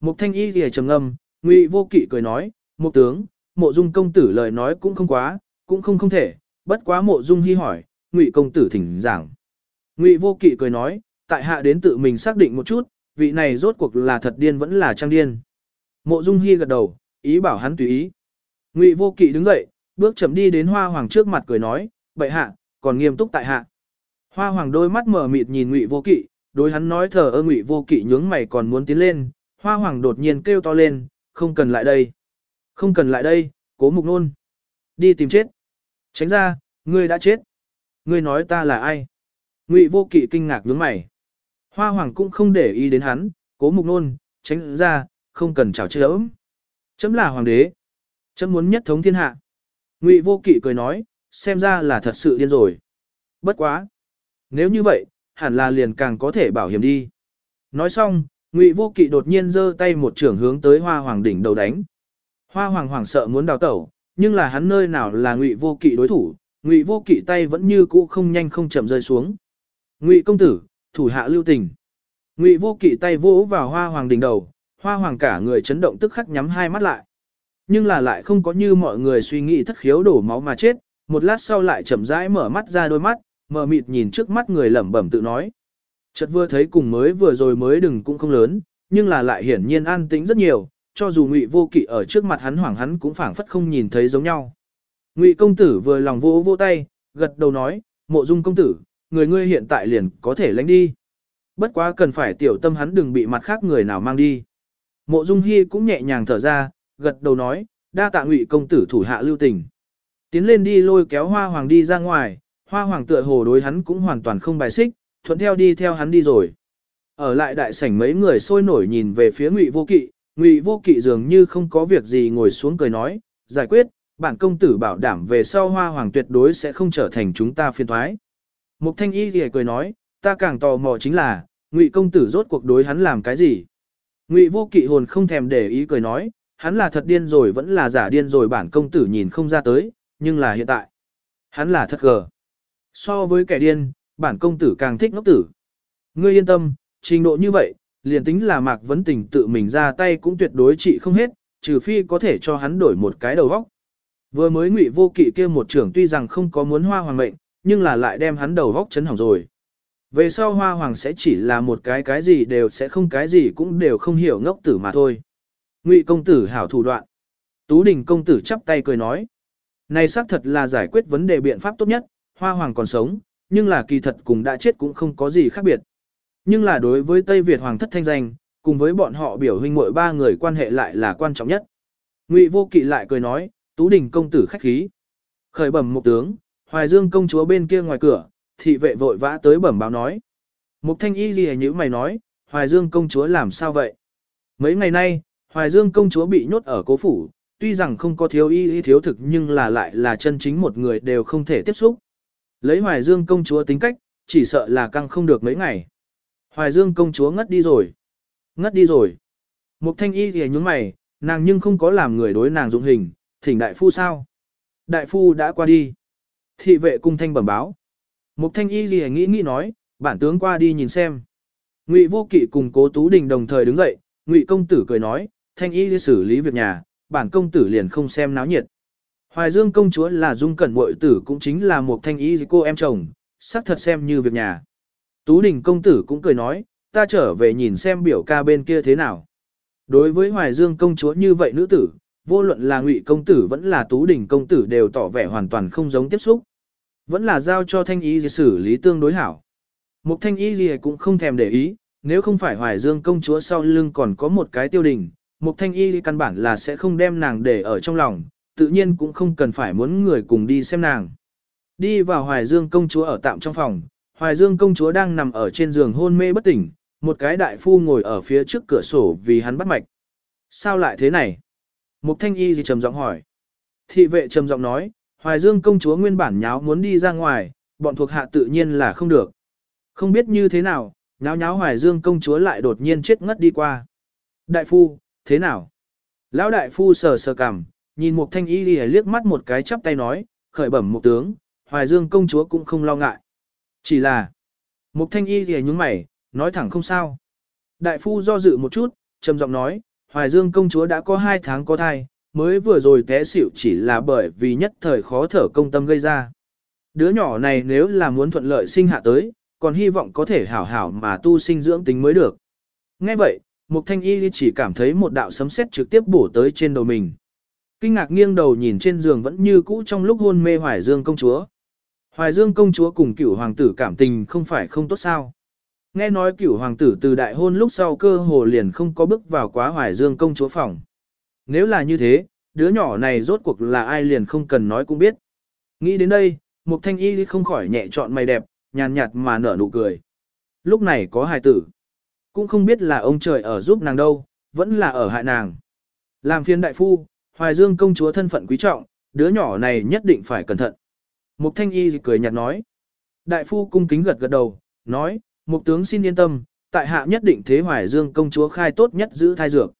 Mục thanh y thì trầm ngâm, ngụy vô kỵ cười nói, mục tướng, mộ dung công tử lời nói cũng không quá, cũng không không thể, bất quá mộ dung hy hỏi, ngụy công tử thỉnh giảng. Ngụy vô kỵ cười nói, tại hạ đến tự mình xác định một chút, vị này rốt cuộc là thật điên vẫn là trang điên. Mộ dung hy gật đầu, ý bảo hắn tùy ý. Ngụy vô kỵ đứng dậy, bước chậm đi đến hoa hoàng trước mặt cười nói, bệ hạ, còn nghiêm túc tại hạ. Hoa hoàng đôi mắt mở mịt nhìn ngụy vô kỵ, đối hắn nói thờ ơ ngụy vô kỵ nhướng mày còn muốn tiến lên, hoa hoàng đột nhiên kêu to lên, không cần lại đây. Không cần lại đây, cố mục nôn. Đi tìm chết. Tránh ra, ngươi đã chết. Ngươi nói ta là ai? Ngụy vô kỵ kinh ngạc nhướng mày. Hoa hoàng cũng không để ý đến hắn, cố mục nôn, tránh ra, không cần chào chớm. Chấm là hoàng đế. Chấm muốn nhất thống thiên hạ. Ngụy vô kỵ cười nói, xem ra là thật sự điên rồi. Bất quá. Nếu như vậy, hẳn là liền càng có thể bảo hiểm đi. Nói xong, Ngụy Vô Kỵ đột nhiên giơ tay một trưởng hướng tới Hoa Hoàng đỉnh đầu đánh. Hoa Hoàng hoảng sợ muốn đào tẩu, nhưng là hắn nơi nào là Ngụy Vô Kỵ đối thủ, Ngụy Vô Kỵ tay vẫn như cũ không nhanh không chậm rơi xuống. "Ngụy công tử, thủ hạ lưu tình." Ngụy Vô Kỵ tay vỗ vào Hoa Hoàng đỉnh đầu, Hoa Hoàng cả người chấn động tức khắc nhắm hai mắt lại. Nhưng là lại không có như mọi người suy nghĩ thất khiếu đổ máu mà chết, một lát sau lại chậm rãi mở mắt ra đôi mắt, mờ mịt nhìn trước mắt người lẩm bẩm tự nói. Chợt vừa thấy cùng mới vừa rồi mới đừng cũng không lớn, nhưng là lại hiển nhiên an tĩnh rất nhiều, cho dù Ngụy Vô Kỵ ở trước mặt hắn hoảng hắn cũng phảng phất không nhìn thấy giống nhau. Ngụy công tử vừa lòng vỗ vỗ tay, gật đầu nói, "Mộ Dung công tử, người ngươi hiện tại liền có thể lánh đi. Bất quá cần phải tiểu tâm hắn đừng bị mặt khác người nào mang đi." Mộ Dung Hi cũng nhẹ nhàng thở ra, gật đầu nói, "Đa tạ Ngụy công tử thủ hạ lưu tình." Tiến lên đi lôi kéo Hoa Hoàng đi ra ngoài, Hoa Hoàng tựa hồ đối hắn cũng hoàn toàn không bài xích, thuận theo đi theo hắn đi rồi. Ở lại đại sảnh mấy người sôi nổi nhìn về phía Ngụy Vô Kỵ, Ngụy Vô Kỵ dường như không có việc gì ngồi xuống cười nói, giải quyết, bản công tử bảo đảm về sau Hoa Hoàng tuyệt đối sẽ không trở thành chúng ta phiền toái. Mục Thanh Y thì cười nói, ta càng tò mò chính là, Ngụy công tử rốt cuộc đối hắn làm cái gì? Ngụy Vô Kỵ hồn không thèm để ý cười nói, hắn là thật điên rồi vẫn là giả điên rồi bản công tử nhìn không ra tới, nhưng là hiện tại, hắn là thật gờ. So với kẻ điên, bản công tử càng thích ngốc tử. Ngươi yên tâm, trình độ như vậy, liền tính là Mạc Vấn Tình tự mình ra tay cũng tuyệt đối trị không hết, trừ phi có thể cho hắn đổi một cái đầu vóc. Vừa mới ngụy vô kỵ kia một trưởng tuy rằng không có muốn hoa hoàng mệnh, nhưng là lại đem hắn đầu vóc chấn hỏng rồi. Về sau hoa hoàng sẽ chỉ là một cái cái gì đều sẽ không cái gì cũng đều không hiểu ngốc tử mà thôi. Ngụy công tử hảo thủ đoạn. Tú đình công tử chắp tay cười nói. Này xác thật là giải quyết vấn đề biện pháp tốt nhất, hoa hoàng còn sống, nhưng là kỳ thật cùng đã chết cũng không có gì khác biệt. Nhưng là đối với Tây Việt hoàng thất thanh danh, cùng với bọn họ biểu huynh muội ba người quan hệ lại là quan trọng nhất. Ngụy Vô Kỵ lại cười nói, Tú Đình công tử khách khí. Khởi bẩm một tướng, Hoài Dương công chúa bên kia ngoài cửa, thị vệ vội vã tới bẩm báo nói. Mục Thanh Y liễu như mày nói, Hoài Dương công chúa làm sao vậy? Mấy ngày nay, Hoài Dương công chúa bị nhốt ở cố phủ, tuy rằng không có thiếu y y thiếu thực nhưng là lại là chân chính một người đều không thể tiếp xúc. Lấy Hoài Dương công chúa tính cách, chỉ sợ là căng không được mấy ngày. Hoài Dương công chúa ngất đi rồi. Ngất đi rồi. Mục thanh y thì nhúng mày, nàng nhưng không có làm người đối nàng dụng hình, thỉnh đại phu sao? Đại phu đã qua đi. Thị vệ cung thanh bẩm báo. Mục thanh y thì nghĩ nghĩ nói, bản tướng qua đi nhìn xem. Ngụy vô kỵ cùng cố tú đình đồng thời đứng dậy, Ngụy công tử cười nói, thanh y đi xử lý việc nhà, bản công tử liền không xem náo nhiệt. Hoài Dương công chúa là dung cẩn muội tử cũng chính là một thanh y cô em chồng, xác thật xem như việc nhà. Tú đình công tử cũng cười nói, ta trở về nhìn xem biểu ca bên kia thế nào. Đối với Hoài Dương công chúa như vậy nữ tử, vô luận là ngụy công tử vẫn là tú đình công tử đều tỏ vẻ hoàn toàn không giống tiếp xúc. Vẫn là giao cho thanh y xử lý tương đối hảo. Một thanh y gì cũng không thèm để ý, nếu không phải Hoài Dương công chúa sau lưng còn có một cái tiêu đình, một thanh y căn bản là sẽ không đem nàng để ở trong lòng, tự nhiên cũng không cần phải muốn người cùng đi xem nàng. Đi vào Hoài Dương công chúa ở tạm trong phòng, Hoài Dương công chúa đang nằm ở trên giường hôn mê bất tỉnh, một cái đại phu ngồi ở phía trước cửa sổ vì hắn bắt mạch. Sao lại thế này? Mục thanh y gì trầm giọng hỏi. Thị vệ trầm giọng nói, Hoài Dương công chúa nguyên bản nháo muốn đi ra ngoài, bọn thuộc hạ tự nhiên là không được. Không biết như thế nào, nháo nháo Hoài Dương công chúa lại đột nhiên chết ngất đi qua. Đại phu, thế nào? Lão đại phu sờ sờ cằm, nhìn một thanh y liếc mắt một cái chắp tay nói, khởi bẩm một tướng, hoài dương công chúa cũng không lo ngại. Chỉ là, một thanh y thì nhúng mày, nói thẳng không sao. Đại phu do dự một chút, trầm giọng nói, Hoài Dương công chúa đã có hai tháng có thai, mới vừa rồi té xỉu chỉ là bởi vì nhất thời khó thở công tâm gây ra. Đứa nhỏ này nếu là muốn thuận lợi sinh hạ tới, còn hy vọng có thể hảo hảo mà tu sinh dưỡng tính mới được. nghe vậy, Mục Thanh Y chỉ cảm thấy một đạo sấm sét trực tiếp bổ tới trên đầu mình. Kinh ngạc nghiêng đầu nhìn trên giường vẫn như cũ trong lúc hôn mê Hoài Dương công chúa. Hoài Dương công chúa cùng cửu hoàng tử cảm tình không phải không tốt sao. Nghe nói cửu hoàng tử từ đại hôn lúc sau cơ hồ liền không có bước vào quá Hoài Dương công chúa phòng. Nếu là như thế, đứa nhỏ này rốt cuộc là ai liền không cần nói cũng biết. Nghĩ đến đây, Mục Thanh Y không khỏi nhẹ chọn mày đẹp, nhàn nhạt mà nở nụ cười. Lúc này có hài tử. Cũng không biết là ông trời ở giúp nàng đâu, vẫn là ở hại nàng. Làm phiên đại phu, Hoài Dương công chúa thân phận quý trọng, đứa nhỏ này nhất định phải cẩn thận. Mục Thanh Y cười nhạt nói. Đại phu cung kính gật gật đầu, nói, Mục tướng xin yên tâm, tại hạ nhất định thế Hoài Dương công chúa khai tốt nhất giữ thai dược.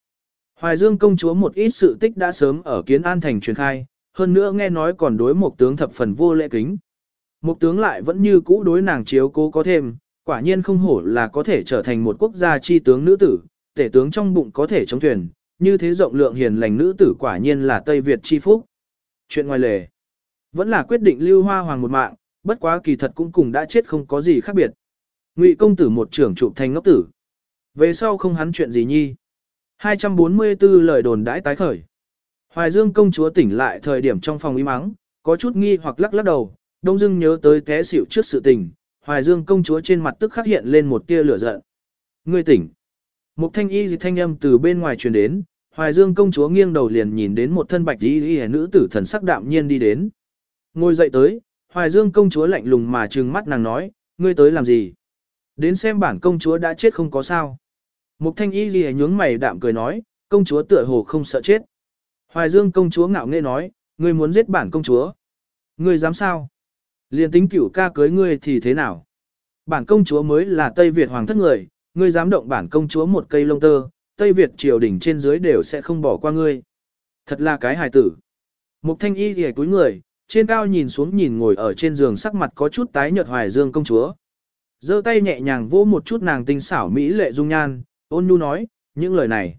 Hoài Dương công chúa một ít sự tích đã sớm ở Kiến An thành truyền khai, hơn nữa nghe nói còn đối Mục tướng thập phần vô lễ kính. Mục tướng lại vẫn như cũ đối nàng chiếu cố có thêm, quả nhiên không hổ là có thể trở thành một quốc gia chi tướng nữ tử, tể tướng trong bụng có thể chống thuyền, như thế rộng lượng hiền lành nữ tử quả nhiên là Tây Việt chi phúc. Chuyện ngoài lề, vẫn là quyết định lưu hoa hoàng một mạng, bất quá kỳ thật cũng cùng đã chết không có gì khác biệt. Ngụy công tử một trưởng chụp thành ngốc tử. Về sau không hắn chuyện gì nhi. 244 lời đồn đãi tái khởi. Hoài Dương công chúa tỉnh lại thời điểm trong phòng im mắng, có chút nghi hoặc lắc lắc đầu, đông dưng nhớ tới té xỉu trước sự tình, Hoài Dương công chúa trên mặt tức khắc hiện lên một tia lửa giận. Ngươi tỉnh. Một thanh y dị thanh âm từ bên ngoài truyền đến, Hoài Dương công chúa nghiêng đầu liền nhìn đến một thân bạch y y nữ tử thần sắc đạm nhiên đi đến. Ngồi dậy tới, Hoài Dương công chúa lạnh lùng mà trừng mắt nàng nói, ngươi tới làm gì? Đến xem bản công chúa đã chết không có sao. Mục thanh y gì nhướng mày đạm cười nói, công chúa tựa hồ không sợ chết. Hoài Dương công chúa ngạo nghễ nói, ngươi muốn giết bản công chúa. Ngươi dám sao? Liên tính cửu ca cưới ngươi thì thế nào? Bản công chúa mới là Tây Việt hoàng thất người, ngươi dám động bản công chúa một cây lông tơ, Tây Việt triều đỉnh trên dưới đều sẽ không bỏ qua ngươi. Thật là cái hài tử. Mục thanh y thì cúi người, trên cao nhìn xuống nhìn ngồi ở trên giường sắc mặt có chút tái nhợt hoài dương công chúa. giơ tay nhẹ nhàng vỗ một chút nàng tinh xảo mỹ lệ dung nhan, ôn nhu nói, những lời này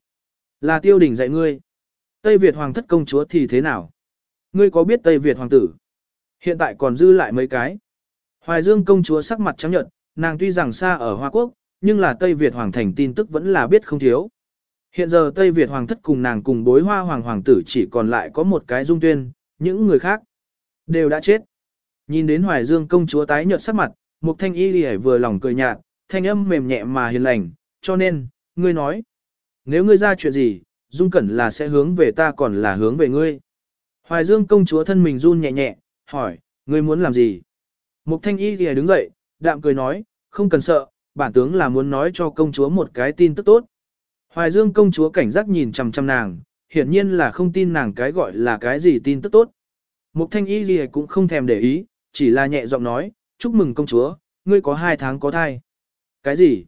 là tiêu đỉnh dạy ngươi. Tây Việt hoàng thất công chúa thì thế nào? Ngươi có biết Tây Việt hoàng tử? Hiện tại còn dư lại mấy cái. Hoài Dương công chúa sắc mặt trắng nhợt, nàng tuy rằng xa ở Hoa Quốc, nhưng là Tây Việt hoàng thành tin tức vẫn là biết không thiếu. Hiện giờ Tây Việt hoàng thất cùng nàng cùng bối hoa hoàng hoàng tử chỉ còn lại có một cái dung tuyên, những người khác đều đã chết. Nhìn đến Hoài Dương công chúa tái nhợt sắc mặt, Mục Thanh Y Lì vừa lòng cười nhạt, thanh âm mềm nhẹ mà hiền lành, cho nên, ngươi nói, nếu ngươi ra chuyện gì, Dung Cẩn là sẽ hướng về ta còn là hướng về ngươi. Hoài Dương công chúa thân mình run nhẹ nhẹ, hỏi, ngươi muốn làm gì? Mục Thanh Y Lì đứng dậy, đạm cười nói, không cần sợ, bản tướng là muốn nói cho công chúa một cái tin tức tốt. Hoài Dương công chúa cảnh giác nhìn chằm chằm nàng, hiển nhiên là không tin nàng cái gọi là cái gì tin tức tốt. Mục thanh y gì cũng không thèm để ý, chỉ là nhẹ giọng nói, chúc mừng công chúa, ngươi có hai tháng có thai. Cái gì?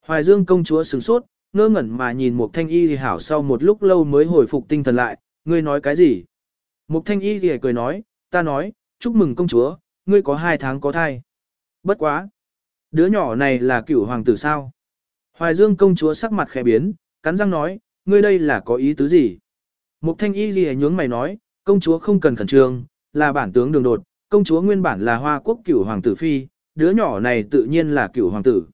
Hoài Dương công chúa sửng sốt, ngơ ngẩn mà nhìn Mục thanh y gì hảo sau một lúc lâu mới hồi phục tinh thần lại, ngươi nói cái gì? Mục thanh y gì cười nói, ta nói, chúc mừng công chúa, ngươi có hai tháng có thai. Bất quá. Đứa nhỏ này là cửu hoàng tử sao? Hoài Dương công chúa sắc mặt khẽ biến, cắn răng nói, ngươi đây là có ý tứ gì? Mục thanh y gì nhướng mày nói, công chúa không cần khẩn trương, là bản tướng đường đột, công chúa nguyên bản là hoa quốc cửu hoàng tử phi, đứa nhỏ này tự nhiên là cửu hoàng tử.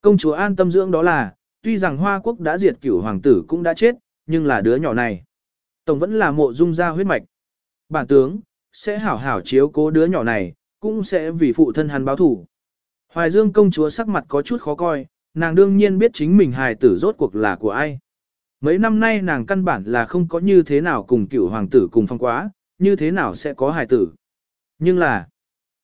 Công chúa an tâm dưỡng đó là, tuy rằng hoa quốc đã diệt cửu hoàng tử cũng đã chết, nhưng là đứa nhỏ này. Tổng vẫn là mộ dung ra huyết mạch. Bản tướng, sẽ hảo hảo chiếu cố đứa nhỏ này, cũng sẽ vì phụ thân hắn báo thủ. Hoài Dương công chúa sắc mặt có chút khó coi, nàng đương nhiên biết chính mình hài tử rốt cuộc là của ai. Mấy năm nay nàng căn bản là không có như thế nào cùng cựu hoàng tử cùng phong quá, như thế nào sẽ có hài tử. Nhưng là,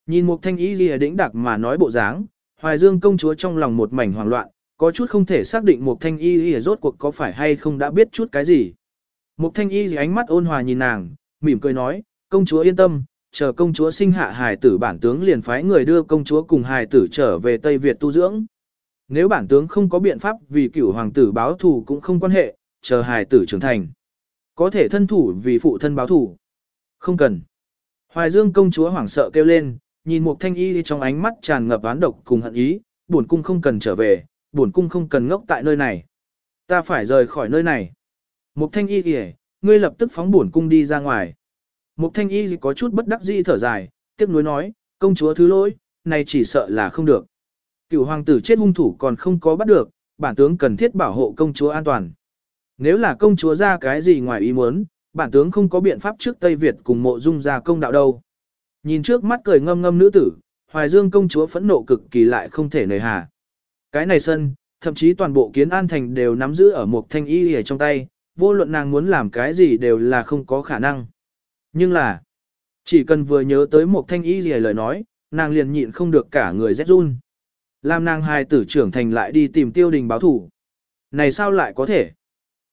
nhìn một thanh ý ghi đĩnh đặc mà nói bộ dáng, hoài dương công chúa trong lòng một mảnh hoảng loạn, có chút không thể xác định một thanh y ghi rốt cuộc có phải hay không đã biết chút cái gì. Một thanh y ánh mắt ôn hòa nhìn nàng, mỉm cười nói, công chúa yên tâm, chờ công chúa sinh hạ hài tử bản tướng liền phái người đưa công chúa cùng hài tử trở về Tây Việt tu dưỡng. Nếu bản tướng không có biện pháp vì cửu hoàng tử báo thù cũng không quan hệ, chờ hài tử trưởng thành. Có thể thân thủ vì phụ thân báo thủ Không cần. Hoài Dương công chúa hoảng sợ kêu lên, nhìn một thanh y trong ánh mắt tràn ngập án độc cùng hận ý, bổn cung không cần trở về, bổn cung không cần ngốc tại nơi này. Ta phải rời khỏi nơi này. Mục thanh y kìa, ngươi lập tức phóng bổn cung đi ra ngoài. Mục thanh y có chút bất đắc dĩ thở dài, tiếc nuối nói, công chúa thứ lỗi, này chỉ sợ là không được. Cựu hoàng tử chết hung thủ còn không có bắt được, bản tướng cần thiết bảo hộ công chúa an toàn. Nếu là công chúa ra cái gì ngoài ý muốn, bản tướng không có biện pháp trước Tây Việt cùng mộ dung ra công đạo đâu. Nhìn trước mắt cười ngâm ngâm nữ tử, Hoài Dương công chúa phẫn nộ cực kỳ lại không thể nời hà. Cái này sân, thậm chí toàn bộ kiến an thành đều nắm giữ ở một thanh y ở trong tay, vô luận nàng muốn làm cái gì đều là không có khả năng. Nhưng là, chỉ cần vừa nhớ tới một thanh y gì lời nói, nàng liền nhịn không được cả người rét run. Làm nàng hài tử trưởng thành lại đi tìm tiêu đình báo thủ. Này sao lại có thể?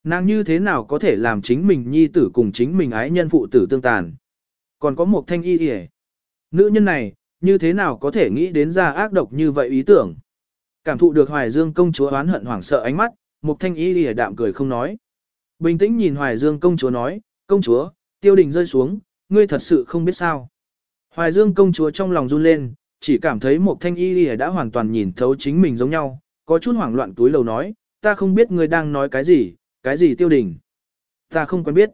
Nàng như thế nào có thể làm chính mình nhi tử cùng chính mình ái nhân phụ tử tương tàn? Còn có một thanh y hề. Nữ nhân này, như thế nào có thể nghĩ đến ra ác độc như vậy ý tưởng? Cảm thụ được Hoài Dương công chúa oán hận hoảng sợ ánh mắt, một thanh y hề đạm cười không nói. Bình tĩnh nhìn Hoài Dương công chúa nói, công chúa, tiêu đình rơi xuống, ngươi thật sự không biết sao. Hoài Dương công chúa trong lòng run lên, chỉ cảm thấy một thanh y lìa đã hoàn toàn nhìn thấu chính mình giống nhau, có chút hoảng loạn túi lầu nói, ta không biết ngươi đang nói cái gì, cái gì tiêu đình. Ta không quen biết.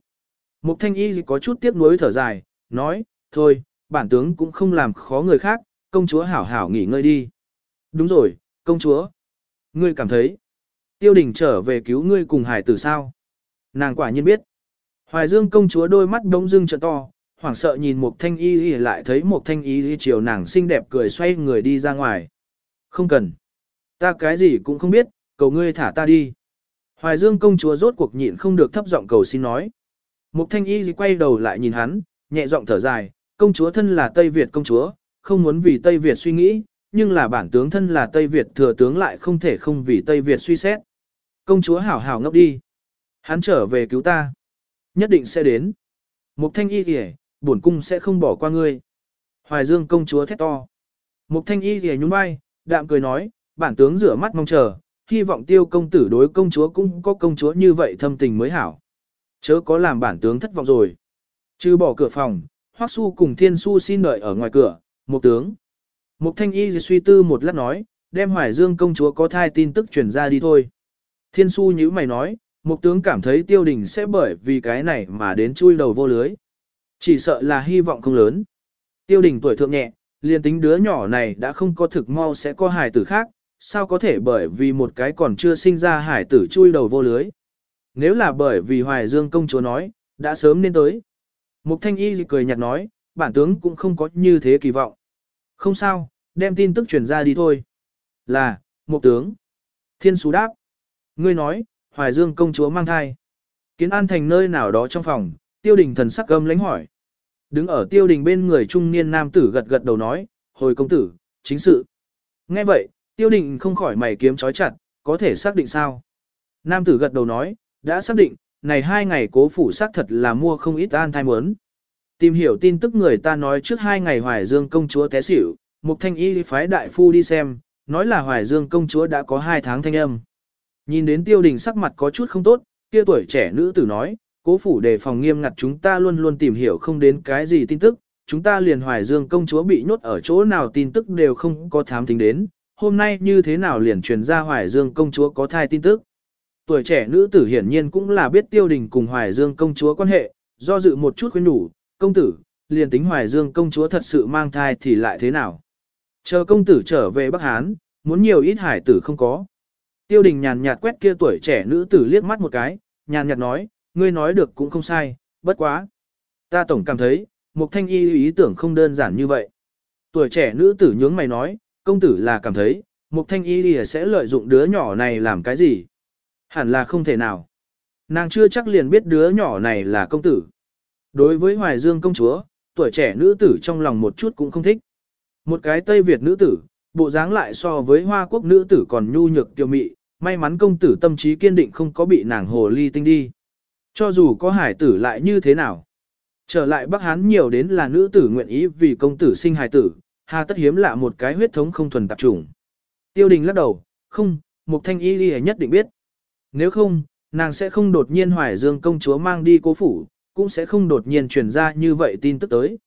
Một thanh y có chút tiếc nuối thở dài, nói, thôi, bản tướng cũng không làm khó người khác, công chúa hảo hảo nghỉ ngơi đi. Đúng rồi, công chúa. Ngươi cảm thấy, tiêu đình trở về cứu ngươi cùng hải tử sao? Nàng quả nhiên biết. Hoài Dương công chúa đôi mắt đống dưng trợ to, hoảng sợ nhìn một thanh y y lại thấy một thanh y y chiều nàng xinh đẹp cười xoay người đi ra ngoài. Không cần. Ta cái gì cũng không biết, cầu ngươi thả ta đi. Hoài Dương công chúa rốt cuộc nhịn không được thấp giọng cầu xin nói. Mục thanh y quay đầu lại nhìn hắn, nhẹ giọng thở dài, công chúa thân là Tây Việt công chúa, không muốn vì Tây Việt suy nghĩ, nhưng là bản tướng thân là Tây Việt thừa tướng lại không thể không vì Tây Việt suy xét. Công chúa hảo hảo ngốc đi. Hắn trở về cứu ta. Nhất định sẽ đến. Mục thanh y kìa, bổn cung sẽ không bỏ qua ngươi. Hoài dương công chúa thét to. Mục thanh y kìa nhún vai, đạm cười nói, bản tướng rửa mắt mong chờ, hy vọng tiêu công tử đối công chúa cũng có công chúa như vậy thâm tình mới hảo. Chớ có làm bản tướng thất vọng rồi. Chứ bỏ cửa phòng, Hoắc Su cùng Thiên Su xin đợi ở ngoài cửa, một tướng. Mục thanh y suy tư một lát nói, đem Hoài Dương công chúa có thai tin tức truyền ra đi thôi. Thiên su nhíu mày nói, mục tướng cảm thấy tiêu đình sẽ bởi vì cái này mà đến chui đầu vô lưới. Chỉ sợ là hy vọng không lớn. Tiêu đình tuổi thượng nhẹ, liền tính đứa nhỏ này đã không có thực mau sẽ có hài tử khác, sao có thể bởi vì một cái còn chưa sinh ra hải tử chui đầu vô lưới. Nếu là bởi vì Hoài Dương công chúa nói, đã sớm nên tới. Mục thanh y cười nhạt nói, bản tướng cũng không có như thế kỳ vọng. Không sao, đem tin tức truyền ra đi thôi. Là, một tướng. Thiên Sú đáp. Ngươi nói, Hoài Dương công chúa mang thai. Kiến an thành nơi nào đó trong phòng, tiêu đình thần sắc âm lánh hỏi. Đứng ở tiêu đình bên người trung niên nam tử gật gật đầu nói, hồi công tử, chính sự. Nghe vậy, tiêu định không khỏi mày kiếm trói chặt, có thể xác định sao. Nam tử gật đầu nói, đã xác định, này hai ngày cố phủ xác thật là mua không ít an thai muốn. Tìm hiểu tin tức người ta nói trước hai ngày Hoài Dương công chúa té xỉu, Mục Thanh Y phái đại phu đi xem, nói là Hoài Dương công chúa đã có hai tháng thanh âm. Nhìn đến tiêu đình sắc mặt có chút không tốt, kia tuổi trẻ nữ tử nói, cố phủ đề phòng nghiêm ngặt chúng ta luôn luôn tìm hiểu không đến cái gì tin tức, chúng ta liền Hoài Dương công chúa bị nhốt ở chỗ nào tin tức đều không có thám tính đến, hôm nay như thế nào liền truyền ra Hoài Dương công chúa có thai tin tức. Tuổi trẻ nữ tử hiển nhiên cũng là biết tiêu đình cùng Hoài Dương công chúa quan hệ, do dự một chút khuyên đủ, công tử, liền tính Hoài Dương công chúa thật sự mang thai thì lại thế nào. Chờ công tử trở về Bắc Hán, muốn nhiều ít hải tử không có. Tiêu đình nhàn nhạt quét kia tuổi trẻ nữ tử liếc mắt một cái, nhàn nhạt nói, ngươi nói được cũng không sai, bất quá. Ta tổng cảm thấy, một thanh y ý tưởng không đơn giản như vậy. Tuổi trẻ nữ tử nhướng mày nói, công tử là cảm thấy, một thanh y sẽ lợi dụng đứa nhỏ này làm cái gì? Hẳn là không thể nào. Nàng chưa chắc liền biết đứa nhỏ này là công tử. Đối với Hoài Dương công chúa, tuổi trẻ nữ tử trong lòng một chút cũng không thích. Một cái Tây Việt nữ tử, bộ dáng lại so với Hoa Quốc nữ tử còn nhu nhược tiêu mị, may mắn công tử tâm trí kiên định không có bị nàng hồ ly tinh đi. Cho dù có hải tử lại như thế nào. Trở lại Bắc Hán nhiều đến là nữ tử nguyện ý vì công tử sinh hải tử, hà tất hiếm lạ một cái huyết thống không thuần tạp chủng. Tiêu đình lắc đầu, không, một thanh y ghi nhất định biết. Nếu không, nàng sẽ không đột nhiên hoài dương công chúa mang đi cố phủ, cũng sẽ không đột nhiên truyền ra như vậy tin tức tới.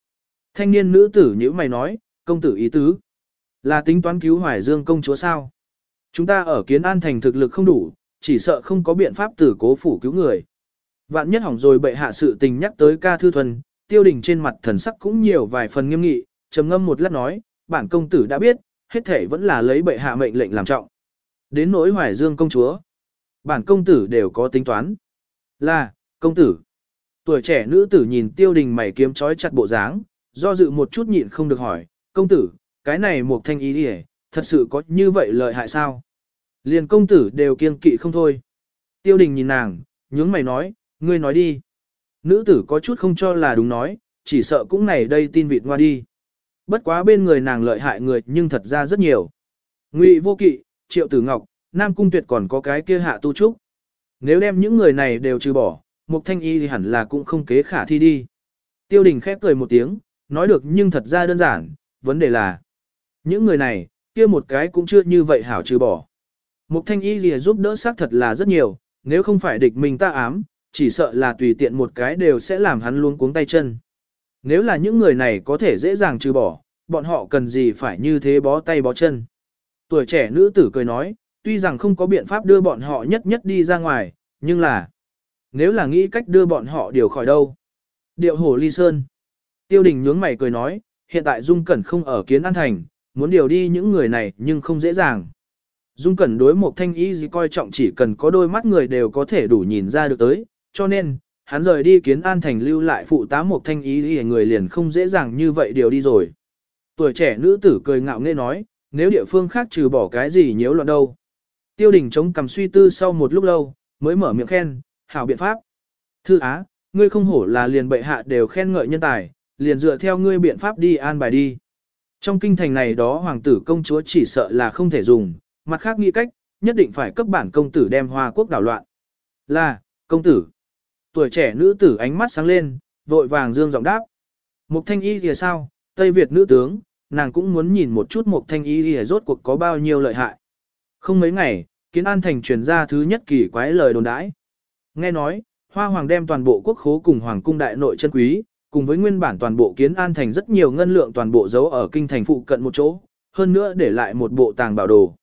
Thanh niên nữ tử như mày nói, công tử ý tứ. Là tính toán cứu hoài dương công chúa sao? Chúng ta ở kiến an thành thực lực không đủ, chỉ sợ không có biện pháp tử cố phủ cứu người. Vạn nhất hỏng rồi bệ hạ sự tình nhắc tới ca thư thuần, tiêu đình trên mặt thần sắc cũng nhiều vài phần nghiêm nghị, trầm ngâm một lát nói, bản công tử đã biết, hết thể vẫn là lấy bệ hạ mệnh lệnh làm trọng. Đến nỗi hoài dương công chúa, bản công tử đều có tính toán. Là, công tử. Tuổi trẻ nữ tử nhìn tiêu đình mày kiếm trói chặt bộ dáng, do dự một chút nhịn không được hỏi, công tử, cái này một thanh ý đi thật sự có như vậy lợi hại sao? Liền công tử đều kiên kỵ không thôi. Tiêu đình nhìn nàng, nhướng mày nói, ngươi nói đi. Nữ tử có chút không cho là đúng nói, chỉ sợ cũng này đây tin vịt ngoa đi. Bất quá bên người nàng lợi hại người nhưng thật ra rất nhiều. Ngụy vô kỵ, triệu tử ngọc, nam cung tuyệt còn có cái kia hạ tu trúc. Nếu đem những người này đều trừ bỏ, mục thanh y thì hẳn là cũng không kế khả thi đi. Tiêu đình khép cười một tiếng, nói được nhưng thật ra đơn giản, vấn đề là những người này, kia một cái cũng chưa như vậy hảo trừ bỏ. Mục thanh y thì giúp đỡ xác thật là rất nhiều, nếu không phải địch mình ta ám, chỉ sợ là tùy tiện một cái đều sẽ làm hắn luôn cuống tay chân. Nếu là những người này có thể dễ dàng trừ bỏ, bọn họ cần gì phải như thế bó tay bó chân. Tuổi trẻ nữ tử cười nói, tuy rằng không có biện pháp đưa bọn họ nhất nhất đi ra ngoài, nhưng là, nếu là nghĩ cách đưa bọn họ điều khỏi đâu. Điệu hổ ly sơn. Tiêu đình nhướng mày cười nói, hiện tại Dung Cẩn không ở kiến an thành, muốn điều đi những người này nhưng không dễ dàng. Dung Cẩn đối một thanh ý gì coi trọng chỉ cần có đôi mắt người đều có thể đủ nhìn ra được tới, cho nên, hắn rời đi kiến an thành lưu lại phụ tá một thanh ý để người liền không dễ dàng như vậy điều đi rồi. Tuổi trẻ nữ tử cười ngạo nghễ nói, nếu địa phương khác trừ bỏ cái gì nhiễu loạn đâu. Tiêu đình chống cầm suy tư sau một lúc lâu, mới mở miệng khen, hảo biện pháp. Thư Á, ngươi không hổ là liền bệ hạ đều khen ngợi nhân tài, liền dựa theo ngươi biện pháp đi an bài đi. Trong kinh thành này đó hoàng tử công chúa chỉ sợ là không thể dùng, mặt khác nghĩ cách, nhất định phải cấp bản công tử đem hoa quốc đảo loạn. Là, công tử. Tuổi trẻ nữ tử ánh mắt sáng lên, vội vàng dương giọng đáp. Mục thanh y thì sao, Tây Việt nữ tướng, nàng cũng muốn nhìn một chút mục thanh y thì rốt cuộc có bao nhiêu lợi hại. Không mấy ngày, kiến an thành truyền ra thứ nhất kỳ quái lời đồn đãi. Nghe nói, hoa hoàng đem toàn bộ quốc khố cùng hoàng cung đại nội chân quý, cùng với nguyên bản toàn bộ kiến an thành rất nhiều ngân lượng toàn bộ giấu ở kinh thành phụ cận một chỗ, hơn nữa để lại một bộ tàng bảo đồ.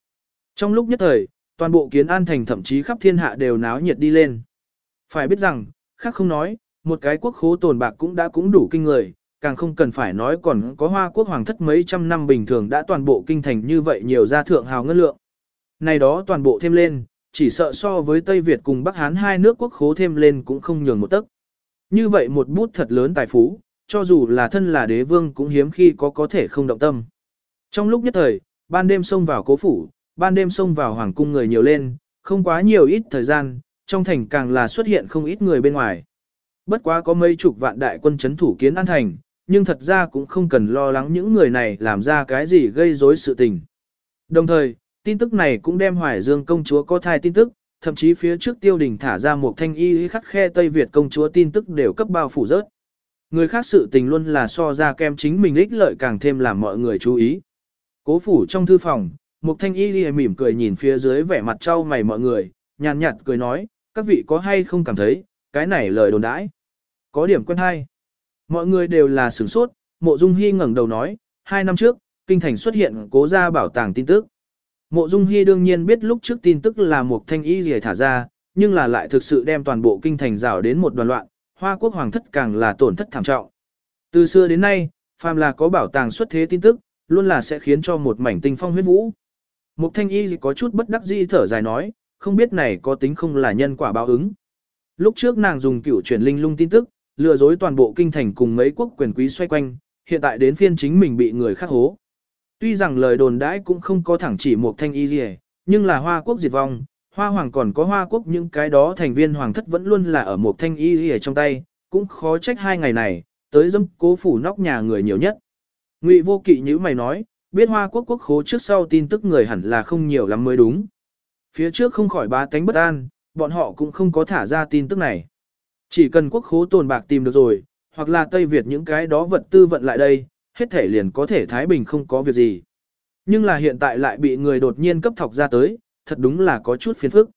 Trong lúc nhất thời, toàn bộ kiến an thành thậm chí khắp thiên hạ đều náo nhiệt đi lên. Phải biết rằng, khác không nói, một cái quốc khố tồn bạc cũng đã cũng đủ kinh người, càng không cần phải nói còn có hoa quốc hoàng thất mấy trăm năm bình thường đã toàn bộ kinh thành như vậy nhiều gia thượng hào ngân lượng. Này đó toàn bộ thêm lên, chỉ sợ so với Tây Việt cùng Bắc Hán hai nước quốc khố thêm lên cũng không nhường một tấc. Như vậy một bút thật lớn tài phú, cho dù là thân là đế vương cũng hiếm khi có có thể không động tâm. Trong lúc nhất thời, ban đêm xông vào cố phủ, ban đêm xông vào hoàng cung người nhiều lên, không quá nhiều ít thời gian, trong thành càng là xuất hiện không ít người bên ngoài. Bất quá có mấy chục vạn đại quân chấn thủ kiến an thành, nhưng thật ra cũng không cần lo lắng những người này làm ra cái gì gây rối sự tình. Đồng thời, tin tức này cũng đem Hoài Dương công chúa có thai tin tức, thậm chí phía trước tiêu đình thả ra một thanh y khắc khe Tây Việt công chúa tin tức đều cấp bao phủ rớt. Người khác sự tình luôn là so ra kem chính mình ích lợi càng thêm làm mọi người chú ý. Cố phủ trong thư phòng, một thanh y mỉm cười nhìn phía dưới vẻ mặt trao mày mọi người, nhàn nhạt cười nói, các vị có hay không cảm thấy, cái này lời đồn đãi. Có điểm quen hay. Mọi người đều là sửng sốt, mộ dung hy ngẩng đầu nói, hai năm trước, kinh thành xuất hiện cố gia bảo tàng tin tức. Mộ Dung Hi đương nhiên biết lúc trước tin tức là một thanh y rìa thả ra, nhưng là lại thực sự đem toàn bộ kinh thành rào đến một đoàn loạn, hoa quốc hoàng thất càng là tổn thất thảm trọng. Từ xưa đến nay, phàm là có bảo tàng xuất thế tin tức, luôn là sẽ khiến cho một mảnh tinh phong huyết vũ. Một thanh y có chút bất đắc dĩ thở dài nói, không biết này có tính không là nhân quả báo ứng. Lúc trước nàng dùng cửu chuyển linh lung tin tức, lừa dối toàn bộ kinh thành cùng mấy quốc quyền quý xoay quanh, hiện tại đến phiên chính mình bị người khác hố. Tuy rằng lời đồn đãi cũng không có thẳng chỉ một thanh y gì, nhưng là hoa quốc diệt vong, hoa hoàng còn có hoa quốc những cái đó thành viên hoàng thất vẫn luôn là ở một thanh y gì trong tay, cũng khó trách hai ngày này, tới dâm cố phủ nóc nhà người nhiều nhất. Ngụy vô kỵ như mày nói, biết hoa quốc quốc khố trước sau tin tức người hẳn là không nhiều lắm mới đúng. Phía trước không khỏi ba tánh bất an, bọn họ cũng không có thả ra tin tức này. Chỉ cần quốc khố tồn bạc tìm được rồi, hoặc là Tây Việt những cái đó vật tư vận lại đây, hết thể liền có thể Thái Bình không có việc gì. Nhưng là hiện tại lại bị người đột nhiên cấp thọc ra tới, thật đúng là có chút phiền phức.